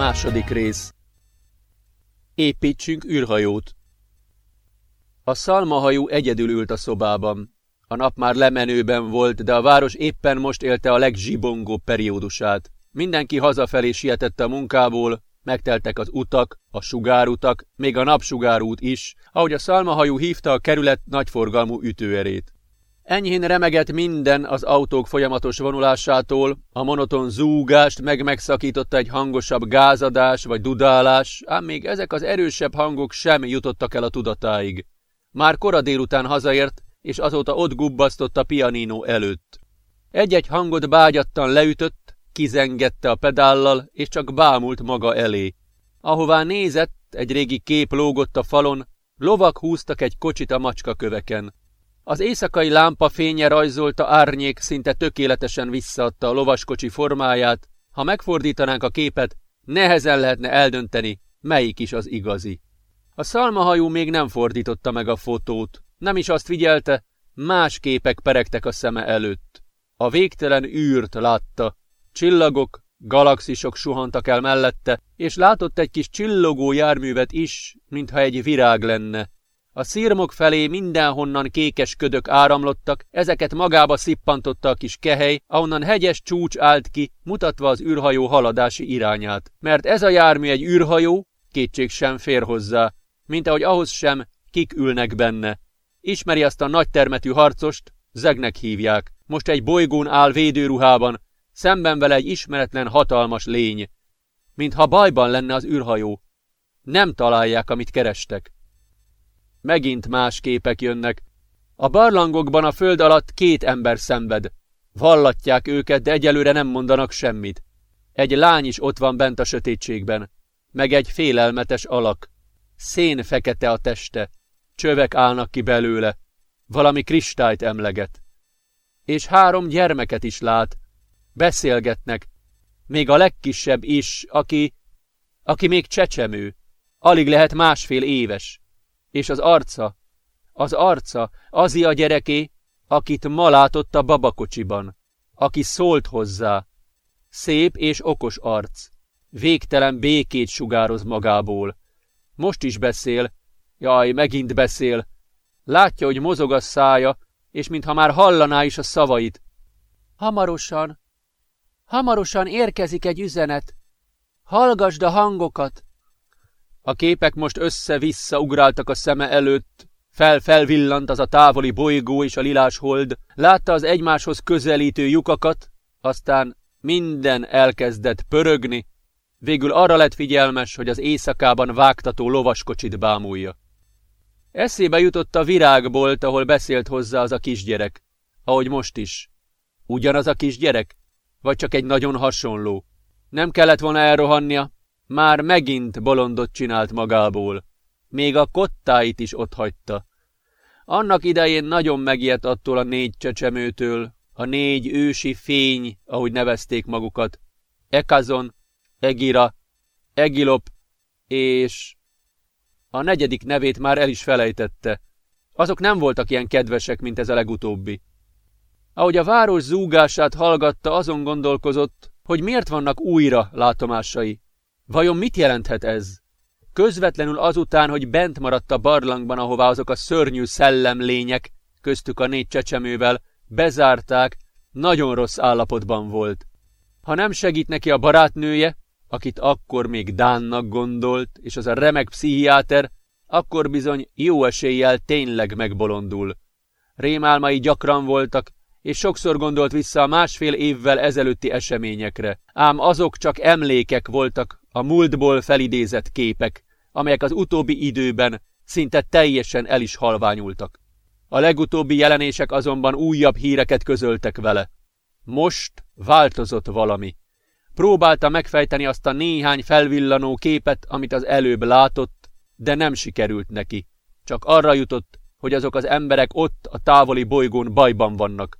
Második rész Építsünk űrhajót A szalmahajó egyedül ült a szobában. A nap már lemenőben volt, de a város éppen most élte a legzsibongóbb periódusát. Mindenki hazafelé sietett a munkából, megteltek az utak, a sugárutak, még a napsugárút is, ahogy a szalmahajó hívta a kerület nagyforgalmú ütőerét. Enyhén remegett minden az autók folyamatos vonulásától, a monoton zúgást meg megszakította egy hangosabb gázadás vagy dudálás, ám még ezek az erősebb hangok sem jutottak el a tudatáig. Már kora délután hazaért, és azóta ott gubbasztott a pianino előtt. Egy-egy hangot bágyattan leütött, kizengette a pedállal, és csak bámult maga elé. Ahová nézett, egy régi kép lógott a falon, lovak húztak egy kocsit a macska köveken. Az éjszakai lámpa fénye rajzolta árnyék szinte tökéletesen visszaadta a lovaskocsi formáját, ha megfordítanánk a képet, nehezen lehetne eldönteni, melyik is az igazi. A szalmahajó még nem fordította meg a fotót, nem is azt figyelte, más képek peregtek a szeme előtt. A végtelen űrt látta, csillagok, galaxisok suhantak el mellette, és látott egy kis csillogó járművet is, mintha egy virág lenne, a szírmok felé mindenhonnan kékes ködök áramlottak, ezeket magába szippantotta a kis kehely, ahonnan hegyes csúcs állt ki, mutatva az űrhajó haladási irányát. Mert ez a jármű egy űrhajó, kétség sem fér hozzá, mint ahogy ahhoz sem, kik ülnek benne. Ismeri azt a nagy termetű harcost, Zegnek hívják. Most egy bolygón áll védőruhában, szemben vele egy ismeretlen hatalmas lény. Mintha bajban lenne az űrhajó. Nem találják, amit kerestek. Megint más képek jönnek. A barlangokban a föld alatt két ember szenved. Vallatják őket, de egyelőre nem mondanak semmit. Egy lány is ott van bent a sötétségben. Meg egy félelmetes alak. Szén fekete a teste. Csövek állnak ki belőle. Valami kristályt emleget. És három gyermeket is lát. Beszélgetnek. Még a legkisebb is, aki... aki még csecsemő. Alig lehet másfél éves. És az arca, az arca, azi a gyereké, akit ma látott a babakocsiban, aki szólt hozzá. Szép és okos arc. Végtelen békét sugároz magából. Most is beszél. Jaj, megint beszél. Látja, hogy mozog a szája, és mintha már hallaná is a szavait. Hamarosan, hamarosan érkezik egy üzenet. Hallgasd a hangokat! A képek most össze-vissza ugráltak a szeme előtt, fel-felvillant az a távoli bolygó és a lilás hold, látta az egymáshoz közelítő lyukakat, aztán minden elkezdett pörögni, végül arra lett figyelmes, hogy az éjszakában vágtató lovaskocsit bámulja. Eszébe jutott a virágbolt, ahol beszélt hozzá az a kisgyerek, ahogy most is. Ugyanaz a kisgyerek? Vagy csak egy nagyon hasonló? Nem kellett volna elrohannia, már megint bolondot csinált magából. Még a kottáit is hagyta. Annak idején nagyon megijedt attól a négy csecsemőtől, a négy ősi fény, ahogy nevezték magukat. Ekazon, Egira, Egilop, és... A negyedik nevét már el is felejtette. Azok nem voltak ilyen kedvesek, mint ez a legutóbbi. Ahogy a város zúgását hallgatta, azon gondolkozott, hogy miért vannak újra látomásai. Vajon mit jelenthet ez? Közvetlenül azután, hogy bent maradt a barlangban, ahová azok a szörnyű szellemlények, köztük a négy csecsemővel, bezárták, nagyon rossz állapotban volt. Ha nem segít neki a barátnője, akit akkor még Dánnak gondolt, és az a remek pszichiáter, akkor bizony jó eséllyel tényleg megbolondul. Rémálmai gyakran voltak, és sokszor gondolt vissza a másfél évvel ezelőtti eseményekre, ám azok csak emlékek voltak a múltból felidézett képek, amelyek az utóbbi időben szinte teljesen el is halványultak. A legutóbbi jelenések azonban újabb híreket közöltek vele. Most változott valami. Próbálta megfejteni azt a néhány felvillanó képet, amit az előbb látott, de nem sikerült neki. Csak arra jutott, hogy azok az emberek ott a távoli bolygón bajban vannak.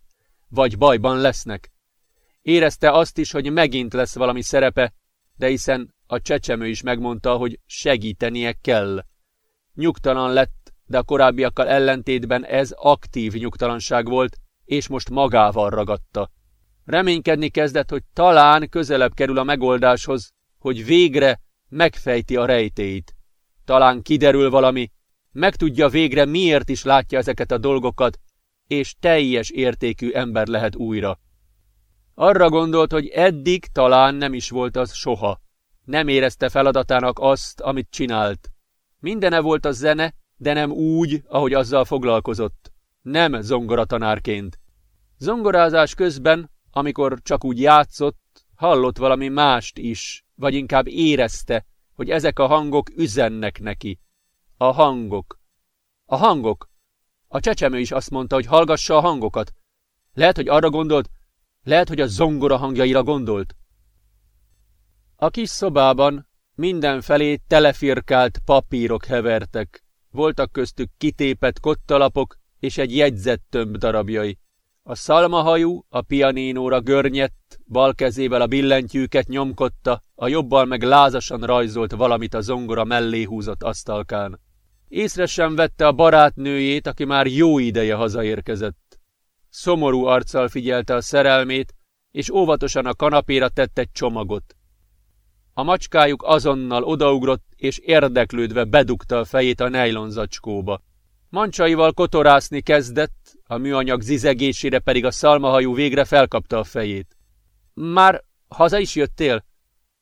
Vagy bajban lesznek. Érezte azt is, hogy megint lesz valami szerepe, de hiszen a csecsemő is megmondta, hogy segítenie kell. Nyugtalan lett, de a korábbiakkal ellentétben ez aktív nyugtalanság volt, és most magával ragadta. Reménykedni kezdett, hogy talán közelebb kerül a megoldáshoz, hogy végre megfejti a rejtélyt. Talán kiderül valami, megtudja végre miért is látja ezeket a dolgokat, és teljes értékű ember lehet újra. Arra gondolt, hogy eddig talán nem is volt az soha. Nem érezte feladatának azt, amit csinált. Mindene volt a zene, de nem úgy, ahogy azzal foglalkozott. Nem zongoratanárként. Zongorázás közben, amikor csak úgy játszott, hallott valami mást is, vagy inkább érezte, hogy ezek a hangok üzennek neki. A hangok. A hangok. A csecsemő is azt mondta, hogy hallgassa a hangokat. Lehet, hogy arra gondolt, lehet, hogy a zongora hangjaira gondolt. A kis szobában mindenfelé telefirkált papírok hevertek. Voltak köztük kitépett kottalapok és egy jegyzett tömb darabjai. A szalmahajú a pianinóra görnyett, bal kezével a billentyűket nyomkodta, a jobbal meg lázasan rajzolt valamit a zongora mellé húzott asztalkán. Észre sem vette a barátnőjét, aki már jó ideje hazaérkezett. Szomorú arccal figyelte a szerelmét, és óvatosan a kanapéra tett egy csomagot. A macskájuk azonnal odaugrott, és érdeklődve bedugta a fejét a nejlonzacskóba. Mancsaival kotorászni kezdett, a műanyag zizegésére pedig a szalmahajú végre felkapta a fejét. Már haza is jöttél?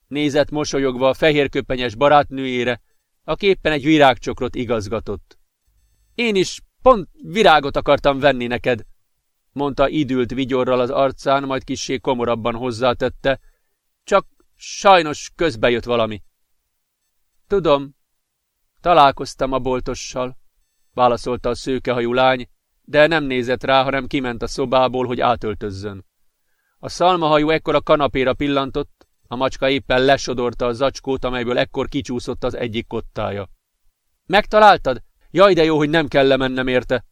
Nézett mosolyogva a fehérköpenyes barátnőjére, aki éppen egy virágcsokrot igazgatott. Én is pont virágot akartam venni neked, mondta idült vigyorral az arcán, majd kissé komorabban hozzátette, csak sajnos közbe jött valami. Tudom, találkoztam a boltossal, válaszolta a szőkehajú lány, de nem nézett rá, hanem kiment a szobából, hogy átöltözzön. A szalmahajú ekkor a kanapéra pillantott, a macska éppen lesodorta a zacskót, amelyből ekkor kicsúszott az egyik kottája. Megtaláltad? Jaj, de jó, hogy nem kell lemennem érte,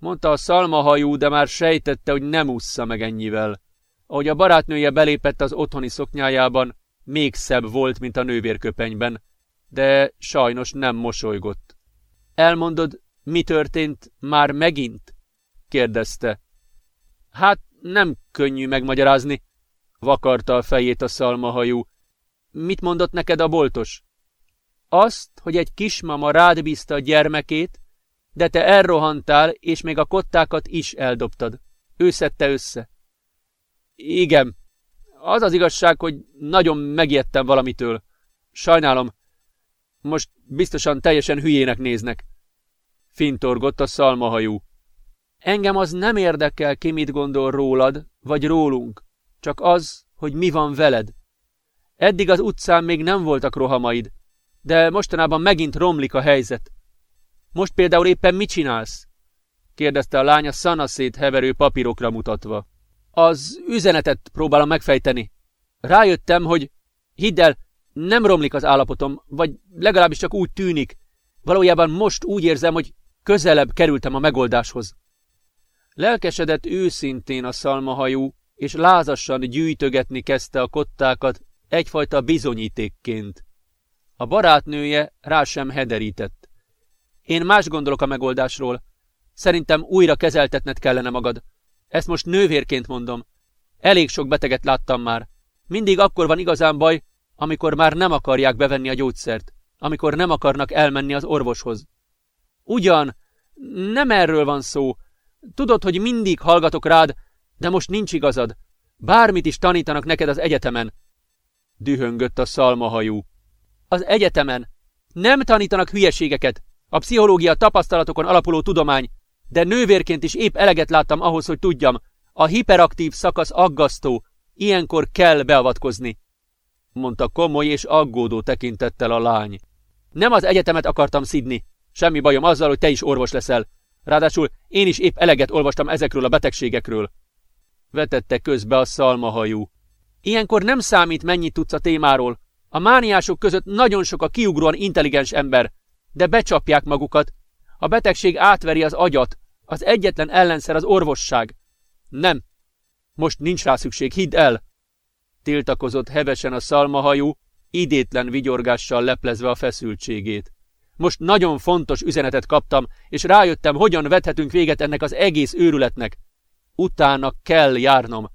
mondta a szalmahajú, de már sejtette, hogy nem ússza meg ennyivel. Ahogy a barátnője belépett az otthoni szoknyájában, még szebb volt, mint a nővérköpenyben, de sajnos nem mosolygott. Elmondod, mi történt már megint? kérdezte. Hát nem könnyű megmagyarázni, vakarta a fejét a szalmahajú. Mit mondott neked a boltos? Azt, hogy egy kismama rád bízta a gyermekét, de te elrohantál, és még a kottákat is eldobtad. Ő szedte össze. Igen. Az az igazság, hogy nagyon megijedtem valamitől. Sajnálom. Most biztosan teljesen hülyének néznek. Fintorgott a szalmahajú. Engem az nem érdekel, ki mit gondol rólad, vagy rólunk. Csak az, hogy mi van veled. Eddig az utcán még nem voltak rohamaid, de mostanában megint romlik a helyzet. Most például éppen mit csinálsz? kérdezte a lánya szanaszét heverő papírokra mutatva. Az üzenetet próbálom megfejteni. Rájöttem, hogy hidd el, nem romlik az állapotom, vagy legalábbis csak úgy tűnik. Valójában most úgy érzem, hogy közelebb kerültem a megoldáshoz. Lelkesedett őszintén a szalmahajú, és lázasan gyűjtögetni kezdte a kottákat egyfajta bizonyítékként. A barátnője rá sem hederített. Én más gondolok a megoldásról. Szerintem újra kezeltetned kellene magad. Ezt most nővérként mondom. Elég sok beteget láttam már. Mindig akkor van igazán baj, amikor már nem akarják bevenni a gyógyszert, amikor nem akarnak elmenni az orvoshoz. Ugyan, nem erről van szó. Tudod, hogy mindig hallgatok rád, de most nincs igazad. Bármit is tanítanak neked az egyetemen. Dühöngött a szalmahajú. Az egyetemen. Nem tanítanak hülyeségeket. A pszichológia tapasztalatokon alapuló tudomány, de nővérként is épp eleget láttam ahhoz, hogy tudjam, a hiperaktív szakasz aggasztó, ilyenkor kell beavatkozni, mondta komoly és aggódó tekintettel a lány. Nem az egyetemet akartam szidni, semmi bajom azzal, hogy te is orvos leszel. Ráadásul én is épp eleget olvastam ezekről a betegségekről. Vetette közbe a szalmahajú. Ilyenkor nem számít, mennyit tudsz a témáról. A mániások között nagyon sok a kiugróan intelligens ember, de becsapják magukat. A betegség átveri az agyat. Az egyetlen ellenszer az orvosság. Nem. Most nincs rá szükség, hidd el! Tiltakozott hevesen a szalmahajú, idétlen vigyorgással leplezve a feszültségét. Most nagyon fontos üzenetet kaptam, és rájöttem, hogyan vethetünk véget ennek az egész őrületnek. Utána kell járnom.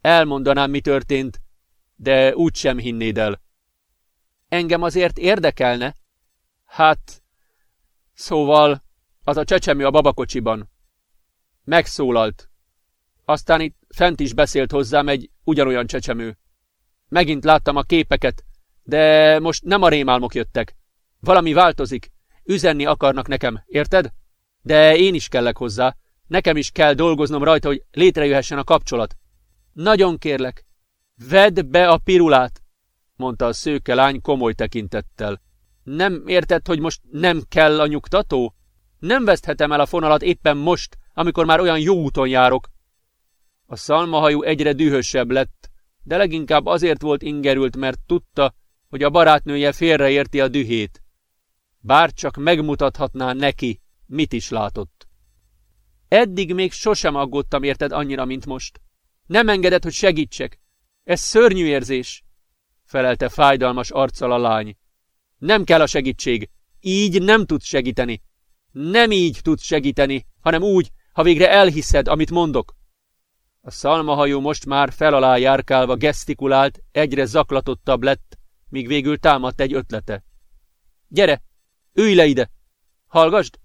Elmondanám, mi történt, de úgy sem hinnéd el. engem azért érdekelne. Hát, szóval, az a csecsemő a babakocsiban. Megszólalt. Aztán itt fent is beszélt hozzám egy ugyanolyan csecsemő. Megint láttam a képeket, de most nem a rémálmok jöttek. Valami változik. Üzenni akarnak nekem, érted? De én is kellek hozzá. Nekem is kell dolgoznom rajta, hogy létrejöhessen a kapcsolat. Nagyon kérlek, vedd be a pirulát, mondta a szőke lány komoly tekintettel. Nem érted, hogy most nem kell a nyugtató? Nem veszthetem el a fonalat éppen most, amikor már olyan jó úton járok. A szalmahajú egyre dühösebb lett, de leginkább azért volt ingerült, mert tudta, hogy a barátnője félreérti a dühét. Bár csak megmutathatná neki, mit is látott. Eddig még sosem aggódtam érted annyira, mint most. Nem engedett, hogy segítsek. Ez szörnyű érzés, felelte fájdalmas arccal a lány. Nem kell a segítség. Így nem tudsz segíteni. Nem így tudsz segíteni, hanem úgy, ha végre elhiszed, amit mondok. A szalmahajó most már felalá járkálva gesztikulált, egyre zaklatottabb lett, míg végül támadt egy ötlete. Gyere, ülj le ide! Hallgasd!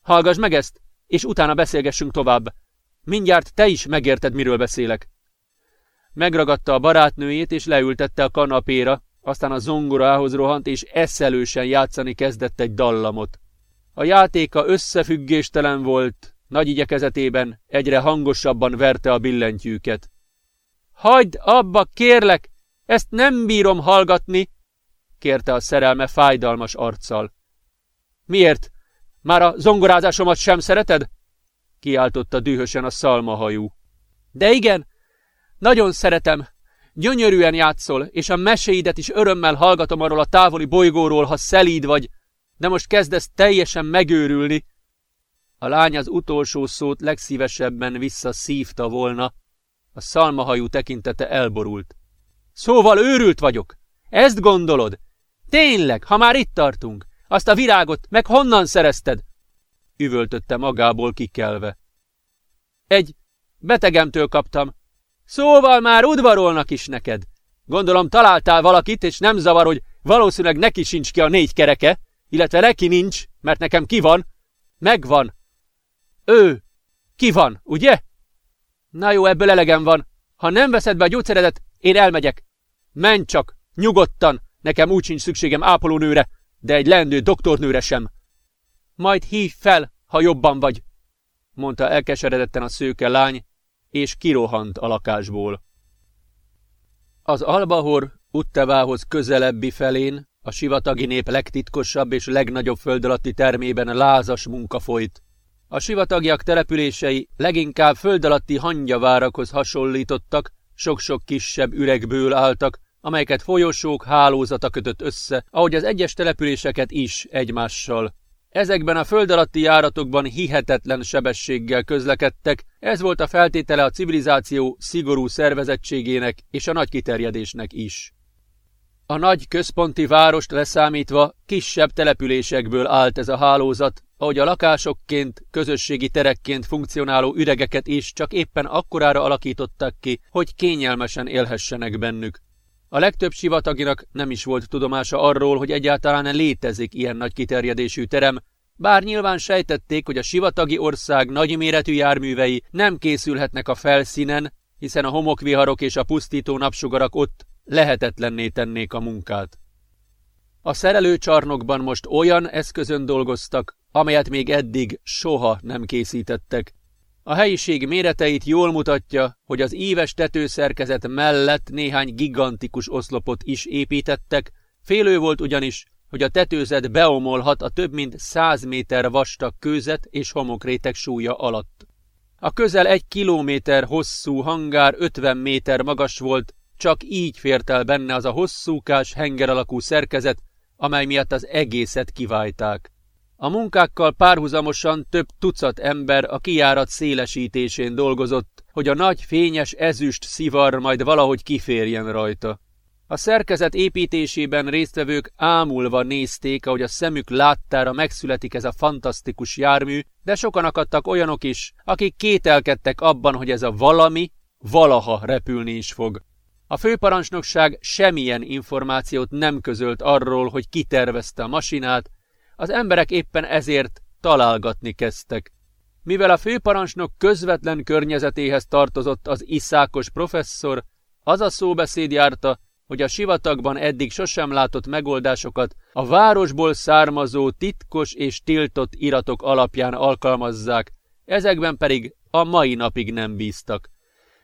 Hallgasd meg ezt, és utána beszélgessünk tovább. Mindjárt te is megérted, miről beszélek. Megragadta a barátnőjét, és leültette a kanapéra, aztán a zongorához rohant, és eszelősen játszani kezdett egy dallamot. A játéka összefüggéstelen volt, nagy igyekezetében egyre hangosabban verte a billentyűket. Hagyd abba, kérlek! Ezt nem bírom hallgatni! kérte a szerelme fájdalmas arccal. Miért? Már a zongorázásomat sem szereted? kiáltotta dühösen a szalmahajú. De igen, nagyon szeretem. Gyönyörűen játszol, és a meséidet is örömmel hallgatom arról a távoli bolygóról, ha szelíd vagy, de most kezdesz teljesen megőrülni. A lány az utolsó szót legszívesebben visszaszívta volna, a szalmahajú tekintete elborult. Szóval őrült vagyok. Ezt gondolod? Tényleg, ha már itt tartunk. Azt a virágot meg honnan szerezted? Üvöltötte magából kikelve. Egy betegemtől kaptam. Szóval már udvarolnak is neked. Gondolom találtál valakit, és nem zavar, hogy valószínűleg neki sincs ki a négy kereke, illetve neki nincs, mert nekem ki van. Megvan. Ő. Ki van, ugye? Na jó, ebből elegem van. Ha nem veszed be a gyógyszeredet, én elmegyek. Menj csak, nyugodtan, nekem úgy sincs szükségem ápolónőre, de egy leendő doktornőre sem. Majd hív fel, ha jobban vagy, mondta elkeseredetten a szőke lány, és kirohant a lakásból. Az albahor Uttevához közelebbi felén a sivatagi nép legtitkosabb és legnagyobb föld alatti termében lázas munka folyt. A sivatagiak települései leginkább föld alatti hangyavárakhoz hasonlítottak, sok-sok kisebb üregből álltak, amelyeket folyosók hálózata kötött össze, ahogy az egyes településeket is egymással. Ezekben a föld alatti járatokban hihetetlen sebességgel közlekedtek, ez volt a feltétele a civilizáció szigorú szervezettségének és a nagy kiterjedésnek is. A nagy központi várost leszámítva kisebb településekből állt ez a hálózat, ahogy a lakásokként, közösségi terekként funkcionáló üregeket is csak éppen akkorára alakították ki, hogy kényelmesen élhessenek bennük. A legtöbb sivataginak nem is volt tudomása arról, hogy egyáltalán létezik ilyen nagy kiterjedésű terem, bár nyilván sejtették, hogy a sivatagi ország nagyméretű járművei nem készülhetnek a felszínen, hiszen a homokviharok és a pusztító napsugarak ott lehetetlenné tennék a munkát. A szerelőcsarnokban most olyan eszközön dolgoztak, amelyet még eddig soha nem készítettek, a helyiség méreteit jól mutatja, hogy az íves tetőszerkezet mellett néhány gigantikus oszlopot is építettek, félő volt ugyanis, hogy a tetőzet beomolhat a több mint száz méter vastag kőzet és homokrétek súlya alatt. A közel egy kilométer hosszú hangár 50 méter magas volt, csak így fért el benne az a hosszúkás henger alakú szerkezet, amely miatt az egészet kiválták. A munkákkal párhuzamosan több tucat ember a kijárat szélesítésén dolgozott, hogy a nagy fényes ezüst szivar majd valahogy kiférjen rajta. A szerkezet építésében résztvevők ámulva nézték, ahogy a szemük láttára megszületik ez a fantasztikus jármű, de sokan akadtak olyanok is, akik kételkedtek abban, hogy ez a valami valaha repülni is fog. A főparancsnokság semmilyen információt nem közölt arról, hogy ki tervezte a masinát, az emberek éppen ezért találgatni kezdtek. Mivel a főparancsnok közvetlen környezetéhez tartozott az iszákos professzor, az a szóbeszéd járta, hogy a sivatagban eddig sosem látott megoldásokat a városból származó titkos és tiltott iratok alapján alkalmazzák, ezekben pedig a mai napig nem bíztak.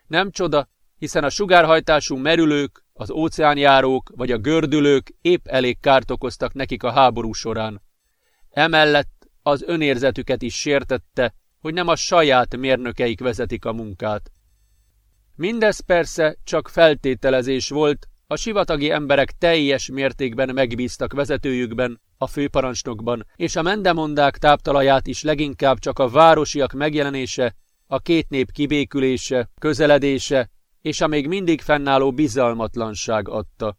Nem csoda, hiszen a sugárhajtású merülők, az óceánjárók vagy a gördülők épp elég kárt okoztak nekik a háború során. Emellett az önérzetüket is sértette, hogy nem a saját mérnökeik vezetik a munkát. Mindez persze csak feltételezés volt, a sivatagi emberek teljes mértékben megbíztak vezetőjükben, a főparancsnokban, és a mendemondák táptalaját is leginkább csak a városiak megjelenése, a két nép kibékülése, közeledése és a még mindig fennálló bizalmatlanság adta.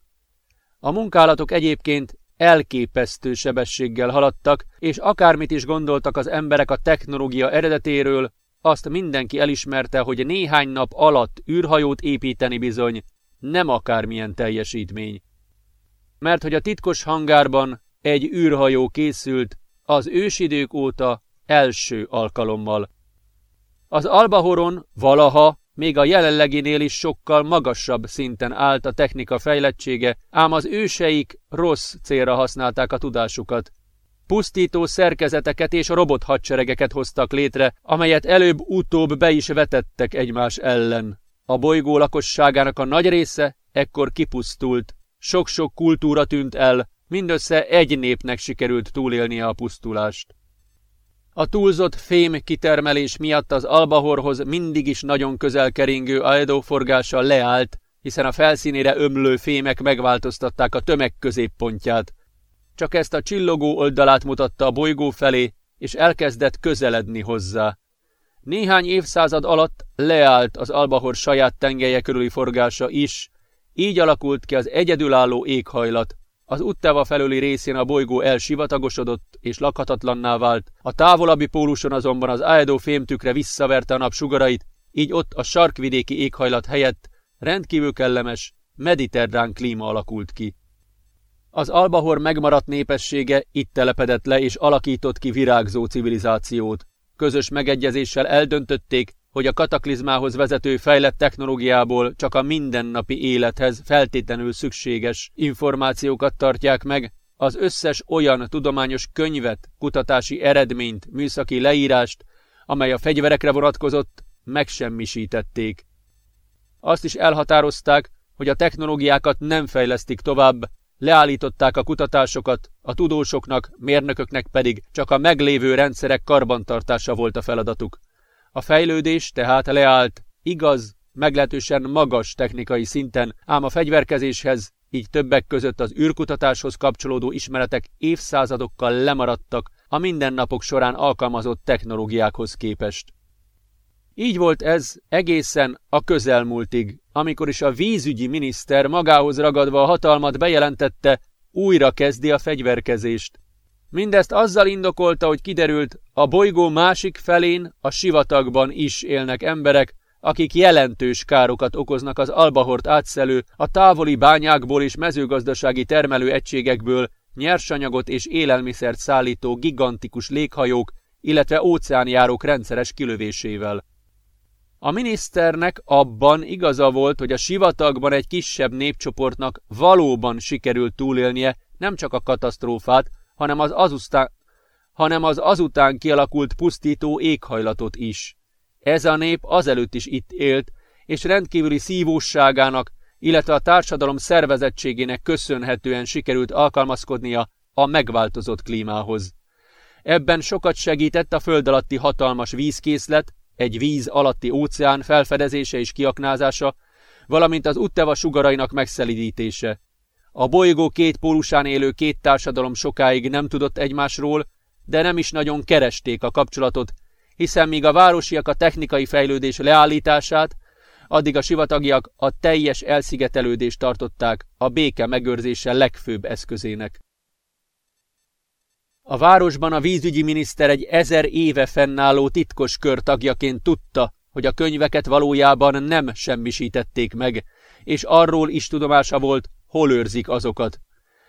A munkálatok egyébként elképesztő sebességgel haladtak, és akármit is gondoltak az emberek a technológia eredetéről, azt mindenki elismerte, hogy néhány nap alatt űrhajót építeni bizony nem akármilyen teljesítmény. Mert hogy a titkos hangárban egy űrhajó készült az ősidők óta első alkalommal. Az Albahoron valaha még a jelenleginél is sokkal magasabb szinten állt a technika fejlettsége, ám az őseik rossz célra használták a tudásukat. Pusztító szerkezeteket és robothadseregeket hoztak létre, amelyet előbb-utóbb be is vetettek egymás ellen. A bolygó lakosságának a nagy része ekkor kipusztult, sok-sok kultúra tűnt el, mindössze egy népnek sikerült túlélnie a pusztulást. A túlzott fém kitermelés miatt az Albahorhoz mindig is nagyon közel keringő Aedo forgása leállt, hiszen a felszínére ömlő fémek megváltoztatták a tömeg középpontját. Csak ezt a csillogó oldalát mutatta a bolygó felé, és elkezdett közeledni hozzá. Néhány évszázad alatt leállt az Albahor saját tengelye körüli forgása is, így alakult ki az egyedülálló éghajlat, az Utteva felüli részén a bolygó elsivatagosodott és lakhatatlanná vált, a távolabbi póluson azonban az Aedo fémtükre visszaverte a nap sugarait, így ott a sarkvidéki éghajlat helyett rendkívül kellemes, mediterrán klíma alakult ki. Az Albahor megmaradt népessége itt telepedett le és alakított ki virágzó civilizációt. Közös megegyezéssel eldöntötték, hogy a kataklizmához vezető fejlett technológiából csak a mindennapi élethez feltétlenül szükséges információkat tartják meg, az összes olyan tudományos könyvet, kutatási eredményt, műszaki leírást, amely a fegyverekre vonatkozott, megsemmisítették. Azt is elhatározták, hogy a technológiákat nem fejlesztik tovább, leállították a kutatásokat, a tudósoknak, mérnököknek pedig csak a meglévő rendszerek karbantartása volt a feladatuk. A fejlődés tehát leállt, igaz, meglehetősen magas technikai szinten, ám a fegyverkezéshez, így többek között az űrkutatáshoz kapcsolódó ismeretek évszázadokkal lemaradtak a mindennapok során alkalmazott technológiákhoz képest. Így volt ez egészen a közelmúltig, amikor is a vízügyi miniszter magához ragadva a hatalmat bejelentette, újra kezdi a fegyverkezést. Mindezt azzal indokolta, hogy kiderült, a bolygó másik felén, a sivatagban is élnek emberek, akik jelentős károkat okoznak az albahort átszelő, a távoli bányákból és mezőgazdasági termelő egységekből nyersanyagot és élelmiszert szállító gigantikus léghajók, illetve óceánjárók rendszeres kilövésével. A miniszternek abban igaza volt, hogy a sivatagban egy kisebb népcsoportnak valóban sikerült túlélnie nem csak a katasztrófát, hanem az, azután, hanem az azután kialakult pusztító éghajlatot is. Ez a nép azelőtt is itt élt, és rendkívüli szívóságának, illetve a társadalom szervezettségének köszönhetően sikerült alkalmazkodnia a megváltozott klímához. Ebben sokat segített a föld alatti hatalmas vízkészlet, egy víz alatti óceán felfedezése és kiaknázása, valamint az Utteva sugarainak megszelidítése. A bolygó két pólusán élő két társadalom sokáig nem tudott egymásról, de nem is nagyon keresték a kapcsolatot, hiszen míg a városiak a technikai fejlődés leállítását, addig a sivatagiak a teljes elszigetelődést tartották a béke megőrzése legfőbb eszközének. A városban a vízügyi miniszter egy ezer éve fennálló titkos kör tagjaként tudta, hogy a könyveket valójában nem semmisítették meg, és arról is tudomása volt, hol őrzik azokat.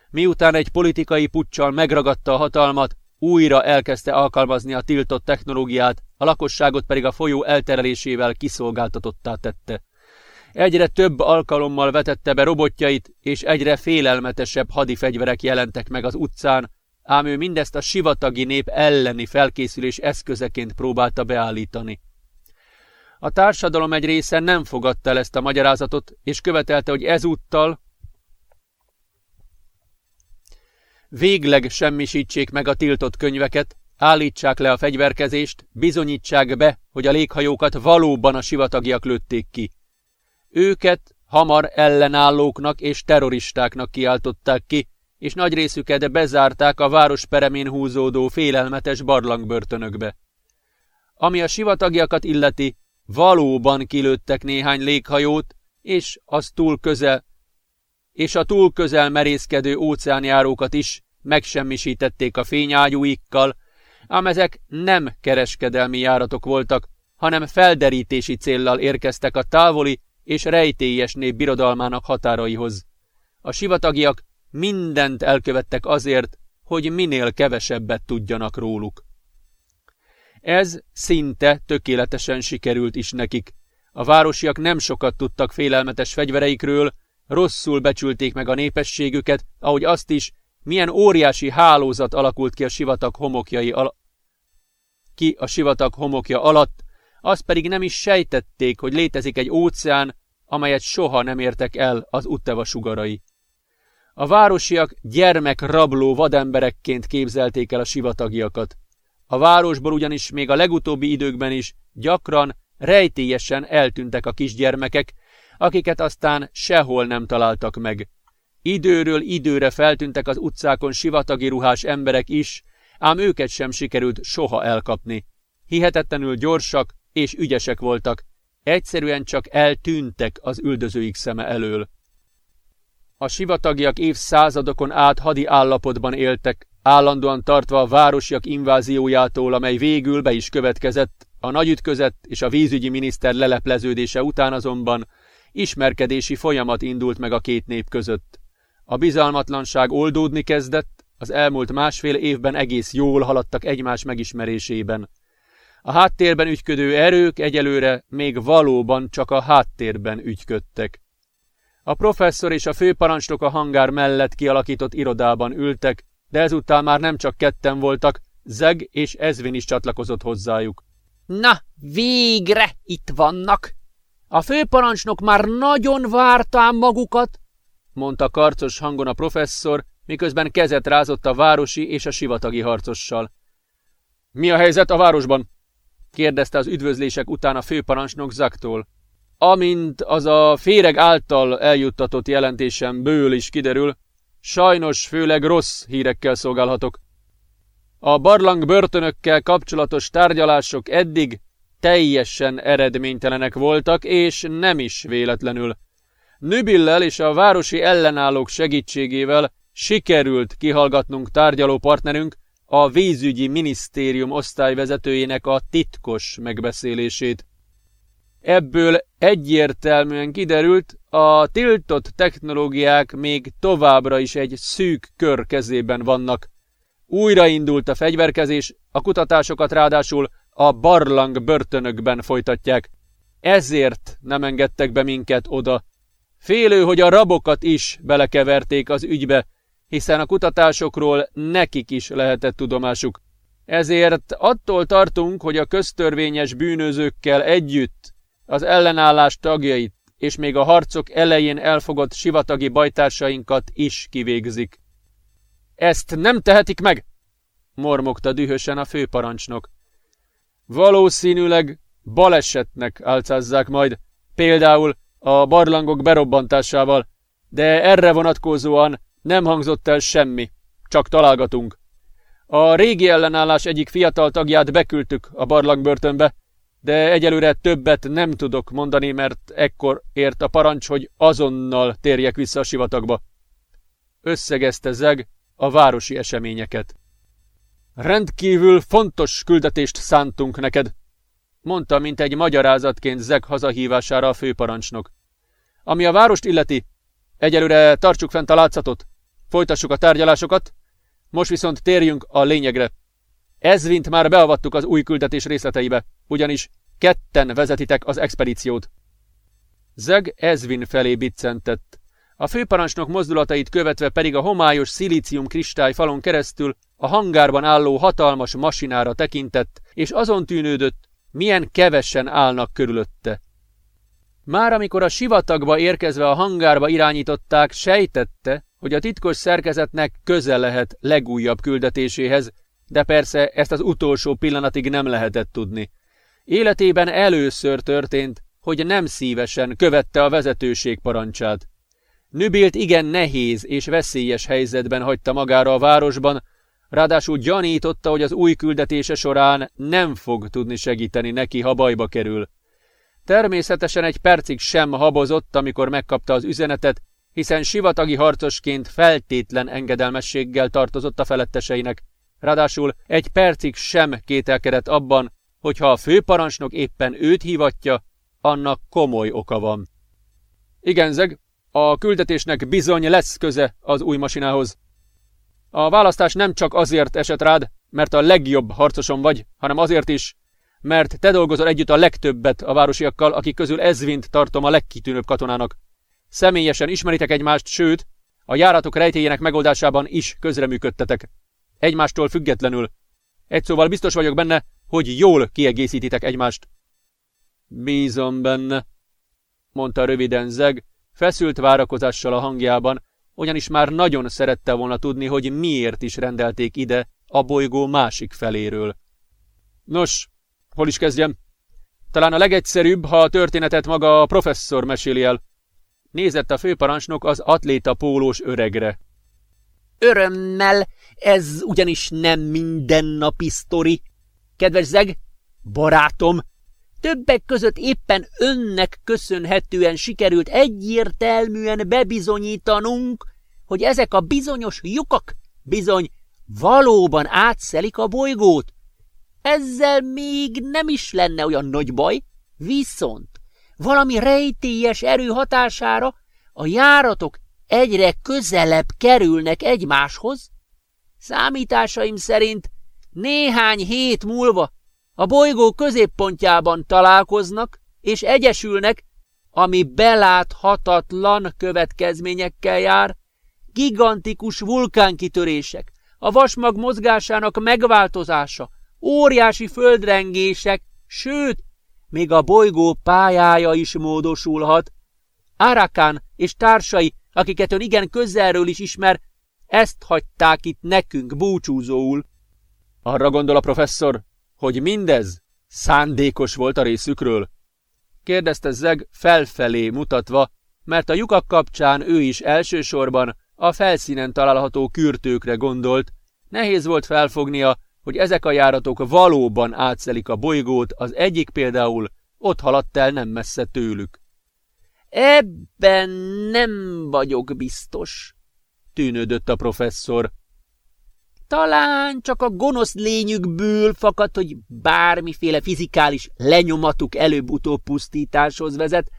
Miután egy politikai puccsal megragadta a hatalmat, újra elkezdte alkalmazni a tiltott technológiát, a lakosságot pedig a folyó elterelésével kiszolgáltatottá tette. Egyre több alkalommal vetette be robotjait, és egyre félelmetesebb hadifegyverek jelentek meg az utcán, ám ő mindezt a sivatagi nép elleni felkészülés eszközeként próbálta beállítani. A társadalom egy része nem fogadta el ezt a magyarázatot, és követelte, hogy ezúttal végleg semmisítsék meg a tiltott könyveket, állítsák le a fegyverkezést, bizonyítsák be, hogy a léghajókat valóban a sivatagiak lőtték ki. Őket hamar ellenállóknak és terroristáknak kiáltották ki, és nagy részüket bezárták a város peremén húzódó félelmetes barlangbörtönökbe. Ami a sivatagiakat illeti, valóban kilőttek néhány léghajót, és az túl közel, és a túl közel merészkedő óceánjárókat is megsemmisítették a fényágyúikkal, ám ezek nem kereskedelmi járatok voltak, hanem felderítési céllal érkeztek a távoli és rejtélyes nép birodalmának határaihoz. A sivatagiak mindent elkövettek azért, hogy minél kevesebbet tudjanak róluk. Ez szinte tökéletesen sikerült is nekik. A városiak nem sokat tudtak félelmetes fegyvereikről, rosszul becsülték meg a népességüket, ahogy azt is, milyen óriási hálózat alakult ki a sivatag homokjai al ki a sivatag homokja alatt, azt pedig nem is sejtették, hogy létezik egy óceán, amelyet soha nem értek el az Utteva sugarai. A városiak gyermekrabló vademberekként képzelték el a sivatagiakat. A városból ugyanis még a legutóbbi időkben is gyakran, rejtélyesen eltűntek a kisgyermekek, akiket aztán sehol nem találtak meg. Időről időre feltűntek az utcákon sivatagi ruhás emberek is, ám őket sem sikerült soha elkapni. Hihetetlenül gyorsak és ügyesek voltak, egyszerűen csak eltűntek az üldözőik szeme elől. A sivatagiak évszázadokon át hadi állapotban éltek, állandóan tartva a városiak inváziójától, amely végül be is következett, a nagyütközet és a vízügyi miniszter lelepleződése után azonban ismerkedési folyamat indult meg a két nép között. A bizalmatlanság oldódni kezdett, az elmúlt másfél évben egész jól haladtak egymás megismerésében. A háttérben ügyködő erők egyelőre még valóban csak a háttérben ügyködtek. A professzor és a főparancsnok a hangár mellett kialakított irodában ültek, de ezúttal már nem csak ketten voltak, Zeg és Ezvin is csatlakozott hozzájuk. Na, végre itt vannak! A főparancsnok már nagyon vártám magukat, mondta karcos hangon a professzor, miközben kezet rázott a városi és a sivatagi harcossal. Mi a helyzet a városban? kérdezte az üdvözlések után a főparancsnok Zaktól. Amint az a féreg által eljuttatott jelentésemből is kiderül, sajnos főleg rossz hírekkel szolgálhatok. A barlang börtönökkel kapcsolatos tárgyalások eddig teljesen eredménytelenek voltak, és nem is véletlenül. Nübillel és a városi ellenállók segítségével sikerült kihallgatnunk tárgyaló partnerünk, a vízügyi minisztérium osztályvezetőjének a titkos megbeszélését. Ebből egyértelműen kiderült, a tiltott technológiák még továbbra is egy szűk kör kezében vannak. Újraindult a fegyverkezés, a kutatásokat ráadásul a barlang börtönökben folytatják. Ezért nem engedtek be minket oda. Félő, hogy a rabokat is belekeverték az ügybe, hiszen a kutatásokról nekik is lehetett tudomásuk. Ezért attól tartunk, hogy a köztörvényes bűnözőkkel együtt az ellenállás tagjait és még a harcok elején elfogott sivatagi bajtársainkat is kivégzik. Ezt nem tehetik meg, mormogta dühösen a főparancsnok. Valószínűleg balesetnek álcázzák majd, például a barlangok berobbantásával, de erre vonatkozóan nem hangzott el semmi, csak találgatunk. A régi ellenállás egyik fiatal tagját beküldtük a barlangbörtönbe, de egyelőre többet nem tudok mondani, mert ekkor ért a parancs, hogy azonnal térjek vissza a sivatagba. Összegezte Zeg a városi eseményeket. Rendkívül fontos küldetést szántunk neked, mondta, mint egy magyarázatként Zeg hazahívására a főparancsnok. Ami a várost illeti, egyelőre tartsuk fent a látszatot, folytassuk a tárgyalásokat, most viszont térjünk a lényegre. Ezvint már beavattuk az új küldetés részleteibe, ugyanis ketten vezetitek az expedíciót. Zeg Ezvin felé biccentett. A főparancsnok mozdulatait követve pedig a homályos szilícium kristály falon keresztül a hangárban álló hatalmas masinára tekintett, és azon tűnődött, milyen kevesen állnak körülötte. Már amikor a sivatagba érkezve a hangárba irányították, sejtette, hogy a titkos szerkezetnek közel lehet legújabb küldetéséhez, de persze ezt az utolsó pillanatig nem lehetett tudni. Életében először történt, hogy nem szívesen követte a vezetőség parancsát. Nübilt igen nehéz és veszélyes helyzetben hagyta magára a városban, ráadásul gyanította, hogy az új küldetése során nem fog tudni segíteni neki, ha bajba kerül. Természetesen egy percig sem habozott, amikor megkapta az üzenetet, hiszen sivatagi harcosként feltétlen engedelmességgel tartozott a feletteseinek. Ráadásul egy percig sem kételkedett abban, hogy ha a főparancsnok éppen őt hívatja, annak komoly oka van. Igen, Zeg, a küldetésnek bizony lesz köze az új masinához. A választás nem csak azért esett rád, mert a legjobb harcosom vagy, hanem azért is, mert te dolgozol együtt a legtöbbet a városiakkal, akik közül ezvint tartom a legkitűnőbb katonának. Személyesen ismeritek egymást, sőt, a járatok rejtéjének megoldásában is közreműködtetek. Egymástól függetlenül. Egy szóval biztos vagyok benne, hogy jól kiegészítitek egymást. Bízom benne, mondta röviden Zeg, feszült várakozással a hangjában, ugyanis már nagyon szerette volna tudni, hogy miért is rendelték ide a bolygó másik feléről. Nos, hol is kezdjem? Talán a legegyszerűbb, ha a történetet maga a professzor meséli el. Nézett a főparancsnok az atléta pólós öregre. Örömmel, ez ugyanis nem mindennapi sztori. Kedves Zeg, barátom, többek között éppen önnek köszönhetően sikerült egyértelműen bebizonyítanunk, hogy ezek a bizonyos lyukak bizony valóban átszelik a bolygót. Ezzel még nem is lenne olyan nagy baj, viszont valami rejtélyes erő hatására a járatok egyre közelebb kerülnek egymáshoz. Számításaim szerint néhány hét múlva a bolygó középpontjában találkoznak és egyesülnek, ami beláthatatlan következményekkel jár, gigantikus vulkánkitörések, a vasmag mozgásának megváltozása, óriási földrengések, sőt, még a bolygó pályája is módosulhat. Árakán és társai, akiket ön igen közelről is ismer, ezt hagyták itt nekünk búcsúzóul. Arra gondol a professzor, hogy mindez szándékos volt a részükről? kérdezte Zeg felfelé mutatva, mert a lyukak kapcsán ő is elsősorban a felszínen található kürtőkre gondolt, nehéz volt felfognia, hogy ezek a járatok valóban átszelik a bolygót, az egyik például ott haladt el nem messze tőlük. Ebben nem vagyok biztos, tűnődött a professzor. Talán csak a gonosz lényükből fakad, hogy bármiféle fizikális lenyomatuk előbb-utóbb pusztításhoz vezet.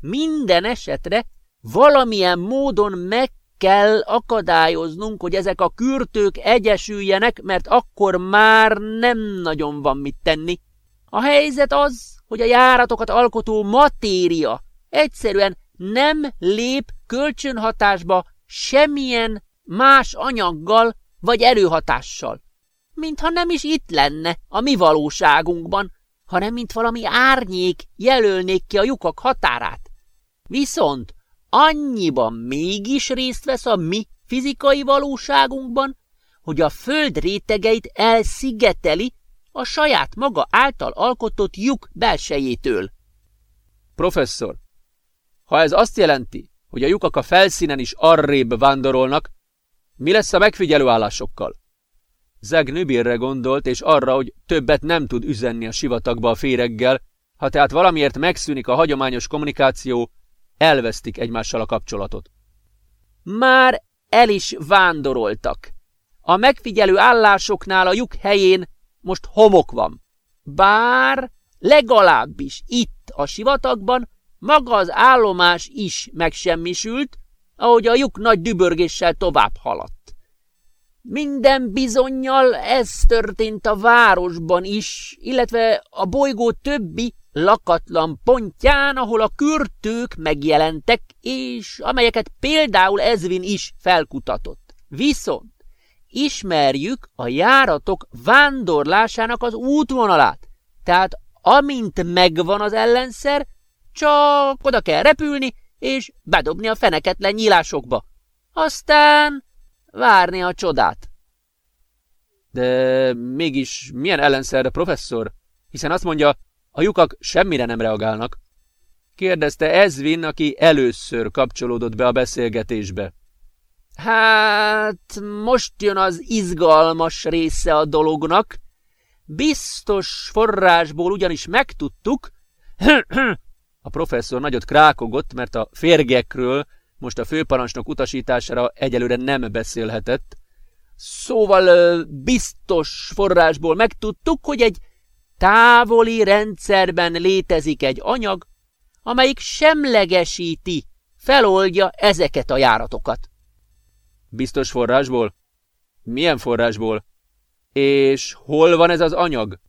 Minden esetre valamilyen módon meg kell akadályoznunk, hogy ezek a kürtők egyesüljenek, mert akkor már nem nagyon van mit tenni. A helyzet az, hogy a járatokat alkotó matéria egyszerűen nem lép kölcsönhatásba semmilyen más anyaggal vagy erőhatással. Mintha nem is itt lenne a mi valóságunkban, hanem mint valami árnyék jelölnék ki a lyukak határát. Viszont annyiban mégis részt vesz a mi fizikai valóságunkban, hogy a föld rétegeit elszigeteli a saját maga által alkotott lyuk belsejétől. Professzor, ha ez azt jelenti, hogy a lyukak a felszínen is arrébb vándorolnak, mi lesz a megfigyelő állásokkal? Zeg Nübirre gondolt, és arra, hogy többet nem tud üzenni a sivatagba a féreggel, ha tehát valamiért megszűnik a hagyományos kommunikáció, elvesztik egymással a kapcsolatot. Már el is vándoroltak. A megfigyelő állásoknál a lyuk helyén most homok van. Bár legalábbis itt a sivatagban Maga az állomás is megsemmisült, ahogy a lyuk nagy dübörgéssel tovább haladt. Minden bizonyal ez történt a városban is, illetve a bolygó többi lakatlan pontján, ahol a kürtők megjelentek, és amelyeket például Ezvin is felkutatott. Viszont ismerjük a járatok vándorlásának az útvonalát, tehát amint megvan az ellenszer, csak oda kell repülni, és bedobni a feneketlen nyílásokba. Aztán várni a csodát. De mégis milyen ellenszerre, professzor? Hiszen azt mondja, a lyukak semmire nem reagálnak. Kérdezte Ezvin, aki először kapcsolódott be a beszélgetésbe. Hát, most jön az izgalmas része a dolognak. Biztos forrásból ugyanis megtudtuk, a professzor nagyot krákogott, mert a férgekről most a főparancsnok utasítására egyelőre nem beszélhetett. Szóval biztos forrásból megtudtuk, hogy egy távoli rendszerben létezik egy anyag, amelyik semlegesíti, feloldja ezeket a járatokat. Biztos forrásból? Milyen forrásból? És hol van ez az anyag?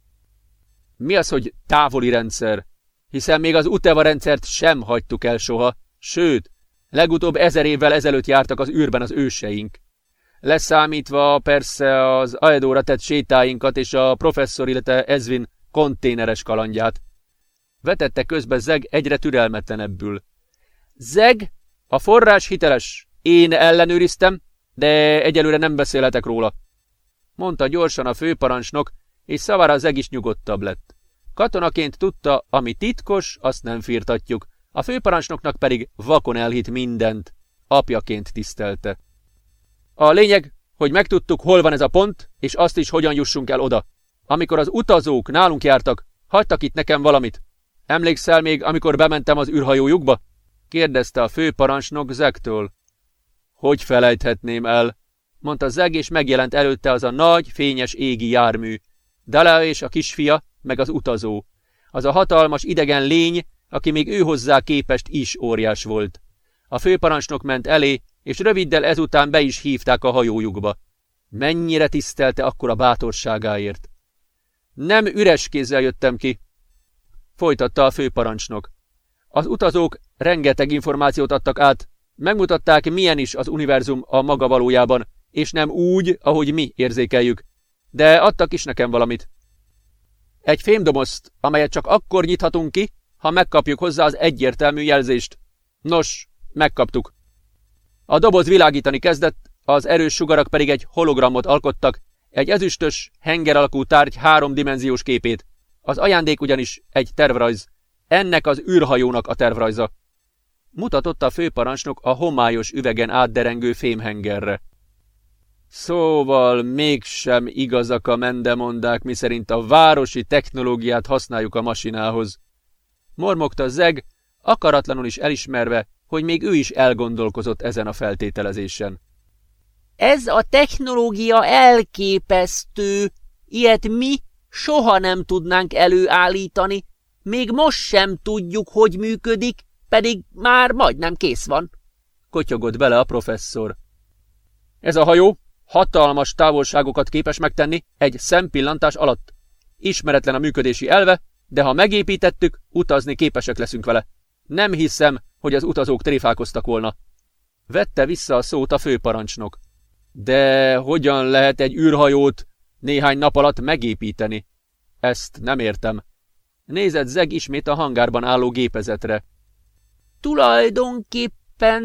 Mi az, hogy távoli rendszer? Hiszen még az Uteva rendszert sem hagytuk el soha, sőt, legutóbb ezer évvel ezelőtt jártak az űrben az őseink. Leszámítva persze az Aedóra tett sétáinkat és a professzor, illetve Ezvin konténeres kalandját. Vetette közbe Zeg egyre türelmetlenebbül. Zeg, a forrás hiteles. Én ellenőriztem, de egyelőre nem beszélhetek róla. Mondta gyorsan a főparancsnok, és szavára Zeg is nyugodtabb lett. Katonaként tudta, ami titkos, azt nem firtatjuk, a főparancsnoknak pedig vakon elhit mindent. Apjaként tisztelte. A lényeg, hogy megtudtuk, hol van ez a pont, és azt is, hogyan jussunk el oda. Amikor az utazók nálunk jártak, hagytak itt nekem valamit. Emlékszel még, amikor bementem az űrhajójukba? kérdezte a főparancsnok Zektől. Hogy felejthetném el? mondta Zeg, és megjelent előtte az a nagy, fényes égi jármű. Dala és a kisfia, meg az utazó. Az a hatalmas idegen lény, aki még ő hozzá képest is óriás volt. A főparancsnok ment elé, és röviddel ezután be is hívták a hajójukba. Mennyire tisztelte akkor a bátorságáért. Nem üres kézzel jöttem ki, folytatta a főparancsnok. Az utazók rengeteg információt adtak át, megmutatták, milyen is az univerzum a maga valójában, és nem úgy, ahogy mi érzékeljük. De adtak is nekem valamit. Egy fémdobozt, amelyet csak akkor nyithatunk ki, ha megkapjuk hozzá az egyértelmű jelzést. Nos, megkaptuk. A doboz világítani kezdett, az erős sugarak pedig egy hologramot alkottak, egy ezüstös, henger alakú tárgy háromdimenziós képét. Az ajándék ugyanis egy tervrajz. Ennek az űrhajónak a tervrajza. Mutatott a főparancsnok a homályos üvegen átderengő fémhengerre. Szóval mégsem igazak a mendemondák, miszerint a városi technológiát használjuk a masinához. Mormogta Zeg, akaratlanul is elismerve, hogy még ő is elgondolkozott ezen a feltételezésen. Ez a technológia elképesztő, ilyet mi soha nem tudnánk előállítani, még most sem tudjuk, hogy működik, pedig már majdnem kész van. Kotyogott bele a professzor. Ez a hajó hatalmas távolságokat képes megtenni egy szempillantás alatt. Ismeretlen a működési elve, de ha megépítettük, utazni képesek leszünk vele. Nem hiszem, hogy az utazók tréfálkoztak volna. Vette vissza a szót a főparancsnok. De hogyan lehet egy űrhajót néhány nap alatt megépíteni? Ezt nem értem. Nézett Zeg ismét a hangárban álló gépezetre. Tulajdonképpen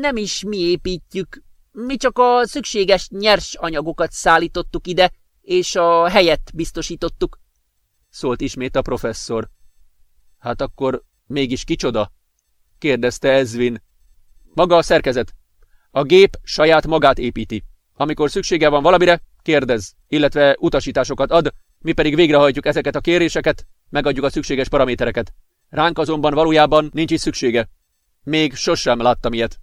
nem is mi építjük. Mi csak a szükséges nyers anyagokat szállítottuk ide, és a helyet biztosítottuk. Szólt ismét a professzor. Hát akkor mégis kicsoda? kérdezte Ezvin. Maga a szerkezet. A gép saját magát építi. Amikor szüksége van valamire, kérdez, illetve utasításokat ad, mi pedig végrehajtjuk ezeket a kéréseket, megadjuk a szükséges paramétereket. Ránk azonban valójában nincs is szüksége. Még sosem láttam ilyet.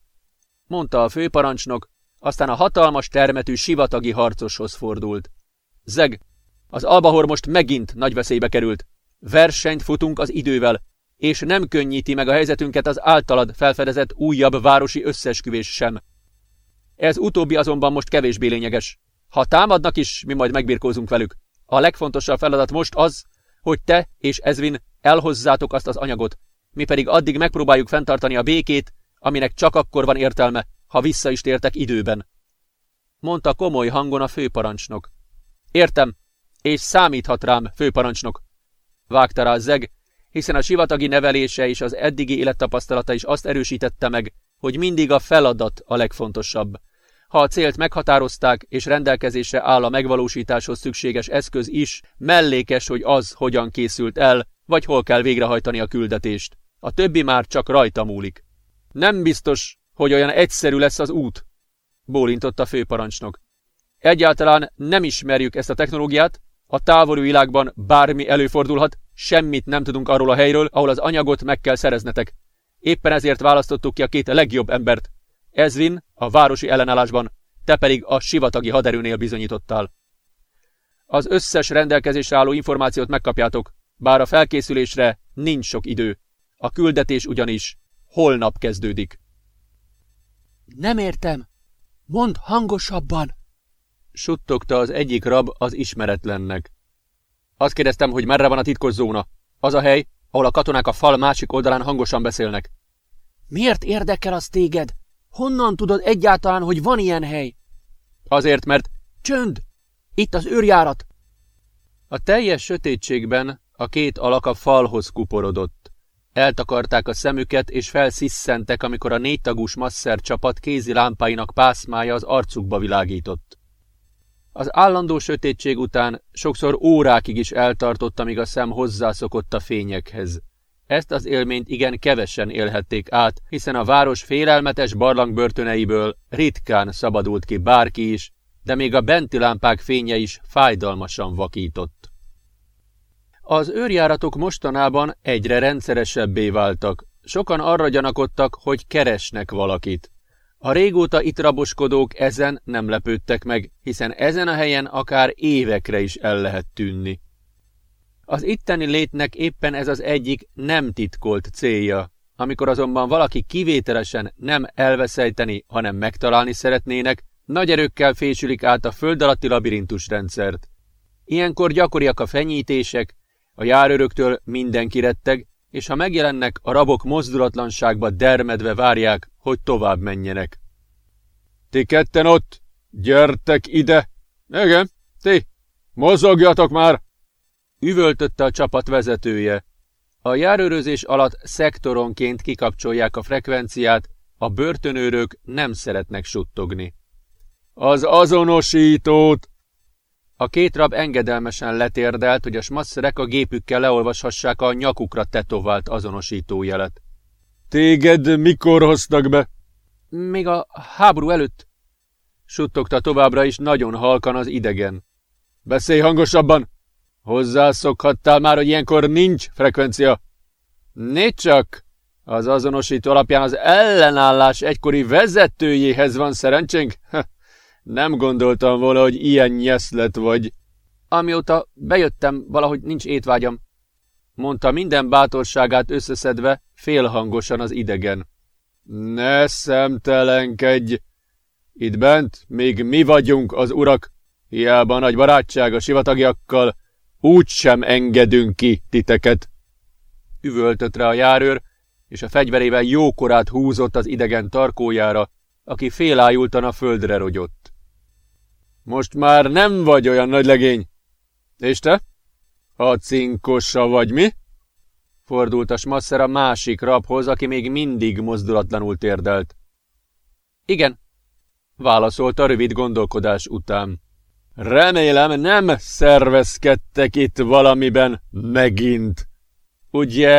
Mondta a főparancsnok, aztán a hatalmas termetű sivatagi harcoshoz fordult. Zeg, az albahor most megint nagy veszélybe került. Versenyt futunk az idővel. és nem könnyíti meg a helyzetünket az általad felfedezett újabb városi összesküvés sem. Ez utóbbi azonban most kevésbé lényeges. Ha támadnak is, mi majd megbirkózunk velük. A legfontosabb feladat most az, hogy te és Ezvin elhozzátok azt az anyagot, mi pedig addig megpróbáljuk fenntartani a békét, aminek csak akkor van értelme, ha vissza is tértek időben. Mondta komoly hangon a főparancsnok. Értem, és számíthat rám, főparancsnok. Vágta rá Zeg, hiszen a sivatagi nevelése és az eddigi élettapasztalata is azt erősítette meg, hogy mindig a feladat a legfontosabb. Ha a célt meghatározták és rendelkezésre áll a megvalósításhoz szükséges eszköz is, mellékes, hogy az hogyan készült el, vagy hol kell végrehajtani a küldetést. A többi már csak rajta múlik. Nem biztos, hogy olyan egyszerű lesz az út, bólintott a főparancsnok. Egyáltalán nem ismerjük ezt a technológiát, a távoli világban bármi előfordulhat, semmit nem tudunk arról a helyről, ahol az anyagot meg kell szereznetek. Éppen ezért választottuk ki a két legjobb embert. Ezvin a városi ellenállásban, te pedig a sivatagi haderőnél bizonyítottál. Az összes rendelkezésre álló információt megkapjátok, bár a felkészülésre nincs sok idő. A küldetés ugyanis holnap kezdődik. Nem értem. Mondd hangosabban! Suttogta az egyik rab az ismeretlennek. Azt kérdeztem, hogy merre van a titkos zóna. Az a hely, ahol a katonák a fal másik oldalán hangosan beszélnek. Miért érdekel az téged? Honnan tudod egyáltalán, hogy van ilyen hely? Azért, mert... Csönd! Itt az őrjárat! A teljes sötétségben a két alak a falhoz kuporodott. Eltakarták a szemüket, és felszisszentek, amikor a négytagús masszer csapat kézi lámpáinak pászmája az arcukba világított. Az állandó sötétség után sokszor órákig is eltartott, amíg a szem hozzászokott a fényekhez. Ezt az élményt igen kevesen élhették át, hiszen a város félelmetes barlangbörtöneiből ritkán szabadult ki bárki is, de még a benti lámpák fénye is fájdalmasan vakított. Az őrjáratok mostanában egyre rendszeresebbé váltak. Sokan arra gyanakodtak, hogy keresnek valakit. A régóta itt raboskodók ezen nem lepődtek meg, hiszen ezen a helyen akár évekre is el lehet tűnni. Az itteni létnek éppen ez az egyik nem titkolt célja. Amikor azonban valaki kivételesen nem elveszejteni, hanem megtalálni szeretnének, nagy erőkkel fésülik át a föld alatti labirintus rendszert. Ilyenkor gyakoriak a fenyítések, a járőröktől mindenki retteg, és ha megjelennek, a rabok mozdulatlanságba dermedve várják, hogy tovább menjenek. Ti ketten ott, gyertek ide! Igen, ti, mozogjatok már! Üvöltötte a csapat vezetője. A járőrözés alatt szektoronként kikapcsolják a frekvenciát, a börtönőrök nem szeretnek suttogni. Az azonosítót! A két rab engedelmesen letérdelt, hogy a smasszerek a gépükkel leolvashassák a nyakukra tetovált azonosítójelet. Téged mikor hoztak be? Még a háború előtt. Suttogta továbbra is nagyon halkan az idegen. Beszélj hangosabban! Hozzászokhattál már, hogy ilyenkor nincs frekvencia. Négy csak! Az azonosító alapján az ellenállás egykori vezetőjéhez van szerencsénk? Nem gondoltam volna, hogy ilyen nyeszlet vagy. Amióta bejöttem, valahogy nincs étvágyam. Mondta minden bátorságát összeszedve, félhangosan az idegen. Ne szemtelenkedj! Itt bent még mi vagyunk az urak, hiába nagy barátság a sivatagiakkal, úgy sem engedünk ki titeket. Üvöltött rá a járőr, és a fegyverével jókorát húzott az idegen tarkójára, aki félájultan a földre rogyott. Most már nem vagy olyan nagy legény. És te? A cinkosa vagy mi? Fordult a smasszer a másik rabhoz, aki még mindig mozdulatlanul térdelt. Igen, válaszolta rövid gondolkodás után. Remélem nem szervezkedtek itt valamiben megint. Ugye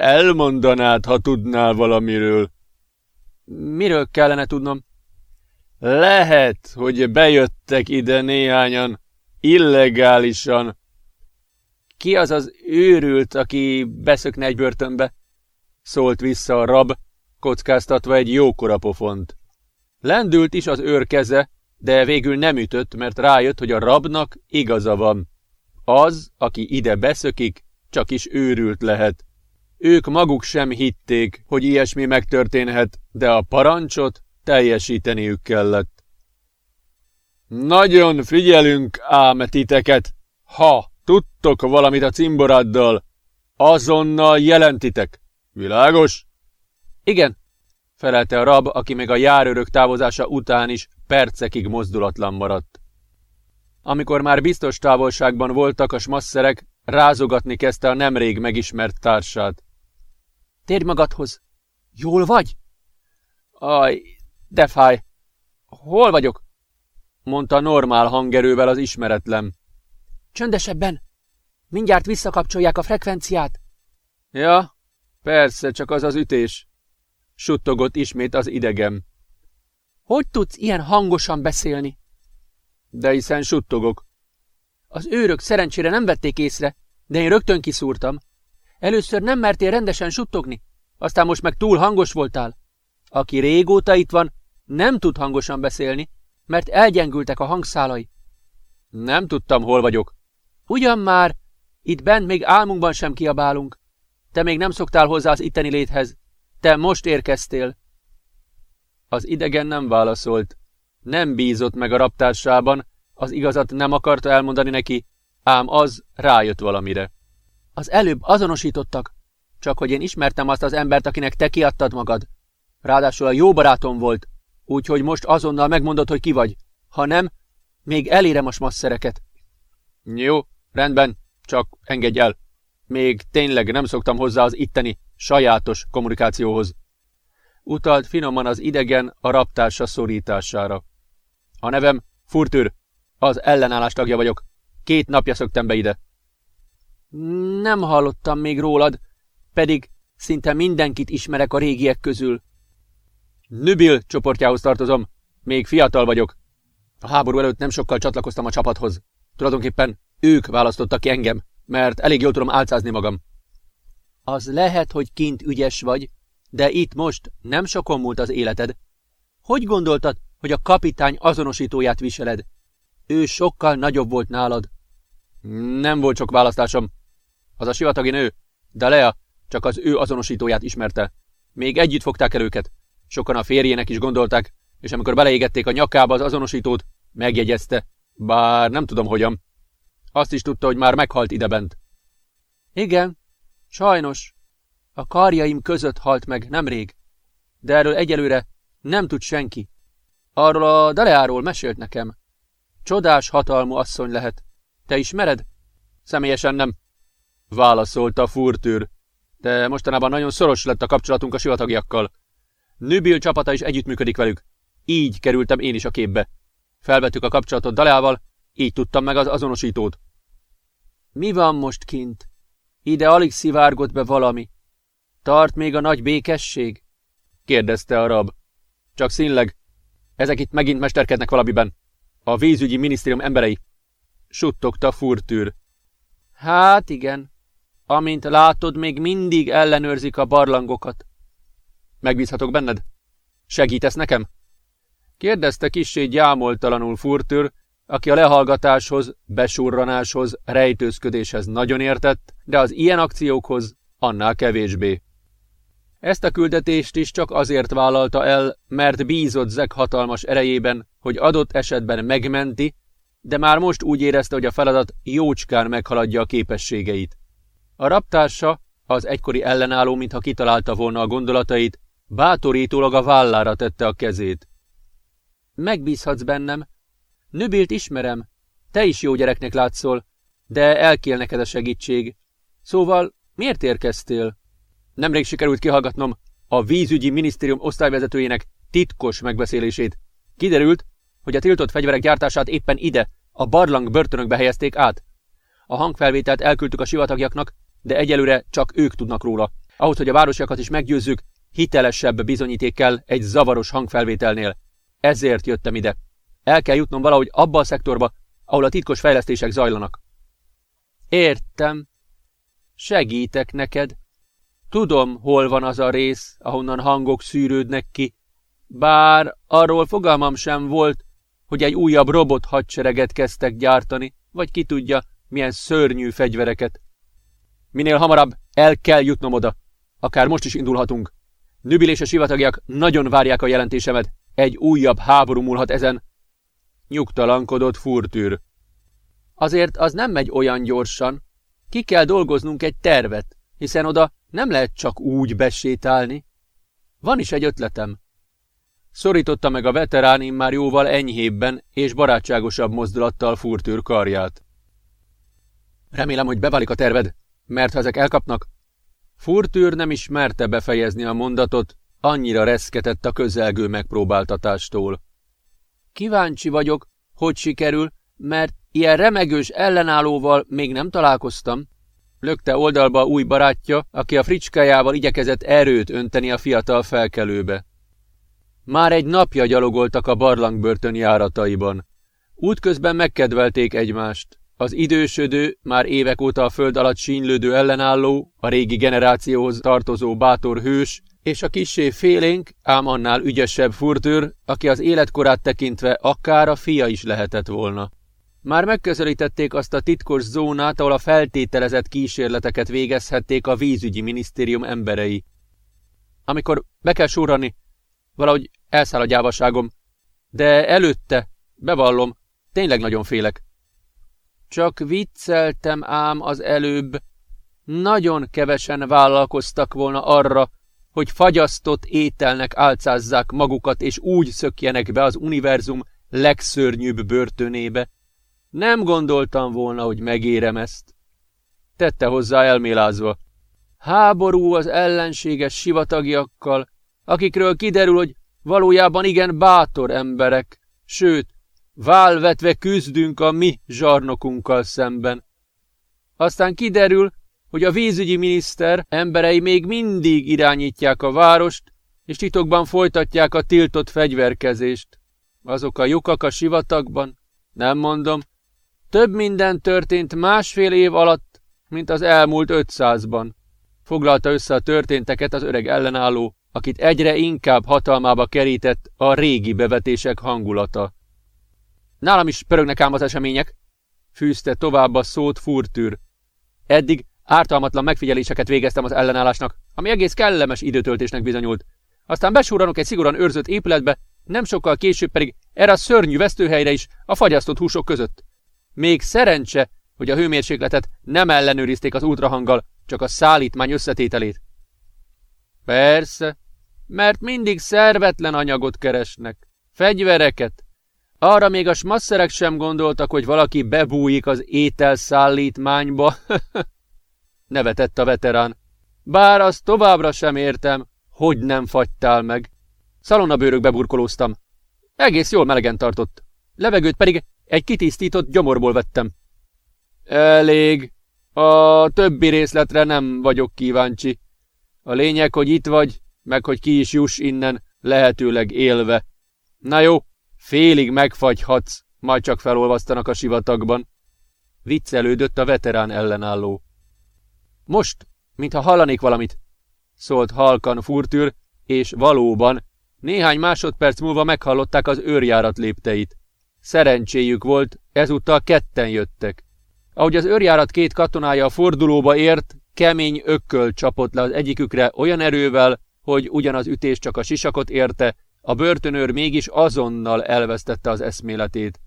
elmondanád, ha tudnál valamiről? Miről kellene tudnom? Lehet, hogy bejöttek ide néhányan, illegálisan. Ki az az őrült, aki beszökne egy börtönbe? Szólt vissza a rab, kockáztatva egy jókora pofont. Lendült is az őr keze, de végül nem ütött, mert rájött, hogy a rabnak igaza van. Az, aki ide beszökik, csak is őrült lehet. Ők maguk sem hitték, hogy ilyesmi megtörténhet, de a parancsot teljesíteniük kellett. Nagyon figyelünk ám titeket, ha tudtok valamit a cimboraddal, azonnal jelentitek. Világos? Igen, felelte a rab, aki még a járőrök távozása után is percekig mozdulatlan maradt. Amikor már biztos távolságban voltak a smasszerek, rázogatni kezdte a nemrég megismert társát. Térj magadhoz! Jól vagy? Aj, de fáj! Hol vagyok? mondta normál hangerővel az ismeretlen. Csöndesebben! Mindjárt visszakapcsolják a frekvenciát. Ja, persze, csak az az ütés. Suttogott ismét az idegem. Hogy tudsz ilyen hangosan beszélni? De hiszen suttogok. Az őrök szerencsére nem vették észre, de én rögtön kiszúrtam. Először nem mertél rendesen suttogni, aztán most meg túl hangos voltál. Aki régóta itt van, nem tud hangosan beszélni, mert elgyengültek a hangszálai. Nem tudtam, hol vagyok. Ugyan már, itt bent még álmunkban sem kiabálunk. Te még nem szoktál hozzá az itteni léthez. Te most érkeztél. Az idegen nem válaszolt. Nem bízott meg a raptársában, az igazat nem akarta elmondani neki, ám az rájött valamire. Az előbb azonosítottak, csak hogy én ismertem azt az embert, akinek te kiadtad magad. Ráadásul a jó barátom volt, úgyhogy most azonnal megmondod, hogy ki vagy. Ha nem, még elérem a smasszereket. Jó, rendben, csak engedj el. Még tényleg nem szoktam hozzá az itteni, sajátos kommunikációhoz. Utalt finoman az idegen a raptársa szorítására. A nevem Furtür, az ellenállás tagja vagyok. Két napja szöktem be ide. Nem hallottam még rólad, pedig szinte mindenkit ismerek a régiek közül. Nübil csoportjához tartozom, még fiatal vagyok. A háború előtt nem sokkal csatlakoztam a csapathoz. Tulajdonképpen ők választottak ki engem, mert elég jól tudom álcázni magam. Az lehet, hogy kint ügyes vagy, de itt most nem sokon múlt az életed. Hogy gondoltad, hogy a kapitány azonosítóját viseled? Ő sokkal nagyobb volt nálad. Nem volt sok választásom. Az a sivatagi nő, de Lea csak az ő azonosítóját ismerte. Még együtt fogták el őket. Sokan a férjének is gondolták, és amikor beleégették a nyakába az azonosítót, megjegyezte, bár nem tudom hogyan. Azt is tudta, hogy már meghalt idebent. Igen, sajnos. A karjaim között halt meg nemrég. De erről egyelőre nem tud senki. Arról a Daleáról mesélt nekem. Csodás hatalmú asszony lehet. Te ismered? Személyesen nem. Válaszolta Furtűr. De mostanában nagyon szoros lett a kapcsolatunk a sivatagiakkal. Nübil csapata is együttműködik velük. Így kerültem én is a képbe. Felvettük a kapcsolatot Daleával, így tudtam meg az azonosítót. Mi van most kint? Ide alig szivárgott be valami. Tart még a nagy békesség? kérdezte a rab. Csak színleg. Ezek itt megint mesterkednek valamiben. A vízügyi minisztérium emberei. Suttogta furtűr. Hát igen. Amint látod, még mindig ellenőrzik a barlangokat. Megbízhatok benned? Segítesz nekem? Kérdezte kissé gyámoltalanul furtűr, aki a lehallgatáshoz, besurranáshoz, rejtőzködéshez nagyon értett, de az ilyen akciókhoz annál kevésbé. Ezt a küldetést is csak azért vállalta el, mert bízott Zek hatalmas erejében, hogy adott esetben megmenti, de már most úgy érezte, hogy a feladat jócskán meghaladja a képességeit. A raptársa, az egykori ellenálló, mintha kitalálta volna a gondolatait, bátorítólag a vállára tette a kezét. Megbízhatsz bennem, Nöbilt ismerem, te is jó gyereknek látszol, de elkél neked a segítség. Szóval miért érkeztél? Nemrég sikerült kihallgatnom a vízügyi minisztérium osztályvezetőjének titkos megbeszélését. Kiderült, hogy a tiltott fegyverek gyártását éppen ide, a barlang börtönökbe helyezték át. A hangfelvételt elküldtük a sivatagjaknak, de egyelőre csak ők tudnak róla. Ahhoz, hogy a városiakat is meggyőzzük, hitelesebb bizonyíték kell egy zavaros hangfelvételnél. Ezért jöttem ide. El kell jutnom valahogy abba a szektorba, ahol a titkos fejlesztések zajlanak. Értem. Segítek neked. Tudom, hol van az a rész, ahonnan hangok szűrődnek ki, bár arról fogalmam sem volt, hogy egy újabb robot hadsereget kezdtek gyártani, vagy ki tudja, milyen szörnyű fegyvereket. Minél hamarabb el kell jutnom oda. Akár most is indulhatunk. Nübil és sivatagiak nagyon várják a jelentésemet. Egy újabb háború múlhat ezen. Nyugtalankodott furtűr. Azért az nem megy olyan gyorsan. Ki kell dolgoznunk egy tervet, hiszen oda nem lehet csak úgy besétálni. Van is egy ötletem. Szorította meg a veterán már jóval enyhébben és barátságosabb mozdulattal furtűr karját. Remélem, hogy beválik a terved, mert ha ezek elkapnak... Furtűr nem ismerte befejezni a mondatot, annyira reszketett a közelgő megpróbáltatástól. Kíváncsi vagyok, hogy sikerül, mert ilyen remegős ellenállóval még nem találkoztam. Lökte oldalba új barátja, aki a fricskájával igyekezett erőt önteni a fiatal felkelőbe. Már egy napja gyalogoltak a barlangbörtön járataiban. Útközben megkedvelték egymást. Az idősödő, már évek óta a föld alatt sínylődő ellenálló, a régi generációhoz tartozó bátor hős, és a kisé félénk, ám annál ügyesebb furtőr, aki az életkorát tekintve akár a fia is lehetett volna. Már megközelítették azt a titkos zónát, ahol a feltételezett kísérleteket végezhették a vízügyi minisztérium emberei. Amikor be kell súrani, valahogy elszáll a gyávaságom, de előtte, bevallom, tényleg nagyon félek. Csak vicceltem ám az előbb. Nagyon kevesen vállalkoztak volna arra, hogy fagyasztott ételnek álcázzák magukat, és úgy szökjenek be az univerzum legszörnyűbb börtönébe. Nem gondoltam volna, hogy megérem ezt. Tette hozzá elmélázva. Háború az ellenséges sivatagiakkal, akikről kiderül, hogy valójában igen bátor emberek, sőt, válvetve küzdünk a mi zsarnokunkkal szemben. Aztán kiderül, hogy a vízügyi miniszter emberei még mindig irányítják a várost, és titokban folytatják a tiltott fegyverkezést. Azok a lyukak a sivatagban, nem mondom, több minden történt másfél év alatt, mint az elmúlt ötszázban. Foglalta össze a történteket az öreg ellenálló, akit egyre inkább hatalmába kerített a régi bevetések hangulata. Nálam is pörögnek ám az események, fűzte tovább a szót furtűr. Eddig ártalmatlan megfigyeléseket végeztem az ellenállásnak, ami egész kellemes időtöltésnek bizonyult. Aztán besúranok egy szigorúan őrzött épületbe, nem sokkal később pedig erre a szörnyű vesztőhelyre is a fagyasztott húsok között. Még szerencse, hogy a hőmérsékletet nem ellenőrizték az ultrahanggal, csak a szállítmány összetételét. Persze, mert mindig szervetlen anyagot keresnek. Fegyvereket. Arra még a smasszerek sem gondoltak, hogy valaki bebújik az ételszállítmányba. Nevetett a veterán. Bár azt továbbra sem értem, hogy nem fagytál meg. Szalonnabőrökbe burkolóztam. Egész jól melegen tartott. Levegőt pedig egy kitisztított gyomorból vettem. Elég. A többi részletre nem vagyok kíváncsi. A lényeg, hogy itt vagy, meg hogy ki is juss innen, lehetőleg élve. Na jó, félig megfagyhatsz, majd csak felolvasztanak a sivatagban. Viccelődött a veterán ellenálló. Most, mintha hallanék valamit, szólt halkan furtűr, és valóban néhány másodperc múlva meghallották az őrjárat lépteit. Szerencséjük volt, ezúttal ketten jöttek. Ahogy az őrjárat két katonája a fordulóba ért, kemény ökköl csapott le az egyikükre olyan erővel, hogy ugyanaz ütés csak a sisakot érte, a börtönőr mégis azonnal elvesztette az eszméletét.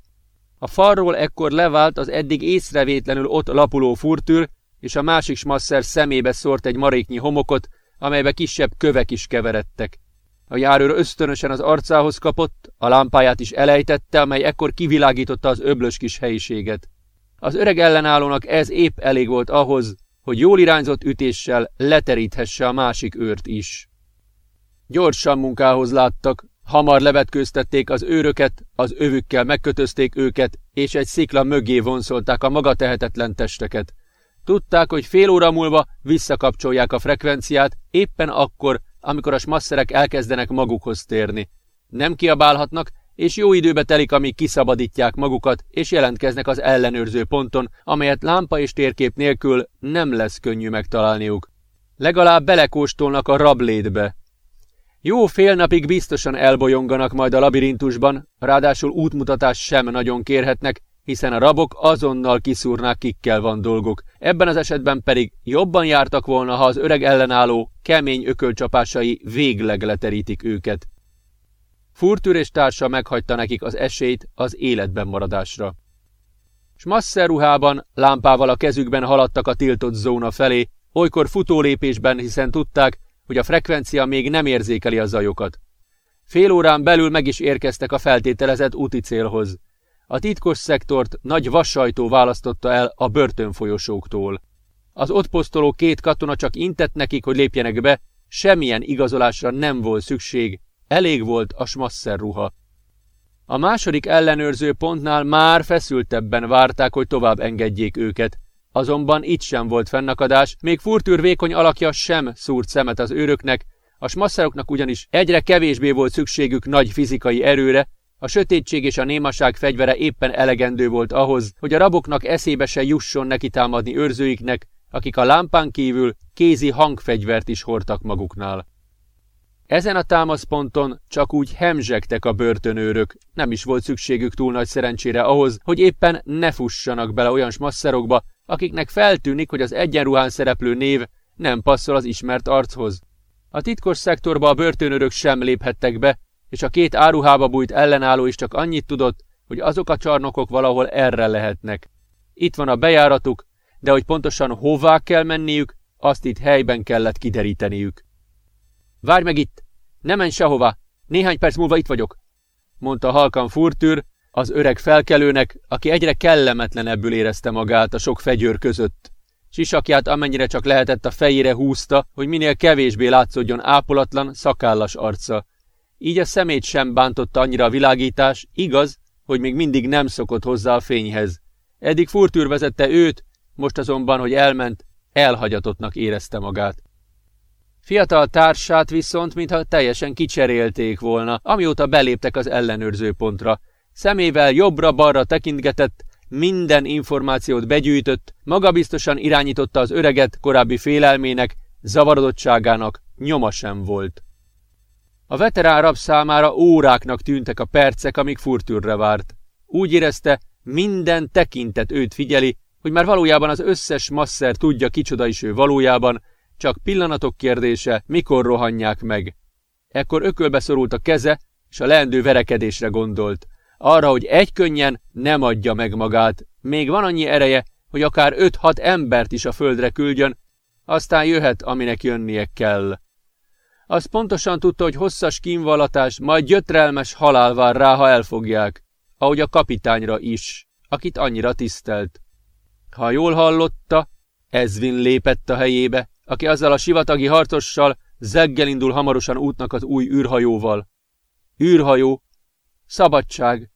A falról ekkor levált az eddig észrevétlenül ott lapuló furtűr, és a másik smasszer szemébe szórt egy maréknyi homokot, amelybe kisebb kövek is keveredtek. A járőr ösztönösen az arcához kapott, a lámpáját is elejtette, amely ekkor kivilágította az öblös kis helyiséget. Az öreg ellenállónak ez épp elég volt ahhoz, hogy jól irányzott ütéssel leteríthesse a másik őrt is. Gyorsan munkához láttak, hamar levetkőztették az őröket, az övükkel megkötözték őket, és egy szikla mögé vonszolták a maga tehetetlen testeket. Tudták, hogy fél óra múlva visszakapcsolják a frekvenciát, éppen akkor, amikor a smasszerek elkezdenek magukhoz térni. Nem kiabálhatnak, és jó időbe telik, amíg kiszabadítják magukat, és jelentkeznek az ellenőrző ponton, amelyet lámpa és térkép nélkül nem lesz könnyű megtalálniuk. Legalább belekóstolnak a rablédbe. Jó fél napig biztosan elbolyonganak majd a labirintusban, ráadásul útmutatás sem nagyon kérhetnek, hiszen a rabok azonnal kiszúrnák, kikkel van dolgok. Ebben az esetben pedig jobban jártak volna, ha az öreg ellenálló, kemény ökölcsapásai végleg leterítik őket. Furtűr és társa meghagyta nekik az esélyt az életben maradásra. Smasser ruhában, lámpával a kezükben haladtak a tiltott zóna felé, olykor futólépésben, hiszen tudták, hogy a frekvencia még nem érzékeli a zajokat. Fél órán belül meg is érkeztek a feltételezett úti célhoz. A titkos szektort nagy vassajtó választotta el a börtönfolyosóktól. Az ott posztoló két katona csak intett nekik, hogy lépjenek be, semmilyen igazolásra nem volt szükség, elég volt a smasszer ruha. A második ellenőrző pontnál már feszültebben várták, hogy tovább engedjék őket. Azonban itt sem volt fennakadás, még furtűr vékony alakja sem szúrt szemet az őröknek, a smasszeroknak ugyanis egyre kevésbé volt szükségük nagy fizikai erőre, a sötétség és a némaság fegyvere éppen elegendő volt ahhoz, hogy a raboknak eszébe se jusson neki támadni őrzőiknek, akik a lámpán kívül kézi hangfegyvert is hordtak maguknál. Ezen a támaszponton csak úgy hemzsegtek a börtönőrök, nem is volt szükségük túl nagy szerencsére ahhoz, hogy éppen ne fussanak bele olyan smasszerokba, akiknek feltűnik, hogy az egyenruhán szereplő név nem passzol az ismert archoz. A titkos szektorba a börtönőrök sem léphettek be, és a két áruhába bújt ellenálló is csak annyit tudott, hogy azok a csarnokok valahol erre lehetnek. Itt van a bejáratuk, de hogy pontosan hová kell menniük, azt itt helyben kellett kideríteniük. Várj meg itt! Ne menj sehova! Néhány perc múlva itt vagyok! mondta halkan furtűr, az öreg felkelőnek, aki egyre kellemetlenebbül érezte magát a sok fegyőr között. Sisakját amennyire csak lehetett a fejére húzta, hogy minél kevésbé látszódjon ápolatlan, szakállas arca. Így a szemét sem bántotta annyira a világítás, igaz, hogy még mindig nem szokott hozzá a fényhez. Eddig furtűr vezette őt, most azonban, hogy elment, elhagyatottnak érezte magát. Fiatal társát viszont, mintha teljesen kicserélték volna, amióta beléptek az ellenőrző pontra. Szemével jobbra-balra tekintgetett, minden információt begyűjtött, magabiztosan irányította az öreget korábbi félelmének, zavarodottságának nyoma sem volt. A veterán rab számára óráknak tűntek a percek, amíg furtűrre várt. Úgy érezte, minden tekintet őt figyeli, hogy már valójában az összes masszer tudja, kicsoda is ő valójában, csak pillanatok kérdése, mikor rohanják meg. Ekkor ökölbe szorult a keze, és a leendő verekedésre gondolt. Arra, hogy egy könnyen nem adja meg magát. Még van annyi ereje, hogy akár öt-hat embert is a földre küldjön, aztán jöhet, aminek jönnie kell. Az pontosan tudta, hogy hosszas kínvallatás, majd gyötrelmes halál vár rá, ha elfogják, ahogy a kapitányra is, akit annyira tisztelt. Ha jól hallotta, Ezvin lépett a helyébe, aki azzal a sivatagi harcossal zeggel indul hamarosan útnak az új űrhajóval. Űrhajó, szabadság.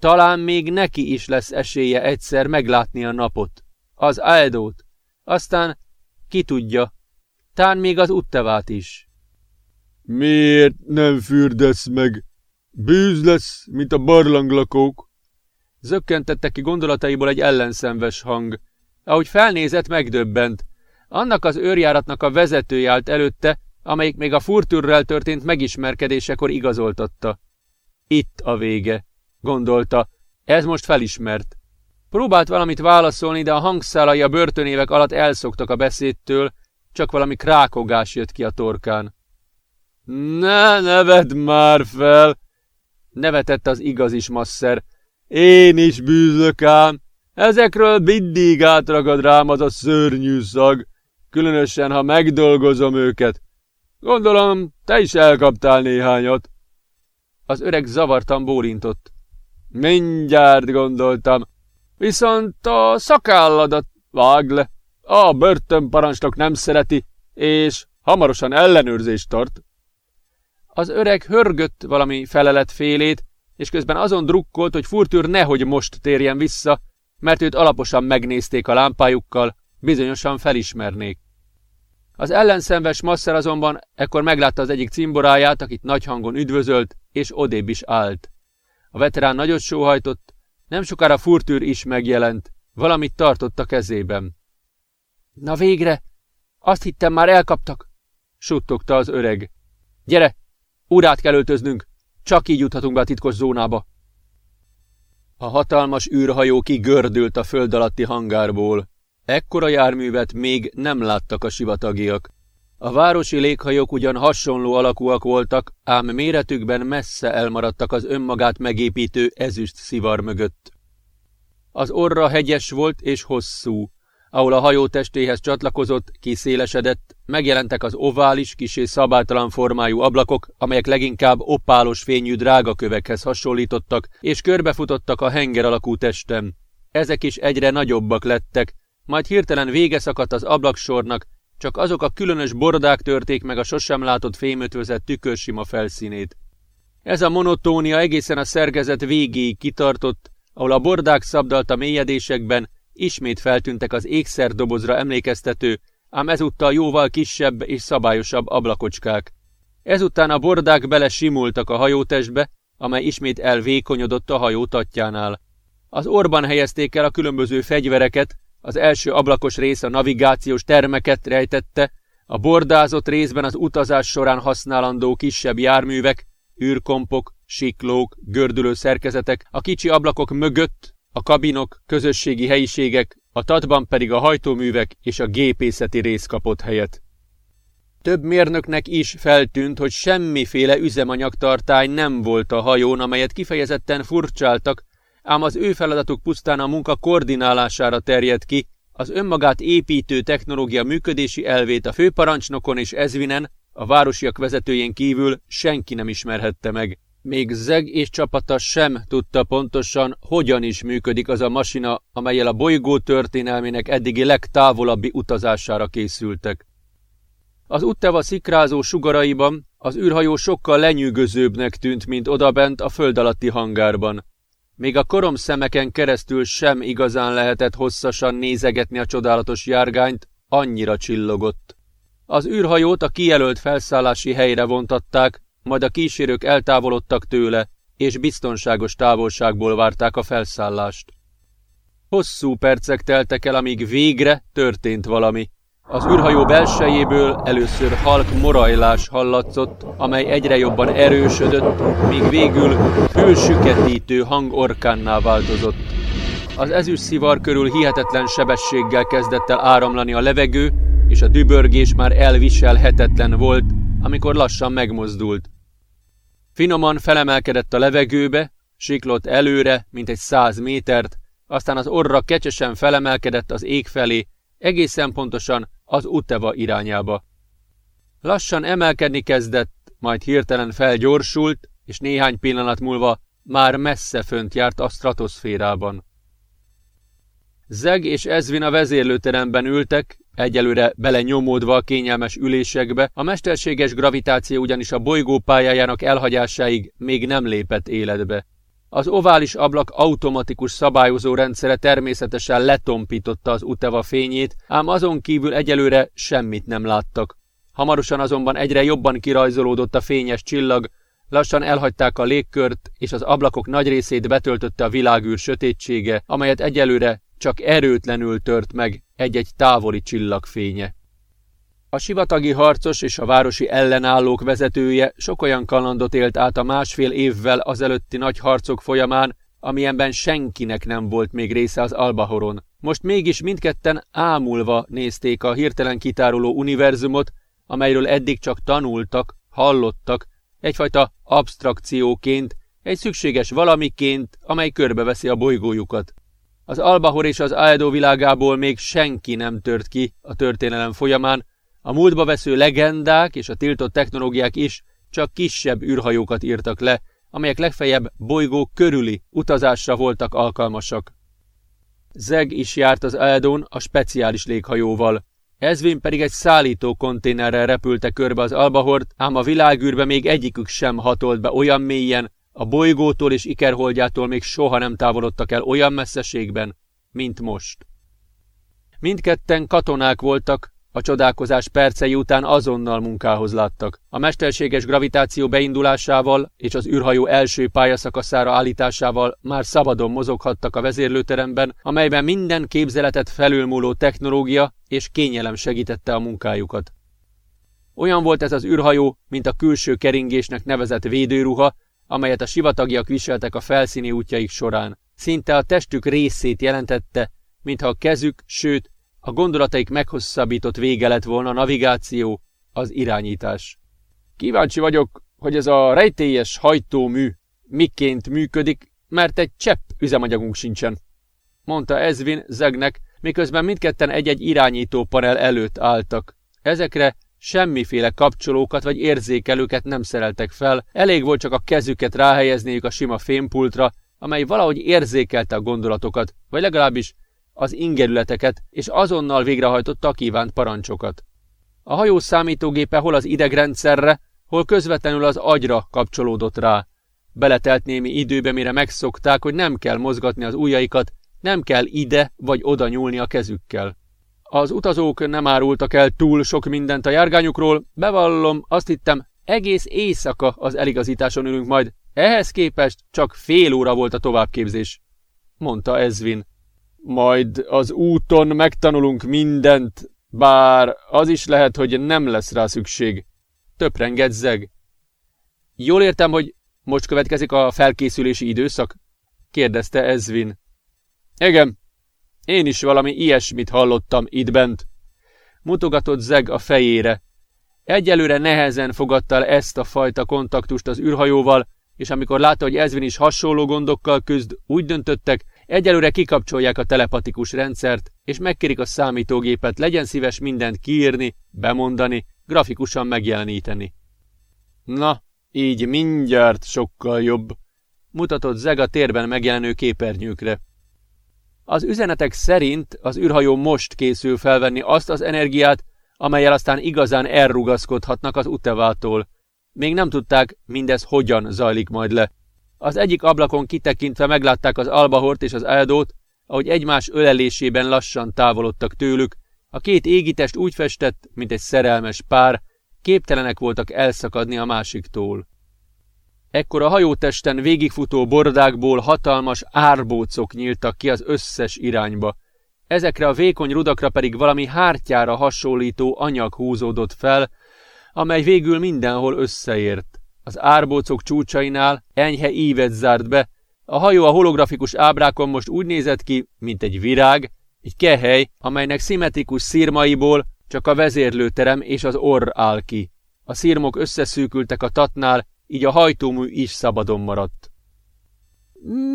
Talán még neki is lesz esélye egyszer meglátni a napot, az Aedót, aztán ki tudja, tán még az Uttevát is. Miért nem fürdesz meg? Bűz lesz, mint a barlanglakók. Zökkentette ki gondolataiból egy ellenszenves hang. Ahogy felnézett, megdöbbent. Annak az őrjáratnak a vezetője állt előtte, amelyik még a furtűrrel történt megismerkedésekor igazoltatta. Itt a vége, gondolta, ez most felismert. Próbált valamit válaszolni, de a hangszálai a börtönévek alatt elszoktak a beszédtől, csak valami krákogás jött ki a torkán. Ne neved már fel! Nevetett az igazis masszer. Én is bűzök ám. Ezekről mindig átragad rám az a szörnyű szag, különösen, ha megdolgozom őket. Gondolom, te is elkaptál néhányat. Az öreg zavartan bólintott. Mindjárt gondoltam. Viszont a szakálladat vág le. A börtönparancsnok nem szereti, és hamarosan ellenőrzést tart. Az öreg hörgött valami felelet félét, és közben azon drukkolt, hogy Furtűr nehogy most térjen vissza, mert őt alaposan megnézték a lámpájukkal, bizonyosan felismernék. Az ellenszenves masszer azonban ekkor meglátta az egyik cimboráját, akit nagy hangon üdvözölt, és odébb is állt. A veterán nagyot sóhajtott, nem sokára Furtűr is megjelent, valamit tartott a kezében. Na végre! Azt hittem már elkaptak! suttogta az öreg. Gyere, Urát kell öltöznünk, csak így juthatunk be a titkos zónába. A hatalmas űrhajó kigördült a föld alatti hangárból. Ekkora járművet még nem láttak a sivatagiak. A városi léghajók ugyan hasonló alakúak voltak, ám méretükben messze elmaradtak az önmagát megépítő ezüst szivar mögött. Az orra hegyes volt és hosszú, ahol a hajó testéhez csatlakozott, kiszélesedett, megjelentek az ovális, kisé szabálytalan formájú ablakok, amelyek leginkább opálos fényű drágakövekhez hasonlítottak, és körbefutottak a henger alakú testem. Ezek is egyre nagyobbak lettek, majd hirtelen vége szakadt az ablaksornak, csak azok a különös bordák törték meg a sosem látott fémötvözett tükörsima felszínét. Ez a monotónia egészen a szerkezet végéig kitartott, ahol a bordák szabdalt a mélyedésekben, ismét feltűntek az ékszerdobozra emlékeztető, ám ezúttal jóval kisebb és szabályosabb ablakocskák. Ezután a bordák bele simultak a hajótestbe, amely ismét elvékonyodott a hajó tatjánál. Az orban helyezték el a különböző fegyvereket, az első ablakos rész a navigációs termeket rejtette, a bordázott részben az utazás során használandó kisebb járművek, űrkompok, siklók, gördülő szerkezetek, a kicsi ablakok mögött, a kabinok, közösségi helyiségek, a tatban pedig a hajtóművek és a gépészeti rész kapott helyet. Több mérnöknek is feltűnt, hogy semmiféle üzemanyagtartály nem volt a hajón, amelyet kifejezetten furcsáltak, ám az ő feladatuk pusztán a munka koordinálására terjed ki, az önmagát építő technológia működési elvét a főparancsnokon és Ezvinen, a városiak vezetőjén kívül senki nem ismerhette meg. Még Zeg és csapata sem tudta pontosan, hogyan is működik az a masina, amelyel a bolygó történelmének eddigi legtávolabbi utazására készültek. Az Utteva szikrázó sugaraiban az űrhajó sokkal lenyűgözőbbnek tűnt, mint odabent a föld alatti hangárban. Még a korom szemeken keresztül sem igazán lehetett hosszasan nézegetni a csodálatos járgányt, annyira csillogott. Az űrhajót a kijelölt felszállási helyre vontatták, majd a kísérők eltávolodtak tőle, és biztonságos távolságból várták a felszállást. Hosszú percek teltek el, amíg végre történt valami. Az űrhajó belsejéből először halk morajlás hallatszott, amely egyre jobban erősödött, míg végül fülsüketítő hangorkánná változott. Az ezüst szivar körül hihetetlen sebességgel kezdett el áramlani a levegő, és a dübörgés már elviselhetetlen volt, amikor lassan megmozdult. Finoman felemelkedett a levegőbe, siklott előre, mint egy száz métert, aztán az orra kecsesen felemelkedett az ég felé, egészen pontosan az Uteva irányába. Lassan emelkedni kezdett, majd hirtelen felgyorsult, és néhány pillanat múlva már messze fönt járt a stratoszférában. Zeg és Ezvin a vezérlőteremben ültek, egyelőre belenyomódva a kényelmes ülésekbe, a mesterséges gravitáció ugyanis a bolygó pályájának elhagyásáig még nem lépett életbe. Az ovális ablak automatikus szabályozó rendszere természetesen letompította az Uteva fényét, ám azon kívül egyelőre semmit nem láttak. Hamarosan azonban egyre jobban kirajzolódott a fényes csillag, lassan elhagyták a légkört, és az ablakok nagy részét betöltötte a világűr sötétsége, amelyet egyelőre csak erőtlenül tört meg egy-egy távoli csillagfénye. A sivatagi harcos és a városi ellenállók vezetője sok olyan kalandot élt át a másfél évvel azelőtti nagy harcok folyamán, amilyenben senkinek nem volt még része az Albahoron. Most mégis mindketten ámulva nézték a hirtelen kitáruló univerzumot, amelyről eddig csak tanultak, hallottak, egyfajta abstrakcióként, egy szükséges valamiként, amely körbeveszi a bolygójukat. Az Albahor és az Aedo világából még senki nem tört ki a történelem folyamán, a múltba vesző legendák és a tiltott technológiák is csak kisebb űrhajókat írtak le, amelyek legfeljebb bolygó körüli utazásra voltak alkalmasak. Zeg is járt az Aedon a speciális léghajóval. Ezvin pedig egy szállító konténerrel repülte körbe az Albahort, ám a világűrbe még egyikük sem hatolt be olyan mélyen, a bolygótól és Ikerholdjától még soha nem távolodtak el olyan messzeségben, mint most. Mindketten katonák voltak, a csodálkozás percei után azonnal munkához láttak. A mesterséges gravitáció beindulásával és az űrhajó első pályaszakaszára állításával már szabadon mozoghattak a vezérlőteremben, amelyben minden képzeletet felülmúló technológia és kényelem segítette a munkájukat. Olyan volt ez az űrhajó, mint a külső keringésnek nevezett védőruha, amelyet a sivatagiak viseltek a felszíni útjaik során. szinte a testük részét jelentette, mintha a kezük, sőt, a gondolataik meghosszabbított vége lett volna a navigáció, az irányítás. Kíváncsi vagyok, hogy ez a rejtélyes hajtómű miként működik, mert egy csepp üzemanyagunk sincsen, mondta Ezvin Zegnek, miközben mindketten egy-egy irányító panel előtt álltak. Ezekre semmiféle kapcsolókat vagy érzékelőket nem szereltek fel, elég volt csak a kezüket ráhelyezniük a sima fémpultra, amely valahogy érzékelte a gondolatokat, vagy legalábbis az ingerületeket, és azonnal végrehajtotta a kívánt parancsokat. A hajó számítógépe hol az idegrendszerre, hol közvetlenül az agyra kapcsolódott rá. Beletelt némi időbe, mire megszokták, hogy nem kell mozgatni az ujjaikat, nem kell ide vagy oda nyúlni a kezükkel. Az utazók nem árultak el túl sok mindent a járgányukról, bevallom, azt hittem, egész éjszaka az eligazításon ülünk majd, ehhez képest csak fél óra volt a továbbképzés, mondta Ezvin. Majd az úton megtanulunk mindent, bár az is lehet, hogy nem lesz rá szükség. Töprenged zeg. Jól értem, hogy most következik a felkészülési időszak? kérdezte Ezvin. Igen, én is valami ilyesmit hallottam itt bent. Mutogatott zeg a fejére. Egyelőre nehezen fogadta el ezt a fajta kontaktust az űrhajóval, és amikor látta, hogy Ezvin is hasonló gondokkal küzd, úgy döntöttek, egyelőre kikapcsolják a telepatikus rendszert, és megkérik a számítógépet, legyen szíves mindent kiírni, bemondani, grafikusan megjeleníteni. Na, így mindjárt sokkal jobb, mutatott Zeg a térben megjelenő képernyőkre. Az üzenetek szerint az űrhajó most készül felvenni azt az energiát, amelyel aztán igazán elrugaszkodhatnak az utevától. Még nem tudták, mindez hogyan zajlik majd le. Az egyik ablakon kitekintve meglátták az albahort és az eldót, ahogy egymás ölelésében lassan távolodtak tőlük, a két égitest úgy festett, mint egy szerelmes pár, képtelenek voltak elszakadni a másiktól. Ekkor a hajótesten végigfutó bordákból hatalmas árbócok nyíltak ki az összes irányba. Ezekre a vékony rudakra pedig valami hártyára hasonlító anyag húzódott fel, amely végül mindenhol összeért. Az árbócok csúcsainál enyhe ívet zárt be, a hajó a holografikus ábrákon most úgy nézett ki, mint egy virág, egy kehely, amelynek szimmetrikus szírmaiból csak a vezérlőterem és az orr áll ki. A szírmok összeszűkültek a tatnál, így a hajtómű is szabadon maradt.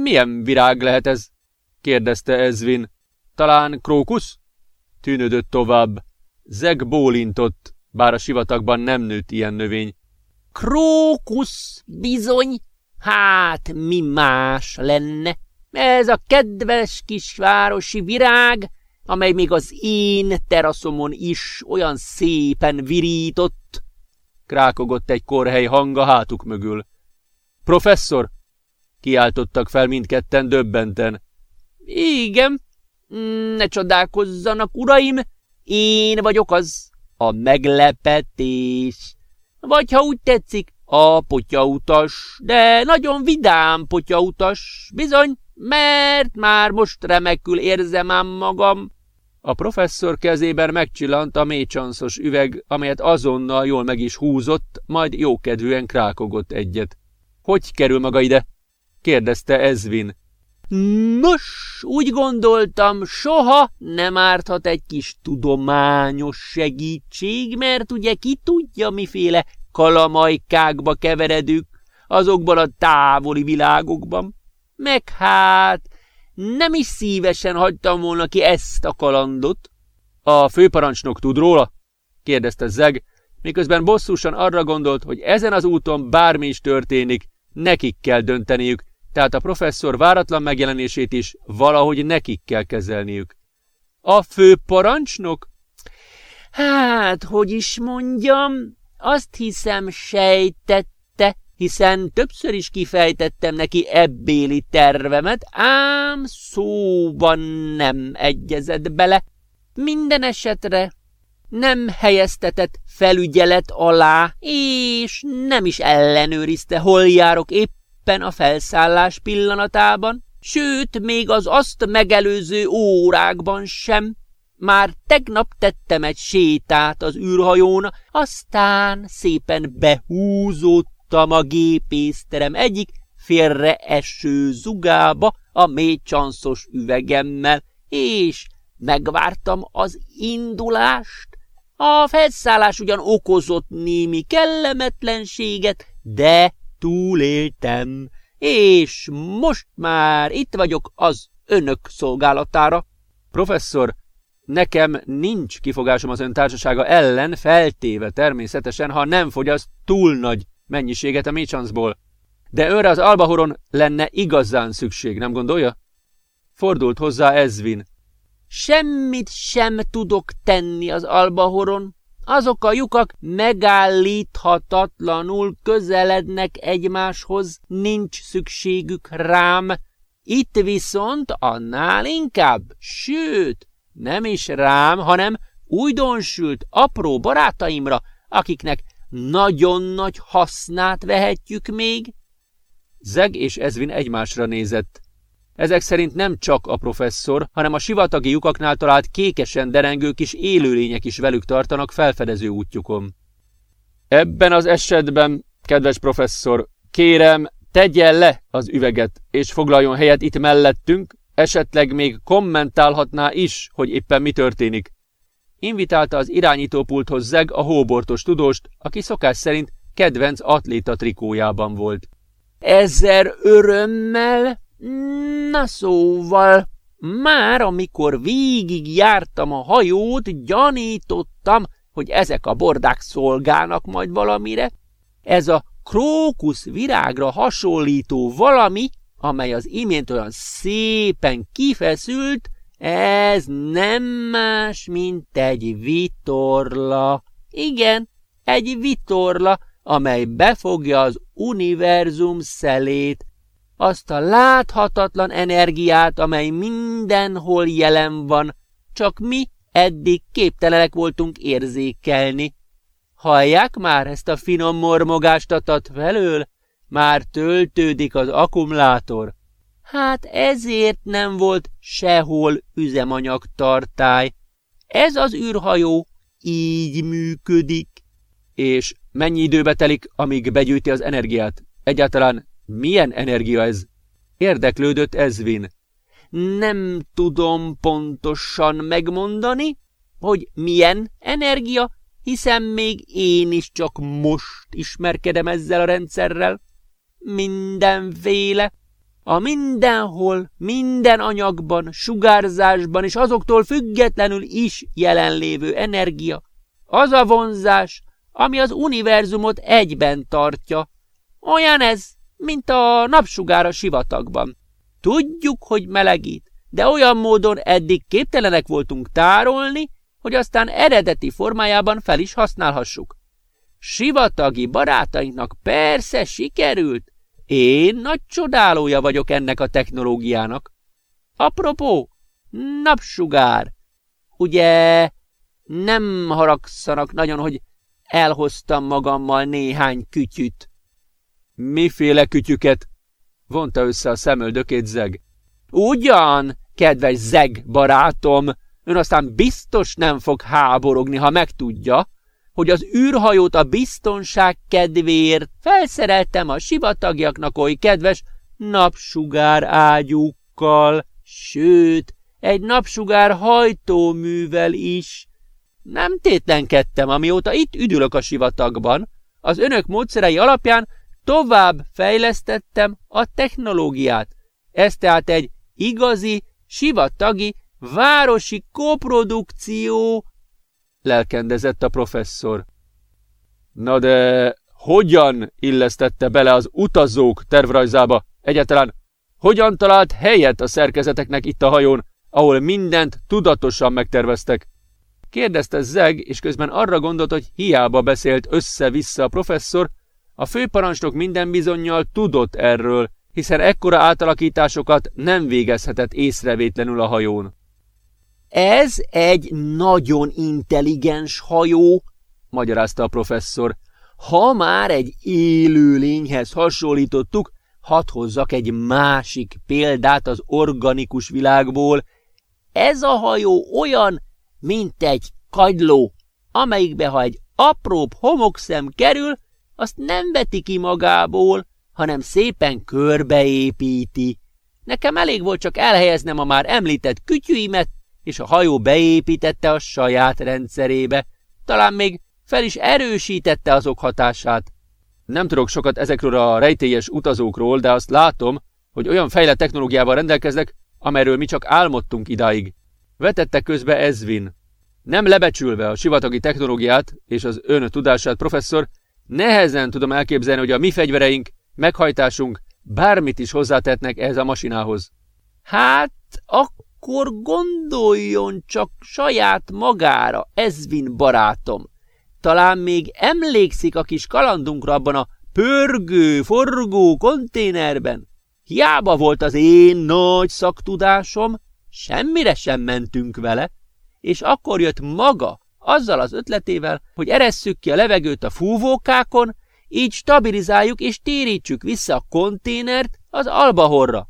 Milyen virág lehet ez? kérdezte Ezvin. Talán krókusz? Tűnődött tovább. Zeg bólintott, bár a sivatagban nem nőtt ilyen növény. Krókusz, bizony! Hát, mi más lenne? Ez a kedves kisvárosi virág, amely még az én teraszomon is olyan szépen virított, krákogott egy korhely hang a hátuk mögül. Professzor! Kiáltottak fel mindketten döbbenten. Igen, ne csodálkozzanak, uraim, én vagyok az, a meglepetés. Vagy ha úgy tetszik, a potyautas, de nagyon vidám potyautas, bizony, mert már most remekül érzem ám magam. A professzor kezében megcsillant a mécsanszos üveg, amelyet azonnal jól meg is húzott, majd jókedvűen krákogott egyet. Hogy kerül maga ide? kérdezte Ezvin. Nos, úgy gondoltam, soha nem árthat egy kis tudományos segítség, mert ugye ki tudja, miféle kalamajkákba keveredük azokban a távoli világokban. Meg hát, nem is szívesen hagytam volna ki ezt a kalandot. A főparancsnok tud róla? kérdezte Zeg, miközben bosszúsan arra gondolt, hogy ezen az úton bármi is történik, nekik kell dönteniük, tehát a professzor váratlan megjelenését is valahogy nekik kell kezelniük. A főparancsnok? Hát, hogy is mondjam, azt hiszem sejtett, hiszen többször is kifejtettem neki ebbéli tervemet, ám szóban nem egyezett bele. Minden esetre nem helyeztetett felügyelet alá, és nem is ellenőrizte, hol járok éppen a felszállás pillanatában, sőt, még az azt megelőző órákban sem. Már tegnap tettem egy sétát az űrhajón, aztán szépen bejutottam a gépészterem egyik félre eső zugába, a mély csanszos üvegemmel, és megvártam az indulást. A felszállás ugyan okozott némi kellemetlenséget, de túléltem, és most már itt vagyok az önök szolgálatára. Professzor, nekem nincs kifogásom az ön társasága ellen, feltéve természetesen, ha nem fogyaszt túl nagy mennyiséget a mécsanszból. De őre az albahoron lenne igazán szükség, nem gondolja? Fordult hozzá Ezvin. Semmit sem tudok tenni az albahoron. Azok a lyukak megállíthatatlanul közelednek egymáshoz, nincs szükségük rám. Itt viszont annál inkább, sőt, nem is rám, hanem újdonsült apró barátaimra, akiknek nagyon nagy hasznát vehetjük még. Zeg és Ezvin egymásra nézett. Ezek szerint nem csak a professzor, hanem a sivatagi lyukaknál talált kékesen derengő kis élőlények is velük tartanak felfedező útjukon. Ebben az esetben, kedves professzor, kérem, tegye le az üveget, és foglaljon helyet itt mellettünk, esetleg még kommentálhatná is, hogy éppen mi történik. Invitálta az irányítópulthoz Zeg a hóbortos tudóst, aki szokás szerint kedvenc atléta trikójában volt. Ezer örömmel, Na szóval, már amikor végig jártam a hajót, gyanítottam, hogy ezek a bordák szolgálnak majd valamire. Ez a krókusz virágra hasonlító valami, amely az imént olyan szépen kifeszült, ez nem más, mint egy vitorla. Igen, egy vitorla, amely befogja az univerzum szelét, azt a láthatatlan energiát, amely mindenhol jelen van, csak mi eddig képtelenek voltunk érzékelni. Hallják már ezt a finom mormogást a felől? Már töltődik az akkumulátor. Hát ezért nem volt sehol üzemanyagtartály. Ez az űrhajó így működik. És mennyi időbe telik, amíg begyűjti az energiát? Egyáltalán milyen energia ez? Érdeklődött Ezvin. Nem tudom pontosan megmondani, hogy milyen energia, hiszen még én is csak most ismerkedem ezzel a rendszerrel. Mindenféle, a mindenhol, minden anyagban, sugárzásban és azoktól függetlenül is jelenlévő energia, az a vonzás, ami az univerzumot egyben tartja. Olyan ez, mint a napsugár a sivatagban. Tudjuk, hogy melegít, de olyan módon eddig képtelenek voltunk tárolni, hogy aztán eredeti formájában fel is használhassuk. Sivatagi barátainknak persze sikerült. Én nagy csodálója vagyok ennek a technológiának. Apropó, napsugár. Ugye nem haragszanak nagyon, hogy elhoztam magammal néhány kütyüt. Miféle kütyüket? Vonta össze a szemöldökét Zeg. Ugyan, kedves Zeg barátom, ön aztán biztos nem fog háborogni, ha megtudja, hogy az űrhajót a biztonság kedvéért felszereltem a sivatagjaknak oly kedves napsugár ágyúkkal, sőt, egy napsugár hajtóművel is. Nem tétlenkedtem, amióta itt üdülök a sivatagban. Az önök módszerei alapján Tovább fejlesztettem a technológiát. Ez tehát egy igazi, sivatagi, városi koprodukció, lelkendezett a professzor. Na de hogyan illesztette bele az utazók tervrajzába? Egyáltalán hogyan talált helyet a szerkezeteknek itt a hajón, ahol mindent tudatosan megterveztek? Kérdezte Zeg, és közben arra gondolt, hogy hiába beszélt össze-vissza a professzor, a főparancsnok minden bizonyal tudott erről, hiszen ekkora átalakításokat nem végezhetett észrevétlenül a hajón. Ez egy nagyon intelligens hajó, magyarázta a professzor. Ha már egy élőlényhez hasonlítottuk, hadd hozzak egy másik példát az organikus világból. Ez a hajó olyan, mint egy kagyló, amelyikbe ha egy apróbb homokszem kerül, azt nem veti ki magából, hanem szépen körbeépíti. Nekem elég volt csak elhelyeznem a már említett kütyűimet, és a hajó beépítette a saját rendszerébe. Talán még fel is erősítette azok hatását. Nem tudok sokat ezekről a rejtélyes utazókról, de azt látom, hogy olyan fejlett technológiával rendelkeznek, amelyről mi csak álmodtunk idáig. Vetette közbe Ezvin. Nem lebecsülve a sivatagi technológiát és az ön tudását, professzor, nehezen tudom elképzelni, hogy a mi fegyvereink, meghajtásunk bármit is hozzátetnek ehhez a masinához. Hát, akkor gondoljon csak saját magára, Ezvin barátom. Talán még emlékszik a kis kalandunkra abban a pörgő, forgó konténerben. Hiába volt az én nagy szaktudásom, semmire sem mentünk vele, és akkor jött maga azzal az ötletével, hogy eresszük ki a levegőt a fúvókákon, így stabilizáljuk és térítsük vissza a konténert az albahorra.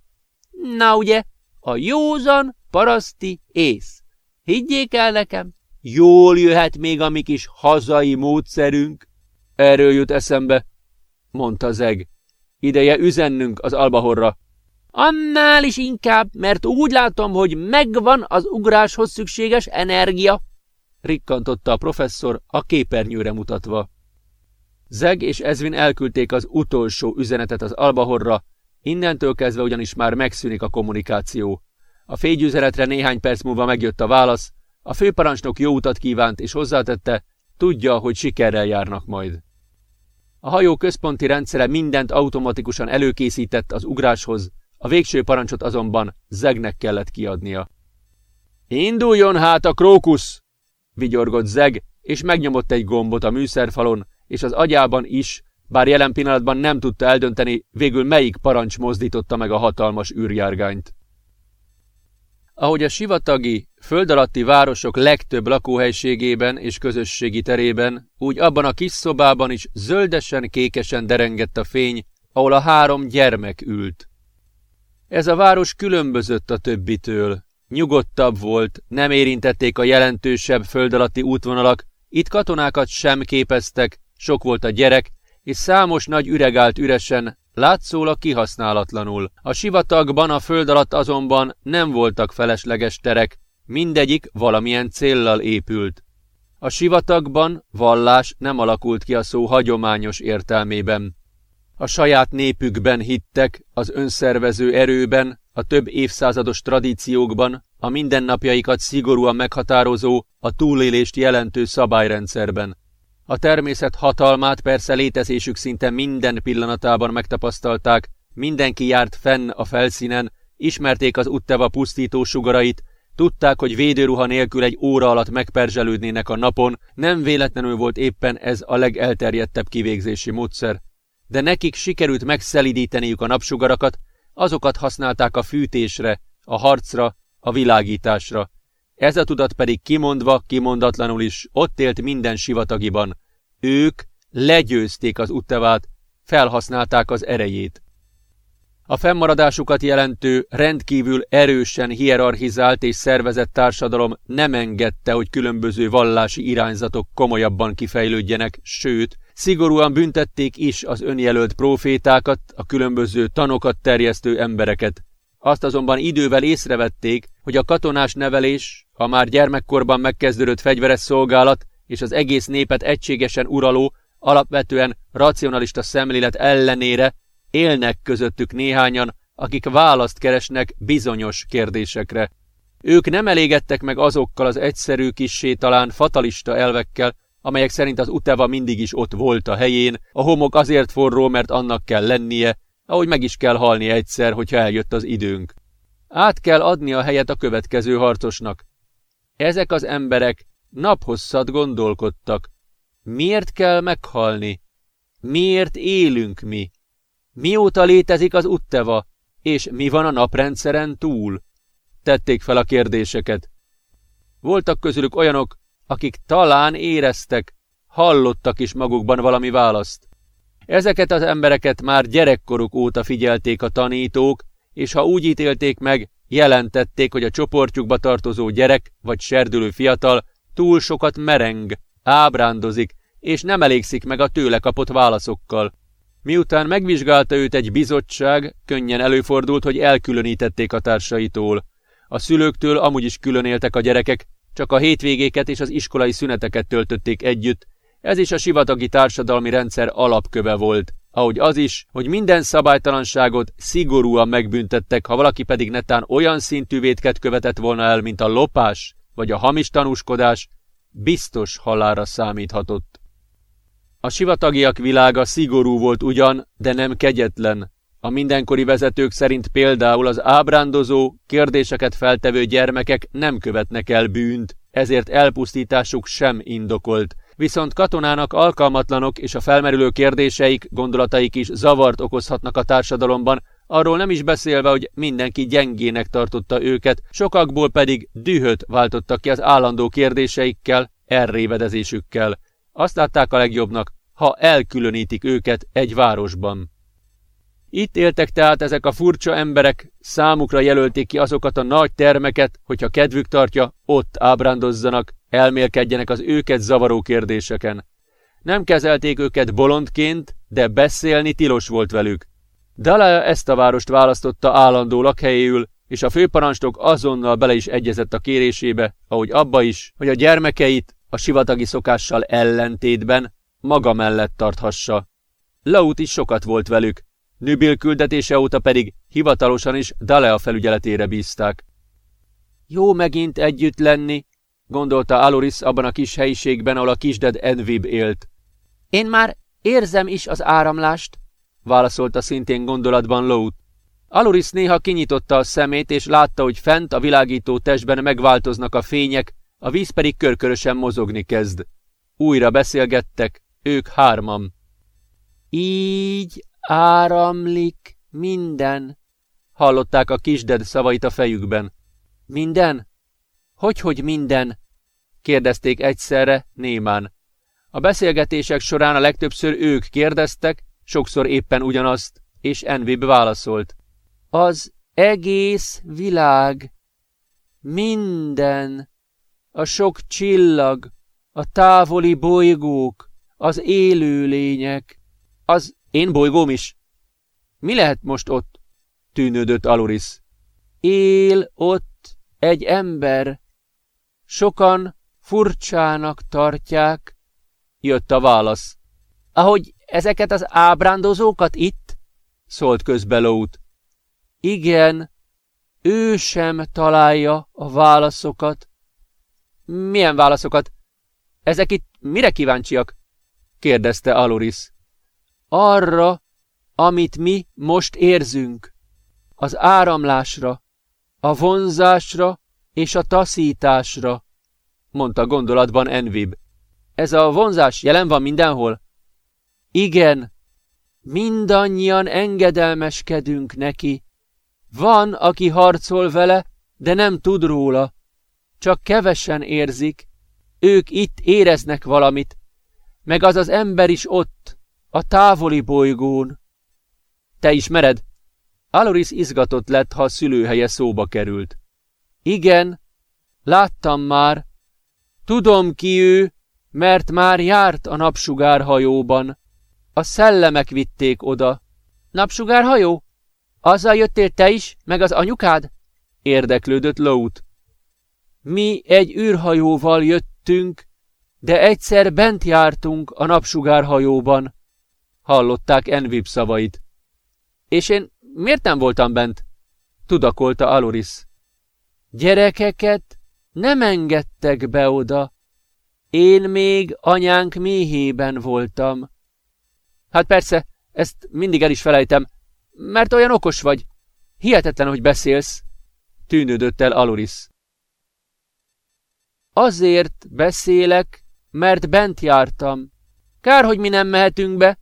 Na ugye, a józan paraszti ész. Higgyék el nekem, jól jöhet még a mi kis hazai módszerünk. Erről jut eszembe, mondta Zeg. Ideje üzennünk az albahorra. Annál is inkább, mert úgy látom, hogy megvan az ugráshoz szükséges energia, rikkantotta a professzor a képernyőre mutatva. Zeg és Ezvin elküldték az utolsó üzenetet az albahorra, innentől kezdve ugyanis már megszűnik a kommunikáció. A fégyüzenetre néhány perc múlva megjött a válasz, a főparancsnok jó utat kívánt és hozzátette, tudja, hogy sikerrel járnak majd. A hajó központi rendszere mindent automatikusan előkészített az ugráshoz, a végső parancsot azonban Zegnek kellett kiadnia. Induljon hát a krókusz! Vigyorgott Zeg, és megnyomott egy gombot a műszerfalon, és az agyában is, bár jelen pillanatban nem tudta eldönteni, végül melyik parancs mozdította meg a hatalmas űrjárgányt. Ahogy a sivatagi, föld alatti városok legtöbb lakóhelységében és közösségi terében, úgy abban a kis szobában is zöldesen-kékesen derengett a fény, ahol a három gyermek ült. Ez a város különbözött a többitől. Nyugodtabb volt, nem érintették a jelentősebb föld alatti útvonalak, itt katonákat sem képeztek, sok volt a gyerek, és számos nagy üreg állt üresen, látszólag kihasználatlanul. A sivatagban a föld alatt azonban nem voltak felesleges terek, mindegyik valamilyen céllal épült. A sivatagban vallás nem alakult ki a szó hagyományos értelmében. A saját népükben hittek, az önszervező erőben, a több évszázados tradíciókban, a mindennapjaikat szigorúan meghatározó, a túlélést jelentő szabályrendszerben. A természet hatalmát persze létezésük szinte minden pillanatában megtapasztalták, mindenki járt fenn a felszínen, ismerték az Utteva pusztító sugarait, tudták, hogy védőruha nélkül egy óra alatt megperzselődnének a napon, nem véletlenül volt éppen ez a legelterjedtebb kivégzési módszer. De nekik sikerült megszelidíteniük a napsugarakat, azokat használták a fűtésre, a harcra, a világításra. Ez a tudat pedig kimondva, kimondatlanul is ott élt minden sivatagiban. Ők legyőzték az uttevát, felhasználták az erejét. A fennmaradásukat jelentő, rendkívül erősen hierarchizált és szervezett társadalom nem engedte, hogy különböző vallási irányzatok komolyabban kifejlődjenek, sőt, szigorúan büntették is az önjelölt profétákat, a különböző tanokat terjesztő embereket. Azt azonban idővel észrevették, hogy a katonás nevelés, a már gyermekkorban megkezdődött fegyveres szolgálat és az egész népet egységesen uraló, alapvetően racionalista szemlélet ellenére élnek közöttük néhányan, akik választ keresnek bizonyos kérdésekre. Ők nem elégedtek meg azokkal az egyszerű kissé talán fatalista elvekkel, amelyek szerint az uteva mindig is ott volt a helyén, a homok azért forró, mert annak kell lennie, ahogy meg is kell halni egyszer, hogyha eljött az időnk. Át kell adni a helyet a következő harcosnak. Ezek az emberek naphosszat gondolkodtak. Miért kell meghalni? Miért élünk mi? Mióta létezik az Utteva, és mi van a naprendszeren túl? Tették fel a kérdéseket. Voltak közülük olyanok, akik talán éreztek, hallottak is magukban valami választ. Ezeket az embereket már gyerekkoruk óta figyelték a tanítók, és ha úgy ítélték meg, jelentették, hogy a csoportjukba tartozó gyerek vagy serdülő fiatal túl sokat mereng, ábrándozik, és nem elégszik meg a tőle kapott válaszokkal. Miután megvizsgálta őt egy bizottság, könnyen előfordult, hogy elkülönítették a társaitól. A szülőktől amúgy is külön éltek a gyerekek, csak a hétvégéket és az iskolai szüneteket töltötték együtt, ez is a sivatagi társadalmi rendszer alapköve volt, ahogy az is, hogy minden szabálytalanságot szigorúan megbüntettek, ha valaki pedig netán olyan szintű vétket követett volna el, mint a lopás vagy a hamis tanúskodás, biztos halára számíthatott. A sivatagiak világa szigorú volt ugyan, de nem kegyetlen. A mindenkori vezetők szerint például az ábrándozó, kérdéseket feltevő gyermekek nem követnek el bűnt, ezért elpusztításuk sem indokolt, viszont katonának alkalmatlanok és a felmerülő kérdéseik, gondolataik is zavart okozhatnak a társadalomban, arról nem is beszélve, hogy mindenki gyengének tartotta őket, sokakból pedig dühöt váltottak ki az állandó kérdéseikkel, elrévedezésükkel. Azt látták a legjobbnak, ha elkülönítik őket egy városban. Itt éltek tehát ezek a furcsa emberek, számukra jelölték ki azokat a nagy termeket, hogyha kedvük tartja, ott ábrándozzanak, elmélkedjenek az őket zavaró kérdéseken. Nem kezelték őket bolondként, de beszélni tilos volt velük. Dalaya ezt a várost választotta állandó lakhelyéül, és a főparancsnok azonnal bele is egyezett a kérésébe, ahogy abba is, hogy a gyermekeit a sivatagi szokással ellentétben maga mellett tarthassa. Laut is sokat volt velük, Nübil küldetése óta pedig hivatalosan is Dalea felügyeletére bízták. Jó megint együtt lenni, gondolta Aloris abban a kis helyiségben, ahol a kisded Envib élt. Én már érzem is az áramlást, válaszolta szintén gondolatban Lout. Aloris néha kinyitotta a szemét, és látta, hogy fent a világító testben megváltoznak a fények, a víz pedig körkörösen mozogni kezd. Újra beszélgettek, ők hárman. Így áramlik minden, hallották a kisded szavait a fejükben. Minden? Hogy-hogy minden? kérdezték egyszerre némán. A beszélgetések során a legtöbbször ők kérdeztek, sokszor éppen ugyanazt, és Envib válaszolt. Az egész világ, minden, a sok csillag, a távoli bolygók, az élőlények, az én bolygóm is. Mi lehet most ott? tűnődött Aloris. Él ott egy ember. Sokan furcsának tartják, jött a válasz. Ahogy ezeket az ábrándozókat itt? szólt közbe. Igen, ő sem találja a válaszokat. Milyen válaszokat? Ezek itt mire kíváncsiak? kérdezte Aloris. Arra, amit mi most érzünk. Az áramlásra, a vonzásra és a taszításra, mondta gondolatban Envib. Ez a vonzás jelen van mindenhol? Igen, mindannyian engedelmeskedünk neki. Van, aki harcol vele, de nem tud róla. Csak kevesen érzik. Ők itt éreznek valamit. Meg az az ember is ott, a távoli bolygón. Te ismered? Aloris izgatott lett, ha a szülőhelye szóba került. Igen, láttam már. Tudom ki ő, mert már járt a napsugárhajóban. A szellemek vitték oda. Napsugárhajó? Azzal jöttél te is, meg az anyukád? Érdeklődött Lout. Mi egy űrhajóval jöttünk, de egyszer bent jártunk a napsugárhajóban. Hallották Envib szavait. És én miért nem voltam bent? Tudakolta Aloris. Gyerekeket nem engedtek be oda. Én még anyánk méhében voltam. Hát persze, ezt mindig el is felejtem, mert olyan okos vagy. Hihetetlen, hogy beszélsz, tűnődött el Aloris. Azért beszélek, mert bent jártam. Kár, hogy mi nem mehetünk be,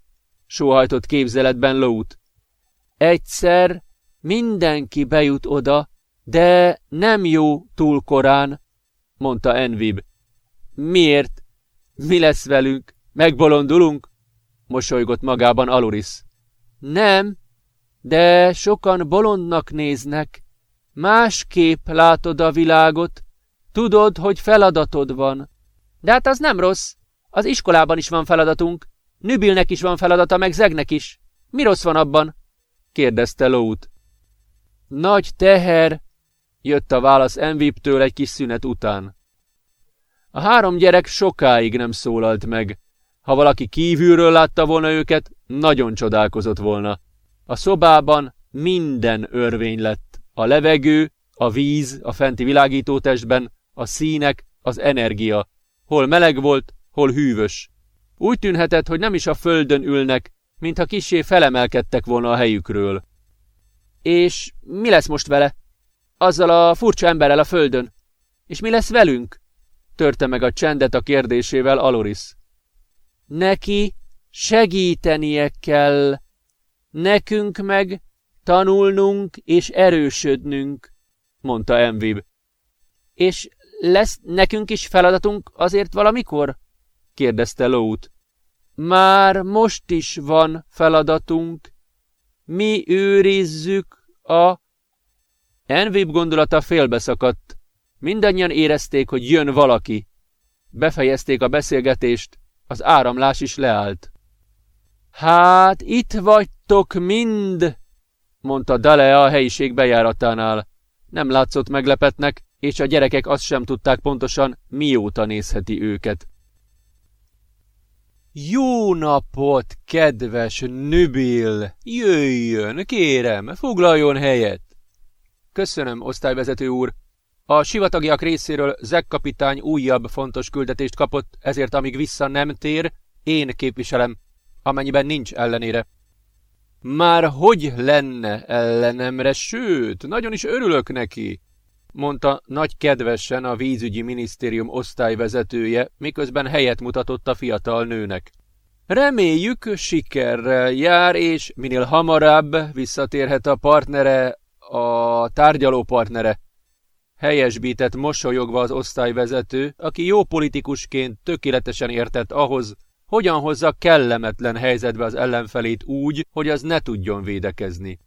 sóhajtott képzeletben Lót. Egyszer mindenki bejut oda, de nem jó túl korán, mondta Envib. Miért? Mi lesz velünk? Megbolondulunk? mosolygott magában Aluris. Nem, de sokan bolondnak néznek. Másképp látod a világot, tudod, hogy feladatod van. De hát az nem rossz. Az iskolában is van feladatunk. Nübilnek is van feladata, meg Zegnek is. Mi rossz van abban? kérdezte Lót. Nagy teher, jött a válasz Enviptől egy kis szünet után. A három gyerek sokáig nem szólalt meg. Ha valaki kívülről látta volna őket, nagyon csodálkozott volna. A szobában minden örvény lett. A levegő, a víz, a fenti világítótestben, a színek, az energia. Hol meleg volt, hol hűvös. Úgy tűnhetett, hogy nem is a földön ülnek, mintha kisé felemelkedtek volna a helyükről. És mi lesz most vele? Azzal a furcsa emberrel a földön? És mi lesz velünk? Törte meg a csendet a kérdésével Aloris. Neki segítenie kell. Nekünk meg tanulnunk és erősödnünk, mondta Envib. És lesz nekünk is feladatunk azért valamikor? Kérdezte Lót. Már most is van feladatunk. Mi őrizzük a... Envib gondolata félbeszakadt. Mindannyian érezték, hogy jön valaki. Befejezték a beszélgetést, az áramlás is leállt. Hát, itt vagytok mind, mondta Dalea a helyiség bejáratánál. Nem látszott meglepetnek, és a gyerekek azt sem tudták pontosan, mióta nézheti őket. Jó napot, kedves Nübil! Jöjjön, kérem, foglaljon helyet! Köszönöm, osztályvezető úr. A sivatagiak részéről Zek kapitány újabb fontos küldetést kapott, ezért amíg vissza nem tér, én képviselem, amennyiben nincs ellenére. Már hogy lenne ellenemre, sőt, nagyon is örülök neki, mondta nagy kedvesen a vízügyi minisztérium osztályvezetője, miközben helyet mutatott a fiatal nőnek. Reméljük sikerrel jár, és minél hamarabb visszatérhet a partnere, a tárgyaló partnere. Helyesbített mosolyogva az osztályvezető, aki jó politikusként tökéletesen értett ahhoz, hogyan hozza kellemetlen helyzetbe az ellenfelét úgy, hogy az ne tudjon védekezni.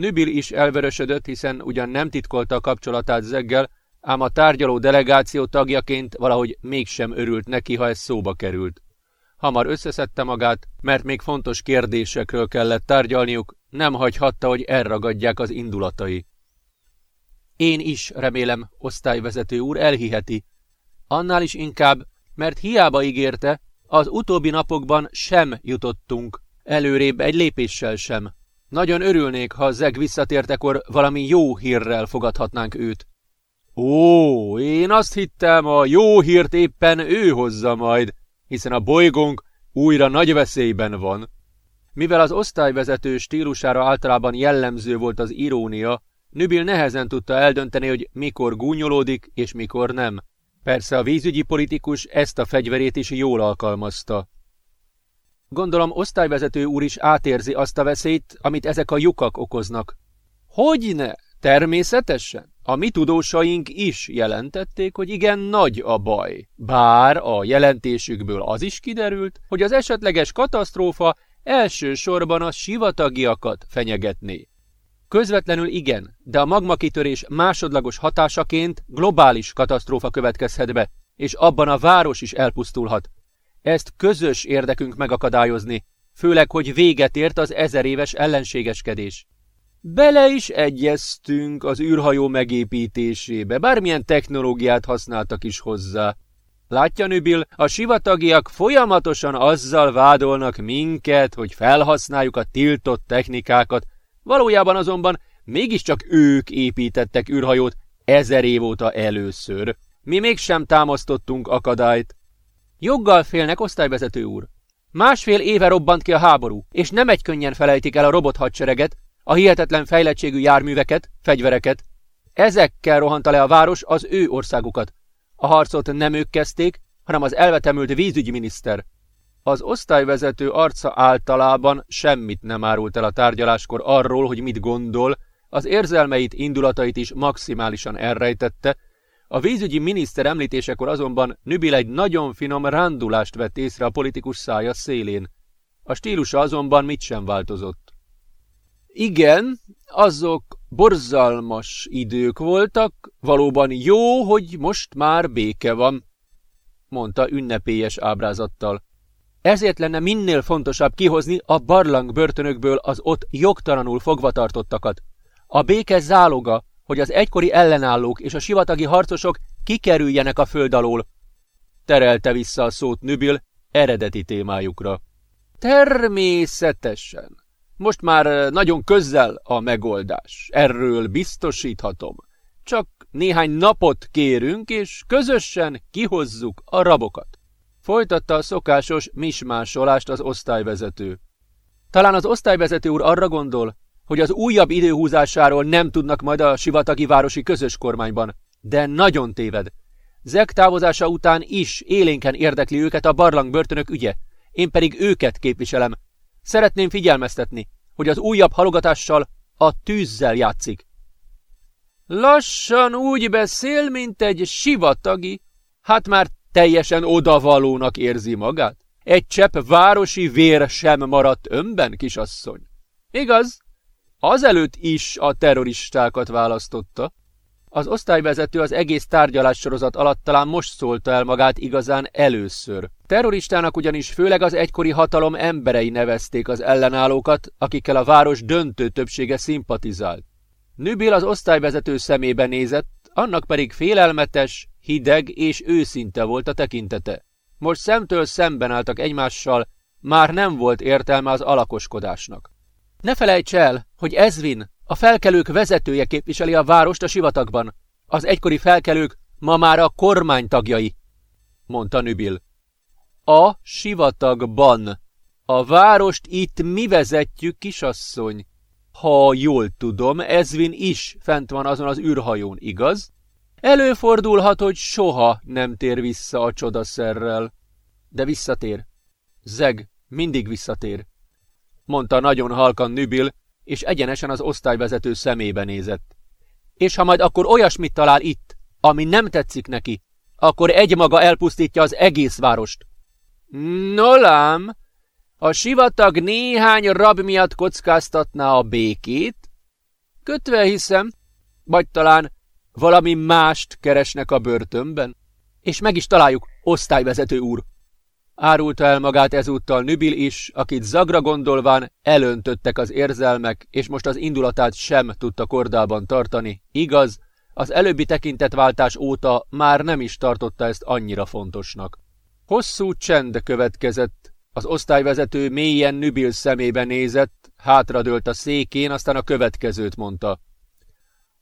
Nübil is elvörösödött, hiszen ugyan nem titkolta a kapcsolatát Zeggel, ám a tárgyaló delegáció tagjaként valahogy mégsem örült neki, ha ez szóba került. Hamar összeszedte magát, mert még fontos kérdésekről kellett tárgyalniuk, nem hagyhatta, hogy elragadják az indulatai. Én is, remélem, osztályvezető úr elhiheti. Annál is inkább, mert hiába ígérte, az utóbbi napokban sem jutottunk, előrébb egy lépéssel sem. Nagyon örülnék, ha Zeg visszatértekor valami jó hírrel fogadhatnánk őt. Ó, én azt hittem, a jó hírt éppen ő hozza majd, hiszen a bolygónk újra nagy veszélyben van. Mivel az osztályvezető stílusára általában jellemző volt az irónia, Nübil nehezen tudta eldönteni, hogy mikor gúnyolódik és mikor nem. Persze a vízügyi politikus ezt a fegyverét is jól alkalmazta. Gondolom osztályvezető úr is átérzi azt a veszélyt, amit ezek a lyukak okoznak. Hogyne? Természetesen. A mi tudósaink is jelentették, hogy igen nagy a baj. Bár a jelentésükből az is kiderült, hogy az esetleges katasztrófa elsősorban a sivatagiakat fenyegetné. Közvetlenül igen, de a magmakitörés másodlagos hatásaként globális katasztrófa következhet be, és abban a város is elpusztulhat. Ezt közös érdekünk megakadályozni, főleg, hogy véget ért az ezer éves ellenségeskedés. Bele is egyeztünk az űrhajó megépítésébe, bármilyen technológiát használtak is hozzá. Látja, Nübil, a sivatagiak folyamatosan azzal vádolnak minket, hogy felhasználjuk a tiltott technikákat, valójában azonban mégiscsak ők építettek űrhajót ezer év óta először. Mi mégsem támasztottunk akadályt. Joggal félnek, osztályvezető úr. Másfél éve robbant ki a háború, és nem egy könnyen felejtik el a robothadsereget, a hihetetlen fejlettségű járműveket, fegyvereket. Ezekkel rohanta le a város az ő országukat. A harcot nem ők kezdték, hanem az elvetemült vízügyi miniszter. Az osztályvezető arca általában semmit nem árult el a tárgyaláskor arról, hogy mit gondol, az érzelmeit, indulatait is maximálisan elrejtette, a vízügyi miniszter említésekor azonban Nübil egy nagyon finom rándulást vett észre a politikus szája szélén. A stílusa azonban mit sem változott. Igen, azok borzalmas idők voltak, valóban jó, hogy most már béke van, mondta ünnepélyes ábrázattal. Ezért lenne minél fontosabb kihozni a barlang börtönökből az ott jogtalanul fogvatartottakat. A béke záloga, hogy az egykori ellenállók és a sivatagi harcosok kikerüljenek a föld alól. Terelte vissza a szót Nübil eredeti témájukra. Természetesen. Most már nagyon közel a megoldás. Erről biztosíthatom. Csak néhány napot kérünk, és közösen kihozzuk a rabokat. Folytatta a szokásos mismásolást az osztályvezető. Talán az osztályvezető úr arra gondol, hogy az újabb időhúzásáról nem tudnak majd a sivatagi városi közös kormányban, de nagyon téved. Zeg távozása után is élénken érdekli őket a barlang börtönök ügye, én pedig őket képviselem. Szeretném figyelmeztetni, hogy az újabb halogatással a tűzzel játszik. Lassan úgy beszél, mint egy sivatagi. Hát már teljesen odavalónak érzi magát. Egy csepp városi vér sem maradt önben, kisasszony. Igaz? Azelőtt is a terroristákat választotta. Az osztályvezető az egész tárgyalássorozat alatt talán most szólta el magát igazán először. Terroristának ugyanis főleg az egykori hatalom emberei nevezték az ellenállókat, akikkel a város döntő többsége szimpatizált. Nübil az osztályvezető szemébe nézett, annak pedig félelmetes, hideg és őszinte volt a tekintete. Most szemtől szemben álltak egymással, már nem volt értelme az alakoskodásnak. Ne felejts el, hogy Ezvin, a felkelők vezetője képviseli a várost a sivatagban. Az egykori felkelők ma már a kormány tagjai, mondta Nübil. A sivatagban. A várost itt mi vezetjük, kisasszony? Ha jól tudom, Ezvin is fent van azon az űrhajón, igaz? Előfordulhat, hogy soha nem tér vissza a csodaszerrel. De visszatér. Zeg, mindig visszatér. Mondta nagyon halkan Nübil, és egyenesen az osztályvezető szemébe nézett. És ha majd akkor olyasmit talál itt, ami nem tetszik neki, akkor egymaga elpusztítja az egész várost. Nolám, a sivatag néhány rab miatt kockáztatná a békét? Kötve hiszem, vagy talán valami mást keresnek a börtönben? És meg is találjuk, osztályvezető úr. Árulta el magát ezúttal Nübil is, akit zagra gondolván elöntöttek az érzelmek, és most az indulatát sem tudta kordában tartani. Igaz, az előbbi tekintetváltás óta már nem is tartotta ezt annyira fontosnak. Hosszú csend következett, az osztályvezető mélyen Nübil szemébe nézett, hátradőlt a székén, aztán a következőt mondta.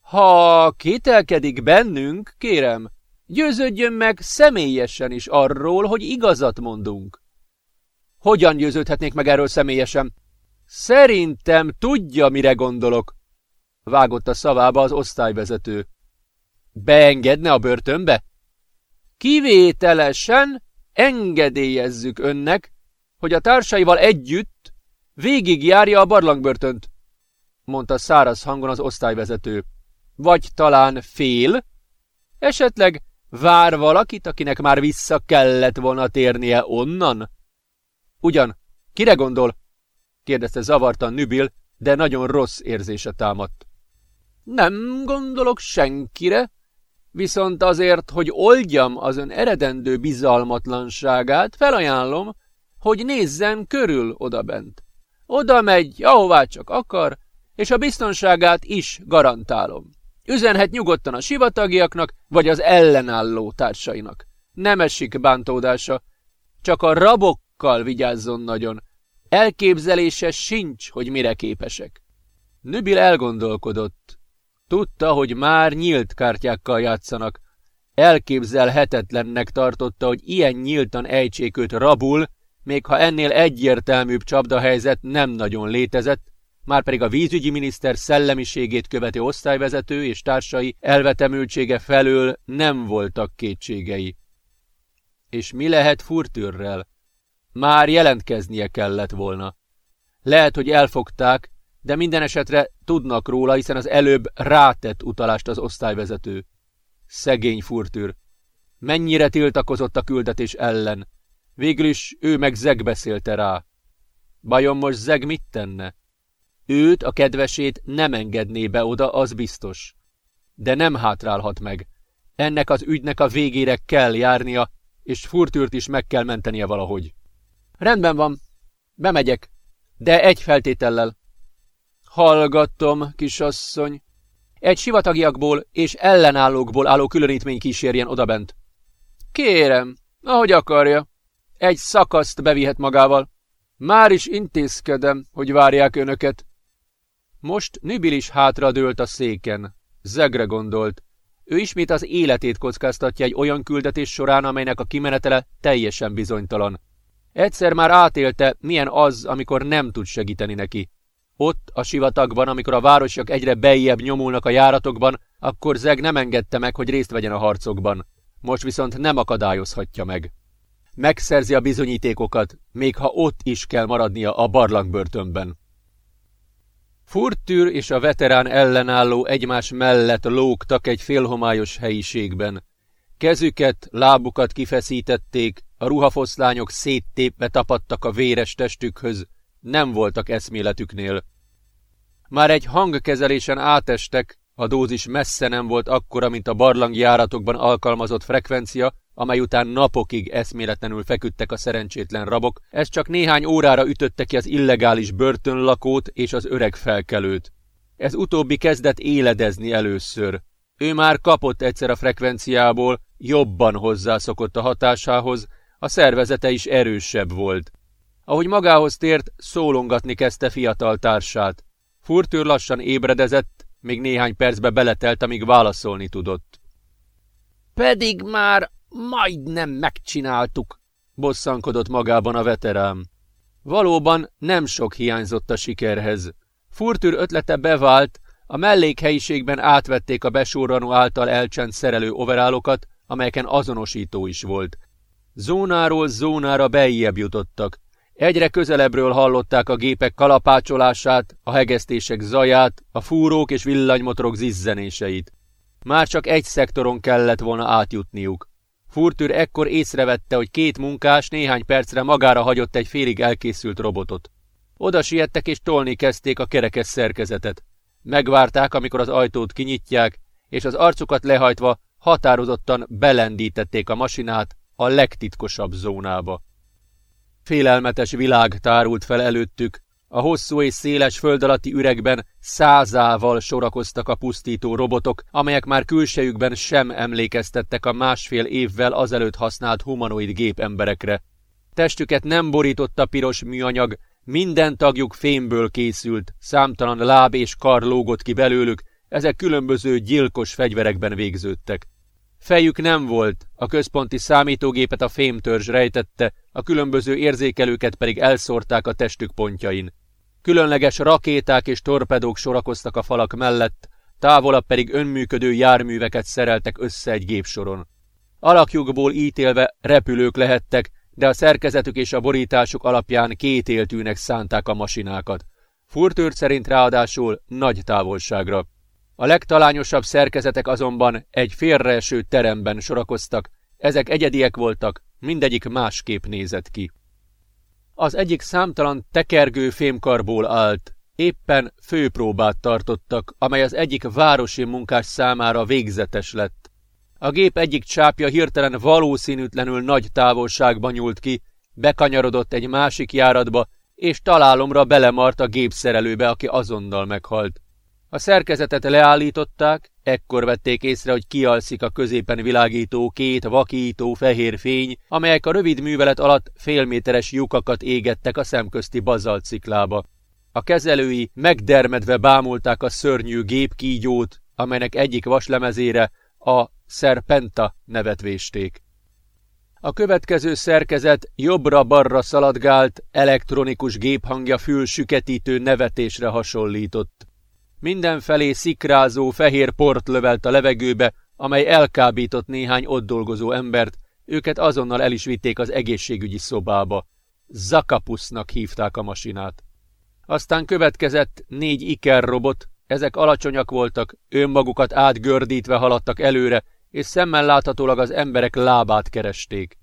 Ha kételkedik bennünk, kérem, győződjön meg személyesen is arról, hogy igazat mondunk. Hogyan győződhetnék meg erről személyesen? Szerintem tudja, mire gondolok, vágott a szavába az osztályvezető. Beengedne a börtönbe? Kivételesen engedélyezzük önnek, hogy a társaival együtt végigjárja a barlangbörtönt, mondta száraz hangon az osztályvezető. Vagy talán fél? Esetleg vár valakit, akinek már vissza kellett volna térnie onnan? Ugyan, kire gondol? kérdezte zavartan Nübil, de nagyon rossz érzése támadt. Nem gondolok senkire, viszont azért, hogy oldjam az ön eredendő bizalmatlanságát, felajánlom, hogy nézzen körül odabent. Oda megy, ahová csak akar, és a biztonságát is garantálom. Üzenhet nyugodtan a sivatagiaknak, vagy az ellenálló társainak. Nem esik bántódása, csak a rabokkal vigyázzon nagyon. Elképzelése sincs, hogy mire képesek. Nübil elgondolkodott. Tudta, hogy már nyílt kártyákkal játszanak. Elképzelhetetlennek tartotta, hogy ilyen nyíltan ejtsék őt rabul, még ha ennél egyértelműbb csapdahelyzet nem nagyon létezett, márpedig a vízügyi miniszter szellemiségét követő osztályvezető és társai elvetemültsége felől nem voltak kétségei. És mi lehet Furtürrel? Már jelentkeznie kellett volna. Lehet, hogy elfogták, de minden esetre tudnak róla, hiszen az előbb rátett utalást az osztályvezető. Szegény Furtür. Mennyire tiltakozott a küldetés ellen. Végül is ő meg Zeg beszélte rá. Bajon most Zeg mit tenne? Őt, a kedvesét nem engedné be oda, az biztos. De nem hátrálhat meg. Ennek az ügynek a végére kell járnia, és Furtűrt is meg kell mentenie valahogy. Rendben van, bemegyek, de egy feltétellel. Hallgattom, kisasszony. Egy sivatagiakból és ellenállókból álló különítmény kísérjen odabent. Kérem, ahogy akarja. Egy szakaszt bevihet magával. Már is intézkedem, hogy várják önöket. Most Nübilis hátradőlt a széken. Zegre gondolt. Ő ismét az életét kockáztatja egy olyan küldetés során, amelynek a kimenetele teljesen bizonytalan. Egyszer már átélte, milyen az, amikor nem tud segíteni neki. Ott, a sivatagban, amikor a városiak egyre bejjebb nyomulnak a járatokban, akkor Zeg nem engedte meg, hogy részt vegyen a harcokban. Most viszont nem akadályozhatja meg. Megszerzi a bizonyítékokat, még ha ott is kell maradnia a barlangbörtönben. Furtűr és a veterán ellenálló egymás mellett lógtak egy félhomályos helyiségben. Kezüket, lábukat kifeszítették, a ruhafoszlányok széttépve tapadtak a véres testükhöz, nem voltak eszméletüknél. Már egy hangkezelésen átestek, a dózis messze nem volt akkora, mint a barlangjáratokban alkalmazott frekvencia, amely után napokig eszméletlenül feküdtek a szerencsétlen rabok, ez csak néhány órára ütötte ki az illegális börtönlakót és az öreg felkelőt. Ez utóbbi kezdett éledezni először. Ő már kapott egyszer a frekvenciából, jobban hozzászokott a hatásához, a szervezete is erősebb volt. Ahogy magához tért, szólongatni kezdte fiatal társát. Furtőr lassan ébredezett, még néhány percbe beletelt, amíg válaszolni tudott. Pedig már majdnem megcsináltuk, bosszankodott magában a veterán. Valóban nem sok hiányzott a sikerhez. Furtűr ötlete bevált, a mellékhelyiségben átvették a besúranó által elcsend szerelő overálokat, amelyeken azonosító is volt. Zónáról zónára bejjebb jutottak. Egyre közelebbről hallották a gépek kalapácsolását, a hegesztések zaját, a fúrók és villanymotorok zizzenéseit. Már csak egy szektoron kellett volna átjutniuk. Furtűr ekkor észrevette, hogy két munkás néhány percre magára hagyott egy félig elkészült robotot. Oda siettek és tolni kezdték a kerekes szerkezetet. Megvárták, amikor az ajtót kinyitják, és az arcukat lehajtva határozottan belendítették a masinát a legtitkosabb zónába. Félelmetes világ tárult fel előttük, a hosszú és széles föld alatti üregben százával sorakoztak a pusztító robotok, amelyek már külsejükben sem emlékeztettek a másfél évvel azelőtt használt humanoid gépemberekre. Testüket nem borította piros műanyag, minden tagjuk fémből készült, számtalan láb és kar lógott ki belőlük, ezek különböző gyilkos fegyverekben végződtek. Fejük nem volt, a központi számítógépet a fémtörzs rejtette, a különböző érzékelőket pedig elszórták a testük pontjain. Különleges rakéták és torpedók sorakoztak a falak mellett, távolabb pedig önműködő járműveket szereltek össze egy gépsoron. Alakjukból ítélve repülők lehettek, de a szerkezetük és a borításuk alapján kétéltűnek szánták a masinákat. Furtőrt szerint ráadásul nagy távolságra. A legtalányosabb szerkezetek azonban egy félreeső teremben sorakoztak, ezek egyediek voltak, mindegyik másképp nézett ki. Az egyik számtalan tekergő fémkarból állt, éppen főpróbát tartottak, amely az egyik városi munkás számára végzetes lett. A gép egyik csápja hirtelen valószínűtlenül nagy távolságban nyúlt ki, bekanyarodott egy másik járatba, és találomra belemart a gépszerelőbe, aki azonnal meghalt. A szerkezetet leállították, ekkor vették észre, hogy kialszik a középen világító két vakító fehér fény, amelyek a rövid művelet alatt félméteres lyukakat égettek a szemközti bazaltsziklába. A kezelői megdermedve bámulták a szörnyű gépkígyót, amelynek egyik vaslemezére a Serpenta nevet vésték. A következő szerkezet jobbra-barra szaladgált, elektronikus géphangja fülsüketítő nevetésre hasonlított. Mindenfelé szikrázó fehér port lövelt a levegőbe, amely elkábított néhány ott dolgozó embert, őket azonnal el is vitték az egészségügyi szobába. Zakapusznak hívták a masinát. Aztán következett négy Iker robot, ezek alacsonyak voltak, önmagukat átgördítve haladtak előre, és szemmel láthatólag az emberek lábát keresték.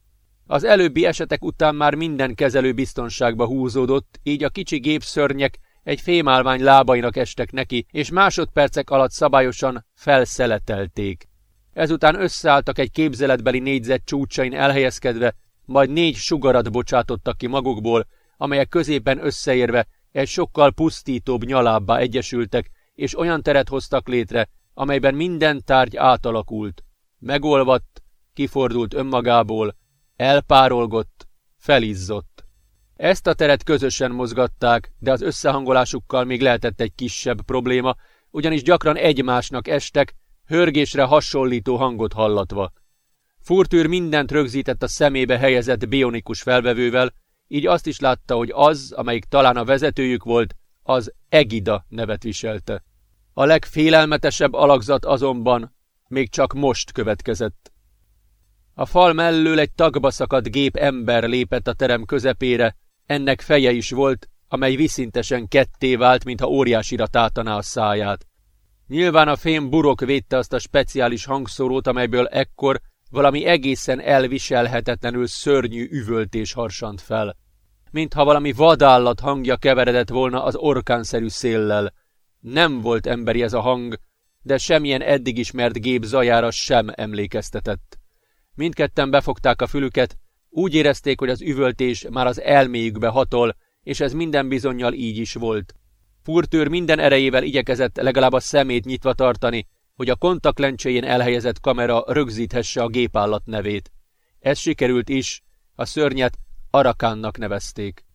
Az előbbi esetek után már minden kezelő biztonságba húzódott, így a kicsi gépszörnyek egy fémálvány lábainak estek neki, és másodpercek alatt szabályosan felszeletelték. Ezután összeálltak egy képzeletbeli négyzet csúcsain elhelyezkedve, majd négy sugarat bocsátottak ki magukból, amelyek középen összeérve egy sokkal pusztítóbb nyalábbá egyesültek, és olyan teret hoztak létre, amelyben minden tárgy átalakult. Megolvadt, kifordult önmagából, elpárolgott, felizzott. Ezt a teret közösen mozgatták, de az összehangolásukkal még lehetett egy kisebb probléma, ugyanis gyakran egymásnak estek, hörgésre hasonlító hangot hallatva. Furtűr mindent rögzített a szemébe helyezett bionikus felvevővel, így azt is látta, hogy az, amelyik talán a vezetőjük volt, az Egida nevet viselte. A legfélelmetesebb alakzat azonban még csak most következett. A fal mellől egy tagba szakadt gép ember lépett a terem közepére, ennek feje is volt, amely viszintesen ketté vált, mintha óriásira tátaná a száját. Nyilván a fém burok védte azt a speciális hangszórót, amelyből ekkor valami egészen elviselhetetlenül szörnyű üvöltés harsant fel. Mintha valami vadállat hangja keveredett volna az orkánszerű széllel. Nem volt emberi ez a hang, de semmilyen eddig ismert gép zajára sem emlékeztetett. Mindketten befogták a fülüket, úgy érezték, hogy az üvöltés már az elméjükbe hatol, és ez minden bizonyal így is volt. Furtőr minden erejével igyekezett legalább a szemét nyitva tartani, hogy a kontaktlencséjén elhelyezett kamera rögzíthesse a gépállat nevét. Ez sikerült is, a szörnyet Arakánnak nevezték.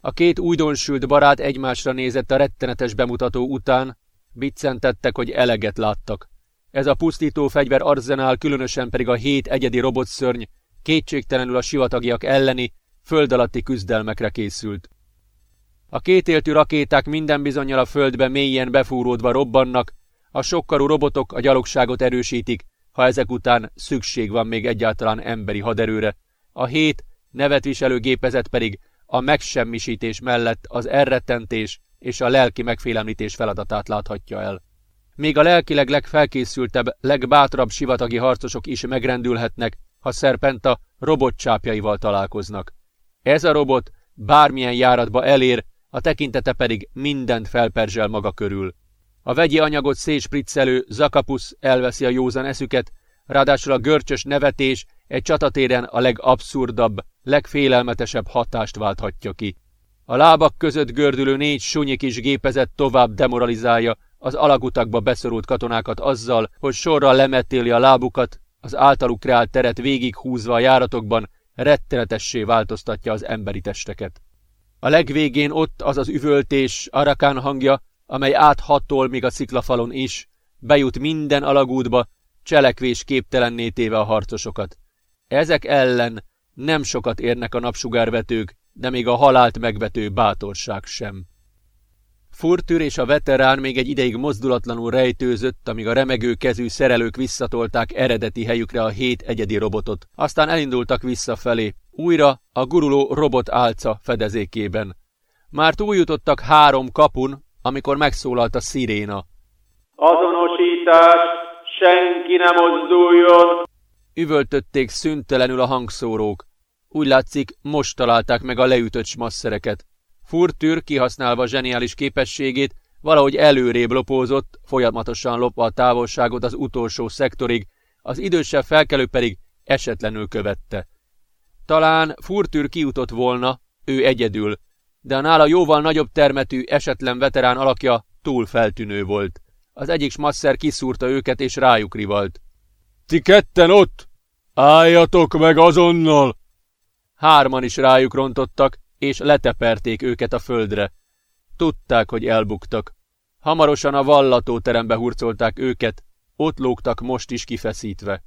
A két újdonsült barát egymásra nézett a rettenetes bemutató után, biccentettek, hogy eleget láttak. Ez a pusztító fegyver arzenál, különösen pedig a hét egyedi robotszörny kétségtelenül a sivatagiak elleni, föld alatti küzdelmekre készült. A kétéltű rakéták minden bizonyal a földbe mélyen befúródva robbannak, a sokkarú robotok a gyalogságot erősítik, ha ezek után szükség van még egyáltalán emberi haderőre. A hét nevet viselő gépezet pedig a megsemmisítés mellett az elrettentés és a lelki megfélemlítés feladatát láthatja el. Még a lelkileg legfelkészültebb, legbátrabb sivatagi harcosok is megrendülhetnek, ha Serpenta robotcsápjaival találkoznak. Ez a robot bármilyen járatba elér, a tekintete pedig mindent felperzsel maga körül. A vegyi anyagot szétspriccelő Zakapusz elveszi a józan eszüket, ráadásul a görcsös nevetés egy csatatéren a legabszurdabb, legfélelmetesebb hatást válthatja ki. A lábak között gördülő négy sunyi kis gépezet tovább demoralizálja az alagutakba beszorult katonákat azzal, hogy sorra lemetéli a lábukat, az általuk kreált teret végighúzva a járatokban rettenetessé változtatja az emberi testeket. A legvégén ott az az üvöltés, arakán hangja, amely áthatol még a sziklafalon is, bejut minden alagútba, cselekvés képtelenné téve a harcosokat. Ezek ellen nem sokat érnek a napsugárvetők, de még a halált megvető bátorság sem. Furtür és a veterán még egy ideig mozdulatlanul rejtőzött, amíg a remegő kezű szerelők visszatolták eredeti helyükre a hét egyedi robotot. Aztán elindultak visszafelé, újra a guruló robot álca fedezékében. Már túljutottak három kapun, amikor megszólalt a sziréna. Azonosítás, senki nem mozduljon! Üvöltötték szüntelenül a hangszórók. Úgy látszik, most találták meg a leütött smasszereket. Furtür, kihasználva zseniális képességét, valahogy előrébb lopózott, folyamatosan lopva a távolságot az utolsó szektorig, az idősebb felkelő pedig esetlenül követte. Talán Furtür kiutott volna, ő egyedül, de a nála jóval nagyobb termetű, esetlen veterán alakja túl feltűnő volt. Az egyik smasszer kiszúrta őket és rájuk rivalt. Ti ketten ott! Álljatok meg azonnal! Hárman is rájuk rontottak, és leteperték őket a földre. Tudták, hogy elbuktak. Hamarosan a vallató terembe hurcolták őket, ott lógtak most is kifeszítve.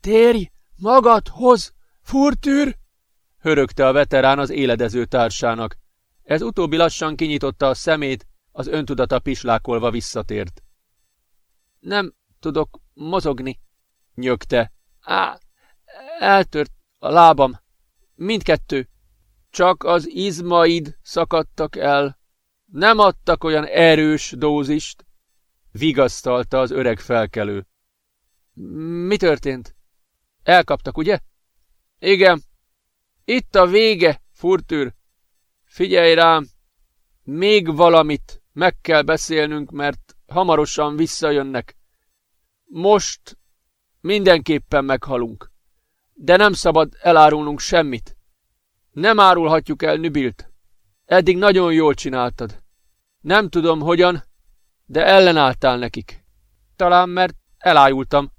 Térj magadhoz, furtűr! Hörögte a veterán az éledező társának. Ez utóbbi lassan kinyitotta a szemét, az öntudata pislákolva visszatért. Nem tudok mozogni, nyögte. Á, eltört a lábam. Mindkettő. Csak az izmaid szakadtak el. Nem adtak olyan erős dózist, vigasztalta az öreg felkelő. Mi történt? Elkaptak, ugye? Igen. Itt a vége, furtűr. Figyelj rám, még valamit meg kell beszélnünk, mert hamarosan visszajönnek. Most mindenképpen meghalunk. De nem szabad elárulnunk semmit. Nem árulhatjuk el Nübilt. Eddig nagyon jól csináltad. Nem tudom hogyan, de ellenálltál nekik. Talán mert elájultam.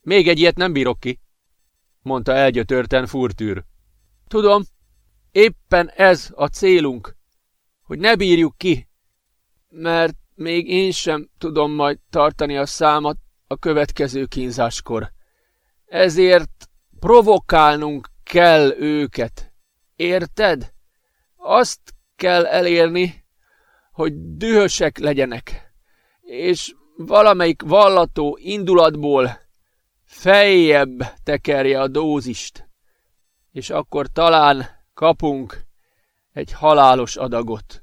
Még egy ilyet nem bírok ki, mondta elgyötörten furtűr. Tudom, éppen ez a célunk, hogy ne bírjuk ki, mert még én sem tudom majd tartani a számat a következő kínzáskor. Ezért provokálnunk kell őket. Érted? Azt kell elérni, hogy dühösek legyenek, és valamelyik vallató indulatból fejjebb tekerje a dózist, és akkor talán kapunk egy halálos adagot.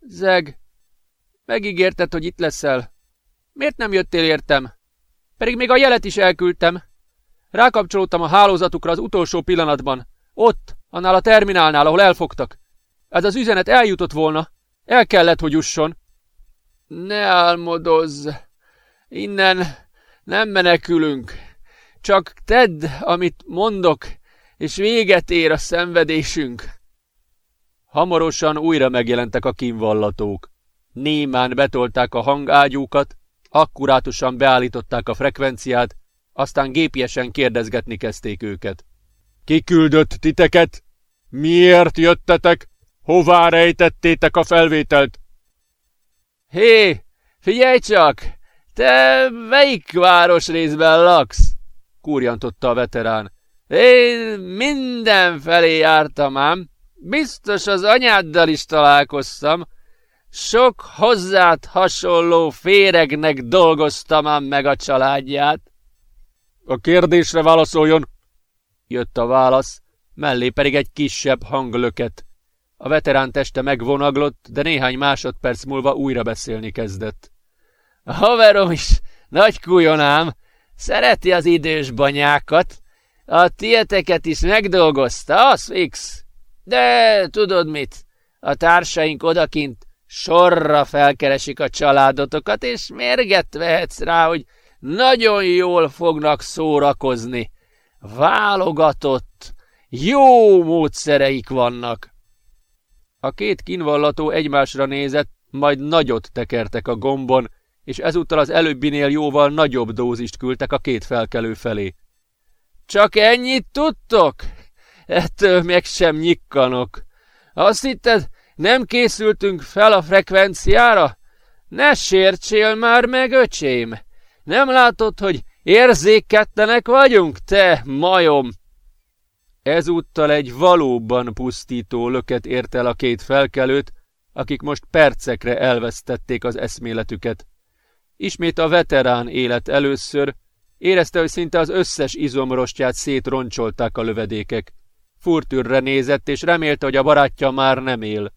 Zeg, megígérted, hogy itt leszel. Miért nem jöttél értem? Pedig még a jelet is elküldtem. Rákapcsolódtam a hálózatukra az utolsó pillanatban. Ott, annál a terminálnál, ahol elfogtak. Ez az üzenet eljutott volna. El kellett, hogy jusson. Ne álmodozz. Innen nem menekülünk. Csak tedd, amit mondok, és véget ér a szenvedésünk. Hamarosan újra megjelentek a kínvallatók. Némán betolták a hangágyúkat, akkurátusan beállították a frekvenciát, aztán gépiesen kérdezgetni kezdték őket. Ki küldött titeket? Miért jöttetek? Hová rejtettétek a felvételt? Hé, figyelj csak! Te melyik városrészben laksz? Kurjantotta a veterán. Én mindenfelé jártam ám. Biztos az anyáddal is találkoztam. Sok hozzád hasonló féregnek dolgoztam ám meg a családját. A kérdésre válaszoljon, jött a válasz, mellé pedig egy kisebb hanglöket. A veterán teste megvonaglott, de néhány másodperc múlva újra beszélni kezdett. A haverom is nagy kujonám, szereti az idős banyákat, a tieteket is megdolgozta, az fix. De tudod mit, a társaink odakint sorra felkeresik a családotokat, és mérget vehetsz rá, hogy nagyon jól fognak szórakozni. Válogatott, jó módszereik vannak. A két kínvallató egymásra nézett, majd nagyot tekertek a gombon, és ezúttal az előbbinél jóval nagyobb dózist küldtek a két felkelő felé. Csak ennyit tudtok? Ettől meg sem nyikkanok. Azt hitted, nem készültünk fel a frekvenciára? Ne sértsél már meg, öcsém! Nem látod, hogy érzéketlenek vagyunk, te majom? Ezúttal egy valóban pusztító löket ért el a két felkelőt, akik most percekre elvesztették az eszméletüket. Ismét a veterán élet először, érezte, hogy szinte az összes izomrostját szétroncsolták a lövedékek. Furtűrre nézett, és remélte, hogy a barátja már nem él.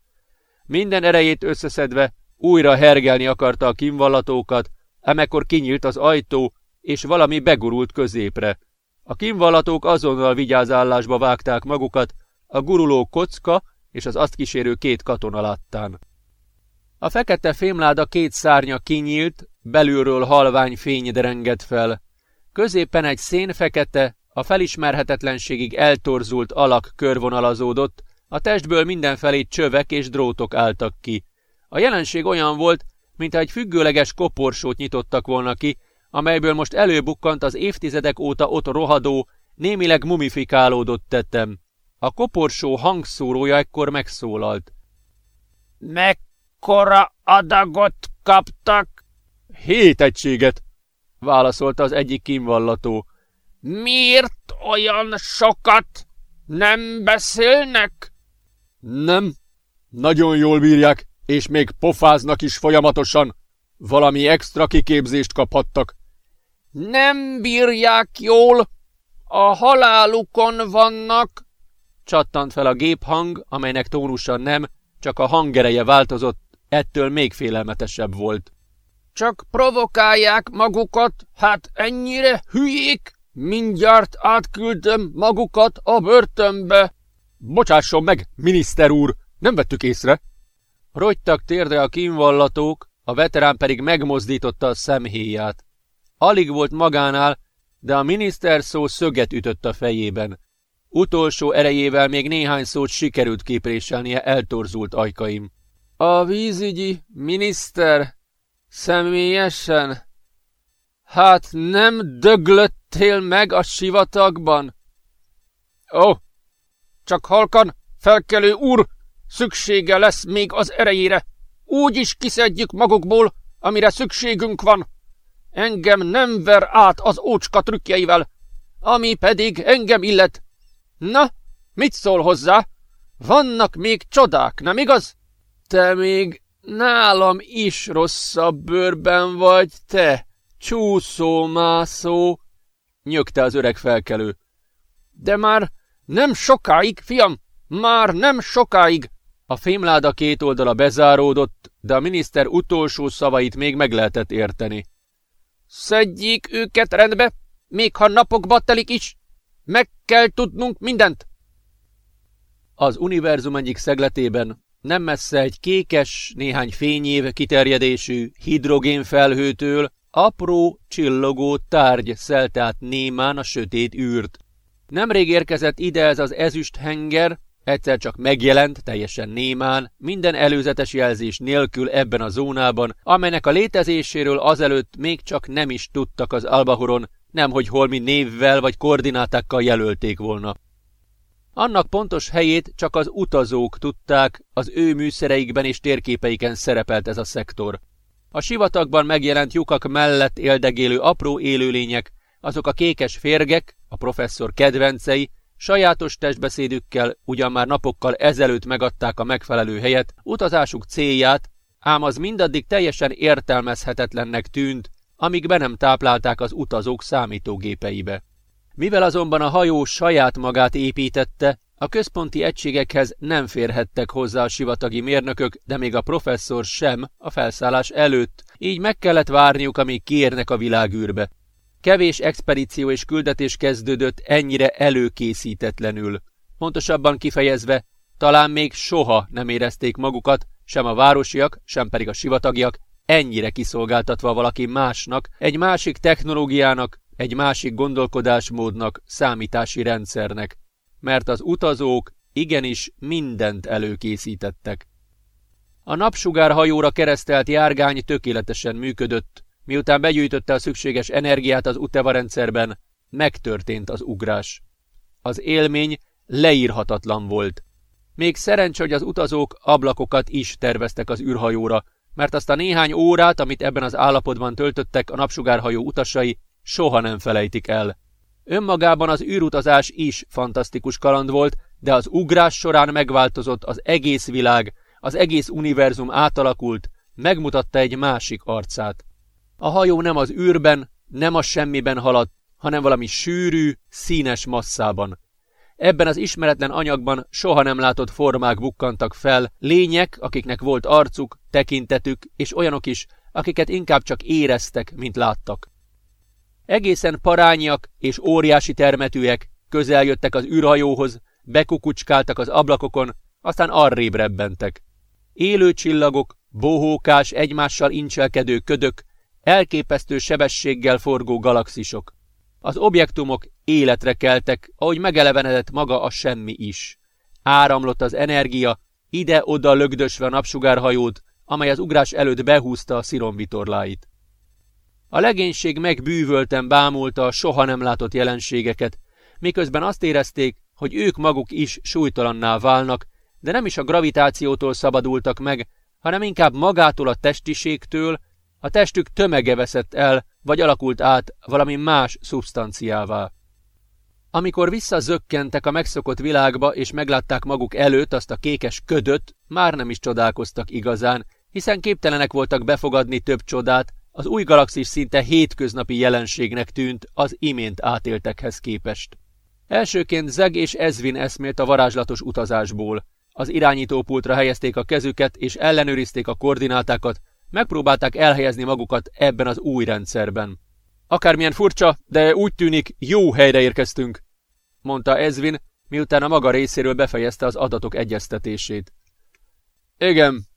Minden erejét összeszedve újra hergelni akarta a kimvallatókat, emekkor kinyílt az ajtó, és valami begurult középre. A kimvallatók azonnal vigyázállásba vágták magukat, a guruló kocka és az azt kísérő két katona láttán. A fekete fémláda két szárnya kinyílt, belülről halvány fény derengett fel. Középen egy szénfekete, a felismerhetetlenségig eltorzult alak körvonalazódott, a testből mindenfelé csövek és drótok álltak ki. A jelenség olyan volt, mintha egy függőleges koporsót nyitottak volna ki, amelyből most előbukkant az évtizedek óta ott rohadó, némileg mumifikálódott tettem. A koporsó hangszórója ekkor megszólalt. Mekkora adagot kaptak? Hét egységet, válaszolta az egyik kínvallató. Miért olyan sokat? Nem beszélnek? Nem. Nagyon jól bírják, és még pofáznak is folyamatosan. Valami extra kiképzést kaphattak. Nem bírják jól. A halálukon vannak. Csattant fel a géphang, amelynek tónusa nem, csak a hangereje változott, ettől még félelmetesebb volt. Csak provokálják magukat, hát ennyire hülyék? Mindjárt átküldtem magukat a börtönbe. Bocsásson meg, miniszter úr, nem vettük észre. Rogytak térdre a kínvallatók, a veterán pedig megmozdította a szemhéját. Alig volt magánál, de a miniszter szó szöget ütött a fejében. Utolsó erejével még néhány szót sikerült képréselnie eltorzult ajkaim. A vízügyi miniszter személyesen? Hát nem döglöttél meg a sivatagban? Ó, csak halkan, felkelő úr, szüksége lesz még az erejére. Úgy is kiszedjük magukból, amire szükségünk van. Engem nem ver át az ócska trükkjeivel, ami pedig engem illet. Na, mit szól hozzá? Vannak még csodák, nem igaz? Te még nálam is rosszabb bőrben vagy, te, csúszó-mászó, nyögte az öreg felkelő. De már nem sokáig, fiam, már nem sokáig. A fémláda két oldala bezáródott, de a miniszter utolsó szavait még meg lehetett érteni. Szedjék őket rendbe, még ha napokba telik is. Meg kell tudnunk mindent. Az univerzum egyik szegletében, nem messze egy kékes, néhány fényév kiterjedésű hidrogénfelhőtől apró, csillogó tárgy szelte át némán a sötét űrt. Nemrég érkezett ide ez az ezüst henger, egyszer csak megjelent, teljesen némán, minden előzetes jelzés nélkül ebben a zónában, amelynek a létezéséről azelőtt még csak nem is tudtak az Albahuron, nemhogy holmi névvel vagy koordinátákkal jelölték volna. Annak pontos helyét csak az utazók tudták, az ő műszereikben és térképeiken szerepelt ez a szektor. A sivatagban megjelent lyukak mellett éldegélő apró élőlények, azok a kékes férgek, a professzor kedvencei, sajátos testbeszédükkel ugyan már napokkal ezelőtt megadták a megfelelő helyet, utazásuk célját, ám az mindaddig teljesen értelmezhetetlennek tűnt, amíg be nem táplálták az utazók számítógépeibe. Mivel azonban a hajó saját magát építette, a központi egységekhez nem férhettek hozzá a sivatagi mérnökök, de még a professzor sem a felszállás előtt, így meg kellett várniuk, amíg kiérnek a világűrbe. Kevés expedíció és küldetés kezdődött ennyire előkészítetlenül. Pontosabban kifejezve, talán még soha nem érezték magukat, sem a városiak, sem pedig a sivatagiak, ennyire kiszolgáltatva valaki másnak, egy másik technológiának, egy másik gondolkodásmódnak, számítási rendszernek. Mert az utazók igenis mindent előkészítettek. A napsugárhajóra keresztelt járgány tökéletesen működött, Miután begyűjtötte a szükséges energiát az Uteva megtörtént az ugrás. Az élmény leírhatatlan volt. Még szerencs, hogy az utazók ablakokat is terveztek az űrhajóra, mert azt a néhány órát, amit ebben az állapotban töltöttek a napsugárhajó utasai, soha nem felejtik el. Önmagában az űrutazás is fantasztikus kaland volt, de az ugrás során megváltozott az egész világ, az egész univerzum átalakult, megmutatta egy másik arcát. A hajó nem az űrben, nem a semmiben haladt, hanem valami sűrű, színes masszában. Ebben az ismeretlen anyagban soha nem látott formák bukkantak fel, lények, akiknek volt arcuk, tekintetük, és olyanok is, akiket inkább csak éreztek, mint láttak. Egészen parányiak és óriási termetűek közeljöttek az űrhajóhoz, bekukucskáltak az ablakokon, aztán arrébb rebbentek. Élő csillagok, bohókás, egymással incselkedő ködök, Elképesztő sebességgel forgó galaxisok. Az objektumok életre keltek, ahogy megelevenedett maga a semmi is. Áramlott az energia, ide-oda lögdösve a napsugárhajót, amely az ugrás előtt behúzta a sziromvitorláit. A legénység megbűvölten bámulta a soha nem látott jelenségeket, miközben azt érezték, hogy ők maguk is súlytalanná válnak, de nem is a gravitációtól szabadultak meg, hanem inkább magától a testiségtől, a testük tömege veszett el, vagy alakult át valami más szubstanciává. Amikor visszazökkentek a megszokott világba, és meglátták maguk előtt azt a kékes ködöt, már nem is csodálkoztak igazán, hiszen képtelenek voltak befogadni több csodát, az új galaxis szinte hétköznapi jelenségnek tűnt az imént átéltekhez képest. Elsőként Zeg és Ezvin eszmélt a varázslatos utazásból. Az irányítópultra helyezték a kezüket és ellenőrizték a koordinátákat, Megpróbálták elhelyezni magukat ebben az új rendszerben. Akármilyen furcsa, de úgy tűnik, jó helyre érkeztünk, mondta Ezvin, miután a maga részéről befejezte az adatok egyeztetését. Igen,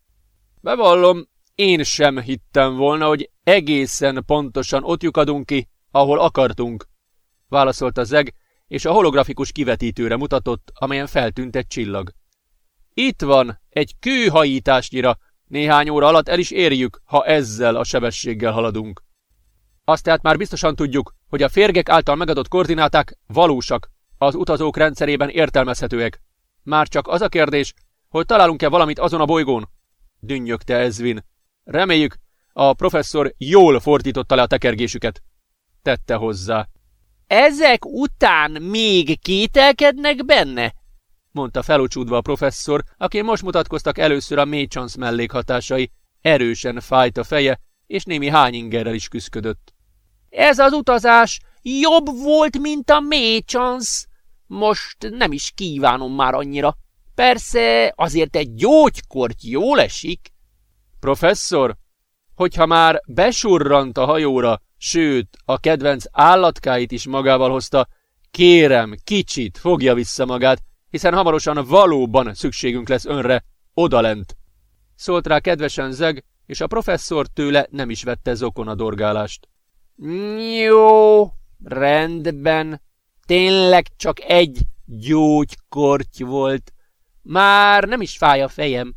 bevallom, én sem hittem volna, hogy egészen pontosan ott lyukadunk ki, ahol akartunk. válaszolta Zeg, és a holografikus kivetítőre mutatott, amelyen feltűnt egy csillag. Itt van, egy kőhajításnyira, néhány óra alatt el is érjük, ha ezzel a sebességgel haladunk. Azt tehát már biztosan tudjuk, hogy a férgek által megadott koordináták valósak, az utazók rendszerében értelmezhetőek. Már csak az a kérdés, hogy találunk-e valamit azon a bolygón? Dünnyögte Ezvin. Reméljük, a professzor jól fordította le a tekergésüket. Tette hozzá. Ezek után még kételkednek benne? Mondta felucsúdva a professzor, aki most mutatkoztak először a mécsansz mellékhatásai. Erősen fájt a feje, és némi hányingerrel is küszködött. Ez az utazás jobb volt, mint a mécsansz. Most nem is kívánom már annyira. Persze azért egy gyógykort jól esik. Professzor, hogyha már besurrant a hajóra, sőt, a kedvenc állatkáit is magával hozta, kérem, kicsit fogja vissza magát, hiszen hamarosan valóban szükségünk lesz önre, odalent. Szólt rá kedvesen Zeg, és a professzor tőle nem is vette zokon a dorgálást. Jó, rendben. Tényleg csak egy gyógykorty volt. Már nem is fáj a fejem.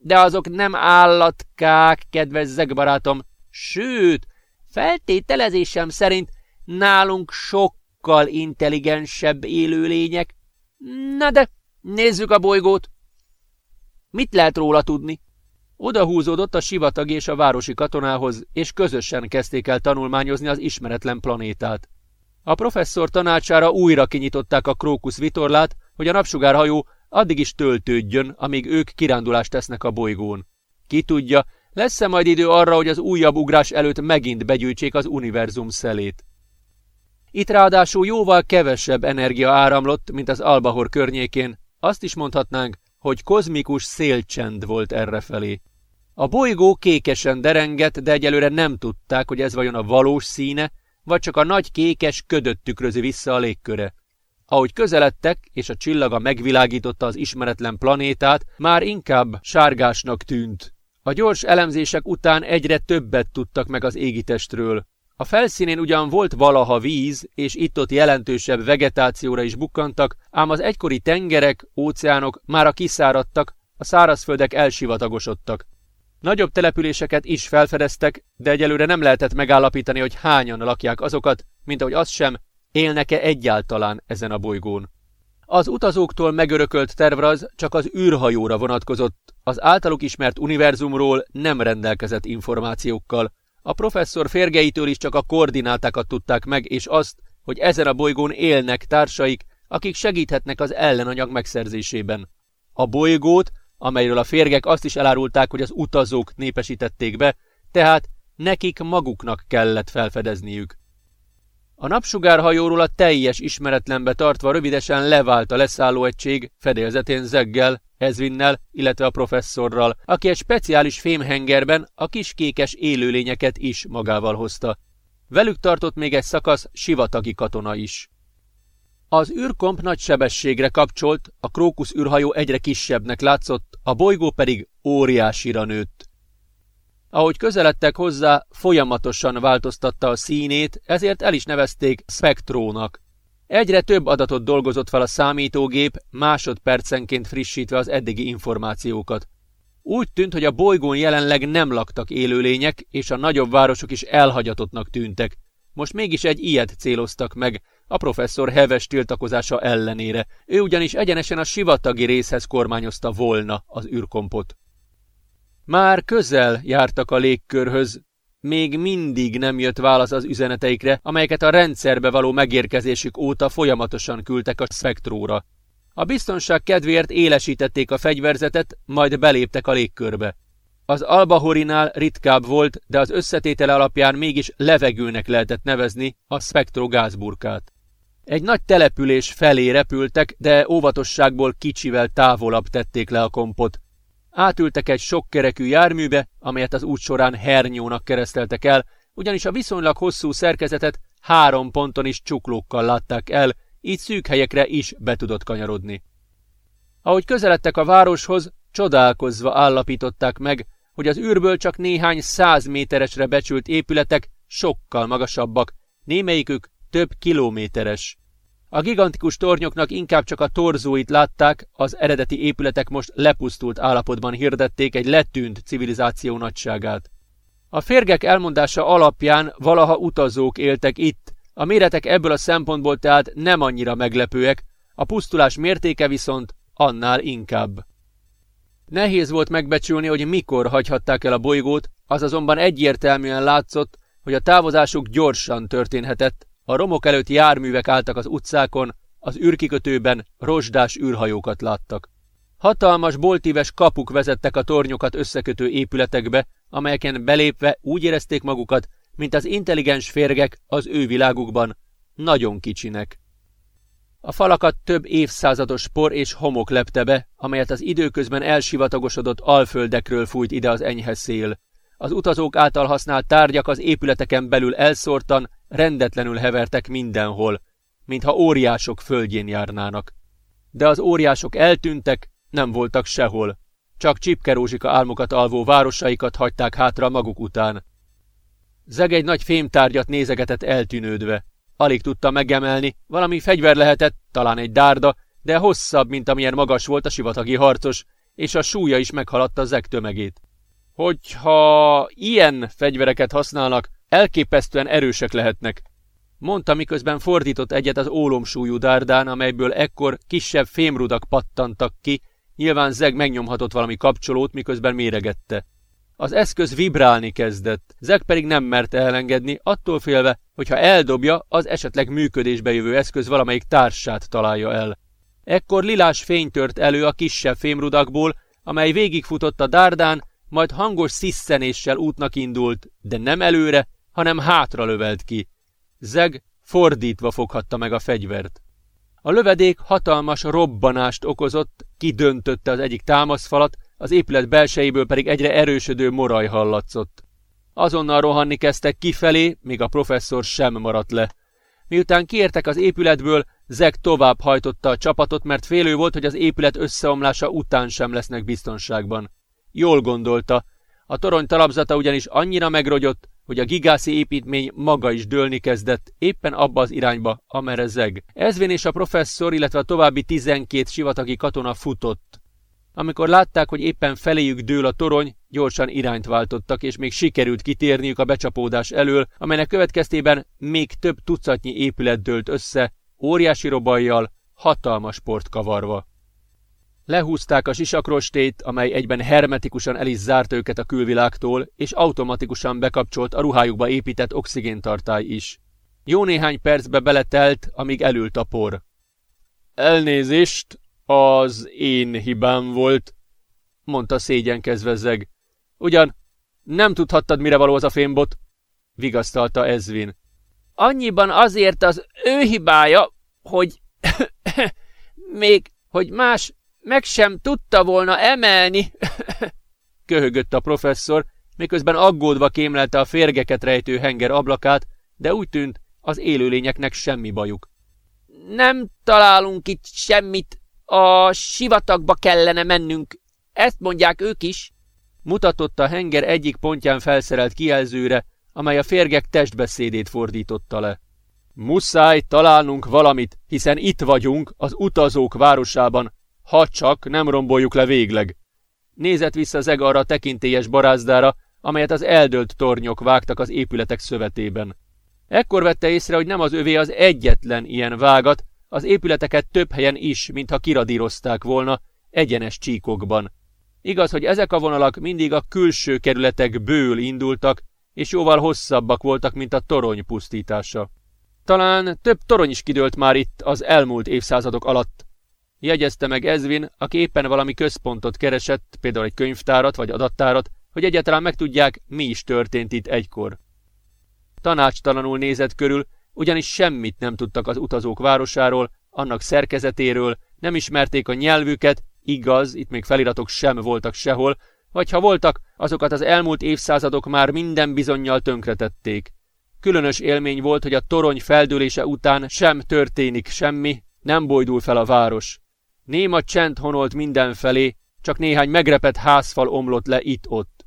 De azok nem állatkák, kedves zegbarátom. Sőt, feltételezésem szerint nálunk sokkal intelligensebb élőlények. Na de, nézzük a bolygót. Mit lehet róla tudni? Oda húzódott a sivatag és a városi katonához, és közösen kezdték el tanulmányozni az ismeretlen planétát. A professzor tanácsára újra kinyitották a Krókusz vitorlát, hogy a napsugárhajó addig is töltődjön, amíg ők kirándulást tesznek a bolygón. Ki tudja, lesz-e majd idő arra, hogy az újabb ugrás előtt megint begyűjtsék az univerzum szelét. Itt ráadásul jóval kevesebb energia áramlott, mint az Albahor környékén, azt is mondhatnánk, hogy kozmikus szélcsend volt errefelé. A bolygó kékesen derengett, de egyelőre nem tudták, hogy ez vajon a valós színe, vagy csak a nagy kékes ködött tükrözi vissza a légköre. Ahogy közeledtek, és a csillaga megvilágította az ismeretlen planétát, már inkább sárgásnak tűnt. A gyors elemzések után egyre többet tudtak meg az égitestről. A felszínén ugyan volt valaha víz, és itt-ott jelentősebb vegetációra is bukkantak, ám az egykori tengerek, óceánok már a kiszáradtak, a szárazföldek elsivatagosodtak. Nagyobb településeket is felfedeztek, de egyelőre nem lehetett megállapítani, hogy hányan lakják azokat, mint ahogy az sem, élnek-e egyáltalán ezen a bolygón. Az utazóktól megörökölt tervraz csak az űrhajóra vonatkozott, az általuk ismert univerzumról nem rendelkezett információkkal. A professzor férgeitől is csak a koordinátákat tudták meg, és azt, hogy ezen a bolygón élnek társaik, akik segíthetnek az ellenanyag megszerzésében. A bolygót amelyről a férgek azt is elárulták, hogy az utazók népesítették be, tehát nekik maguknak kellett felfedezniük. A napsugárhajóról a teljes ismeretlenbe tartva rövidesen levált a leszállóegység fedélzetén Zeggel, Ezvinnel, illetve a professzorral, aki egy speciális fémhengerben a kiskékes élőlényeket is magával hozta. Velük tartott még egy szakasz sivatagi katona is. Az űrkomp nagy sebességre kapcsolt, a krókusz űrhajó egyre kisebbnek látszott, a bolygó pedig óriásira nőtt. Ahogy közeledtek hozzá, folyamatosan változtatta a színét, ezért el is nevezték Spectrónak. Egyre több adatot dolgozott fel a számítógép, másodpercenként frissítve az eddigi információkat. Úgy tűnt, hogy a bolygón jelenleg nem laktak élőlények, és a nagyobb városok is elhagyatottnak tűntek. Most mégis egy ilyet céloztak meg, a professzor heves tiltakozása ellenére. Ő ugyanis egyenesen a sivatagi részhez kormányozta volna az űrkompot. Már közel jártak a légkörhöz, még mindig nem jött válasz az üzeneteikre, amelyeket a rendszerbe való megérkezésük óta folyamatosan küldtek a spektróra. A biztonság kedvéért élesítették a fegyverzetet, majd beléptek a légkörbe. Az albahorinál ritkább volt, de az összetétele alapján mégis levegőnek lehetett nevezni a spektro gázburkát. Egy nagy település felé repültek, de óvatosságból kicsivel távolabb tették le a kompot. Átültek egy sokkerekű járműbe, amelyet az út során hernyónak kereszteltek el, ugyanis a viszonylag hosszú szerkezetet három ponton is csuklókkal látták el, így szűk helyekre is be tudott kanyarodni. Ahogy közeledtek a városhoz, csodálkozva állapították meg, hogy az űrből csak néhány száz méteresre becsült épületek sokkal magasabbak, némelyikük több kilométeres. A gigantikus tornyoknak inkább csak a torzóit látták, az eredeti épületek most lepusztult állapotban hirdették egy letűnt civilizáció nagyságát. A férgek elmondása alapján valaha utazók éltek itt, a méretek ebből a szempontból tehát nem annyira meglepőek, a pusztulás mértéke viszont annál inkább. Nehéz volt megbecsülni, hogy mikor hagyhatták el a bolygót, az azonban egyértelműen látszott, hogy a távozásuk gyorsan történhetett, a romok előtt járművek álltak az utcákon, az űrkikötőben rozsdás űrhajókat láttak. Hatalmas boltíves kapuk vezettek a tornyokat összekötő épületekbe, amelyeken belépve úgy érezték magukat, mint az intelligens férgek az ő világukban, nagyon kicsinek. A falakat több évszázados por és homok lepte be, amelyet az időközben elsivatagosodott alföldekről fújt ide az enyhe szél. Az utazók által használt tárgyak az épületeken belül elszórtan, rendetlenül hevertek mindenhol, mintha óriások földjén járnának. De az óriások eltűntek, nem voltak sehol. Csak csipkerózsika álmokat alvó városaikat hagyták hátra maguk után. Zeg egy nagy fémtárgyat nézegetett eltűnődve. Alig tudta megemelni, valami fegyver lehetett, talán egy dárda, de hosszabb, mint amilyen magas volt a sivatagi harcos, és a súlya is meghaladta Zeg tömegét. Hogyha ilyen fegyvereket használnak, elképesztően erősek lehetnek, mondta, miközben fordított egyet az ólomsúlyú dárdán, amelyből ekkor kisebb fémrudak pattantak ki, nyilván Zeg megnyomhatott valami kapcsolót, miközben méregette. Az eszköz vibrálni kezdett, Zeg pedig nem merte elengedni, attól félve, hogyha eldobja, az esetleg működésbe jövő eszköz valamelyik társát találja el. Ekkor lilás fény tört elő a kisebb fémrudakból, amely végigfutott a dárdán, majd hangos sziszenéssel útnak indult, de nem előre, hanem hátra lövelt ki. Zeg fordítva foghatta meg a fegyvert. A lövedék hatalmas robbanást okozott, kidöntötte az egyik támaszfalat, az épület belsejéből pedig egyre erősödő moraj hallatszott. Azonnal rohanni kezdtek kifelé, míg a professzor sem maradt le. Miután kiértek az épületből, Zeg tovább hajtotta a csapatot, mert félő volt, hogy az épület összeomlása után sem lesznek biztonságban. Jól gondolta, a torony talapzata ugyanis annyira megrogyott, hogy a gigászi építmény maga is dőlni kezdett, éppen abba az irányba, amerre zeg. Ezvén és a professzor, illetve a további tizenkét sivatagi katona futott. Amikor látták, hogy éppen feléjük dől a torony, gyorsan irányt váltottak, és még sikerült kitérniük a becsapódás elől, amelynek következtében még több tucatnyi épület dőlt össze, óriási robajjal, hatalmas port kavarva. Lehúzták a sisakrostét, amely egyben hermetikusan el is zárt őket a külvilágtól, és automatikusan bekapcsolt a ruhájukba épített oxigéntartály is. Jó néhány percbe beletelt, amíg elült a por. Elnézést, az én hibám volt, mondta szégyenkezve zeg. Ugyan, nem tudhattad, mire való az a fémbot? vigasztalta Ezvin. Annyiban azért az ő hibája, hogy még, hogy más meg sem tudta volna emelni, köhögött a professzor, miközben aggódva kémlelte a férgeket rejtő henger ablakát, de úgy tűnt, az élőlényeknek semmi bajuk. Nem találunk itt semmit, a sivatagba kellene mennünk, ezt mondják ők is. Mutatott a henger egyik pontján felszerelt kijelzőre, amely a férgek testbeszédét fordította le. Muszáj találnunk valamit, hiszen itt vagyunk, az utazók városában, ha csak nem romboljuk le végleg. Nézett vissza Zeg arra a tekintélyes barázdára, amelyet az eldölt tornyok vágtak az épületek szövetében. Ekkor vette észre, hogy nem az övé az egyetlen ilyen vágat, az épületeket több helyen is, mintha kiradírozták volna, egyenes csíkokban. Igaz, hogy ezek a vonalak mindig a külső kerületek ből indultak, és jóval hosszabbak voltak, mint a torony pusztítása. Talán több torony is kidőlt már itt az elmúlt évszázadok alatt, Jegyezte meg Ezvin, aki éppen valami központot keresett, például egy könyvtárat vagy adattárat, hogy egyáltalán megtudják, mi is történt itt egykor. Tanácstalanul nézett körül, ugyanis semmit nem tudtak az utazók városáról, annak szerkezetéről, nem ismerték a nyelvüket, igaz, itt még feliratok sem voltak sehol, vagy ha voltak, azokat az elmúlt évszázadok már minden bizonyal tönkretették. Különös élmény volt, hogy a torony feldőlése után sem történik semmi, nem bojdul fel a város. Néma csend honolt mindenfelé, csak néhány megrepett házfal omlott le itt-ott.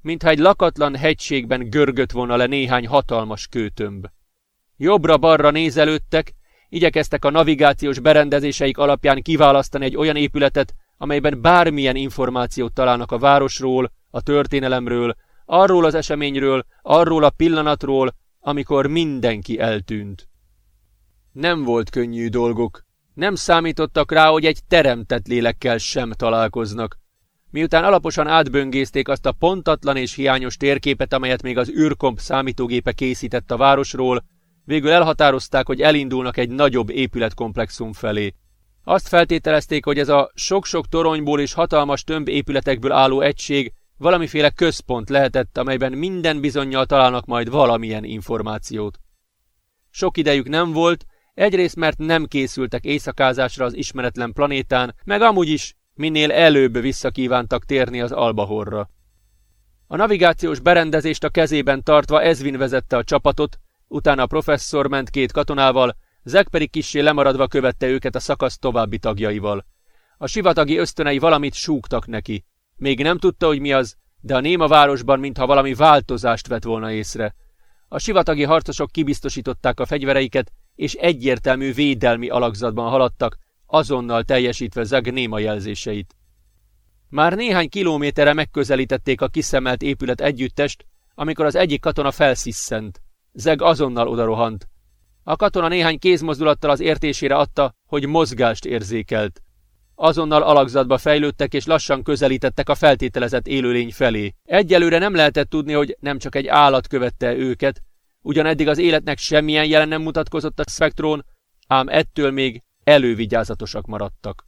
Mintha egy lakatlan hegységben görgött volna le néhány hatalmas kőtömb. Jobbra-balra nézelődtek, igyekeztek a navigációs berendezéseik alapján kiválasztani egy olyan épületet, amelyben bármilyen információt találnak a városról, a történelemről, arról az eseményről, arról a pillanatról, amikor mindenki eltűnt. Nem volt könnyű dolgok. Nem számítottak rá, hogy egy teremtett lélekkel sem találkoznak. Miután alaposan átböngészték azt a pontatlan és hiányos térképet, amelyet még az űrkomp számítógépe készített a városról, végül elhatározták, hogy elindulnak egy nagyobb épületkomplexum felé. Azt feltételezték, hogy ez a sok-sok toronyból és hatalmas tömb épületekből álló egység valamiféle központ lehetett, amelyben minden bizonyal találnak majd valamilyen információt. Sok idejük nem volt, egyrészt mert nem készültek éjszakázásra az ismeretlen planétán, meg amúgy is minél előbb visszakívántak térni az Albahorra. A navigációs berendezést a kezében tartva Ezvin vezette a csapatot, utána a professzor ment két katonával, Zek pedig kissé lemaradva követte őket a szakasz további tagjaival. A sivatagi ösztönei valamit súgtak neki. Még nem tudta, hogy mi az, de a néma városban mintha valami változást vett volna észre. A sivatagi harcosok kibiztosították a fegyvereiket, és egyértelmű védelmi alakzatban haladtak, azonnal teljesítve Zeg néma jelzéseit. Már néhány kilométerre megközelítették a kiszemelt épület együttest, amikor az egyik katona felsziszent. Zeg azonnal odarohant. A katona néhány kézmozdulattal az értésére adta, hogy mozgást érzékelt. Azonnal alakzatba fejlődtek és lassan közelítettek a feltételezett élőlény felé. Egyelőre nem lehetett tudni, hogy nem csak egy állat követte őket, ugyan eddig az életnek semmilyen jelen nem mutatkozott a spektrón, ám ettől még elővigyázatosak maradtak.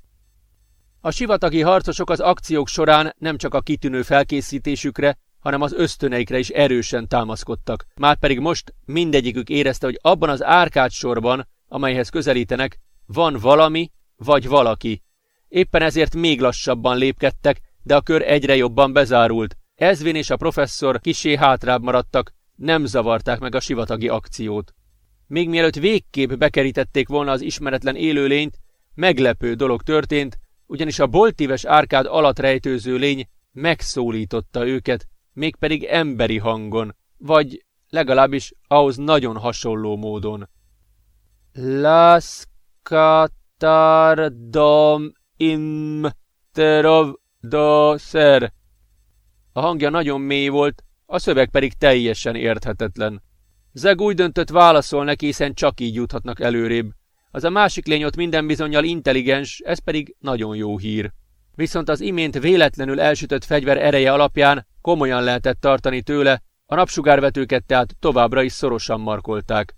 A sivatagi harcosok az akciók során nem csak a kitűnő felkészítésükre, hanem az ösztöneikre is erősen támaszkodtak. Márpedig most mindegyikük érezte, hogy abban az árkád sorban, amelyhez közelítenek, van valami vagy valaki. Éppen ezért még lassabban lépkedtek, de a kör egyre jobban bezárult. Ezvin és a professzor kisé hátrább maradtak, nem zavarták meg a sivatagi akciót. Még mielőtt végképp bekerítették volna az ismeretlen élőlényt, meglepő dolog történt, ugyanis a boltíves árkád alatt rejtőző lény megszólította őket, mégpedig emberi hangon, vagy legalábbis ahhoz nagyon hasonló módon. Las catardom im. A hangja nagyon mély volt, a szöveg pedig teljesen érthetetlen. Zeg úgy döntött válaszol neki, hiszen csak így juthatnak előrébb. Az a másik lény ott minden bizonyal intelligens, ez pedig nagyon jó hír. Viszont az imént véletlenül elsütött fegyver ereje alapján komolyan lehetett tartani tőle, a napsugárvetőket tehát továbbra is szorosan markolták.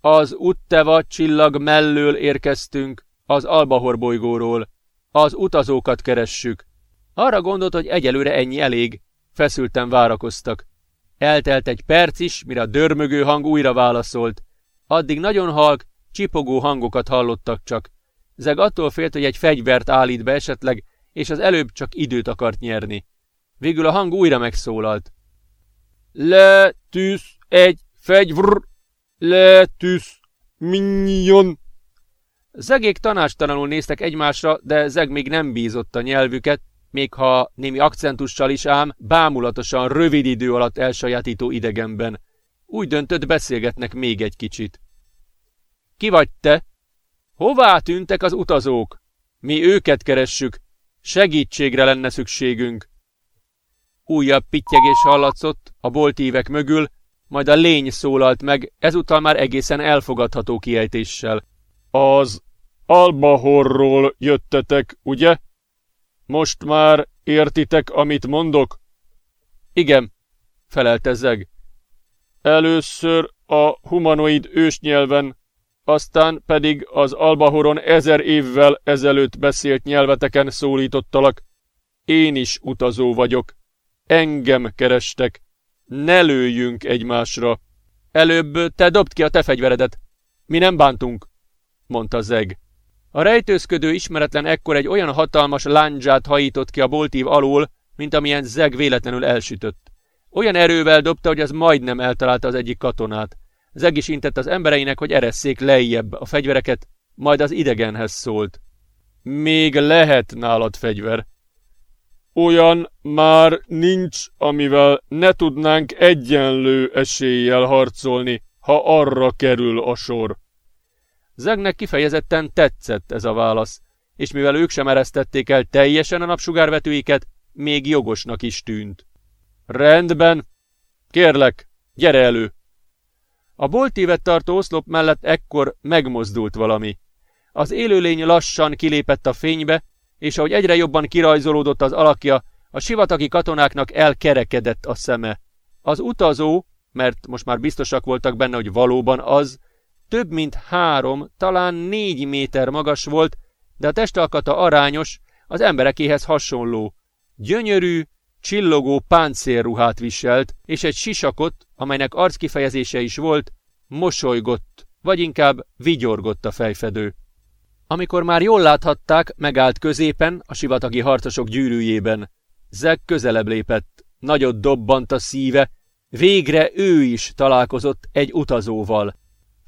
Az Utteva csillag mellől érkeztünk, az Albahor bolygóról. Az utazókat keressük. Arra gondolt, hogy egyelőre ennyi elég. Feszülten várakoztak. Eltelt egy perc is, mire a dörmögő hang újra válaszolt. Addig nagyon halk, csipogó hangokat hallottak csak. Zeg attól félt, hogy egy fegyvert állít be esetleg, és az előbb csak időt akart nyerni. Végül a hang újra megszólalt. Le tűz egy fegyvr, le tűz minyon. Zegék tanástalanul néztek egymásra, de Zeg még nem bízott a nyelvüket, még ha némi akcentussal is ám, bámulatosan rövid idő alatt elsajátító idegenben. Úgy döntött, beszélgetnek még egy kicsit. Ki vagy te? Hová tűntek az utazók? Mi őket keressük. Segítségre lenne szükségünk. Újabb pittyegés hallatszott a boltívek mögül, majd a lény szólalt meg, ezúttal már egészen elfogadható kiejtéssel. Az Albahorról jöttetek, ugye? Most már értitek, amit mondok? Igen, felelte Zeg. Először a humanoid ősnyelven, aztán pedig az Albahoron ezer évvel ezelőtt beszélt nyelveteken szólítottalak. Én is utazó vagyok. Engem kerestek. Ne lőjünk egymásra. Előbb te dobd ki a te fegyveredet. Mi nem bántunk, mondta Zeg. A rejtőzködő ismeretlen ekkor egy olyan hatalmas lándzsát hajított ki a boltív alól, mint amilyen Zeg véletlenül elsütött. Olyan erővel dobta, hogy az majdnem eltalálta az egyik katonát. Zeg is intett az embereinek, hogy eresszék lejjebb a fegyvereket, majd az idegenhez szólt. Még lehet nálad fegyver. Olyan már nincs, amivel ne tudnánk egyenlő eséllyel harcolni, ha arra kerül a sor. Zegnek kifejezetten tetszett ez a válasz, és mivel ők sem eresztették el teljesen a napsugárvetőiket, még jogosnak is tűnt. Rendben. Kérlek, gyere elő. A boltívet tartó oszlop mellett ekkor megmozdult valami. Az élőlény lassan kilépett a fénybe, és ahogy egyre jobban kirajzolódott az alakja, a sivatagi katonáknak elkerekedett a szeme. Az utazó, mert most már biztosak voltak benne, hogy valóban az, több mint három, talán négy méter magas volt, de a testalkata arányos, az emberekéhez hasonló. Gyönyörű, csillogó páncélruhát viselt, és egy sisakot, amelynek arckifejezése is volt, mosolygott, vagy inkább vigyorgott a fejfedő. Amikor már jól láthatták, megállt középen, a sivatagi harcosok gyűrűjében. Zeg közelebb lépett, nagyot dobbant a szíve, végre ő is találkozott egy utazóval.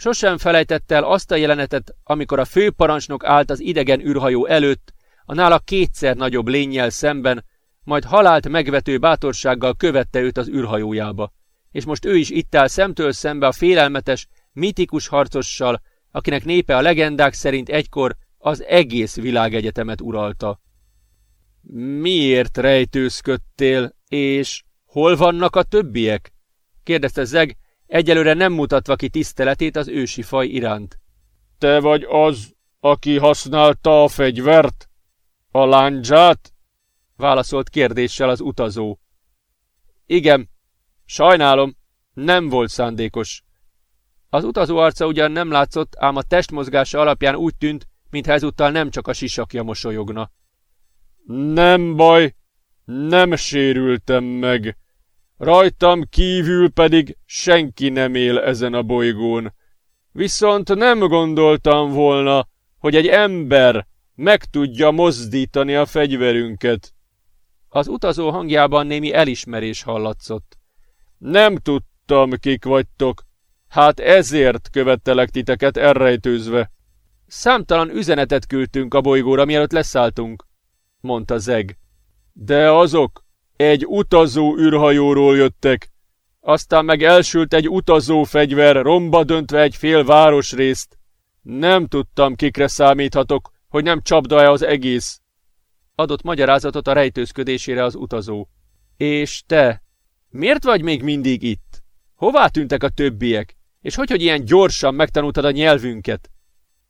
Sosem felejtett el azt a jelenetet, amikor a főparancsnok állt az idegen űrhajó előtt, a nála kétszer nagyobb lényel szemben, majd halált megvető bátorsággal követte őt az űrhajójába. És most ő is itt áll szemtől szembe a félelmetes, mitikus harcossal, akinek népe a legendák szerint egykor az egész világegyetemet uralta. Miért rejtőzködtél, és hol vannak a többiek? kérdezte Zeg, egyelőre nem mutatva ki tiszteletét az ősi faj iránt. Te vagy az, aki használta a fegyvert? A lándzsát? válaszolt kérdéssel az utazó. Igen, sajnálom, nem volt szándékos. Az utazó arca ugyan nem látszott, ám a testmozgása alapján úgy tűnt, mintha ezúttal nem csak a sisakja mosolyogna. Nem baj, nem sérültem meg. Rajtam kívül pedig senki nem él ezen a bolygón. Viszont nem gondoltam volna, hogy egy ember meg tudja mozdítani a fegyverünket. Az utazó hangjában némi elismerés hallatszott. Nem tudtam, kik vagytok. Hát ezért követtelek titeket elrejtőzve. Számtalan üzenetet küldtünk a bolygóra, mielőtt leszálltunk, mondta Zeg. De azok egy utazó űrhajóról jöttek. Aztán meg elsült egy utazó fegyver, romba döntve egy fél városrészt. Nem tudtam, kikre számíthatok, hogy nem csapda-e az egész. Adott magyarázatot a rejtőzködésére az utazó. És te, miért vagy még mindig itt? Hová tűntek a többiek? És hogy, hogy ilyen gyorsan megtanultad a nyelvünket?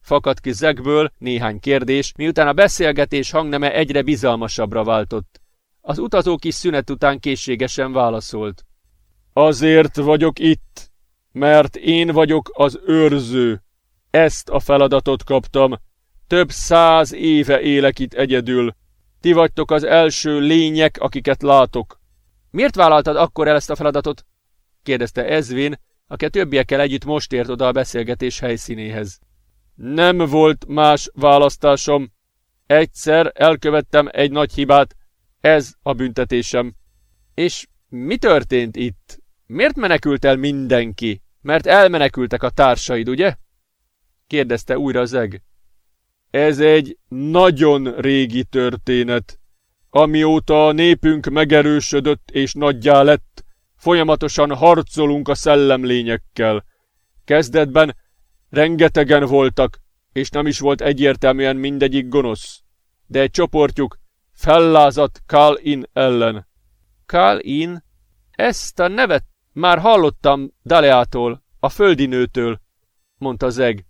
Fakadt ki Zegből néhány kérdés, miután a beszélgetés hangneme egyre bizalmasabbra váltott. Az utazó kis szünet után készségesen válaszolt. Azért vagyok itt, mert én vagyok az őrző. Ezt a feladatot kaptam. Több száz éve élek itt egyedül. Ti vagytok az első lények, akiket látok. Miért vállaltad akkor el ezt a feladatot? kérdezte Ezvin, aki a többiekkel együtt most ért oda a beszélgetés helyszínéhez. Nem volt más választásom. Egyszer elkövettem egy nagy hibát, ez a büntetésem. És mi történt itt? Miért menekült el mindenki? Mert elmenekültek a társaid, ugye? kérdezte újra Zeg. Ez egy nagyon régi történet. Amióta a népünk megerősödött és nagyjá lett, folyamatosan harcolunk a szellemlényekkel. Kezdetben rengetegen voltak, és nem is volt egyértelműen mindegyik gonosz. De egy csoportjuk fellázadt Kal-In ellen. Kal-In? Ezt a nevet már hallottam Daleától, a földi nőtől, mondta Zeg.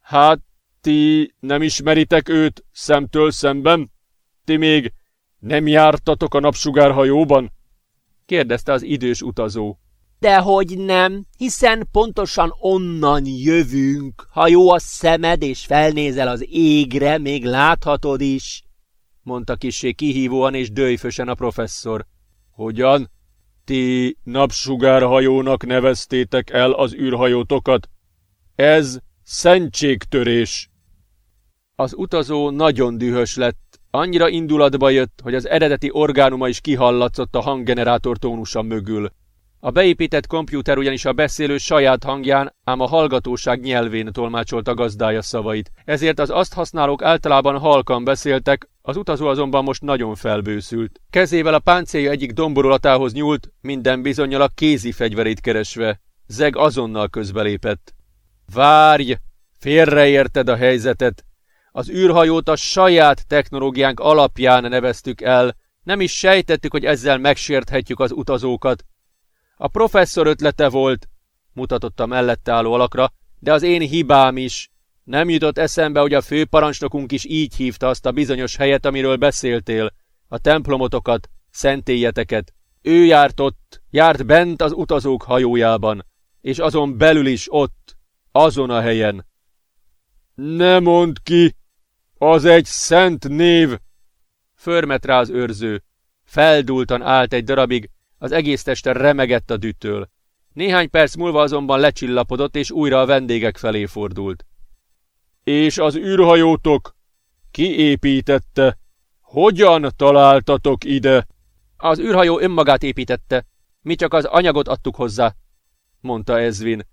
Hát, ti nem ismeritek őt szemtől szemben? Ti még nem jártatok a napsugárhajóban? kérdezte az idős utazó. Dehogy nem, hiszen pontosan onnan jövünk. Ha jó a szemed és felnézel az égre, még láthatod is, mondta kissé kihívóan és dőjfösen a professzor. Hogyan? Ti napsugárhajónak neveztétek el az űrhajótokat? Ez szentségtörés. Az utazó nagyon dühös lett, annyira indulatba jött, hogy az eredeti orgánuma is kihallatszott a hanggenerátor tónusa mögül. A beépített kompjúter ugyanis a beszélő saját hangján, ám a hallgatóság nyelvén tolmácsolta gazdája szavait. Ezért az azt használók általában halkan beszéltek, az utazó azonban most nagyon felbőszült. Kezével a páncélja egyik domborulatához nyúlt, minden bizonyal a kézi fegyverét keresve. Zeg azonnal közbelépett. Várj! Félreérted a helyzetet. Az űrhajót a saját technológiánk alapján neveztük el, nem is sejtettük, hogy ezzel megsérthetjük az utazókat. A professzor ötlete volt, mutatott a mellette álló alakra, de az én hibám is. Nem jutott eszembe, hogy a főparancsnokunk is így hívta azt a bizonyos helyet, amiről beszéltél. A templomotokat, szentéljeteket. Ő járt ott, járt bent az utazók hajójában, és azon belül is ott, azon a helyen. Ne mondd ki! Az egy szent név! Förmet rá az őrző. Feldultan állt egy darabig, az egész teste remegett a düttől. Néhány perc múlva azonban lecsillapodott, és újra a vendégek felé fordult. És az űrhajótok? Ki építette? Hogyan találtatok ide? Az űrhajó önmagát építette. Mi csak az anyagot adtuk hozzá, mondta Ezvin.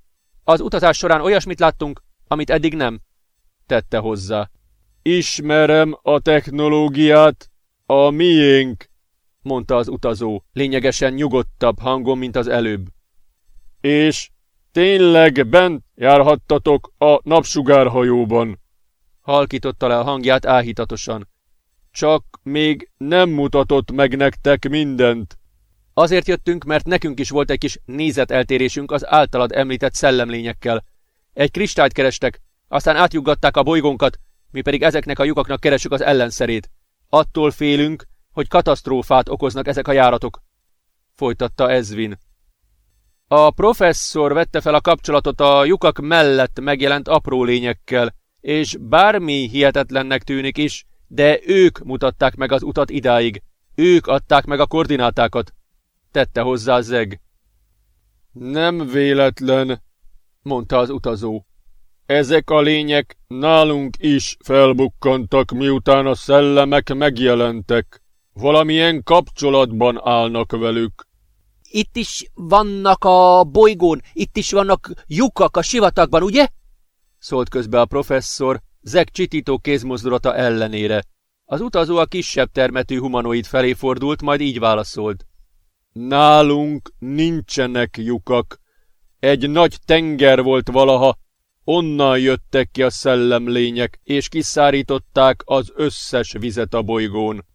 Az utazás során olyasmit láttunk, amit eddig nem, tette hozzá. Ismerem a technológiát, a miénk, mondta az utazó, lényegesen nyugodtabb hangon, mint az előbb. És tényleg bent járhattatok a napsugárhajóban. Halkította le a hangját áhítatosan. Csak még nem mutatott meg nektek mindent. Azért jöttünk, mert nekünk is volt egy kis nézeteltérésünk az általad említett szellemlényekkel. Egy kristályt kerestek, aztán átjuggatták a bolygónkat, mi pedig ezeknek a lyukaknak keresük az ellenszerét. Attól félünk, hogy katasztrófát okoznak ezek a járatok. Folytatta Ezvin. A professzor vette fel a kapcsolatot a lyukak mellett megjelent apró lényekkel, és bármi hihetetlennek tűnik is, de ők mutatták meg az utat idáig. Ők adták meg a koordinátákat. Tette hozzá Zeg. Nem véletlen, mondta az utazó. Ezek a lények nálunk is felbukkantak, miután a szellemek megjelentek. Valamilyen kapcsolatban állnak velük. Itt is vannak a bolygón, itt is vannak lyukak a sivatagban, ugye? Szólt közbe a professzor, Zeg csitító kézmozdulata ellenére. Az utazó a kisebb termetű humanoid felé fordult, majd így válaszolt. Nálunk nincsenek lyukak. Egy nagy tenger volt valaha, onnan jöttek ki a szellemlények, és kiszárították az összes vizet a bolygón.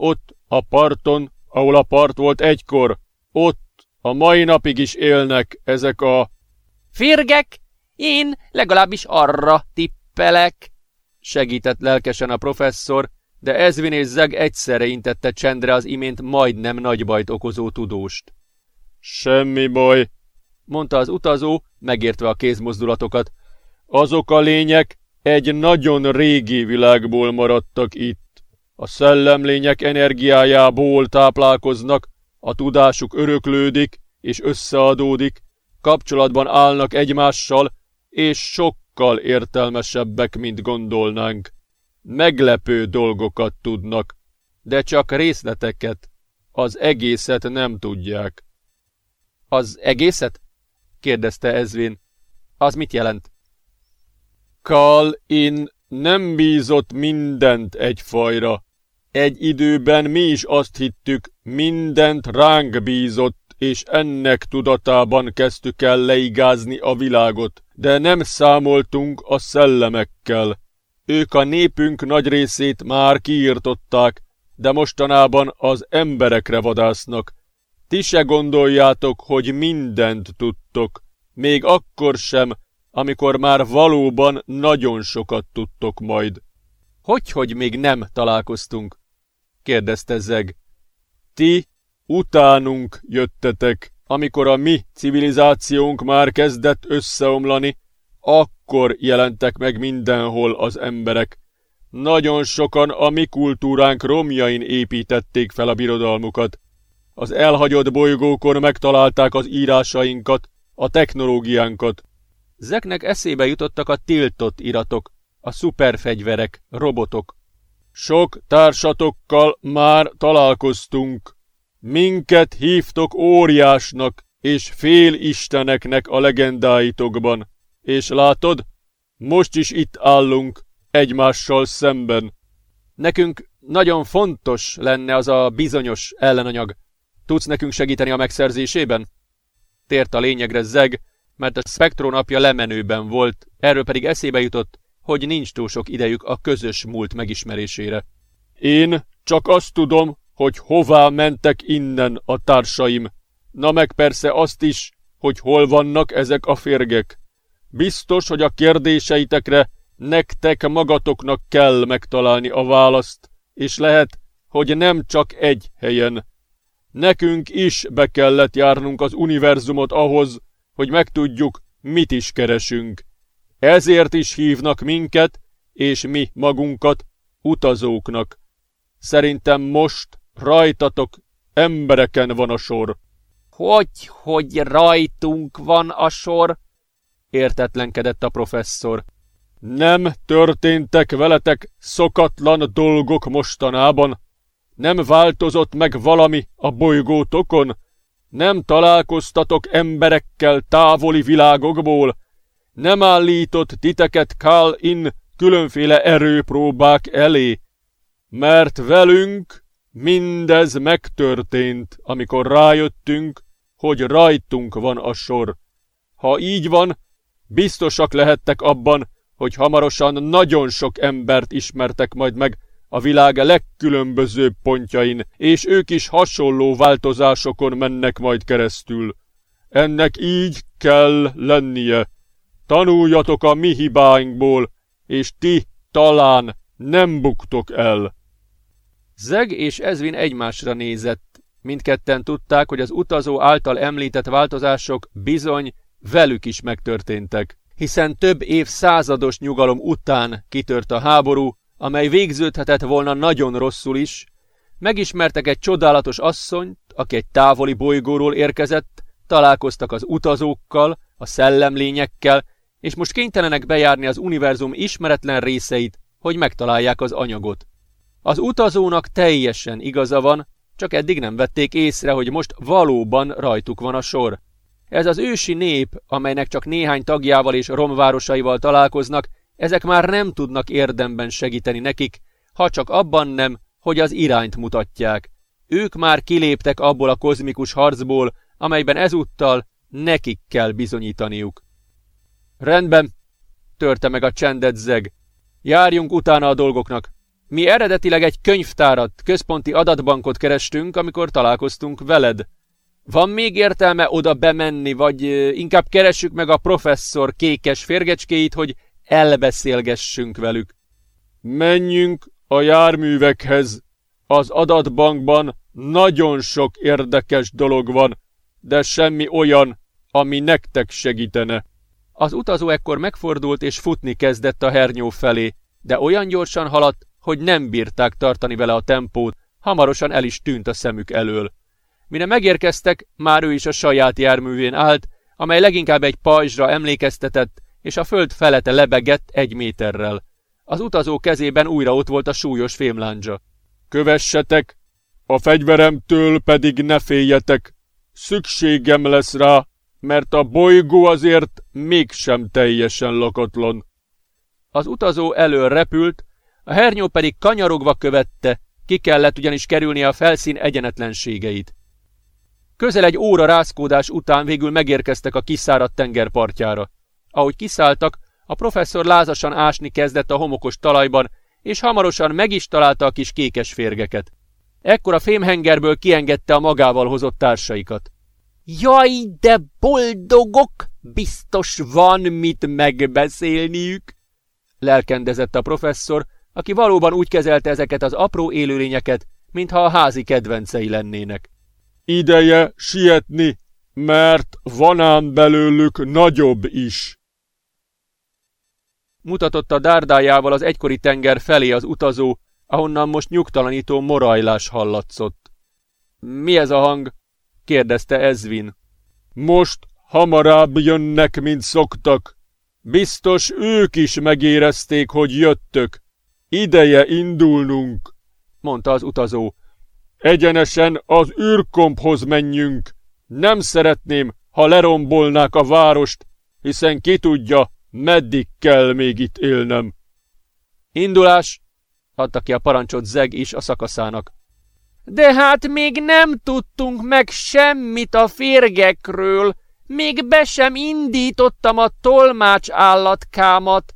Ott, a parton, ahol a part volt egykor, ott a mai napig is élnek ezek a... Firgek? Én legalábbis arra tippelek, segített lelkesen a professzor, de Ezvin és Zeg egyszerre intette csendre az imént majdnem nagy bajt okozó tudóst. Semmi baj, mondta az utazó, megértve a kézmozdulatokat. Azok a lények egy nagyon régi világból maradtak itt. A szellemlények energiájából táplálkoznak, a tudásuk öröklődik és összeadódik, kapcsolatban állnak egymással, és sokkal értelmesebbek, mint gondolnánk. Meglepő dolgokat tudnak, de csak részleteket, az egészet nem tudják. Az egészet? kérdezte Ezvin. Az mit jelent? Kal-in nem bízott mindent egy fajra. Egy időben mi is azt hittük, mindent ránk bízott, és ennek tudatában kezdtük el leigázni a világot, de nem számoltunk a szellemekkel. Ők a népünk nagy részét már kiirtották, de mostanában az emberekre vadásznak. Ti se gondoljátok, hogy mindent tudtok, még akkor sem, amikor már valóban nagyon sokat tudtok majd. Hogy, hogy még nem találkoztunk? kérdezte Zeg. Ti utánunk jöttetek, amikor a mi civilizációnk már kezdett összeomlani, akkor jelentek meg mindenhol az emberek. Nagyon sokan a mi kultúránk romjain építették fel a birodalmukat. Az elhagyott bolygókon megtalálták az írásainkat, a technológiánkat. Zeknek eszébe jutottak a tiltott iratok, a szuperfegyverek, robotok. Sok társatokkal már találkoztunk. Minket hívtok óriásnak és félisteneknek a legendáitokban. És látod, most is itt állunk, egymással szemben. Nekünk nagyon fontos lenne az a bizonyos ellenanyag. Tudsz nekünk segíteni a megszerzésében? Tért a lényegre Zeg, mert a Spektro napja lemenőben volt, erről pedig eszébe jutott, hogy nincs túl sok idejük a közös múlt megismerésére. Én csak azt tudom, hogy hová mentek innen a társaim. Na meg persze azt is, hogy hol vannak ezek a férgek. Biztos, hogy a kérdéseitekre nektek magatoknak kell megtalálni a választ, és lehet, hogy nem csak egy helyen. Nekünk is be kellett járnunk az univerzumot ahhoz, hogy megtudjuk, mit is keresünk. Ezért is hívnak minket, és mi magunkat utazóknak. Szerintem most rajtatok embereken van a sor. Hogy, hogy rajtunk van a sor? Értetlenkedett a professzor. Nem történtek veletek szokatlan dolgok mostanában? Nem változott meg valami a bolygótokon? Nem találkoztatok emberekkel távoli világokból? Nem állított titeket Kál in különféle erőpróbák elé? Mert velünk mindez megtörtént, amikor rájöttünk, hogy rajtunk van a sor. Ha így van, biztosak lehettek abban, hogy hamarosan nagyon sok embert ismertek majd meg a világ legkülönbözőbb pontjain, és ők is hasonló változásokon mennek majd keresztül. Ennek így kell lennie. Tanuljatok a mi hibáinkból, és ti talán nem buktok el. Zeg és Ezvin egymásra nézett. Mindketten tudták, hogy az utazó által említett változások bizony velük is megtörténtek. Hiszen több év százados nyugalom után kitört a háború, amely végződhetett volna nagyon rosszul is, megismertek egy csodálatos asszonyt, aki egy távoli bolygóról érkezett, találkoztak az utazókkal, a szellemlényekkel, és most kénytelenek bejárni az univerzum ismeretlen részeit, hogy megtalálják az anyagot. Az utazónak teljesen igaza van, csak eddig nem vették észre, hogy most valóban rajtuk van a sor. Ez az ősi nép, amelynek csak néhány tagjával és romvárosaival találkoznak, ezek már nem tudnak érdemben segíteni nekik, ha csak abban nem, hogy az irányt mutatják. Ők már kiléptek abból a kozmikus harcból, amelyben ezúttal nekik kell bizonyítaniuk. Rendben, törte meg a csendet zeg. Járjunk utána a dolgoknak. Mi eredetileg egy könyvtárat, központi adatbankot kerestünk, amikor találkoztunk veled. Van még értelme oda bemenni, vagy inkább keressük meg a professzor kékes férgecskéit, hogy elbeszélgessünk velük. Menjünk a járművekhez. Az adatbankban nagyon sok érdekes dolog van, de semmi olyan, ami nektek segítene. Az utazó ekkor megfordult és futni kezdett a hernyó felé, de olyan gyorsan haladt, hogy nem bírták tartani vele a tempót, hamarosan el is tűnt a szemük elől. Mire megérkeztek, már ő is a saját járművén állt, amely leginkább egy pajzsra emlékeztetett, és a föld felete lebegett egy méterrel. Az utazó kezében újra ott volt a súlyos fémláncsa. Kövessetek, a fegyveremtől pedig ne féljetek. Szükségem lesz rá, mert a bolygó azért mégsem teljesen lakatlan. Az utazó elől repült, a hernyó pedig kanyarogva követte, ki kellett ugyanis kerülni a felszín egyenetlenségeit. Közel egy óra rázkódás után végül megérkeztek a kiszáradt tengerpartjára. Ahogy kiszálltak, a professzor lázasan ásni kezdett a homokos talajban, és hamarosan meg is találta a kis kékes férgeket. Ekkor a fémhengerből kiengedte a magával hozott társaikat. Jaj, de boldogok! Biztos van mit megbeszélniük! Lelkendezett a professzor, aki valóban úgy kezelte ezeket az apró élőlényeket, mintha a házi kedvencei lennének. Ideje sietni, mert van ám belőlük nagyobb is. Mutatott a dárdájával az egykori tenger felé az utazó, ahonnan most nyugtalanító morajlás hallatszott. Mi ez a hang? Kérdezte Ezvin. Most hamarabb jönnek, mint szoktak. Biztos ők is megérezték, hogy jöttök. Ideje indulnunk, mondta az utazó. Egyenesen az űrkomphoz menjünk. Nem szeretném, ha lerombolnák a várost, hiszen ki tudja, meddig kell még itt élnem. Indulás! adta ki a parancsot Zeg is a szakaszának. De hát még nem tudtunk meg semmit a férgekről, Még be sem indítottam a tolmács állatkámat,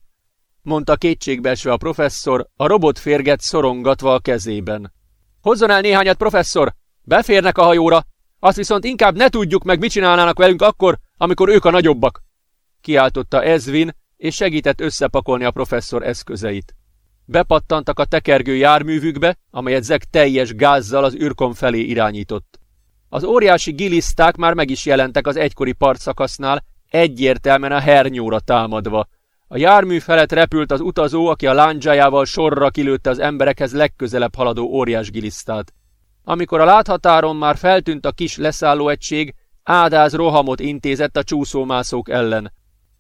mondta kétségbeesve a professzor, a robot férget szorongatva a kezében. Hozzon el néhányat, professzor! Beférnek a hajóra! Azt viszont inkább ne tudjuk meg, mit csinálnának velünk akkor, amikor ők a nagyobbak! Kiáltotta Ezvin, és segített összepakolni a professzor eszközeit. Bepattantak a tekergő járművükbe, amelyet Zek teljes gázzal az űrkom felé irányított. Az óriási giliszták már meg is jelentek az egykori partszakasznál, egyértelműen a hernyóra támadva. A jármű felett repült az utazó, aki a lándzsájával sorra kilőtte az emberekhez legközelebb haladó óriás gilisztát. Amikor a láthatáron már feltűnt a kis leszállóegység, Ádáz rohamot intézett a csúszómászók ellen.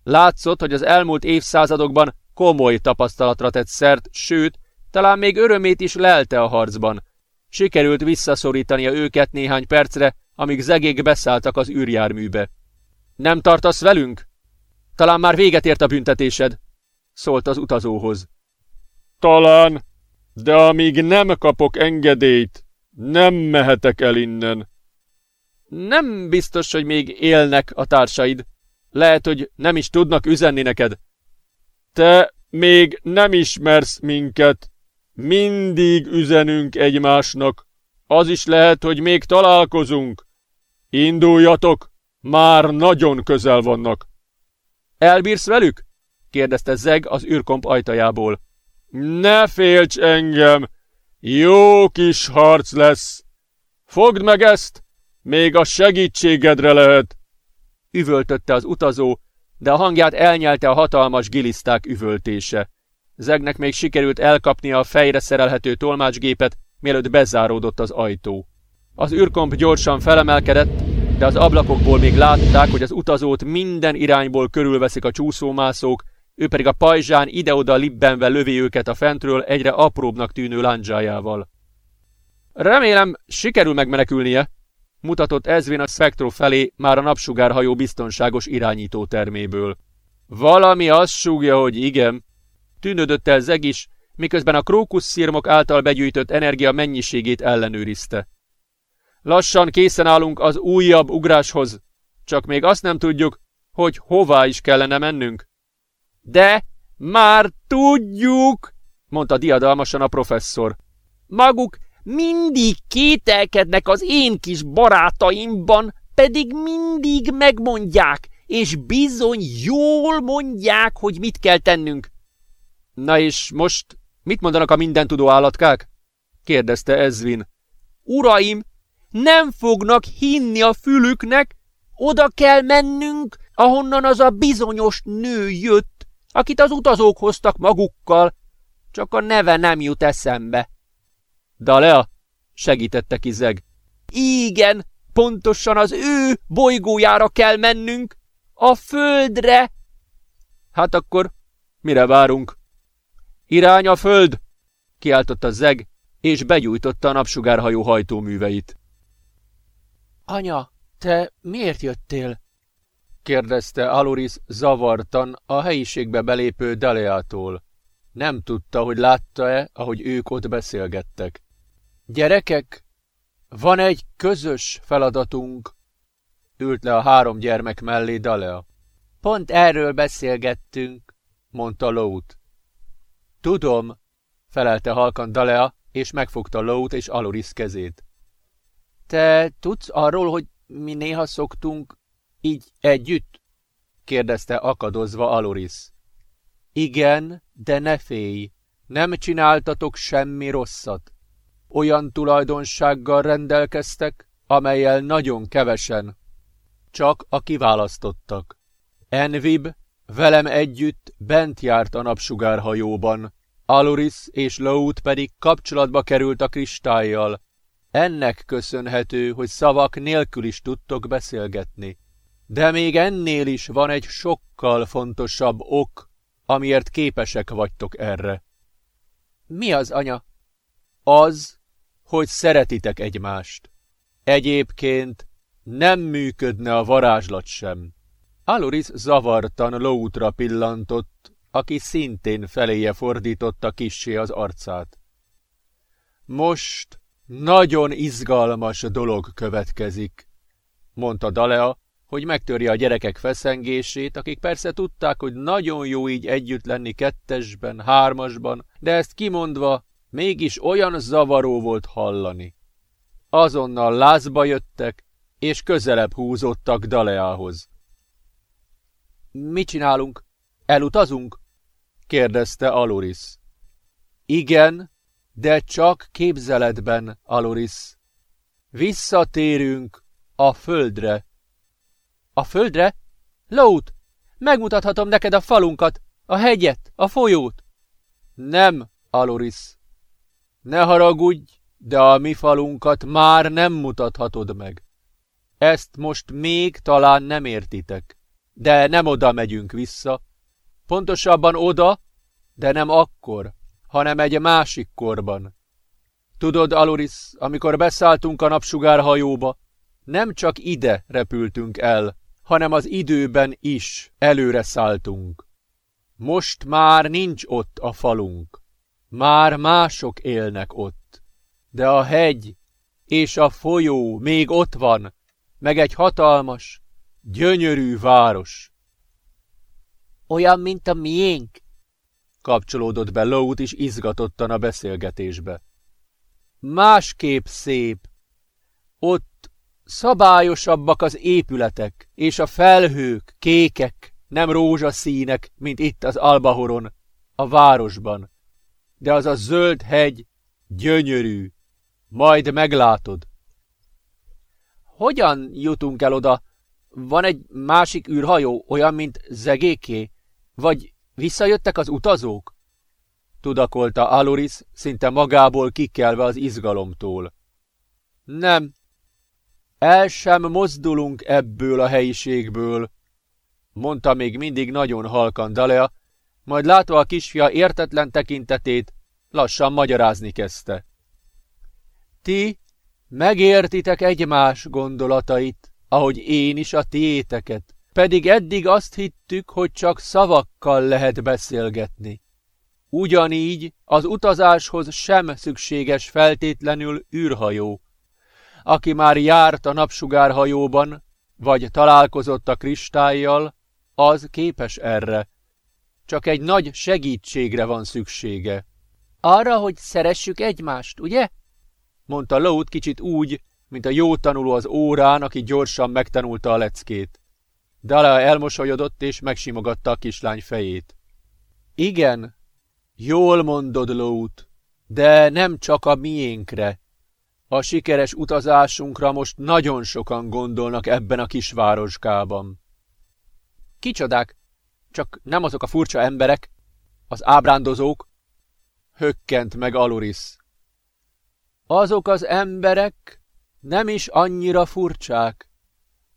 Látszott, hogy az elmúlt évszázadokban komoly tapasztalatra tett szert, sőt, talán még örömét is lelte a harcban. Sikerült visszaszorítania őket néhány percre, amíg zegék beszálltak az űrjárműbe. Nem tartasz velünk? Talán már véget ért a büntetésed, szólt az utazóhoz. Talán, de amíg nem kapok engedélyt, nem mehetek el innen. Nem biztos, hogy még élnek a társaid. Lehet, hogy nem is tudnak üzenni neked. Te még nem ismersz minket. Mindig üzenünk egymásnak. Az is lehet, hogy még találkozunk. Induljatok, már nagyon közel vannak. Elbírsz velük? kérdezte Zeg az űrkomp ajtajából. Ne félts engem! Jó kis harc lesz! Fogd meg ezt! Még a segítségedre lehet! Üvöltötte az utazó, de a hangját elnyelte a hatalmas giliszták üvöltése. Zegnek még sikerült elkapnia a fejre szerelhető tolmácsgépet, mielőtt bezáródott az ajtó. Az űrkomp gyorsan felemelkedett, de az ablakokból még látták, hogy az utazót minden irányból körülveszik a csúszómászók, ő pedig a pajzsán ide-oda libbenve lövi őket a fentről egyre apróbbnak tűnő lándzsájával. Remélem, sikerül megmenekülnie, mutatott Ezvin a Spectro felé már a napsugárhajó biztonságos irányító terméből. Valami azt súgja, hogy igen, tűnődött el Zeg is, miközben a krókusszirmok által begyűjtött energia mennyiségét ellenőrizte. Lassan készen állunk az újabb ugráshoz, csak még azt nem tudjuk, hogy hová is kellene mennünk. De már tudjuk, mondta diadalmasan a professzor. Maguk mindig kételkednek az én kis barátaimban, pedig mindig megmondják, és bizony jól mondják, hogy mit kell tennünk. Na és most mit mondanak a mindentudó állatkák? kérdezte Ezvin. Uraim, nem fognak hinni a fülüknek, oda kell mennünk, ahonnan az a bizonyos nő jött, akit az utazók hoztak magukkal, csak a neve nem jut eszembe. Dalea, segítette ki Zeg. Igen, pontosan az ő bolygójára kell mennünk, a földre. Hát akkor mire várunk? Irány a föld! kiáltotta Zeg, és begyújtotta a napsugárhajó hajtóműveit. Anya, te miért jöttél? kérdezte Aloris zavartan a helyiségbe belépő Daleától. Nem tudta, hogy látta-e, ahogy ők ott beszélgettek. Gyerekek, van egy közös feladatunk, ült le a három gyermek mellé Dalea. Pont erről beszélgettünk, mondta Lót. Tudom, felelte halkan Dalea, és megfogta Lót és Aloris kezét. Te tudsz arról, hogy mi néha szoktunk így együtt? kérdezte akadozva Aloris. Igen, de ne félj, nem csináltatok semmi rosszat. Olyan tulajdonsággal rendelkeztek, amelyel nagyon kevesen, csak a kiválasztottak. Envib velem együtt bent járt a napsugárhajóban, Aloris és Lout pedig kapcsolatba került a kristályjal, ennek köszönhető, hogy szavak nélkül is tudtok beszélgetni. De még ennél is van egy sokkal fontosabb ok, amiért képesek vagytok erre. Mi az, anya? Az, hogy szeretitek egymást. Egyébként nem működne a varázslat sem. Aloris zavartan Loutra pillantott, aki szintén feléje fordította kissé az arcát. Most nagyon izgalmas dolog következik, mondta Dalea, hogy megtörje a gyerekek feszengését, akik persze tudták, hogy nagyon jó így együtt lenni kettesben, hármasban, de ezt kimondva mégis olyan zavaró volt hallani. Azonnal lázba jöttek, és közelebb húzottak Daleához. Mit csinálunk? Elutazunk? kérdezte Aloris. Igen, de csak képzeletben, Aloris. Visszatérünk a földre. A földre? Lót, megmutathatom neked a falunkat, a hegyet, a folyót. Nem, Aloris. Ne haragudj, de a mi falunkat már nem mutathatod meg. Ezt most még talán nem értitek, de nem oda megyünk vissza. Pontosabban oda, de nem akkor, hanem egy másik korban. Tudod, Aloris, amikor beszálltunk a napsugárhajóba, nem csak ide repültünk el, hanem az időben is előre szálltunk. Most már nincs ott a falunk. Már mások élnek ott. De a hegy és a folyó még ott van, meg egy hatalmas, gyönyörű város. Olyan, mint a miénk? Kapcsolódott be Lout is izgatottan a beszélgetésbe. Másképp szép. Ott szabályosabbak az épületek, és a felhők kékek, nem rózsaszínek, mint itt az Albahoron, a városban. De az a zöld hegy gyönyörű. Majd meglátod. Hogyan jutunk el oda? Van egy másik űrhajó, olyan, mint Zegéké? Vagy visszajöttek az utazók? Tudakolta Aloris, szinte magából kikelve az izgalomtól. Nem. El sem mozdulunk ebből a helyiségből, mondta még mindig nagyon halkan Dalea, majd látva a kisfia értetlen tekintetét, lassan magyarázni kezdte. Ti megértitek egymás gondolatait, ahogy én is a tiéteket, pedig eddig azt hittük, hogy csak szavakkal lehet beszélgetni. Ugyanígy az utazáshoz sem szükséges feltétlenül űrhajó. Aki már járt a napsugárhajóban, vagy találkozott a kristályjal, az képes erre. Csak egy nagy segítségre van szüksége. Arra, hogy szeressük egymást, ugye? mondta Lót kicsit úgy, mint a jó tanuló az órán, aki gyorsan megtanulta a leckét. Dala elmosolyodott és megsimogatta a kislány fejét. Igen, jól mondod, Lót, de nem csak a miénkre. A sikeres utazásunkra most nagyon sokan gondolnak ebben a kisvároskában. Kicsodák? Csak nem azok a furcsa emberek, az ábrándozók? Hökkent meg Aloris. Azok az emberek nem is annyira furcsák.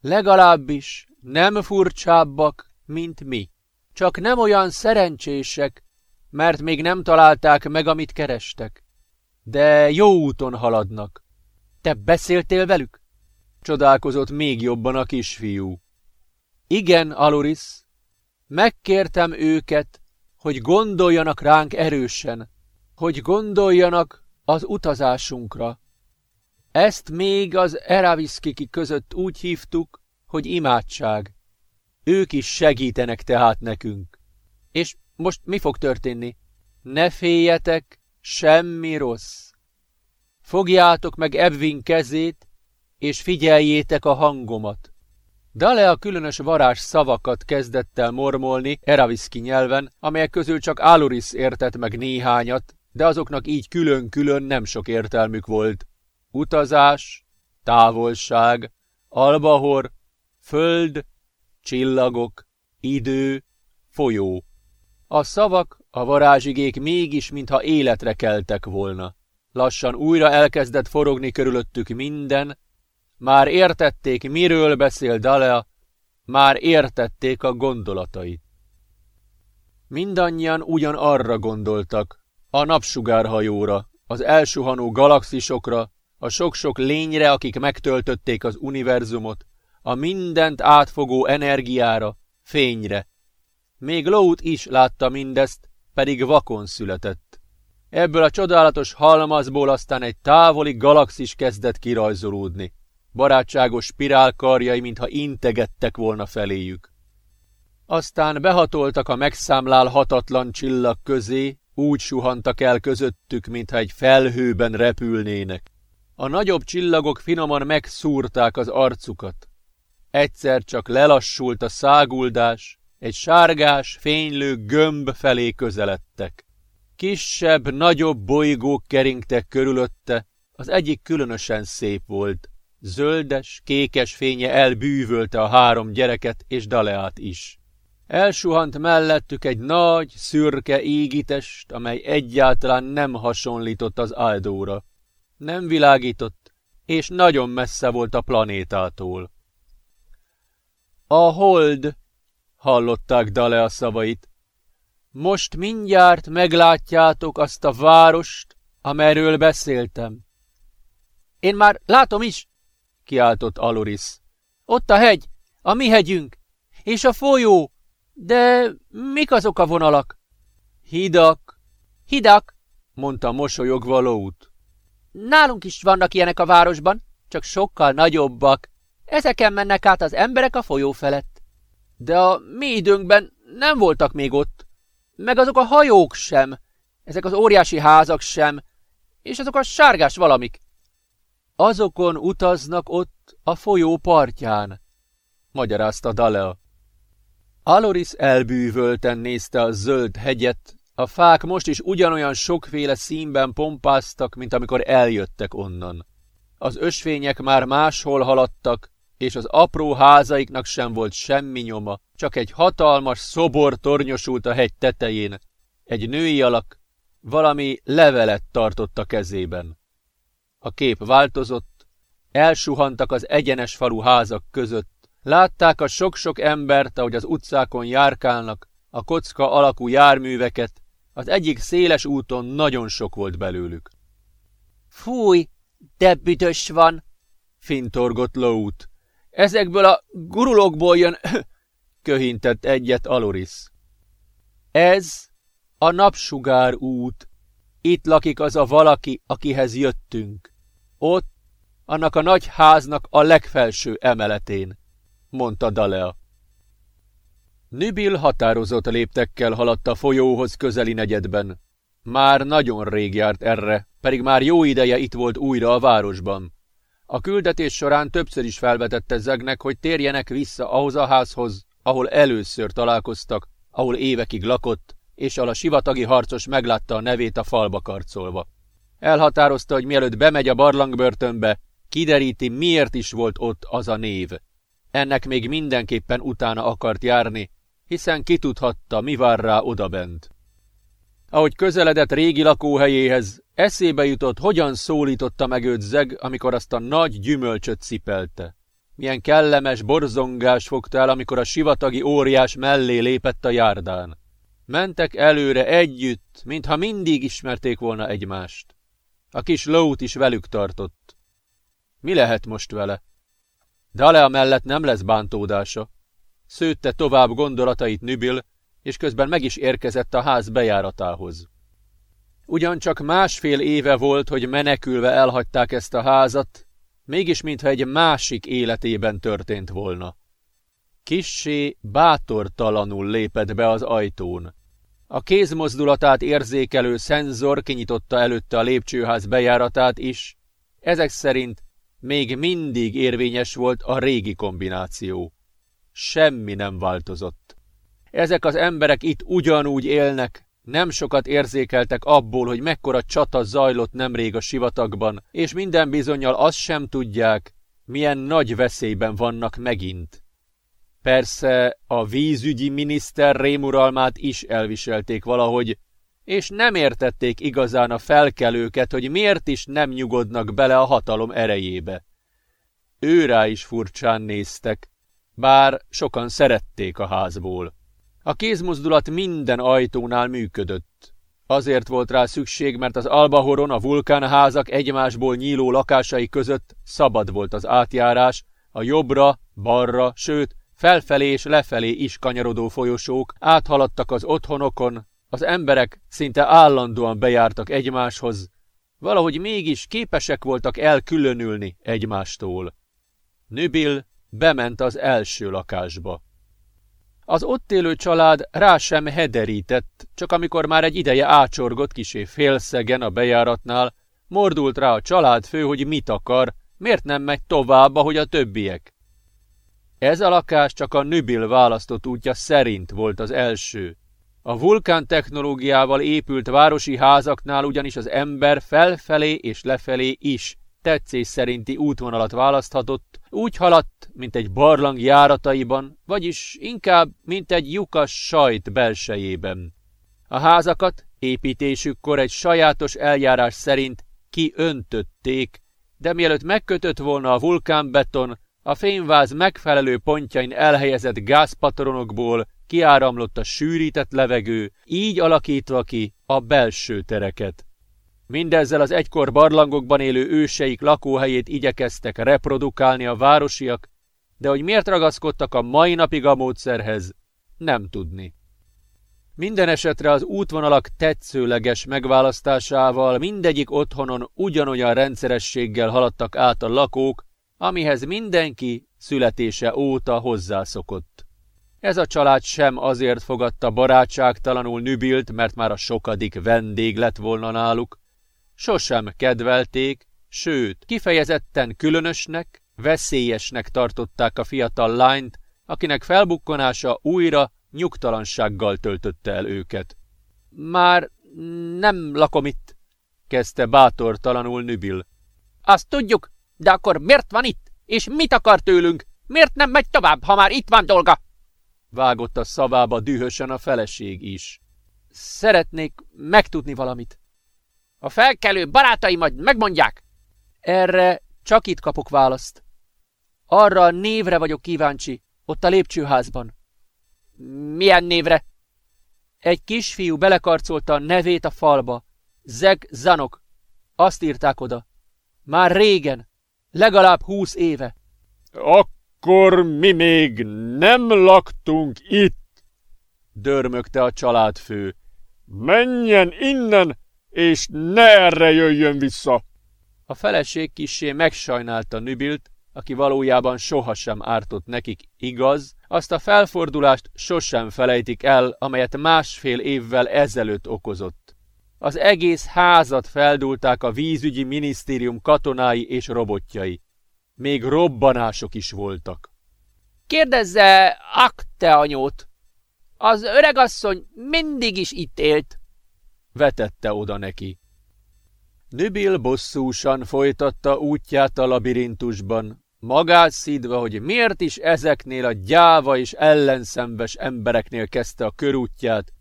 Legalábbis nem furcsábbak, mint mi. Csak nem olyan szerencsések, mert még nem találták meg, amit kerestek. De jó úton haladnak. Te beszéltél velük? Csodálkozott még jobban a kisfiú. Igen, Aloris. Megkértem őket, hogy gondoljanak ránk erősen, hogy gondoljanak az utazásunkra. Ezt még az Eraviszkiki között úgy hívtuk, hogy imádság. Ők is segítenek tehát nekünk. És most mi fog történni? Ne féljetek, semmi rossz. Fogjátok meg Ebvin kezét, és figyeljétek a hangomat. Dale a különös varázs szavakat kezdett el mormolni Eraviszki nyelven, amelyek közül csak Aluris értett meg néhányat, de azoknak így külön-külön nem sok értelmük volt. Utazás, távolság, albahor, föld, csillagok, idő, folyó. A szavak, a varázsigék mégis, mintha életre keltek volna. Lassan újra elkezdett forogni körülöttük minden, már értették, miről beszél Dalea, már értették a gondolatait. Mindannyian ugyan arra gondoltak, a napsugárhajóra, az elsuhanó galaxisokra, a sok-sok lényre, akik megtöltötték az univerzumot, a mindent átfogó energiára, fényre. Még Lót is látta mindezt, pedig vakon született. Ebből a csodálatos halmazból aztán egy távoli galaxis kezdett kirajzolódni. Barátságos spirálkarjai, mintha integettek volna feléjük. Aztán behatoltak a megszámlálhatatlan csillag közé, úgy suhantak el közöttük, mintha egy felhőben repülnének. A nagyobb csillagok finoman megszúrták az arcukat. Egyszer csak lelassult a száguldás, egy sárgás, fénylő gömb felé közeledtek. Kisebb, nagyobb bolygók keringtek körülötte, az egyik különösen szép volt. Zöldes, kékes fénye elbűvölte a három gyereket és Daleát is. Elsuhant mellettük egy nagy, szürke égitest, amely egyáltalán nem hasonlított az Aldóra. Nem világított, és nagyon messze volt a planétától. A hold, hallották Dale a szavait. Most mindjárt meglátjátok azt a várost, amelyről beszéltem. Én már látom is, kiáltott Aloris. Ott a hegy, a mi hegyünk, és a folyó, de mik azok a vonalak? Hidak. Hidak, mondta mosolyogva Lót. Nálunk is vannak ilyenek a városban, csak sokkal nagyobbak. Ezeken mennek át az emberek a folyó felett. De a mi időnkben nem voltak még ott. Meg azok a hajók sem. Ezek az óriási házak sem. És azok a sárgás valamik. Azokon utaznak ott a folyó partján, magyarázta Dalea. Aloris elbűvölten nézte a zöld hegyet, a fák most is ugyanolyan sokféle színben pompáztak, mint amikor eljöttek onnan. Az ösvények már máshol haladtak, és az apró házaiknak sem volt semmi nyoma, csak egy hatalmas szobor tornyosult a hegy tetején. Egy női alak valami levelet tartott a kezében. A kép változott, elsuhantak az egyenes falu házak között, Látták a sok-sok embert, ahogy az utcákon járkálnak, a kocka alakú járműveket, az egyik széles úton nagyon sok volt belőlük. Fúj, de büdös van, fintorgott Lót. Ezekből a gurulokból jön, köhintett egyet Aloris. Ez a napsugár út. Itt lakik az a valaki, akihez jöttünk. Ott, annak a nagy háznak a legfelső emeletén mondta Dalea. Nübil határozott léptekkel haladt a folyóhoz közeli negyedben. Már nagyon rég járt erre, pedig már jó ideje itt volt újra a városban. A küldetés során többször is felvetette Zegnek, hogy térjenek vissza ahhoz a házhoz, ahol először találkoztak, ahol évekig lakott, és ahol a sivatagi harcos meglátta a nevét a falba karcolva. Elhatározta, hogy mielőtt bemegy a barlangbörtönbe, kideríti, miért is volt ott az a név. Ennek még mindenképpen utána akart járni, hiszen kitudhatta, mi vár rá odabent. Ahogy közeledett régi lakóhelyéhez, eszébe jutott, hogyan szólította meg őt zeg, amikor azt a nagy gyümölcsöt cipelte. Milyen kellemes borzongás fogta el, amikor a sivatagi óriás mellé lépett a járdán. Mentek előre együtt, mintha mindig ismerték volna egymást. A kis lót is velük tartott. Mi lehet most vele? Dalea mellett nem lesz bántódása. Szőtte tovább gondolatait Nübil, és közben meg is érkezett a ház bejáratához. Ugyancsak másfél éve volt, hogy menekülve elhagyták ezt a házat, mégis mintha egy másik életében történt volna. Kissé bátortalanul lépett be az ajtón. A kézmozdulatát érzékelő szenzor kinyitotta előtte a lépcsőház bejáratát is, ezek szerint még mindig érvényes volt a régi kombináció. Semmi nem változott. Ezek az emberek itt ugyanúgy élnek, nem sokat érzékeltek abból, hogy mekkora csata zajlott nemrég a sivatagban, és minden bizonyal azt sem tudják, milyen nagy veszélyben vannak megint. Persze a vízügyi miniszter rémuralmát is elviselték valahogy, és nem értették igazán a felkelőket, hogy miért is nem nyugodnak bele a hatalom erejébe. Őrá is furcsán néztek, bár sokan szerették a házból. A kézmozdulat minden ajtónál működött. Azért volt rá szükség, mert az Albahoron a vulkánházak egymásból nyíló lakásai között szabad volt az átjárás, a jobbra, balra, sőt, felfelé és lefelé is kanyarodó folyosók áthaladtak az otthonokon, az emberek szinte állandóan bejártak egymáshoz, valahogy mégis képesek voltak elkülönülni egymástól. Nübil bement az első lakásba. Az ott élő család rá sem hederített, csak amikor már egy ideje ácsorgott kisé félszegen a bejáratnál, mordult rá a családfő, hogy mit akar, miért nem megy tovább, ahogy a többiek. Ez a lakás csak a Nübil választott útja szerint volt az első. A vulkán technológiával épült városi házaknál ugyanis az ember felfelé és lefelé is tetszés szerinti útvonalat választhatott, úgy haladt, mint egy barlang járataiban, vagyis inkább, mint egy lyukas sajt belsejében. A házakat építésükkor egy sajátos eljárás szerint kiöntötték, de mielőtt megkötött volna a vulkánbeton, a fényváz megfelelő pontjain elhelyezett gázpatronokból kiáramlott a sűrített levegő, így alakítva ki a belső tereket. Mindezzel az egykor barlangokban élő őseik lakóhelyét igyekeztek reprodukálni a városiak, de hogy miért ragaszkodtak a mai napig a módszerhez, nem tudni. Minden esetre az útvonalak tetszőleges megválasztásával mindegyik otthonon ugyanolyan rendszerességgel haladtak át a lakók, amihez mindenki születése óta hozzászokott. Ez a család sem azért fogadta barátságtalanul Nübilt, mert már a sokadik vendég lett volna náluk, sosem kedvelték, sőt, kifejezetten különösnek, veszélyesnek tartották a fiatal lányt, akinek felbukkonása újra nyugtalansággal töltötte el őket. Már nem lakom itt, kezdte bátortalanul Nübil. Azt tudjuk, de akkor miért van itt? És mit akar tőlünk? Miért nem megy tovább, ha már itt van dolga? Vágott a szavába dühösen a feleség is. Szeretnék megtudni valamit. A felkelő barátai majd megmondják. Erre csak itt kapok választ. Arra a névre vagyok kíváncsi, ott a lépcsőházban. Milyen névre? Egy kisfiú belekarcolta a nevét a falba. Zeg Zanok. Azt írták oda. Már régen. Legalább húsz éve. Akkor mi még nem laktunk itt, dörmögte a családfő. Menjen innen, és ne erre jöjjön vissza! A feleség kissé megsajnálta Nübilt, aki valójában sohasem ártott nekik, igaz, azt a felfordulást sosem felejtik el, amelyet másfél évvel ezelőtt okozott. Az egész házat feldulták a vízügyi minisztérium katonái és robotjai. Még robbanások is voltak. Kérdezze Akte anyót! Az öregasszony mindig is itt élt vetette oda neki. Nübil bosszúsan folytatta útját a labirintusban, magát szídva, hogy miért is ezeknél a gyáva és ellenszembes embereknél kezdte a körútját,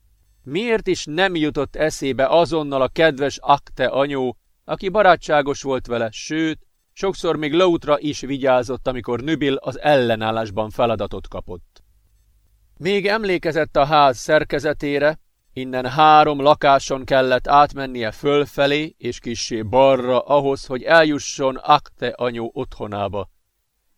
miért is nem jutott eszébe azonnal a kedves Akte anyó, aki barátságos volt vele, sőt, sokszor még Lautra is vigyázott, amikor Nübil az ellenállásban feladatot kapott. Még emlékezett a ház szerkezetére, Innen három lakáson kellett átmennie fölfelé és kissé balra ahhoz, hogy eljusson Akte anyó otthonába.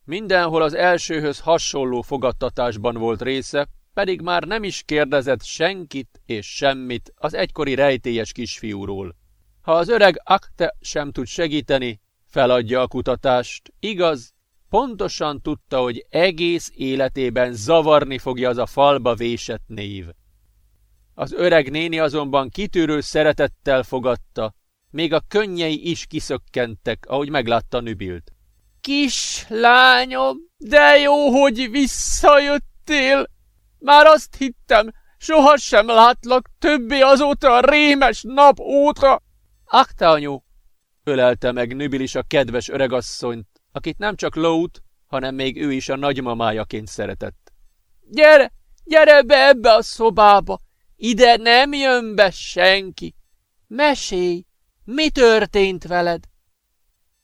Mindenhol az elsőhöz hasonló fogadtatásban volt része, pedig már nem is kérdezett senkit és semmit az egykori rejtélyes kisfiúról. Ha az öreg Akte sem tud segíteni, feladja a kutatást, igaz, pontosan tudta, hogy egész életében zavarni fogja az a falba vésett név. Az öreg néni azonban kitűrő szeretettel fogadta, még a könnyei is kiszökkentek, ahogy meglátta Nübilt. Kis lányom, de jó, hogy visszajöttél! Már azt hittem, sohasem látlak többé azóta a rémes nap óta! Akta anyu! ölelte meg Nübil is a kedves öregasszonyt, akit nem csak Lót, hanem még ő is a nagymamájaként szeretett. Gyere, gyere be ebbe a szobába! Ide nem jön be senki. Mesélj, mi történt veled?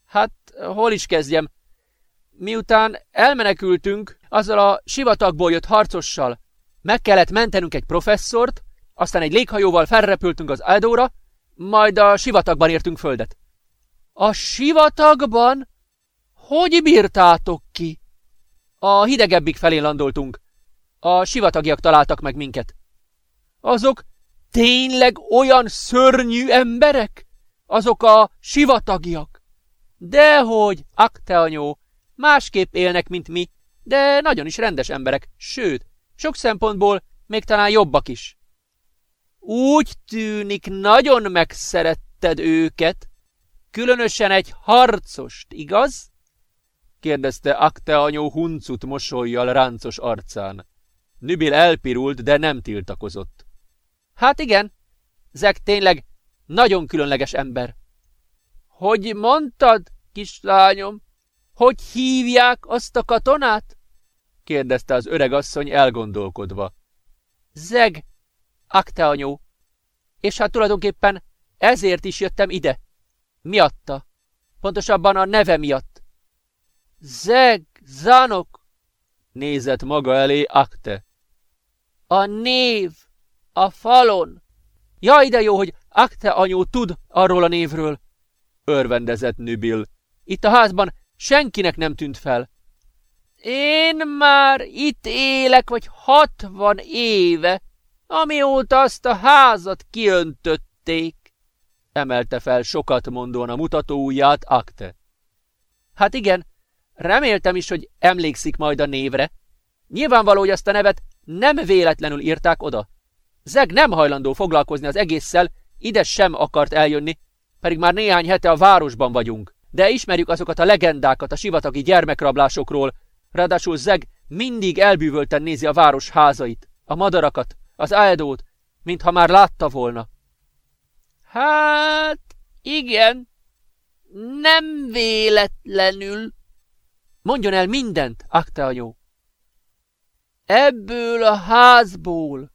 Hát, hol is kezdjem? Miután elmenekültünk, azzal a sivatagból jött harcossal, meg kellett mentenünk egy professzort, aztán egy léghajóval felrepültünk az Aldóra, majd a sivatagban értünk földet. A sivatagban? Hogy bírtátok ki? A hidegebbik felé landoltunk. A sivatagiak találtak meg minket. Azok tényleg olyan szörnyű emberek? Azok a sivatagiak? Dehogy, anyó, Másképp élnek, mint mi, de nagyon is rendes emberek, sőt, sok szempontból még talán jobbak is. Úgy tűnik, nagyon megszeretted őket, különösen egy harcost, igaz? kérdezte Akte anyó huncut mosolyjal ráncos arcán. Nübil elpirult, de nem tiltakozott. Hát igen, Zek tényleg nagyon különleges ember. Hogy mondtad, kislányom, hogy hívják azt a katonát? kérdezte az öreg asszony elgondolkodva. Zeg, Akte anyó. És hát tulajdonképpen ezért is jöttem ide. Miatta. Pontosabban a neve miatt. Zeg, Zanok, nézett maga elé Akte. A név, a falon. Jaj, de jó, hogy Akte anyó tud arról a névről, örvendezett Nübil. Itt a házban senkinek nem tűnt fel. Én már itt élek, vagy hatvan éve, amióta azt a házat kiöntötték, emelte fel sokat mondóan a mutatóujját Akte. Hát igen, reméltem is, hogy emlékszik majd a névre. Nyilvánvaló, hogy azt a nevet nem véletlenül írták oda. Zeg nem hajlandó foglalkozni az egésszel, ide sem akart eljönni, pedig már néhány hete a városban vagyunk. De ismerjük azokat a legendákat a sivatagi gyermekrablásokról, ráadásul Zeg mindig elbűvölten nézi a város házait, a madarakat, az áldót, mintha már látta volna. Hát, igen, nem véletlenül. Mondjon el mindent, Akte anyó. Ebből a házból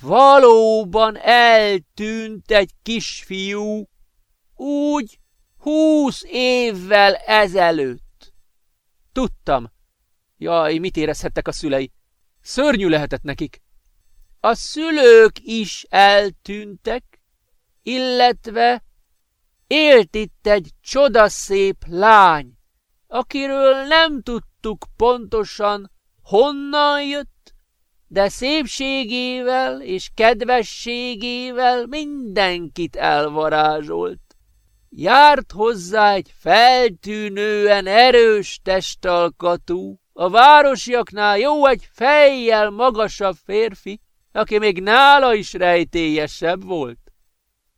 valóban eltűnt egy kisfiú, úgy húsz évvel ezelőtt. Tudtam. Jaj, mit érezhettek a szülei? Szörnyű lehetett nekik. A szülők is eltűntek, illetve élt itt egy csodaszép lány, akiről nem tudtuk pontosan, honnan jött, de szépségével és kedvességével mindenkit elvarázsolt. Járt hozzá egy feltűnően erős testalkatú, a városiaknál jó egy fejjel magasabb férfi, aki még nála is rejtélyesebb volt.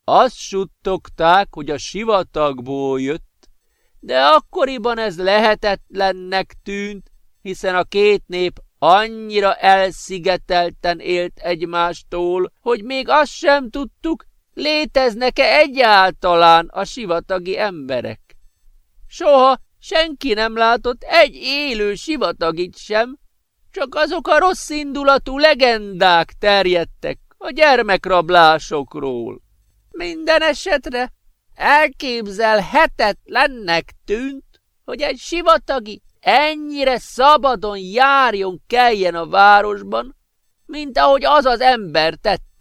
Azt suttogták, hogy a sivatagból jött, de akkoriban ez lehetetlennek tűnt, hiszen a két nép annyira elszigetelten élt egymástól, hogy még azt sem tudtuk, léteznek-e egyáltalán a sivatagi emberek. Soha senki nem látott egy élő sivatagit sem, csak azok a rossz indulatú legendák terjedtek a gyermekrablásokról. Minden esetre elképzelhetetlennek tűnt, hogy egy sivatagi ennyire szabadon járjon keljen a városban, mint ahogy az az ember tette.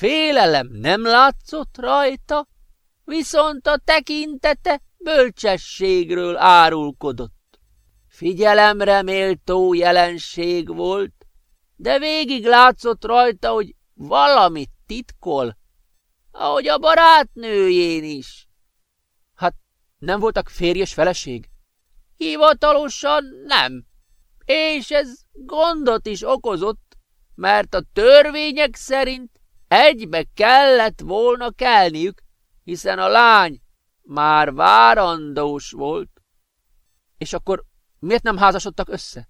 Félelem nem látszott rajta, viszont a tekintete bölcsességről árulkodott. Figyelemre méltó jelenség volt, de végig látszott rajta, hogy valamit titkol, ahogy a barátnőjén is. Hát nem voltak férj és feleség? Hivatalosan nem, és ez gondot is okozott, mert a törvények szerint egybe kellett volna kelniük, hiszen a lány már várandós volt. És akkor Miért nem házasodtak össze?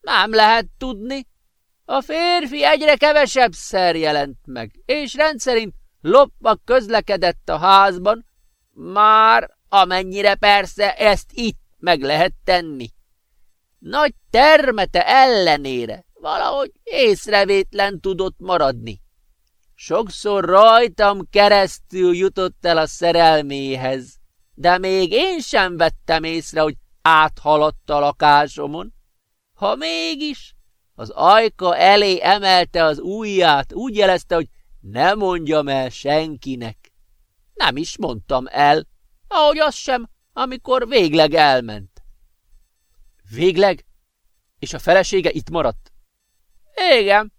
Nem lehet tudni. A férfi egyre kevesebb szer jelent meg, és rendszerint lopva közlekedett a házban, már amennyire persze ezt itt meg lehet tenni. Nagy termete ellenére valahogy észrevétlen tudott maradni. Sokszor rajtam keresztül jutott el a szerelméhez, de még én sem vettem észre, hogy áthaladt a lakásomon. Ha mégis, az ajka elé emelte az ujját, úgy jelezte, hogy ne mondjam el senkinek. Nem is mondtam el, ahogy az sem, amikor végleg elment. Végleg? És a felesége itt maradt? Igen,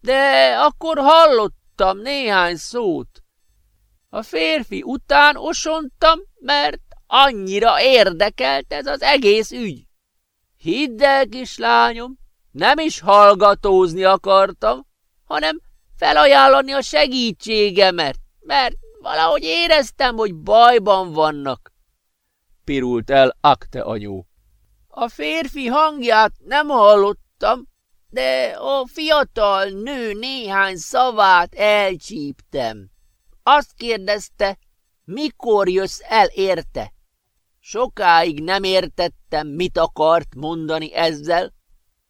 de akkor hallottam néhány szót. A férfi után osontam, mert annyira érdekelt ez az egész ügy. Hidd el, kislányom, nem is hallgatózni akartam, hanem felajánlani a segítségemet, mert valahogy éreztem, hogy bajban vannak. Pirult el Akte anyó. A férfi hangját nem hallottam, de a fiatal nő néhány szavát elcsíptem. Azt kérdezte, mikor jössz el érte? Sokáig nem értettem, mit akart mondani ezzel.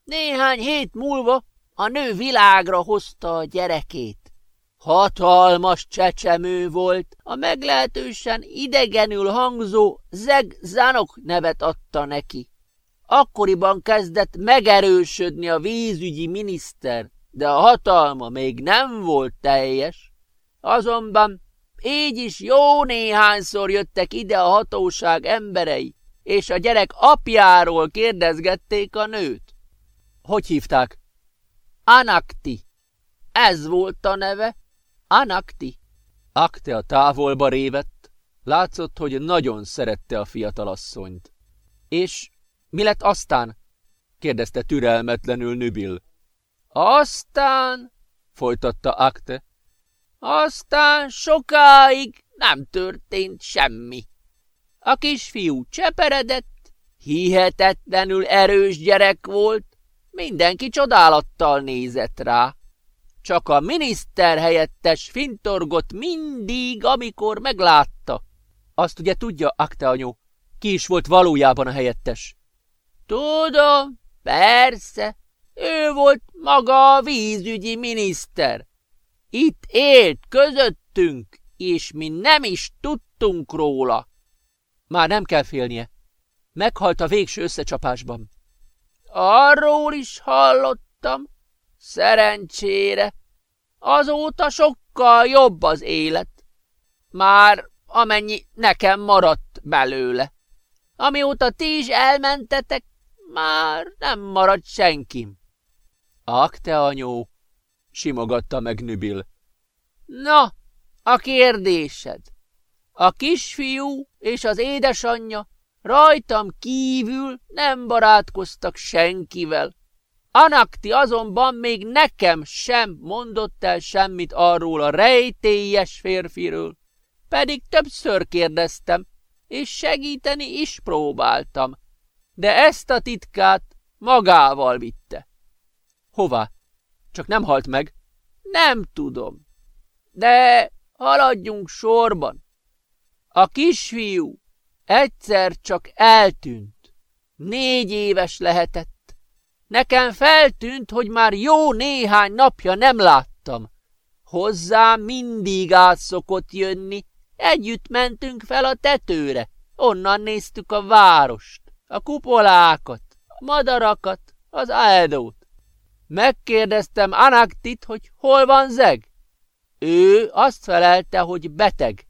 Néhány hét múlva a nő világra hozta a gyerekét. Hatalmas csecsemő volt, a meglehetősen idegenül hangzó Zeg Zanok nevet adta neki. Akkoriban kezdett megerősödni a vízügyi miniszter, de a hatalma még nem volt teljes. Azonban így is jó néhányszor jöttek ide a hatóság emberei, és a gyerek apjáról kérdezgették a nőt. Hogy hívták? Anakti. Ez volt a neve. Anakti. Akte a távolba révett, látszott, hogy nagyon szerette a fiatalasszonyt. És mi lett aztán? kérdezte türelmetlenül Nübil. Aztán, folytatta Akte, aztán sokáig nem történt semmi. A kisfiú cseperedett, hihetetlenül erős gyerek volt, mindenki csodálattal nézett rá. Csak a miniszter helyettes fintorgott mindig, amikor meglátta. Azt ugye tudja, Akte anyu, ki is volt valójában a helyettes? Tudom, persze, ő volt maga a vízügyi miniszter. Itt élt közöttünk, és mi nem is tudtunk róla. Már nem kell félnie. Meghalt a végső összecsapásban. Arról is hallottam. Szerencsére. Azóta sokkal jobb az élet. Már amennyi nekem maradt belőle. Amióta ti is elmentetek, már nem maradt senkim. Akte anyó, simogatta meg Nübil. Na, a kérdésed. A kisfiú és az édesanyja rajtam kívül nem barátkoztak senkivel. Anakti azonban még nekem sem mondott el semmit arról a rejtélyes férfiről, pedig többször kérdeztem, és segíteni is próbáltam, de ezt a titkát magával vitte. Hová? Csak nem halt meg? Nem tudom. De haladjunk sorban. A kisfiú egyszer csak eltűnt. Négy éves lehetett. Nekem feltűnt, hogy már jó néhány napja nem láttam. Hozzám mindig át szokott jönni. Együtt mentünk fel a tetőre. Onnan néztük a várost, a kupolákat, a madarakat, az áldót. Megkérdeztem Anaktit, hogy hol van Zeg. Ő azt felelte, hogy beteg.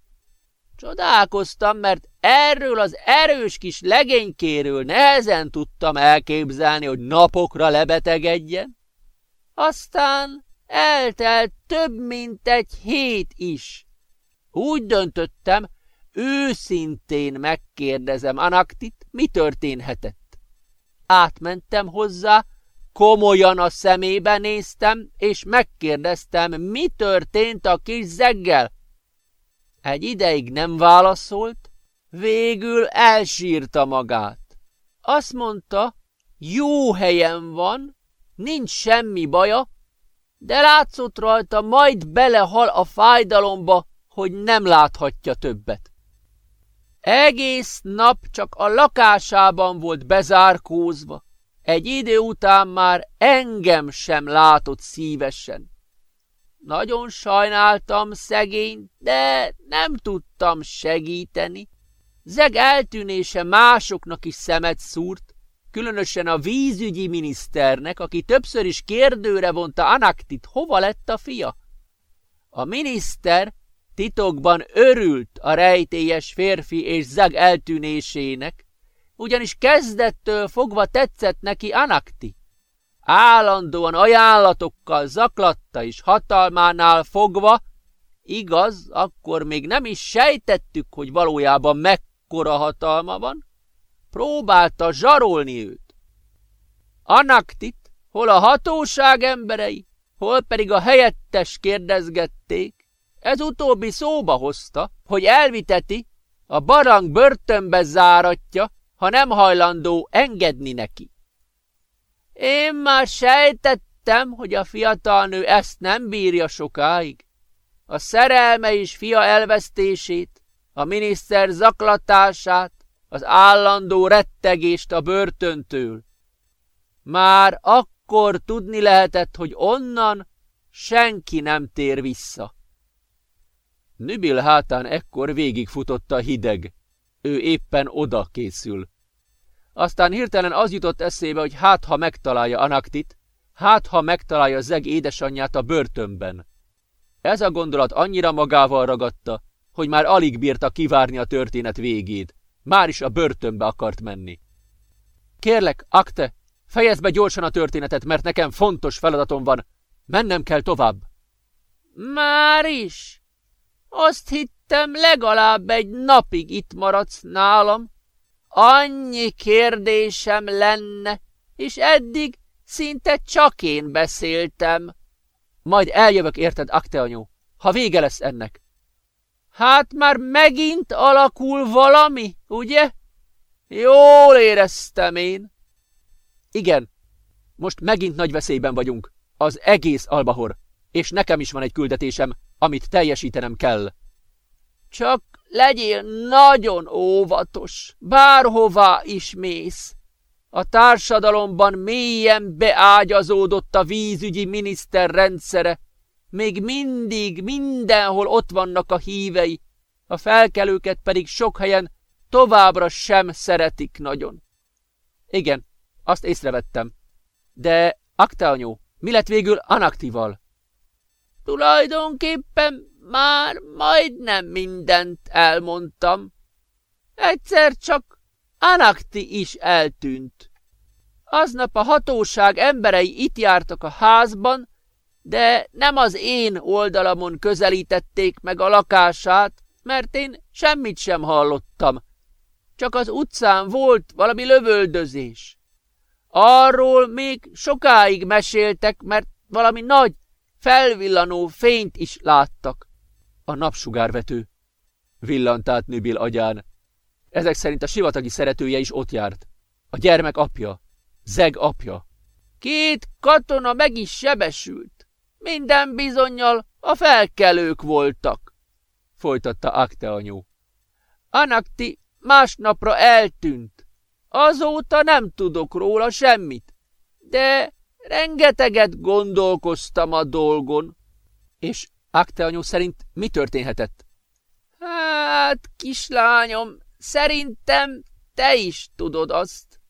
Csodálkoztam, mert erről az erős kis legénykéről nehezen tudtam elképzelni, hogy napokra lebetegedjen. Aztán eltelt több mint egy hét is. Úgy döntöttem, őszintén megkérdezem Anaktit, mi történhetett. Átmentem hozzá, Komolyan a szemébe néztem, és megkérdeztem, mi történt a kis zeggel. Egy ideig nem válaszolt, végül elsírta magát. Azt mondta, jó helyen van, nincs semmi baja, de látszott rajta, majd belehal a fájdalomba, hogy nem láthatja többet. Egész nap csak a lakásában volt bezárkózva. Egy idő után már engem sem látott szívesen. Nagyon sajnáltam szegény, de nem tudtam segíteni. Zeg eltűnése másoknak is szemet szúrt, különösen a vízügyi miniszternek, aki többször is kérdőre vonta Anaktit, hova lett a fia. A miniszter titokban örült a rejtélyes férfi és Zeg eltűnésének, ugyanis kezdettől fogva tetszett neki Anakti. Állandóan ajánlatokkal zaklatta is hatalmánál fogva, igaz, akkor még nem is sejtettük, hogy valójában akkora hatalma van, próbálta zsarolni őt. Anaktit, hol a hatóság emberei, hol pedig a helyettes kérdezgették, ez utóbbi szóba hozta, hogy elviteti, a barang börtönbe záratja, ha nem hajlandó engedni neki. Én már sejtettem, hogy a fiatal nő ezt nem bírja sokáig. A szerelme és fia elvesztését, a miniszter zaklatását, az állandó rettegést a börtöntől. Már akkor tudni lehetett, hogy onnan senki nem tér vissza. Nübil hátán ekkor végigfutott a hideg. Ő éppen oda készül. Aztán hirtelen az jutott eszébe, hogy hát ha megtalálja Anaktit, hát ha megtalálja Zeg édesanyját a börtönben. Ez a gondolat annyira magával ragadta, hogy már alig bírta kivárni a történet végét. Már is a börtönbe akart menni. Kérlek, Akte, fejezd be gyorsan a történetet, mert nekem fontos feladatom van. Mennem kell tovább. Már is? Azt hittem, legalább egy napig itt maradsz nálam. Annyi kérdésem lenne, és eddig szinte csak én beszéltem. Majd eljövök, érted, Akteanyó, ha vége lesz ennek. Hát már megint alakul valami, ugye? Jól éreztem én. Igen, most megint nagy veszélyben vagyunk. Az egész Albahor. És nekem is van egy küldetésem, amit teljesítenem kell. Csak legyél nagyon óvatos, bárhová is mész. A társadalomban mélyen beágyazódott a vízügyi miniszter rendszere, még mindig mindenhol ott vannak a hívei, a felkelőket pedig sok helyen továbbra sem szeretik nagyon. Igen, azt észrevettem. De Akteanyó, mi lett végül Anaktival? Tulajdonképpen már majdnem mindent elmondtam. Egyszer csak Anakti is eltűnt. Aznap a hatóság emberei itt jártak a házban, de nem az én oldalamon közelítették meg a lakását, mert én semmit sem hallottam. Csak az utcán volt valami lövöldözés. Arról még sokáig meséltek, mert valami nagy, felvillanó fényt is láttak. A napsugárvető. Villant át Nübil agyán. Ezek szerint a sivatagi szeretője is ott járt. A gyermek apja. Zeg apja. Két katona meg is sebesült. Minden bizonyal a felkelők voltak, folytatta Akte anyu. Anakti másnapra eltűnt. Azóta nem tudok róla semmit, de rengeteget gondolkoztam a dolgon. És Akte anyu szerint mi történhetett? Hát, kislányom, szerintem te is tudod azt.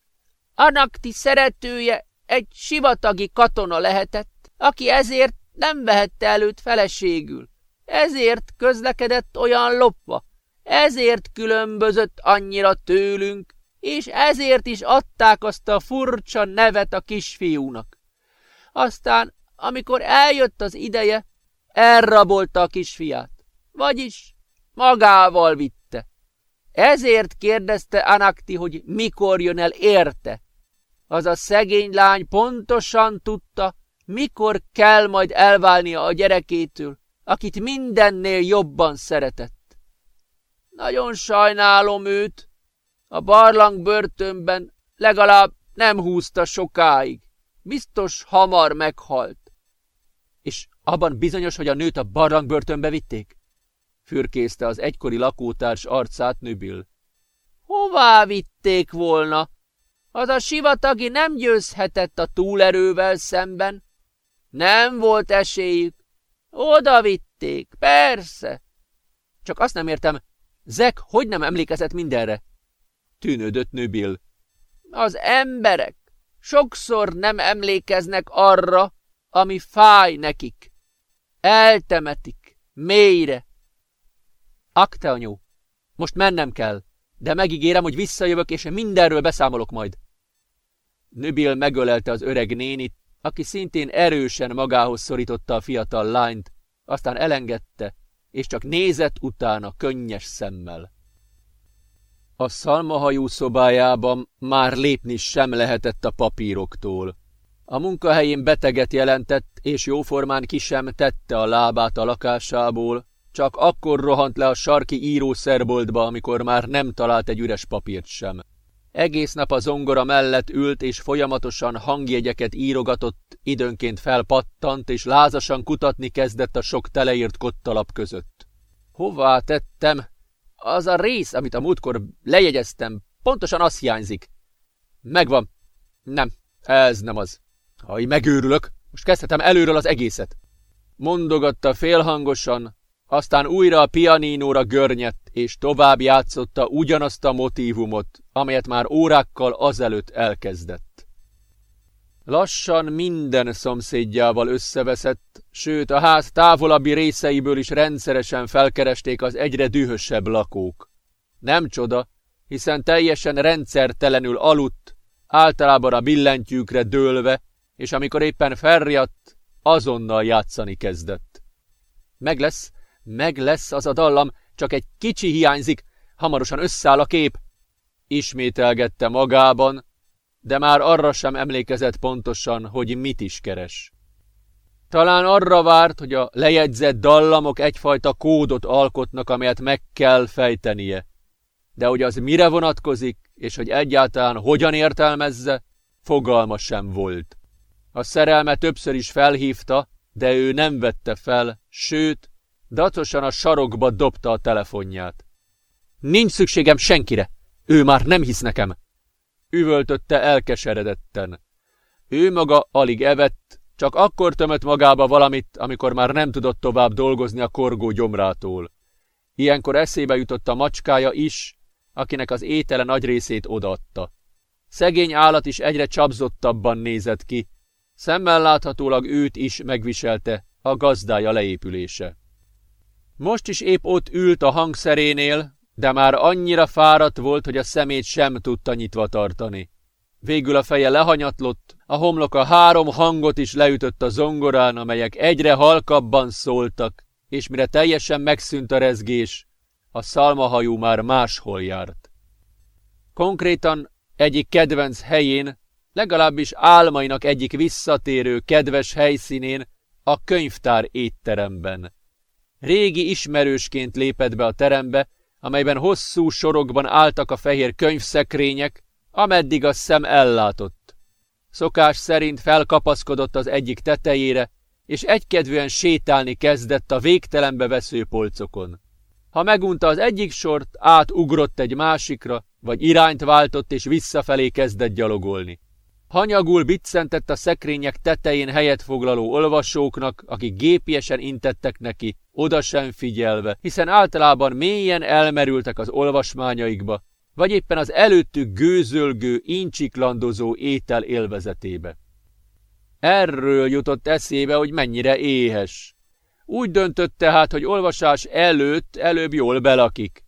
Anakti szeretője egy sivatagi katona lehetett, aki ezért nem vehette előtt feleségül. Ezért közlekedett olyan lopva, ezért különbözött annyira tőlünk, és ezért is adták azt a furcsa nevet a kisfiúnak. Aztán, amikor eljött az ideje, elrabolta a kisfiát, vagyis magával vitte. Ezért kérdezte Anakti, hogy mikor jön el érte. Az a szegény lány pontosan tudta, mikor kell majd elválnia a gyerekétől, akit mindennél jobban szeretett. Nagyon sajnálom őt, a barlang börtönben legalább nem húzta sokáig. Biztos hamar meghalt. És abban bizonyos, hogy a nőt a barlang börtönbe vitték? Fürkészte az egykori lakótárs arcát Nübil. Hová vitték volna? Az a sivatagi nem győzhetett a túlerővel szemben, nem volt esélyük. Oda vitték, persze. Csak azt nem értem, Zek hogy nem emlékezett mindenre? Tűnődött Nőbill. Az emberek sokszor nem emlékeznek arra, ami fáj nekik. Eltemetik, mélyre. Akte, anyu, most mennem kell, de megígérem, hogy visszajövök, és mindenről beszámolok majd. Nübil megölelte az öreg nénit, aki szintén erősen magához szorította a fiatal lányt, aztán elengedte, és csak nézett utána könnyes szemmel. A szalmahajú szobájában már lépni sem lehetett a papíroktól. A munkahelyén beteget jelentett, és jóformán ki sem tette a lábát a lakásából, csak akkor rohant le a sarki írószerboltba, amikor már nem talált egy üres papírt sem. Egész nap a zongora mellett ült, és folyamatosan hangjegyeket írogatott, időnként felpattant, és lázasan kutatni kezdett a sok teleírt kottalap között. Hová tettem? Az a rész, amit a múltkor lejegyeztem, pontosan az hiányzik. Megvan. Nem, ez nem az. Ha így megőrülök, most kezdhetem előről az egészet. Mondogatta félhangosan, aztán újra a pianinóra görnyett, és tovább játszotta ugyanazt a motívumot, amelyet már órákkal azelőtt elkezdett. Lassan minden szomszédjával összeveszett, sőt a ház távolabbi részeiből is rendszeresen felkeresték az egyre dühösebb lakók. Nem csoda, hiszen teljesen rendszertelenül aludt, általában a billentyűkre dőlve, és amikor éppen felriadt, azonnal játszani kezdett. Meg lesz, meg lesz az a dallam, csak egy kicsi hiányzik, hamarosan összeáll a kép. Ismételgette magában, de már arra sem emlékezett pontosan, hogy mit is keres. Talán arra várt, hogy a lejegyzett dallamok egyfajta kódot alkotnak, amelyet meg kell fejtenie. De hogy az mire vonatkozik, és hogy egyáltalán hogyan értelmezze, fogalma sem volt. A szerelme többször is felhívta, de ő nem vette fel, sőt, dacosan a sarokba dobta a telefonját. Nincs szükségem senkire, ő már nem hisz nekem. Üvöltötte elkeseredetten. Ő maga alig evett, csak akkor tömött magába valamit, amikor már nem tudott tovább dolgozni a korgó gyomrától. Ilyenkor eszébe jutott a macskája is, akinek az étele nagy részét odaadta. Szegény állat is egyre csapzottabban nézett ki, szemmel láthatólag őt is megviselte a gazdája leépülése. Most is épp ott ült a hangszerénél, de már annyira fáradt volt, hogy a szemét sem tudta nyitva tartani. Végül a feje lehanyatlott, a homloka három hangot is leütött a zongorán, amelyek egyre halkabban szóltak, és mire teljesen megszűnt a rezgés, a szalmahajú már máshol járt. Konkrétan egyik kedvenc helyén, legalábbis álmainak egyik visszatérő kedves helyszínén, a könyvtár étteremben. Régi ismerősként lépett be a terembe, amelyben hosszú sorokban álltak a fehér könyvszekrények, ameddig a szem ellátott. Szokás szerint felkapaszkodott az egyik tetejére, és egykedvűen sétálni kezdett a végtelenbe vesző polcokon. Ha megunta az egyik sort, átugrott egy másikra, vagy irányt váltott és visszafelé kezdett gyalogolni. Hanyagul biccentett a szekrények tetején helyet foglaló olvasóknak, akik gépiesen intettek neki, oda sem figyelve, hiszen általában mélyen elmerültek az olvasmányaikba, vagy éppen az előttük gőzölgő, incsiklandozó étel élvezetébe. Erről jutott eszébe, hogy mennyire éhes. Úgy döntött tehát, hogy olvasás előtt előbb jól belakik.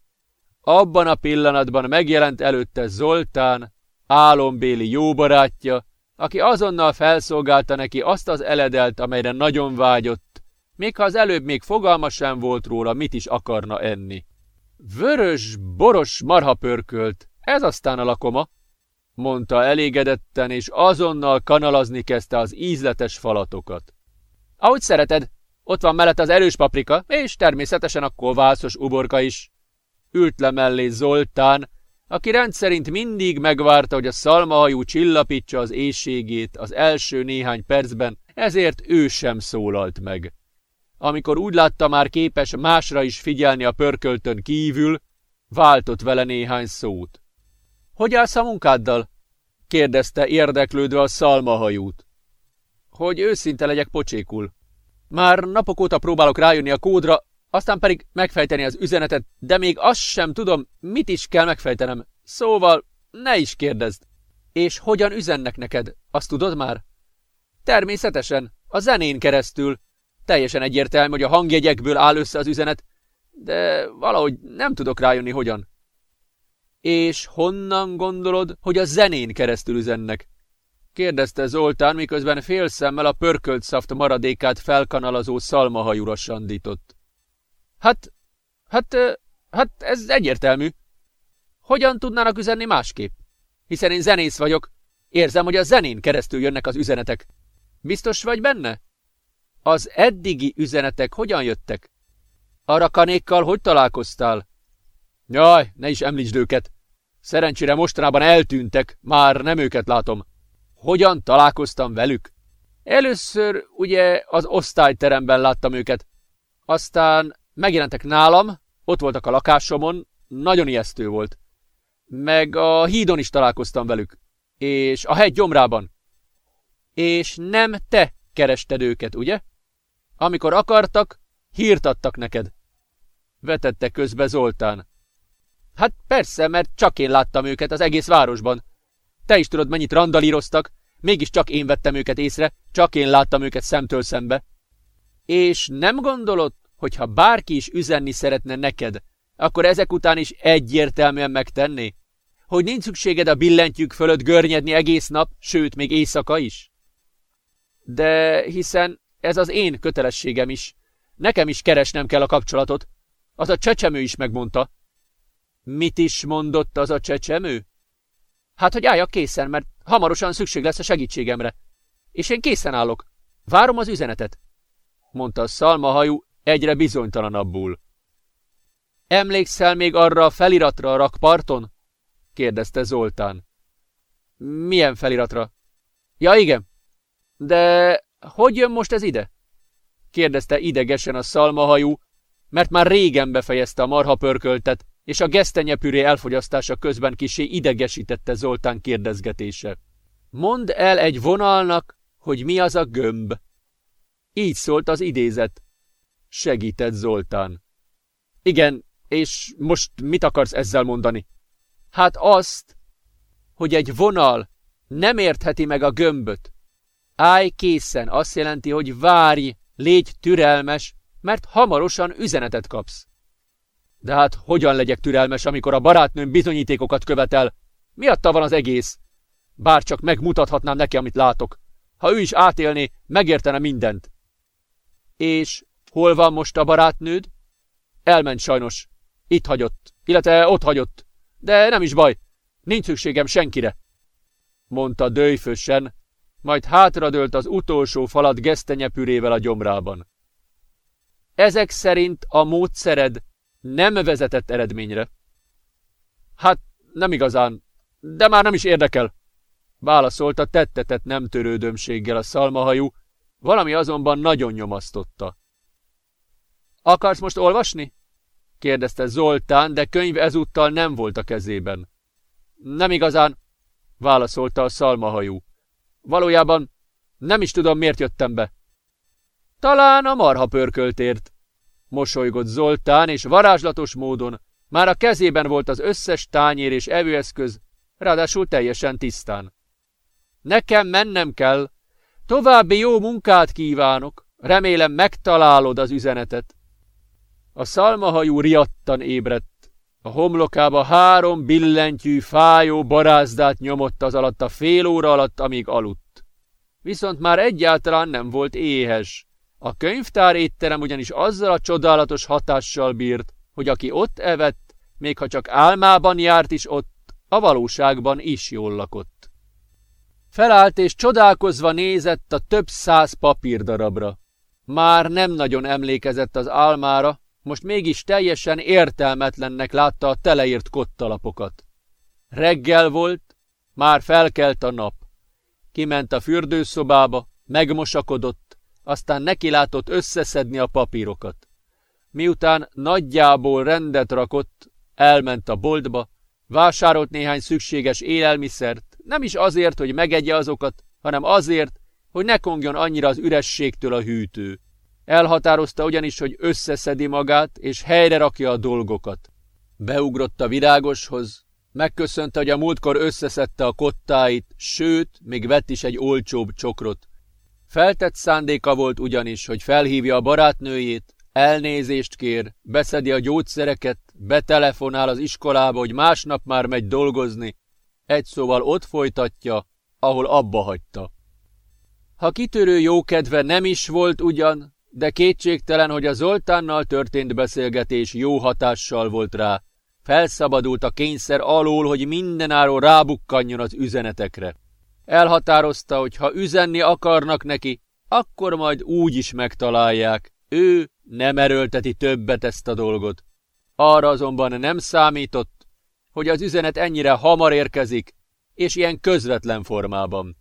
Abban a pillanatban megjelent előtte Zoltán, álombéli jóbarátja, aki azonnal felszolgálta neki azt az eledelt, amelyre nagyon vágyott, még ha az előbb még fogalma sem volt róla, mit is akarna enni. Vörös, boros marha pörkölt, ez aztán a lakoma, mondta elégedetten, és azonnal kanalazni kezdte az ízletes falatokat. Ahogy szereted, ott van mellett az erős paprika, és természetesen a kovászos uborka is. Ült le mellé Zoltán, aki rendszerint mindig megvárta, hogy a szalmahajú csillapítsa az éjségét az első néhány percben, ezért ő sem szólalt meg. Amikor úgy látta már képes másra is figyelni a pörköltön kívül, váltott vele néhány szót. – Hogy állsz a munkáddal? – kérdezte érdeklődve a szalmahajút. – Hogy őszinte legyek pocsékul. Már napok óta próbálok rájönni a kódra, aztán pedig megfejteni az üzenetet, de még azt sem tudom, mit is kell megfejtenem. Szóval ne is kérdezd. És hogyan üzennek neked, azt tudod már? Természetesen, a zenén keresztül. Teljesen egyértelmű, hogy a hangjegyekből áll össze az üzenet, de valahogy nem tudok rájönni, hogyan. És honnan gondolod, hogy a zenén keresztül üzennek? kérdezte Zoltán, miközben félszemmel a pörkölt szaft maradékát felkanalazó szalmahajúra sandított. Hát, hát, hát ez egyértelmű. Hogyan tudnának üzenni másképp? Hiszen én zenész vagyok. Érzem, hogy a zenén keresztül jönnek az üzenetek. Biztos vagy benne? Az eddigi üzenetek hogyan jöttek? Arra kanékkal hogy találkoztál? Jaj, ne is említsd őket. Szerencsére mostanában eltűntek, már nem őket látom. Hogyan találkoztam velük? Először ugye az osztályteremben láttam őket. Aztán megjelentek nálam, ott voltak a lakásomon, nagyon ijesztő volt. Meg a hídon is találkoztam velük. És a hegy gyomrában. És nem te kerested őket, ugye? Amikor akartak, hírt adtak neked. Vetette közbe Zoltán. Hát persze, mert csak én láttam őket az egész városban. Te is tudod, mennyit randalíroztak, mégis csak én vettem őket észre, csak én láttam őket szemtől szembe. És nem gondolod, hogy ha bárki is üzenni szeretne neked, akkor ezek után is egyértelműen megtenné? Hogy nincs szükséged a billentyűk fölött görnyedni egész nap, sőt, még éjszaka is? De hiszen ez az én kötelességem is. Nekem is keresnem kell a kapcsolatot. Az a csecsemő is megmondta. Mit is mondott az a csecsemő? Hát, hogy álljak készen, mert hamarosan szükség lesz a segítségemre. És én készen állok. Várom az üzenetet, mondta a szalmahajú egyre bizonytalanabbul. Emlékszel még arra a feliratra a rakparton? kérdezte Zoltán. Milyen feliratra? Ja, igen. De hogy jön most ez ide? kérdezte idegesen a szalmahajú, mert már régen befejezte a marha pörköltet, és a gesztenyepüré elfogyasztása közben kisé idegesítette Zoltán kérdezgetése. Mondd el egy vonalnak, hogy mi az a gömb. Így szólt az idézet. Segített Zoltán. Igen, és most mit akarsz ezzel mondani? Hát azt, hogy egy vonal nem értheti meg a gömböt. Állj készen azt jelenti, hogy várj, légy türelmes, mert hamarosan üzenetet kapsz. De hát hogyan legyek türelmes, amikor a barátnőm bizonyítékokat követel? Miatta van az egész? Bár csak megmutathatnám neki, amit látok. Ha ő is átélné, megértene mindent. És hol van most a barátnőd? Elment sajnos. Itt hagyott, illetve ott hagyott. De nem is baj, nincs szükségem senkire. Mondta dőjfösen, majd hátradőlt az utolsó falat gesztenyepürével a gyomrában. Ezek szerint a módszered nem vezetett eredményre. Hát, nem igazán, de már nem is érdekel, válaszolta tettetett nem törődömséggel a szalmahajú, valami azonban nagyon nyomasztotta. Akarsz most olvasni? kérdezte Zoltán, de könyv ezúttal nem volt a kezében. Nem igazán, válaszolta a szalmahajú. Valójában nem is tudom, miért jöttem be. Talán a marha pörköltért, mosolygott Zoltán, és varázslatos módon már a kezében volt az összes tányér és evőeszköz, ráadásul teljesen tisztán. Nekem mennem kell, további jó munkát kívánok, remélem megtalálod az üzenetet. A szalmahajú riadtan ébredt, a homlokába három billentyű, fájó barázdát nyomott az alatt a fél óra alatt, amíg aludt. Viszont már egyáltalán nem volt éhes. A könyvtár étterem ugyanis azzal a csodálatos hatással bírt, hogy aki ott evett, még ha csak álmában járt is ott, a valóságban is jól lakott. Felállt és csodálkozva nézett a több száz papírdarabra. Már nem nagyon emlékezett az álmára, most mégis teljesen értelmetlennek látta a teleírt kottalapokat. Reggel volt, már felkelt a nap. Kiment a fürdőszobába, megmosakodott, aztán nekilátott összeszedni a papírokat. Miután nagyjából rendet rakott, elment a boltba, vásárolt néhány szükséges élelmiszert, nem is azért, hogy megegye azokat, hanem azért, hogy ne kongjon annyira az ürességtől a hűtő. Elhatározta ugyanis, hogy összeszedi magát, és helyre rakja a dolgokat. Beugrott a virágoshoz, megköszönte, hogy a múltkor összeszedte a kottáit, sőt, még vett is egy olcsóbb csokrot. Feltett szándéka volt ugyanis, hogy felhívja a barátnőjét, elnézést kér, beszedi a gyógyszereket, betelefonál az iskolába, hogy másnap már megy dolgozni, egy szóval ott folytatja, ahol abba hagyta. Ha kitörő jókedve nem is volt ugyan, de kétségtelen, hogy a Zoltánnal történt beszélgetés jó hatással volt rá. Felszabadult a kényszer alól, hogy mindenáról rábukkanjon az üzenetekre. Elhatározta, hogy ha üzenni akarnak neki, akkor majd úgy is megtalálják. Ő nem erőlteti többet ezt a dolgot. Arra azonban nem számított, hogy az üzenet ennyire hamar érkezik, és ilyen közvetlen formában.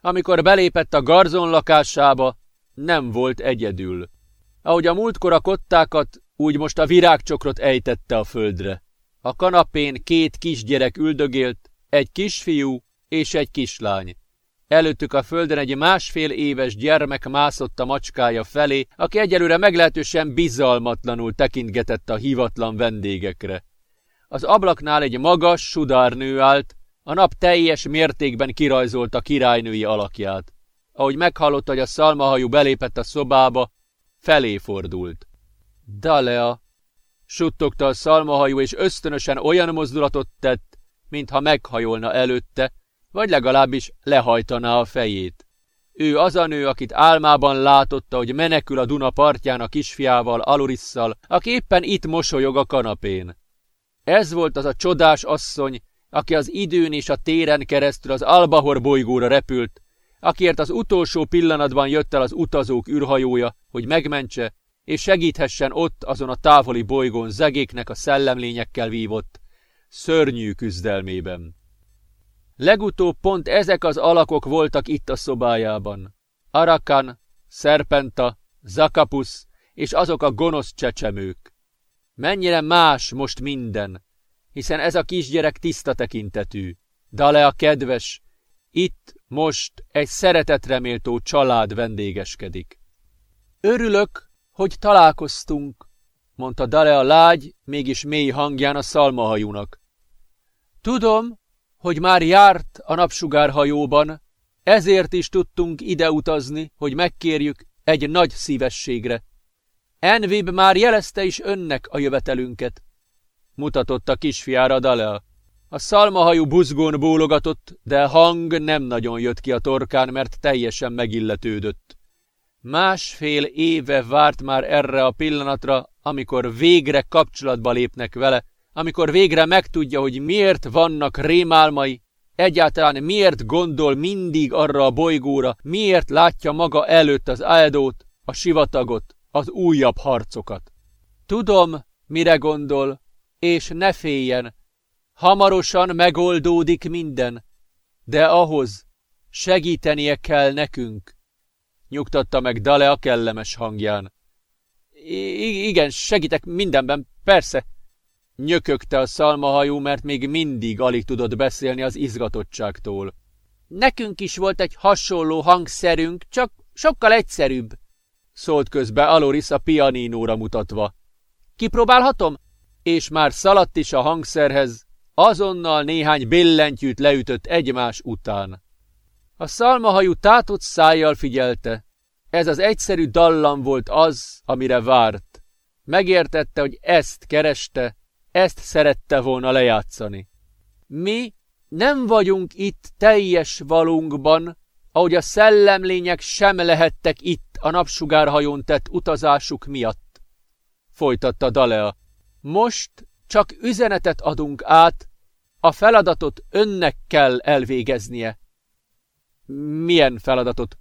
Amikor belépett a garzon lakásába, nem volt egyedül. Ahogy a múltkor a kottákat, úgy most a virágcsokrot ejtette a földre. A kanapén két kisgyerek üldögélt, egy kisfiú és egy kislány. Előttük a földön egy másfél éves gyermek mászott a macskája felé, aki egyelőre meglehetősen bizalmatlanul tekintgetett a hivatlan vendégekre. Az ablaknál egy magas, sudárnő állt, a nap teljes mértékben kirajzolta királynői alakját. Ahogy meghallotta, hogy a szalmahajú belépett a szobába, felé fordult. Dalea! Suttogta a szalmahajú, és ösztönösen olyan mozdulatot tett, mintha meghajolna előtte, vagy legalábbis lehajtaná a fejét. Ő az a nő, akit álmában látotta, hogy menekül a Duna partján a kisfiával, Alurisszal, aki éppen itt mosolyog a kanapén. Ez volt az a csodás asszony, aki az időn és a téren keresztül az Albahor bolygóra repült, akiért az utolsó pillanatban jött el az utazók űrhajója, hogy megmentse, és segíthessen ott azon a távoli bolygón zegéknek a szellemlényekkel vívott, szörnyű küzdelmében. Legutóbb pont ezek az alakok voltak itt a szobájában. Arakan, Serpenta, Zakapus és azok a gonosz csecsemők. Mennyire más most minden, hiszen ez a kisgyerek tiszta tekintetű. Dale a kedves, itt, most egy szeretetreméltó család vendégeskedik. Örülök, hogy találkoztunk, mondta Dale a lágy, mégis mély hangján a szalmahajúnak. Tudom, hogy már járt a napsugárhajóban, ezért is tudtunk ide utazni, hogy megkérjük egy nagy szívességre. Envib már jelezte is önnek a jövetelünket, mutatott a kisfiára Dalea. A szalmahajú buzgón bólogatott, de hang nem nagyon jött ki a torkán, mert teljesen megilletődött. Másfél éve várt már erre a pillanatra, amikor végre kapcsolatba lépnek vele, amikor végre megtudja, hogy miért vannak rémálmai, egyáltalán miért gondol mindig arra a bolygóra, miért látja maga előtt az áldót, a sivatagot, az újabb harcokat. Tudom, mire gondol, és ne féljen, hamarosan megoldódik minden, de ahhoz segítenie kell nekünk, nyugtatta meg Dale a kellemes hangján. I igen, segítek mindenben, persze, Nyökögte a szalmahajú, mert még mindig alig tudott beszélni az izgatottságtól. Nekünk is volt egy hasonló hangszerünk, csak sokkal egyszerűbb, szólt közbe Aloris a pianinóra mutatva. Kipróbálhatom? És már szaladt is a hangszerhez, azonnal néhány billentyűt leütött egymás után. A szalmahajú tátott szájjal figyelte. Ez az egyszerű dallam volt az, amire várt. Megértette, hogy ezt kereste, ezt szerette volna lejátszani. Mi nem vagyunk itt teljes valunkban, ahogy a szellemlények sem lehettek itt a napsugárhajón tett utazásuk miatt. Folytatta Dalea. Most csak üzenetet adunk át, a feladatot önnek kell elvégeznie. Milyen feladatot?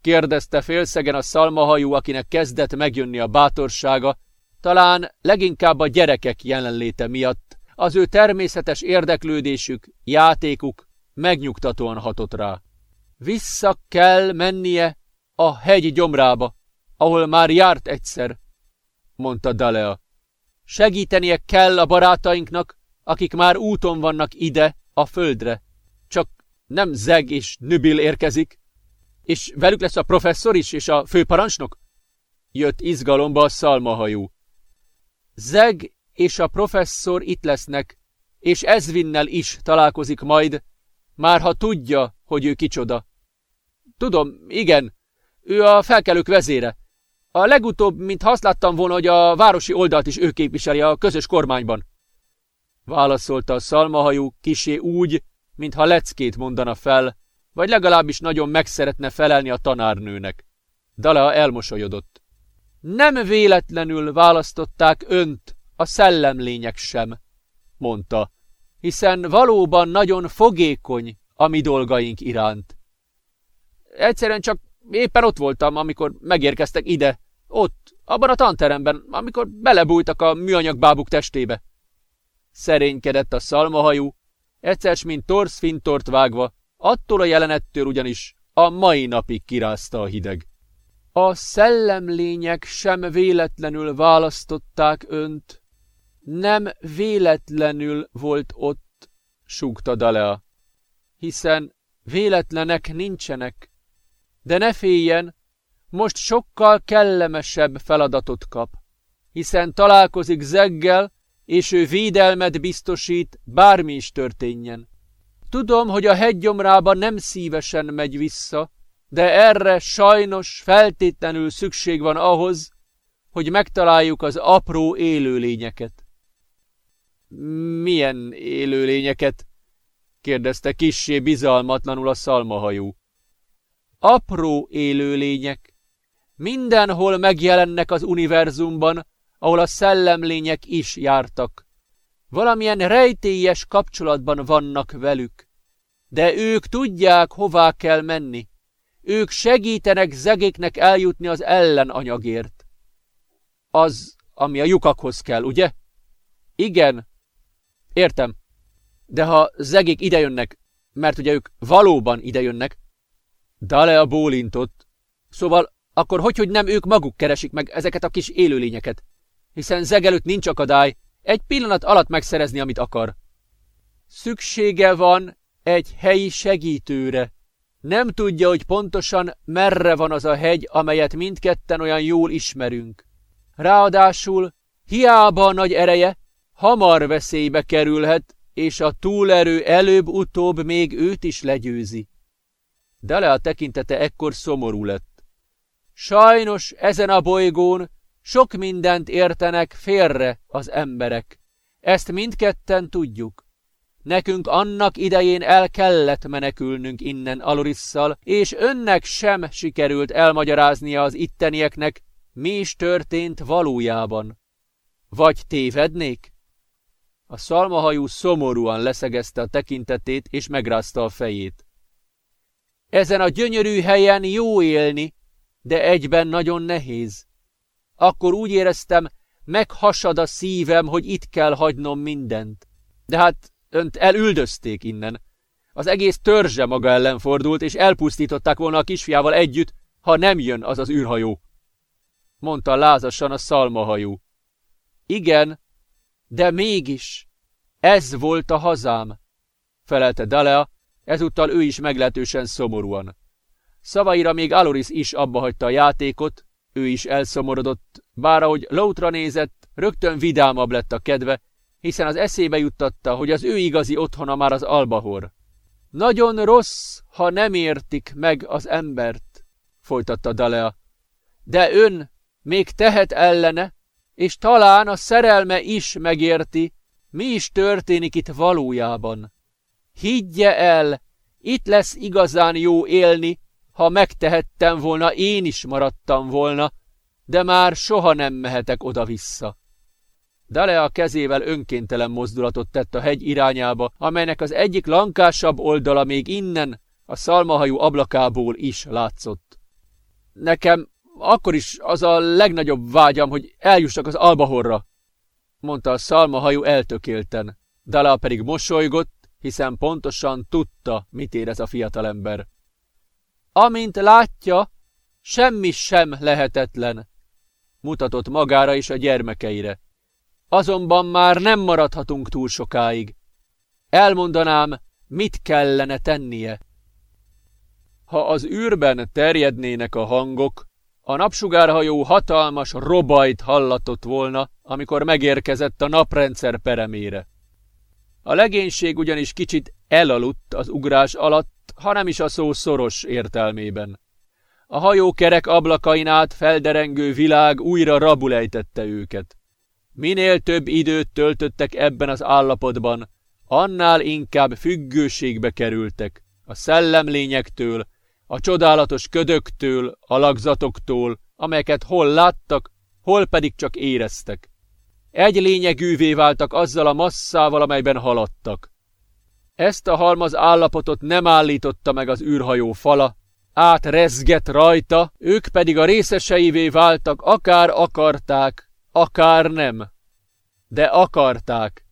kérdezte félszegen a szalmahajú, akinek kezdett megjönni a bátorsága, talán leginkább a gyerekek jelenléte miatt az ő természetes érdeklődésük, játékuk megnyugtatóan hatott rá. Vissza kell mennie a hegy gyomrába, ahol már járt egyszer, mondta Dalea. Segítenie kell a barátainknak, akik már úton vannak ide, a földre. Csak nem Zeg és Nübil érkezik, és velük lesz a professzor is, és a főparancsnok? Jött izgalomba a szalmahajú. Zeg és a professzor itt lesznek, és Ezvinnel is találkozik majd, már ha tudja, hogy ő kicsoda. Tudom, igen, ő a felkelők vezére. A legutóbb, mint azt láttam volna, hogy a városi oldalt is ő képviseli a közös kormányban. Válaszolta a szalmahajú kisé úgy, mintha leckét mondana fel, vagy legalábbis nagyon megszeretne felelni a tanárnőnek. Dalea elmosolyodott. Nem véletlenül választották önt a szellemlények sem, mondta, hiszen valóban nagyon fogékony a mi dolgaink iránt. Egyszerűen csak éppen ott voltam, amikor megérkeztek ide, ott, abban a tanteremben, amikor belebújtak a műanyag bábuk testébe. Szerénykedett a szalmahajú, egyszer mint torsz fintort vágva, attól a jelenettől ugyanis a mai napig kirázta a hideg. A szellemlények sem véletlenül választották önt. Nem véletlenül volt ott, súgta Dalea. Hiszen véletlenek nincsenek. De ne féljen, most sokkal kellemesebb feladatot kap, hiszen találkozik Zeggel, és ő védelmet biztosít, bármi is történjen. Tudom, hogy a hegygyomrába nem szívesen megy vissza, de erre sajnos feltétlenül szükség van ahhoz, hogy megtaláljuk az apró élőlényeket. Milyen élőlényeket? kérdezte kissé bizalmatlanul a szalmahajú. Apró élőlények. Mindenhol megjelennek az univerzumban, ahol a szellemlények is jártak. Valamilyen rejtélyes kapcsolatban vannak velük. De ők tudják, hová kell menni. Ők segítenek zegéknek eljutni az ellenanyagért. Az, ami a lyukakhoz kell, ugye? Igen. Értem. De ha zegék idejönnek, mert ugye ők valóban idejönnek, Dalea bólintott. Szóval akkor hogy, hogy nem ők maguk keresik meg ezeket a kis élőlényeket? Hiszen zegelőtt nincs akadály, egy pillanat alatt megszerezni, amit akar. Szüksége van egy helyi segítőre. Nem tudja, hogy pontosan merre van az a hegy, amelyet mindketten olyan jól ismerünk. Ráadásul, hiába a nagy ereje, hamar veszélybe kerülhet, és a túlerő előbb-utóbb még őt is legyőzi. Dele a tekintete ekkor szomorú lett. Sajnos ezen a bolygón sok mindent értenek félre az emberek. Ezt mindketten tudjuk. Nekünk annak idején el kellett menekülnünk innen Alorisszal, és önnek sem sikerült elmagyaráznia az ittenieknek, mi is történt valójában. Vagy tévednék? A szalmahajú szomorúan leszegezte a tekintetét, és megrázta a fejét. Ezen a gyönyörű helyen jó élni, de egyben nagyon nehéz. Akkor úgy éreztem, meghasad a szívem, hogy itt kell hagynom mindent. De hát önt elüldözték innen. Az egész törzse maga ellen fordult, és elpusztították volna a kisfiával együtt, ha nem jön az az űrhajó. Mondta lázasan a szalmahajó. Igen, de mégis, ez volt a hazám, felelte Dalea, ezúttal ő is meglehetősen szomorúan. Szavaira még Aloris is abba hagyta a játékot, ő is elszomorodott, bár ahogy Loutra nézett, rögtön vidámabb lett a kedve, hiszen az eszébe juttatta, hogy az ő igazi otthona már az Albahor. Nagyon rossz, ha nem értik meg az embert, folytatta Dalea. De ön még tehet ellene, és talán a szerelme is megérti, mi is történik itt valójában. Higgye el, itt lesz igazán jó élni, ha megtehettem volna, én is maradtam volna, de már soha nem mehetek oda-vissza. Dale a kezével önkéntelen mozdulatot tett a hegy irányába, amelynek az egyik lankásabb oldala még innen, a szalmahajú ablakából is látszott. Nekem akkor is az a legnagyobb vágyam, hogy eljussak az albahorra, mondta a szalmahajú eltökélten. Dala pedig mosolygott, hiszen pontosan tudta, mit érez a fiatalember. Amint látja, semmi sem lehetetlen, mutatott magára és a gyermekeire. Azonban már nem maradhatunk túl sokáig. Elmondanám, mit kellene tennie. Ha az űrben terjednének a hangok, a napsugárhajó hatalmas robajt hallatott volna, amikor megérkezett a naprendszer peremére. A legénység ugyanis kicsit elaludt az ugrás alatt, hanem is a szó szoros értelmében. A hajó kerek ablakain át felderengő világ újra rabulejtette őket. Minél több időt töltöttek ebben az állapotban, annál inkább függőségbe kerültek a szellemlényektől, a csodálatos ködöktől, a lagzatoktól, amelyeket hol láttak, hol pedig csak éreztek. egy lényegűvé váltak azzal a masszával, amelyben haladtak. Ezt a halmaz állapotot nem állította meg az űrhajó fala, átrezgett rajta, ők pedig a részeseivé váltak, akár akarták, akár nem. De akarták.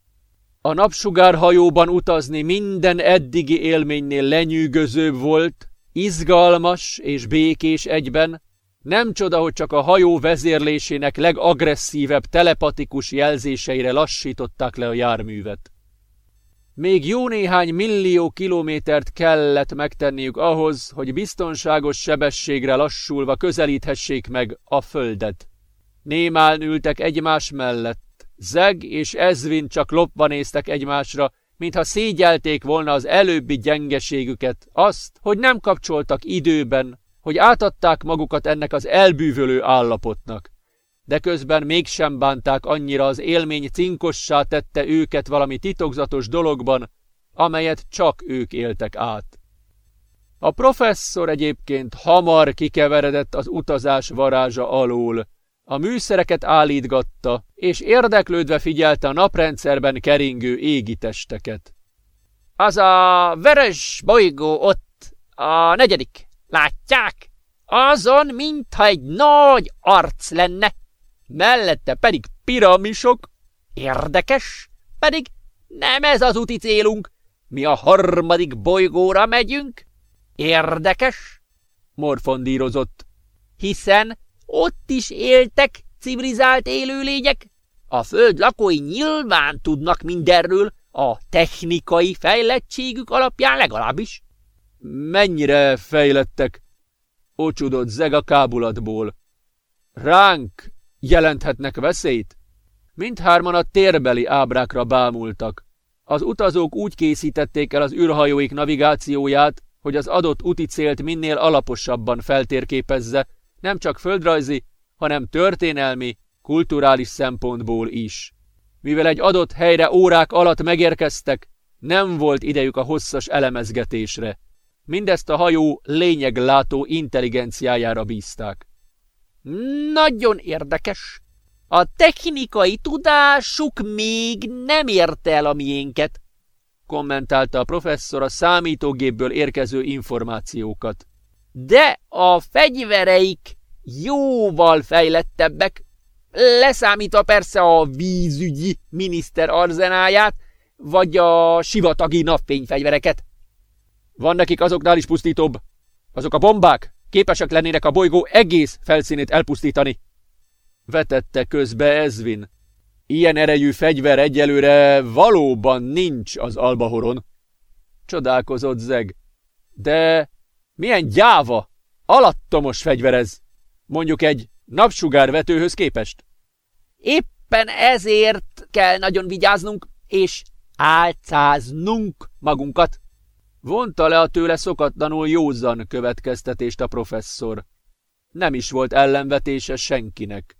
A napsugárhajóban utazni minden eddigi élménynél lenyűgözőbb volt, izgalmas és békés egyben, nem csoda, hogy csak a hajó vezérlésének legagresszívebb telepatikus jelzéseire lassították le a járművet. Még jó néhány millió kilométert kellett megtenniük ahhoz, hogy biztonságos sebességre lassulva közelíthessék meg a földet. Némán ültek egymás mellett. Zeg és Ezvin csak lopva néztek egymásra, mintha szégyelték volna az előbbi gyengeségüket, azt, hogy nem kapcsoltak időben, hogy átadták magukat ennek az elbűvölő állapotnak. De közben mégsem bánták annyira az élmény cinkossá tette őket valami titokzatos dologban, amelyet csak ők éltek át. A professzor egyébként hamar kikeveredett az utazás varázsa alól, a műszereket állítgatta, és érdeklődve figyelte a naprendszerben keringő égitesteket. Az a veres bolygó ott, a negyedik, látják? Azon, mintha egy nagy arc lenne, mellette pedig piramisok. Érdekes, pedig nem ez az úti célunk, mi a harmadik bolygóra megyünk. Érdekes, morfondírozott, hiszen ott is éltek civilizált élőlények. A föld lakói nyilván tudnak mindenről, a technikai fejlettségük alapján legalábbis. Mennyire fejlettek? Ocsudott zeg a kábulatból. Ránk jelenthetnek veszélyt? Mindhárman a térbeli ábrákra bámultak. Az utazók úgy készítették el az űrhajóik navigációját, hogy az adott úti célt minél alaposabban feltérképezze, nem csak földrajzi, hanem történelmi, kulturális szempontból is. Mivel egy adott helyre órák alatt megérkeztek, nem volt idejük a hosszas elemezgetésre. Mindezt a hajó lényeglátó intelligenciájára bízták. Nagyon érdekes. A technikai tudásuk még nem érte el a miénket, kommentálta a professzor a számítógépből érkező információkat. De a fegyvereik jóval fejlettebbek, leszámítva persze a vízügyi miniszter arzenáját, vagy a sivatagi napfényfegyvereket. Van nekik azoknál is pusztítóbb. Azok a bombák képesek lennének a bolygó egész felszínét elpusztítani. Vetette közbe Ezvin. Ilyen erejű fegyver egyelőre valóban nincs az Albahoron. Csodálkozott Zeg. De milyen gyáva, alattomos fegyver ez. Mondjuk egy napsugárvetőhöz képest. Éppen ezért kell nagyon vigyáznunk, és álcáznunk magunkat. Vonta le a tőle szokatlanul józan következtetést a professzor. Nem is volt ellenvetése senkinek.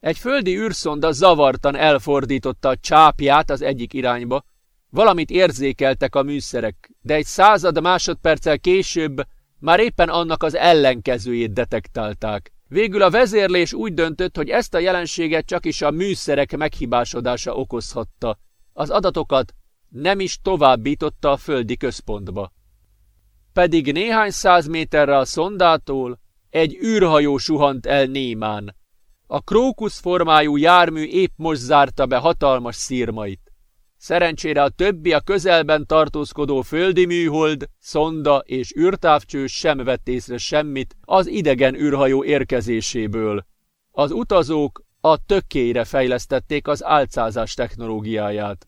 Egy földi űrszonda zavartan elfordította a csápját az egyik irányba. Valamit érzékeltek a műszerek, de egy század másodperccel később már éppen annak az ellenkezőjét detektálták. Végül a vezérlés úgy döntött, hogy ezt a jelenséget csak is a műszerek meghibásodása okozhatta. Az adatokat nem is továbbította a földi központba. Pedig néhány száz méterre a szondától egy űrhajó suhant el némán. A krókusz formájú jármű épp most zárta be hatalmas szírmait. Szerencsére a többi a közelben tartózkodó földi műhold, szonda és űrtávcső sem vett észre semmit az idegen űrhajó érkezéséből. Az utazók a tökére fejlesztették az álcázás technológiáját.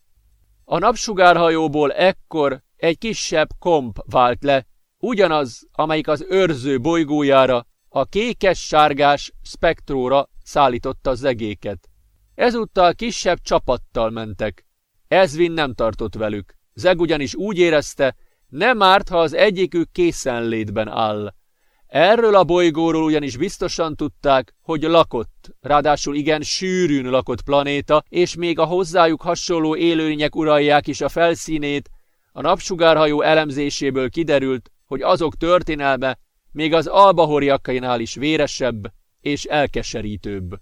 A napsugárhajóból ekkor egy kisebb komp vált le, ugyanaz, amelyik az őrző bolygójára, a kékes-sárgás spektróra szállította az egéket. Ezúttal kisebb csapattal mentek. Ezvin nem tartott velük. Zeg ugyanis úgy érezte, nem árt, ha az egyikük készenlétben áll. Erről a bolygóról ugyanis biztosan tudták, hogy lakott, ráadásul igen sűrűn lakott planéta, és még a hozzájuk hasonló élőlények uralják is a felszínét, a napsugárhajó elemzéséből kiderült, hogy azok történelme még az albahoriakainál is véresebb és elkeserítőbb.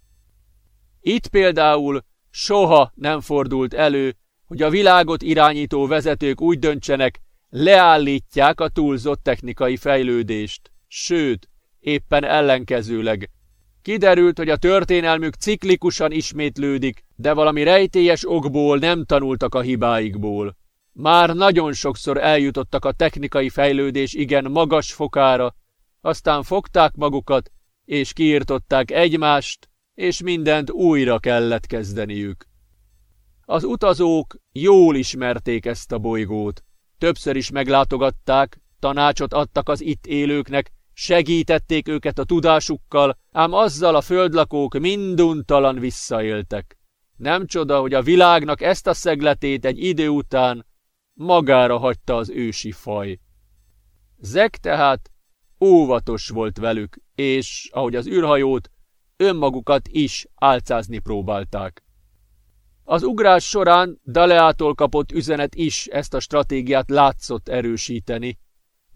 Itt például Soha nem fordult elő, hogy a világot irányító vezetők úgy döntsenek, leállítják a túlzott technikai fejlődést. Sőt, éppen ellenkezőleg. Kiderült, hogy a történelmük ciklikusan ismétlődik, de valami rejtélyes okból nem tanultak a hibáikból. Már nagyon sokszor eljutottak a technikai fejlődés igen magas fokára, aztán fogták magukat, és kiirtották egymást, és mindent újra kellett kezdeniük. Az utazók jól ismerték ezt a bolygót. Többször is meglátogatták, tanácsot adtak az itt élőknek, segítették őket a tudásukkal, ám azzal a földlakók minduntalan visszaéltek. Nem csoda, hogy a világnak ezt a szegletét egy idő után magára hagyta az ősi faj. Zek tehát óvatos volt velük, és, ahogy az űrhajót, önmagukat is álcázni próbálták. Az ugrás során Daleától kapott üzenet is ezt a stratégiát látszott erősíteni.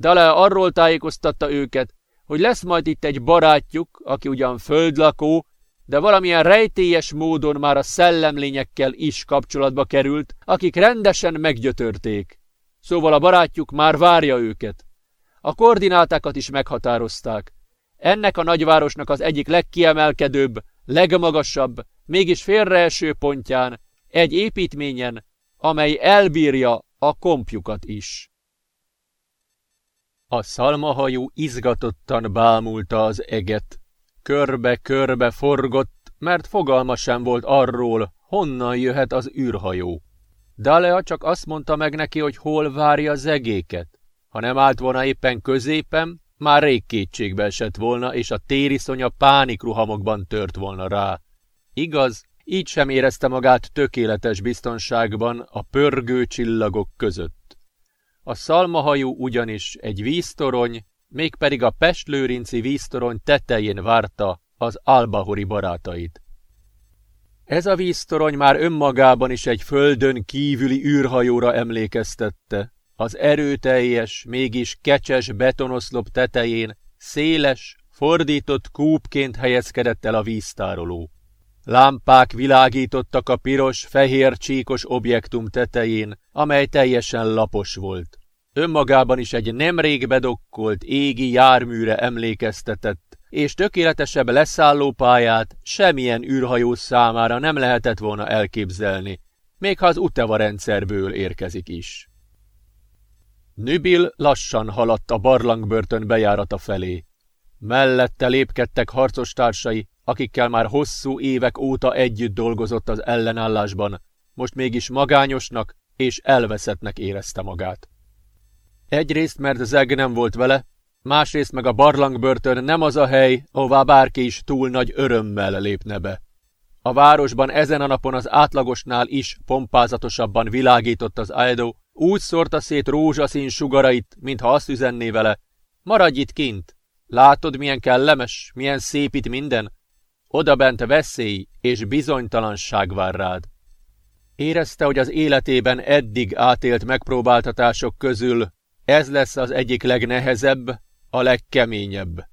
Dalea arról tájékoztatta őket, hogy lesz majd itt egy barátjuk, aki ugyan földlakó, de valamilyen rejtélyes módon már a szellemlényekkel is kapcsolatba került, akik rendesen meggyötörték. Szóval a barátjuk már várja őket. A koordinátákat is meghatározták. Ennek a nagyvárosnak az egyik legkiemelkedőbb, legmagasabb, mégis félreeső pontján, egy építményen, amely elbírja a kompjukat is. A szalmahajú izgatottan bámulta az eget. Körbe-körbe forgott, mert fogalma sem volt arról, honnan jöhet az űrhajó. Dalea csak azt mondta meg neki, hogy hol várja az egéket. Ha nem állt volna éppen középen, már rég kétségbe esett volna, és a tériszonya pánikruhamokban tört volna rá. Igaz, így sem érezte magát tökéletes biztonságban a pörgő csillagok között. A szalmahajú ugyanis egy víztorony, mégpedig a Pestlőrinci víztorony tetején várta az albahori barátait. Ez a víztorony már önmagában is egy földön kívüli űrhajóra emlékeztette. Az erőteljes, mégis kecses betonoszlop tetején széles, fordított kúpként helyezkedett el a víztároló. Lámpák világítottak a piros-fehér csíkos objektum tetején, amely teljesen lapos volt. Önmagában is egy nemrég bedokkolt égi járműre emlékeztetett, és tökéletesebb leszállópályát semmilyen űrhajó számára nem lehetett volna elképzelni, még ha az Uteva rendszerből érkezik is. Nübil lassan haladt a barlangbörtön bejárata felé. Mellette lépkedtek harcostársai, akikkel már hosszú évek óta együtt dolgozott az ellenállásban, most mégis magányosnak és elveszettnek érezte magát. Egyrészt, mert Zeg nem volt vele, másrészt meg a barlangbörtön nem az a hely, ahová bárki is túl nagy örömmel lépne be. A városban ezen a napon az átlagosnál is pompázatosabban világított az Aedo, úgy szórta szét rózsaszín sugarait, mintha azt üzenné vele, maradj itt kint, látod milyen kellemes, milyen szép itt minden, oda bent veszély és bizonytalanság vár rád. Érezte, hogy az életében eddig átélt megpróbáltatások közül ez lesz az egyik legnehezebb, a legkeményebb.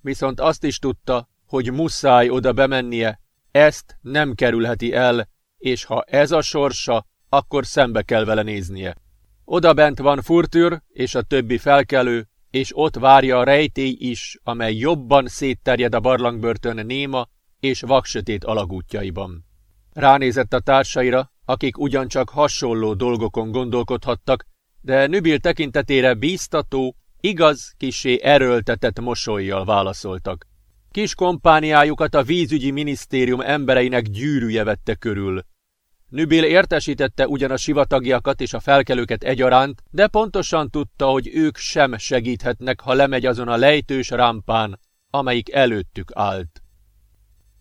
Viszont azt is tudta, hogy muszáj oda bemennie, ezt nem kerülheti el, és ha ez a sorsa, akkor szembe kell vele néznie. Oda bent van Furtür és a többi felkelő, és ott várja a rejtély is, amely jobban szétterjed a barlangbörtön néma és vaksötét alagútjaiban. Ránézett a társaira, akik ugyancsak hasonló dolgokon gondolkodhattak, de Nübil tekintetére bíztató, igaz, kisé erőltetett mosolyjal válaszoltak. Kis kompániájukat a vízügyi minisztérium embereinek gyűrűje vette körül. Nübil értesítette ugyan a sivatagjakat és a felkelőket egyaránt, de pontosan tudta, hogy ők sem segíthetnek, ha lemegy azon a lejtős rámpán, amelyik előttük állt.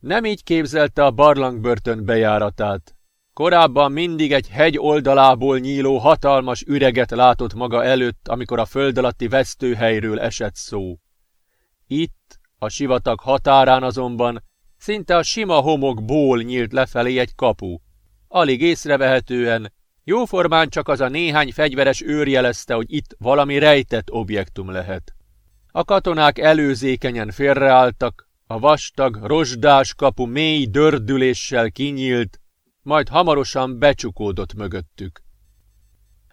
Nem így képzelte a barlangbörtön bejáratát. Korábban mindig egy hegy oldalából nyíló hatalmas üreget látott maga előtt, amikor a föld alatti vesztőhelyről esett szó. Itt, a sivatag határán azonban, szinte a sima homokból nyílt lefelé egy kapu. Alig észrevehetően, jóformán csak az a néhány fegyveres őr jelezte, hogy itt valami rejtett objektum lehet. A katonák előzékenyen félreálltak, a vastag, rozsdás kapu mély dördüléssel kinyílt, majd hamarosan becsukódott mögöttük.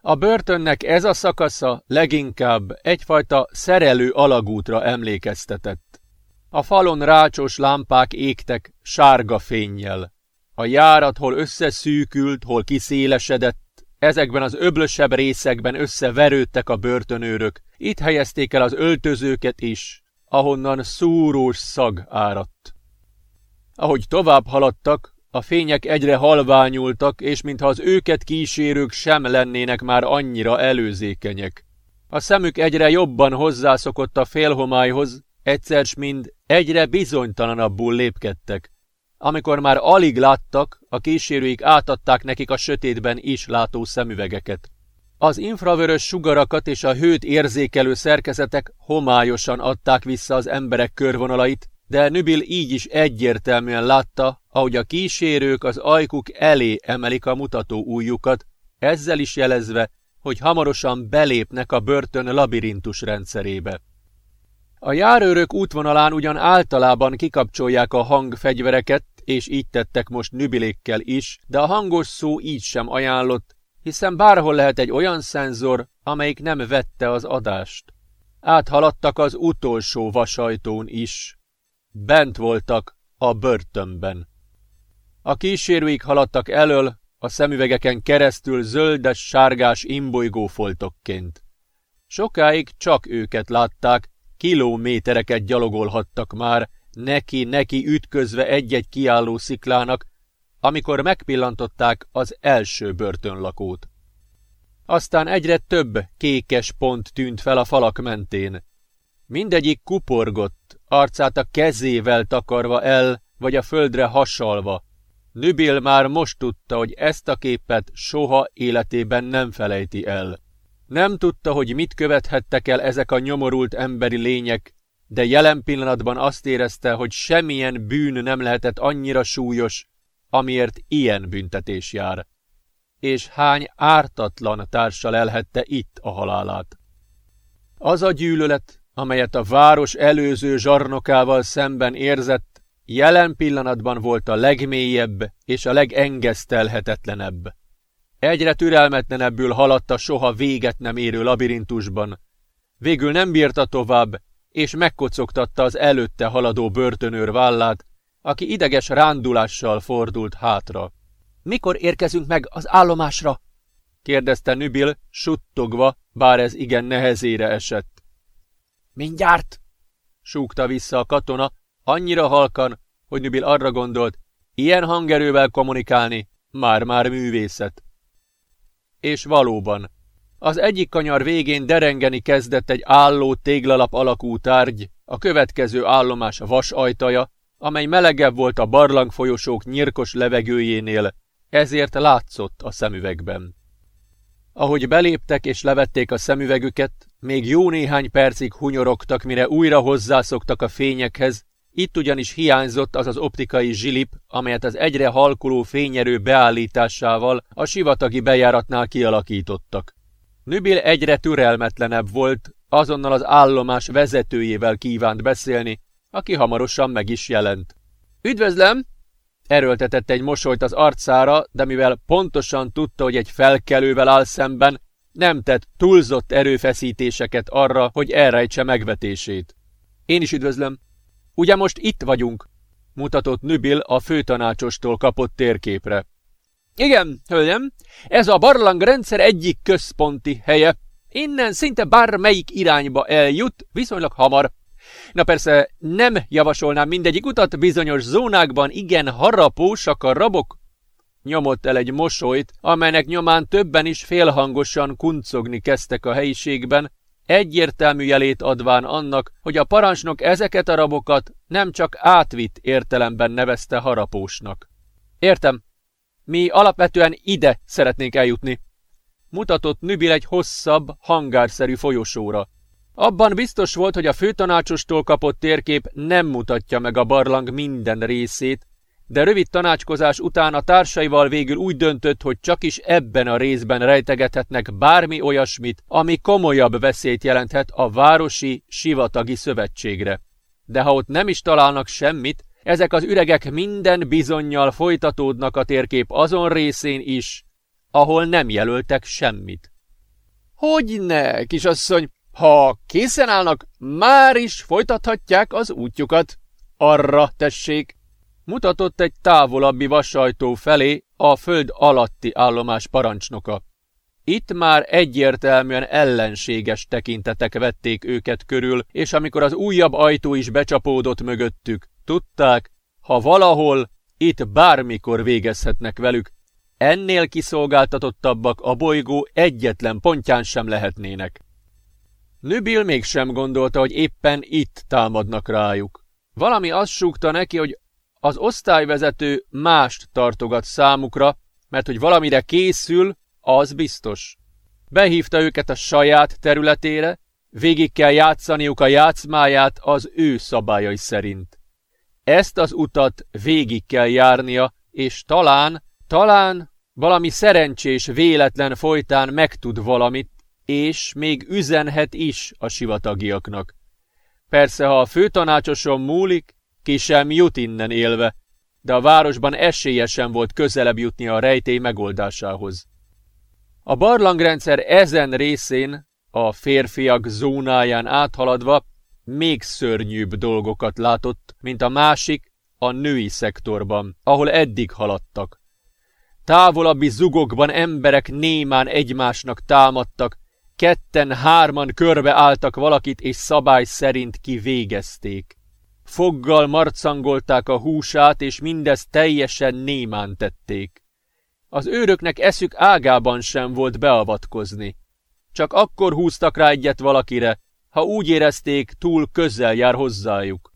A börtönnek ez a szakasza leginkább egyfajta szerelő alagútra emlékeztetett. A falon rácsos lámpák égtek sárga fénnyel. A járat hol összeszűkült, hol kiszélesedett, ezekben az öblösebb részekben összeverődtek a börtönőrök, itt helyezték el az öltözőket is, ahonnan szúrós szag áradt. Ahogy tovább haladtak, a fények egyre halványultak, és mintha az őket kísérők sem lennének már annyira előzékenyek. A szemük egyre jobban hozzászokott a félhomályhoz, egyszer mind egyre bizonytalanabbul lépkedtek. Amikor már alig láttak, a kísérőik átadták nekik a sötétben is látó szemüvegeket. Az infravörös sugarakat és a hőt érzékelő szerkezetek homályosan adták vissza az emberek körvonalait, de Nübil így is egyértelműen látta, ahogy a kísérők az ajkuk elé emelik a mutató ujjukat, ezzel is jelezve, hogy hamarosan belépnek a börtön labirintus rendszerébe. A járőrök útvonalán ugyan általában kikapcsolják a hangfegyvereket, és így tettek most nübilékkel is, de a hangos szó így sem ajánlott, hiszen bárhol lehet egy olyan szenzor, amelyik nem vette az adást. Áthaladtak az utolsó vasajtón is. Bent voltak a börtönben. A kísérőik haladtak elől, a szemüvegeken keresztül zöldes-sárgás imbolygó foltokként. Sokáig csak őket látták, kilométereket gyalogolhattak már, neki-neki ütközve egy-egy kiálló sziklának, amikor megpillantották az első börtönlakót. Aztán egyre több kékes pont tűnt fel a falak mentén. Mindegyik kuporgott, arcát a kezével takarva el, vagy a földre hasalva. Nübil már most tudta, hogy ezt a képet soha életében nem felejti el. Nem tudta, hogy mit követhettek el ezek a nyomorult emberi lények, de jelen pillanatban azt érezte, hogy semmilyen bűn nem lehetett annyira súlyos, amiért ilyen büntetés jár. És hány ártatlan társa lelhette itt a halálát. Az a gyűlölet, amelyet a város előző zsarnokával szemben érzett, jelen pillanatban volt a legmélyebb és a legengesztelhetetlenebb. Egyre türelmetlenebbül haladt a soha véget nem érő labirintusban. Végül nem bírta tovább, és megkocogtatta az előtte haladó börtönőr vállát, aki ideges rándulással fordult hátra. Mikor érkezünk meg az állomásra? kérdezte Nübil, suttogva, bár ez igen nehezére esett. Mindjárt! súgta vissza a katona, annyira halkan, hogy Nübil arra gondolt, ilyen hangerővel kommunikálni már-már művészet. És valóban, az egyik kanyar végén derengeni kezdett egy álló téglalap alakú tárgy, a következő állomás vas ajtaja, amely melegebb volt a barlangfolyosók nyirkos levegőjénél, ezért látszott a szemüvegben. Ahogy beléptek és levették a szemüvegüket, még jó néhány percig hunyorogtak, mire újra hozzászoktak a fényekhez, itt ugyanis hiányzott az az optikai zsilip, amelyet az egyre halkuló fényerő beállításával a sivatagi bejáratnál kialakítottak. Nübil egyre türelmetlenebb volt, azonnal az állomás vezetőjével kívánt beszélni, aki hamarosan meg is jelent. Üdvözlöm! Erőltetett egy mosolyt az arcára, de mivel pontosan tudta, hogy egy felkelővel áll szemben, nem tett túlzott erőfeszítéseket arra, hogy elrejtse megvetését. Én is üdvözlöm. Ugye most itt vagyunk? mutatott Nübil a főtanácsostól kapott térképre. Igen, hölgyem, ez a barlangrendszer egyik központi helye. Innen szinte bármelyik irányba eljut, viszonylag hamar. Na persze nem javasolnám mindegyik utat, bizonyos zónákban igen harapósak a rabok. Nyomott el egy mosolyt, amelynek nyomán többen is félhangosan kuncogni kezdtek a helyiségben, egyértelmű jelét adván annak, hogy a parancsnok ezeket a rabokat nem csak átvitt értelemben nevezte harapósnak. Értem, mi alapvetően ide szeretnénk eljutni. Mutatott Nübil egy hosszabb, hangárszerű folyosóra. Abban biztos volt, hogy a főtanácsostól kapott térkép nem mutatja meg a barlang minden részét, de rövid tanácskozás után a társaival végül úgy döntött, hogy csak is ebben a részben rejtegethetnek bármi olyasmit, ami komolyabb veszélyt jelenthet a Városi Sivatagi Szövetségre. De ha ott nem is találnak semmit, Ezek az üregek minden bizonyal folytatódnak a térkép azon részén is, ahol nem jelöltek semmit. Hogy ne, kisasszony, ha készen állnak, már is folytathatják az útjukat. Arra tessék! Mutatott egy távolabbi vasajtó felé a föld alatti állomás parancsnoka. Itt már egyértelműen ellenséges tekintetek vették őket körül, és amikor az újabb ajtó is becsapódott mögöttük, tudták, ha valahol, itt bármikor végezhetnek velük, ennél kiszolgáltatottabbak a bolygó egyetlen pontján sem lehetnének. Nübil mégsem gondolta, hogy éppen itt támadnak rájuk. Valami azt súgta neki, hogy az osztályvezető mást tartogat számukra, mert hogy valamire készül, az biztos. Behívta őket a saját területére, végig kell játszaniuk a játszmáját az ő szabályai szerint. Ezt az utat végig kell járnia, és talán, talán valami szerencsés véletlen folytán megtud valamit, és még üzenhet is a sivatagiaknak. Persze, ha a főtanácsoson múlik, ki sem jut innen élve, de a városban esélyesen volt közelebb jutni a rejtély megoldásához. A barlangrendszer ezen részén, a férfiak zónáján áthaladva, még szörnyűbb dolgokat látott, mint a másik, a női szektorban, ahol eddig haladtak. Távolabbi zugokban emberek némán egymásnak támadtak, ketten-hárman körbe álltak valakit, és szabály szerint kivégezték. Foggal marcangolták a húsát, és mindezt teljesen némán tették. Az őröknek eszük ágában sem volt beavatkozni. Csak akkor húztak rá egyet valakire, ha úgy érezték, túl közel jár hozzájuk.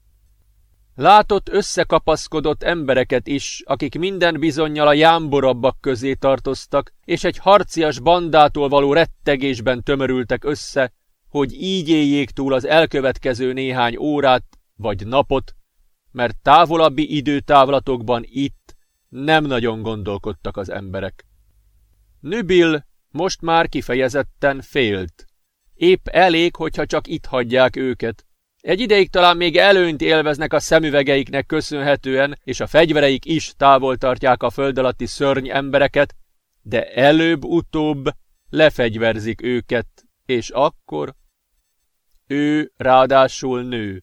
Látott összekapaszkodott embereket is, akik minden bizonyal a jámborabbak közé tartoztak, és egy harcias bandától való rettegésben tömörültek össze, hogy így éljék túl az elkövetkező néhány órát vagy napot, mert távolabbi időtávlatokban itt nem nagyon gondolkodtak az emberek. Nübil most már kifejezetten félt. Épp elég, hogyha csak itt hagyják őket. Egy ideig talán még előnyt élveznek a szemüvegeiknek köszönhetően, és a fegyvereik is távol tartják a föld alatti szörny embereket, de előbb-utóbb lefegyverzik őket, és akkor... Ő ráadásul nő.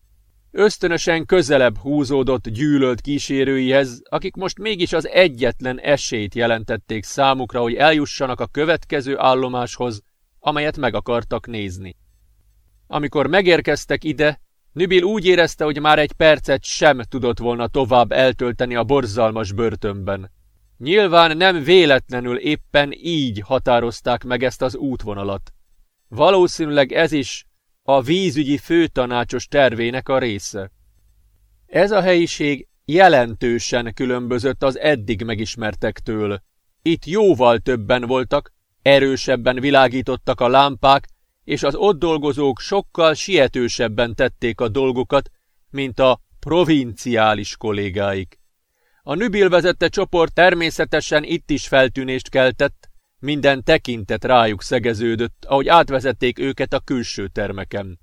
Ösztönösen közelebb húzódott gyűlölt kísérőihez, akik most mégis az egyetlen esélyt jelentették számukra, hogy eljussanak a következő állomáshoz, amelyet meg akartak nézni. Amikor megérkeztek ide, Nübil úgy érezte, hogy már egy percet sem tudott volna tovább eltölteni a borzalmas börtönben. Nyilván nem véletlenül éppen így határozták meg ezt az útvonalat. Valószínűleg ez is a vízügyi főtanácsos tervének a része. Ez a helyiség jelentősen különbözött az eddig megismertektől. Itt jóval többen voltak, erősebben világítottak a lámpák, és az ott dolgozók sokkal sietősebben tették a dolgokat, mint a provinciális kollégáik. A Nübil vezette csoport természetesen itt is feltűnést keltett, minden tekintet rájuk szegeződött, ahogy átvezették őket a külső termeken.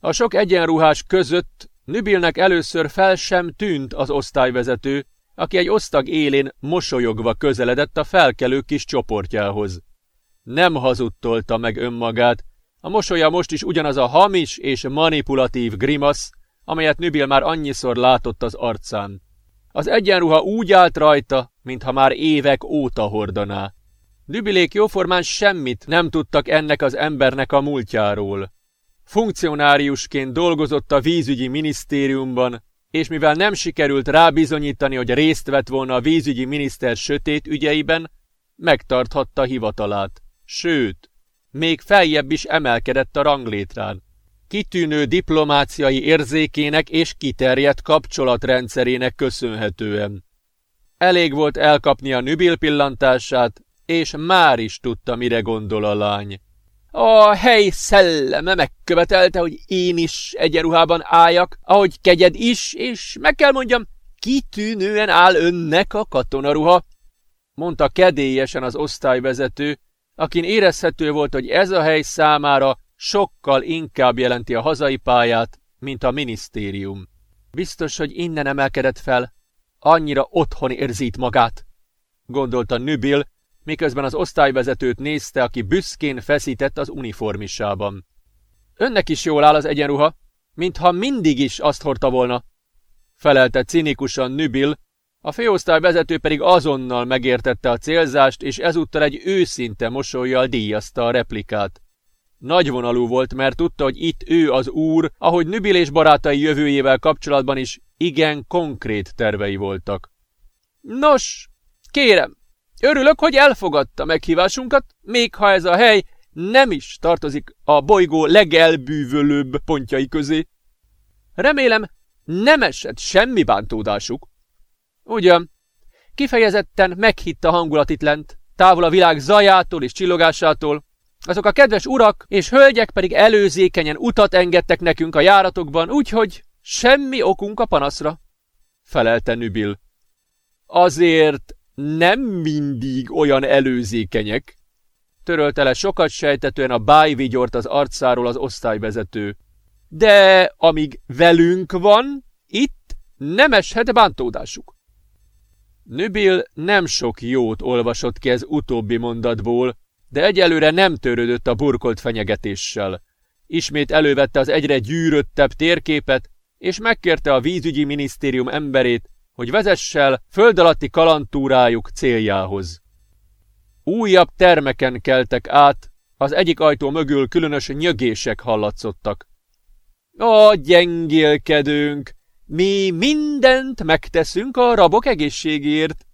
A sok egyenruhás között Nübilnek először fel sem tűnt az osztályvezető, aki egy osztag élén mosolyogva közeledett a felkelő kis csoportjához. Nem hazudtolta meg önmagát, a mosolya most is ugyanaz a hamis és manipulatív grimasz, amelyet Nübil már annyiszor látott az arcán. Az egyenruha úgy állt rajta, mintha már évek óta hordaná. Nübilék jóformán semmit nem tudtak ennek az embernek a múltjáról. Funkcionáriusként dolgozott a vízügyi minisztériumban, és mivel nem sikerült rábizonyítani, hogy részt vett volna a vízügyi miniszter sötét ügyeiben, megtarthatta hivatalát. Sőt, még feljebb is emelkedett a ranglétrán. Kitűnő diplomáciai érzékének és kiterjedt kapcsolatrendszerének köszönhetően. Elég volt elkapni a nübil pillantását, és már is tudta, mire gondol a lány. A hely szelleme megkövetelte, hogy én is egyenruhában álljak, ahogy kegyed is, és meg kell mondjam, kitűnően áll önnek a katonaruha, mondta kedélyesen az osztályvezető, akin érezhető volt, hogy ez a hely számára sokkal inkább jelenti a hazai pályát, mint a minisztérium. Biztos, hogy innen emelkedett fel. Annyira otthon érzít magát, gondolta Nübil, miközben az osztályvezetőt nézte, aki büszkén feszített az uniformisában. Önnek is jól áll az egyenruha, mintha mindig is azt hordta volna, felelte cinikusan Nübil, a főosztály vezető pedig azonnal megértette a célzást, és ezúttal egy őszinte mosolyjal díjazta a replikát. Nagyvonalú volt, mert tudta, hogy itt ő az úr, ahogy Nübil és barátai jövőjével kapcsolatban is igen konkrét tervei voltak. Nos, kérem, örülök, hogy elfogadta meghívásunkat, még ha ez a hely nem is tartozik a bolygó legelbűvölőbb pontjai közé. Remélem, nem esett semmi bántódásuk. Ugyan, kifejezetten meghitt a hangulat itt lent, távol a világ zajától és csillogásától, azok a kedves urak és hölgyek pedig előzékenyen utat engedtek nekünk a járatokban, úgyhogy semmi okunk a panaszra, felelte Nübil. Azért nem mindig olyan előzékenyek, törölte le sokat sejtetően a bájvigyort az arcáról az osztályvezető. De amíg velünk van, itt nem eshet bántódásuk. Nübil nem sok jót olvasott ki ez utóbbi mondatból, de egyelőre nem törődött a burkolt fenyegetéssel. Ismét elővette az egyre gyűröttebb térképet, és megkérte a vízügyi minisztérium emberét, hogy vezessel föld alatti kalantúrájuk céljához. Újabb termeken keltek át, az egyik ajtó mögül különös nyögések hallatszottak. A gyengélkedőnk, mi mindent megteszünk a rabok egészségért,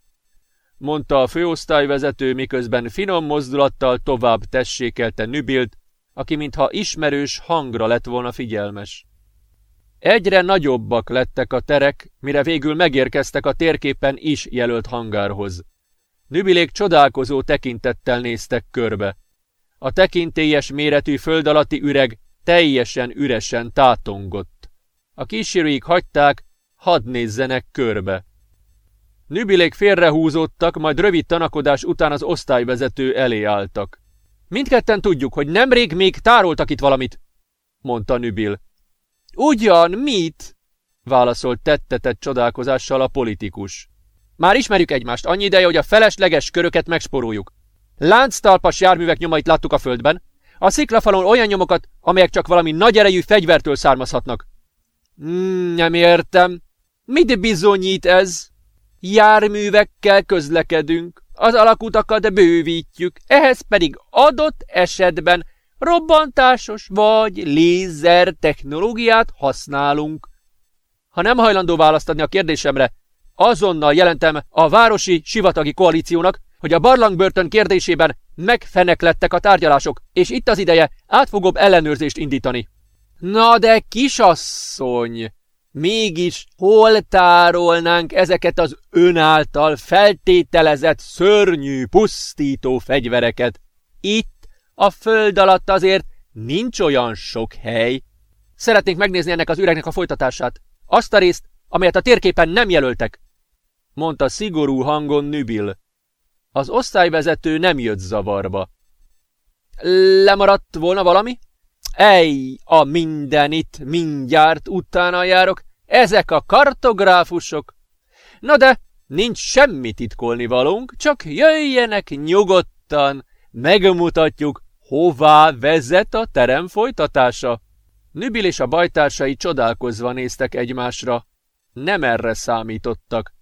mondta a főosztályvezető, miközben finom mozdulattal tovább tessékelte Nübilt, aki mintha ismerős hangra lett volna figyelmes. Egyre nagyobbak lettek a terek, mire végül megérkeztek a térképen is jelölt hangárhoz. Nübilék csodálkozó tekintettel néztek körbe. A tekintélyes méretű föld alatti üreg teljesen üresen tátongott. A kísérőik hagyták, hadd nézzenek körbe. Nübilék félrehúzódtak, majd rövid tanakodás után az osztályvezető elé álltak. Mindketten tudjuk, hogy nemrég még tároltak itt valamit, mondta Nübil. Ugyan, mit? válaszolt tettetett csodálkozással a politikus. Már ismerjük egymást, annyi ideje, hogy a felesleges köröket megsporuljuk. Lánctalpas járművek nyomait láttuk a földben, a sziklafalon olyan nyomokat, amelyek csak valami nagy erejű fegyvertől származhatnak. Hmm, nem értem. Mit bizonyít ez? Járművekkel közlekedünk, az alakutakat bővítjük, ehhez pedig adott esetben robbantásos vagy lézer technológiát használunk. Ha nem hajlandó választ adni a kérdésemre, azonnal jelentem a városi sivatagi koalíciónak, hogy a barlangbörtön kérdésében megfeneklettek a tárgyalások, és itt az ideje átfogóbb ellenőrzést indítani. Na de kisasszony, mégis hol tárolnánk ezeket az ön által feltételezett szörnyű, pusztító fegyvereket? Itt, a föld alatt azért nincs olyan sok hely. Szeretnénk megnézni ennek az üregnek a folytatását. Azt a részt, amelyet a térképen nem jelöltek, mondta szigorú hangon Nübil. Az osztályvezető nem jött zavarba. Lemaradt volna valami? Ej, a mindenit mindjárt utána járok, ezek a kartográfusok. Na de, nincs semmi titkolni valunk, csak jöjjenek nyugodtan, megmutatjuk, hová vezet a terem folytatása. Nübil és a bajtársai csodálkozva néztek egymásra. Nem erre számítottak.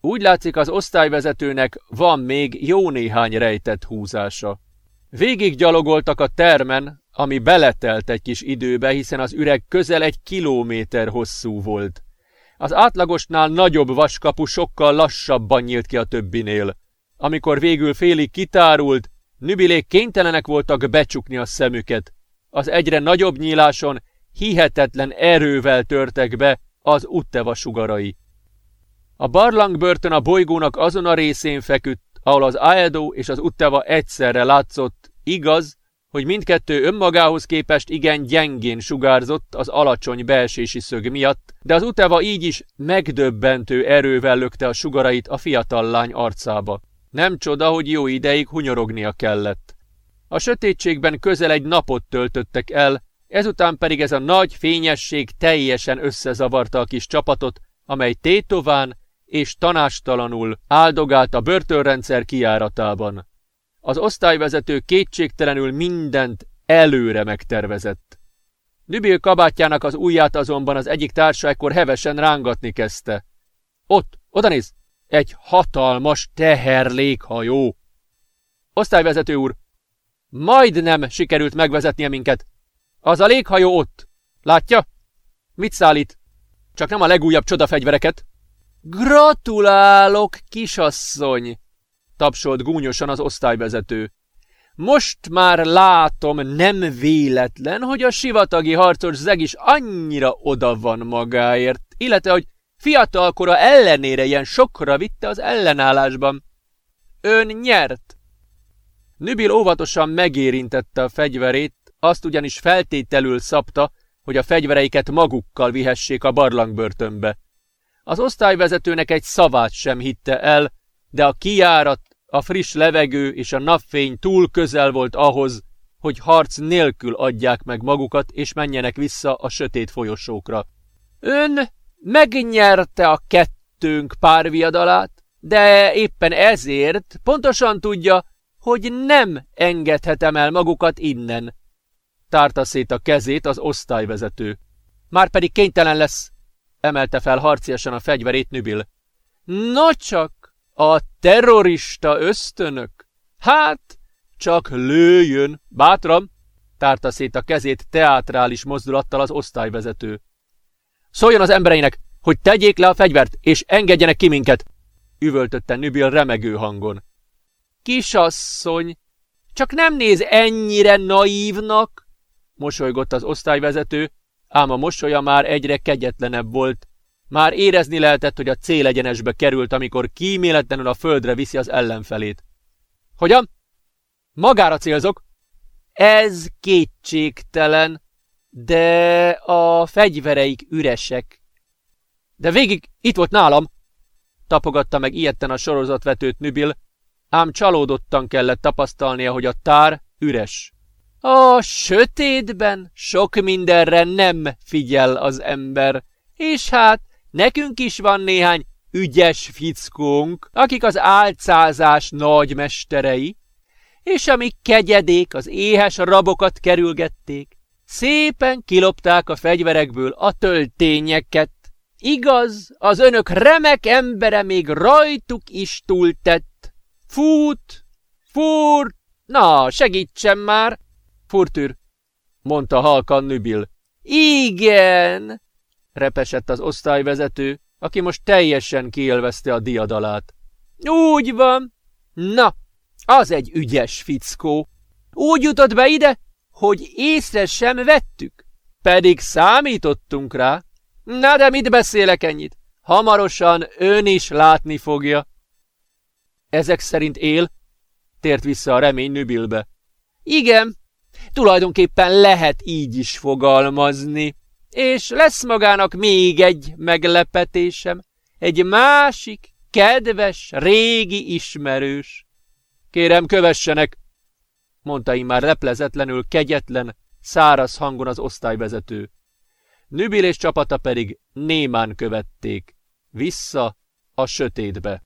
Úgy látszik az osztályvezetőnek van még jó néhány rejtett húzása. Végig gyalogoltak a termen, ami beletelt egy kis időbe, hiszen az üreg közel egy kilométer hosszú volt. Az átlagosnál nagyobb vaskapu sokkal lassabban nyílt ki a többinél. Amikor végül félig kitárult, nübilék kénytelenek voltak becsukni a szemüket. Az egyre nagyobb nyíláson hihetetlen erővel törtek be az utteva sugarai. A barlangbörtön a bolygónak azon a részén feküdt, ahol az Aedo és az Utteva egyszerre látszott, igaz, hogy mindkettő önmagához képest igen gyengén sugárzott az alacsony belsési szög miatt, de az Uteva így is megdöbbentő erővel lökte a sugarait a fiatal lány arcába. Nem csoda, hogy jó ideig hunyorognia kellett. A sötétségben közel egy napot töltöttek el, Ezután pedig ez a nagy fényesség teljesen összezavarta a kis csapatot, amely tétován és tanástalanul áldogált a börtönrendszer kiáratában. Az osztályvezető kétségtelenül mindent előre megtervezett. Nübil kabátjának az ujját azonban az egyik társa ekkor hevesen rángatni kezdte. Ott, oda néz! Egy hatalmas teherlékhajó! Osztályvezető úr, majdnem sikerült megvezetnie minket. Az a léghajó ott. Látja? Mit szállít? Csak nem a legújabb csodafegyvereket. Gratulálok, kisasszony! Tapsolt gúnyosan az osztályvezető. Most már látom, nem véletlen, hogy a sivatagi harcos zeg is annyira oda van magáért, illetve, hogy fiatalkora ellenére ilyen sokra vitte az ellenállásban. Ön nyert. Nübil óvatosan megérintette a fegyverét, azt ugyanis feltételül szabta, hogy a fegyvereiket magukkal vihessék a barlangbörtönbe. Az osztályvezetőnek egy szavát sem hitte el, de a kiárat, a friss levegő és a napfény túl közel volt ahhoz, hogy harc nélkül adják meg magukat és menjenek vissza a sötét folyosókra. Ön megnyerte a kettőnk párviadalát, de éppen ezért pontosan tudja, hogy nem engedhetem el magukat innen. Tárta szét a kezét az osztályvezető. Márpedig kénytelen lesz, emelte fel harciasan a fegyverét Nübil. Nocsak, a terrorista ösztönök? Hát, csak lőjön, bátran, tárta szét a kezét teátrális mozdulattal az osztályvezető. Szóljon az embereinek, hogy tegyék le a fegyvert, és engedjenek ki minket, üvöltötte Nübil remegő hangon. Kisasszony, csak nem néz ennyire naívnak, mosolygott az osztályvezető, ám a mosolya már egyre kegyetlenebb volt. Már érezni lehetett, hogy a célegyenesbe került, amikor kíméletlenül a földre viszi az ellenfelét. Hogyan? Magára célzok? Ez kétségtelen, de a fegyvereik üresek. De végig itt volt nálam, tapogatta meg ilyetten a sorozatvetőt Nübil, ám csalódottan kellett tapasztalnia, hogy a tár üres. A sötétben sok mindenre nem figyel az ember, és hát nekünk is van néhány ügyes fickónk, akik az álcázás nagymesterei, és amik kegyedék az éhes rabokat kerülgették, szépen kilopták a fegyverekből a töltényeket. Igaz, az önök remek embere még rajtuk is túltett. Fut, furt, na, segítsen már! Furtűr, mondta halkan Nübil. Igen, repesett az osztályvezető, aki most teljesen kielvezte a diadalát. Úgy van. Na, az egy ügyes fickó. Úgy jutott be ide, hogy észre sem vettük. Pedig számítottunk rá. Na de mit beszélek ennyit? Hamarosan ön is látni fogja. Ezek szerint él? Tért vissza a remény Nübilbe. Igen, Tulajdonképpen lehet így is fogalmazni. És lesz magának még egy meglepetésem. Egy másik, kedves, régi ismerős. Kérem, kövessenek, mondta már leplezetlenül kegyetlen, száraz hangon az osztályvezető. Nübil és csapata pedig némán követték, vissza a sötétbe.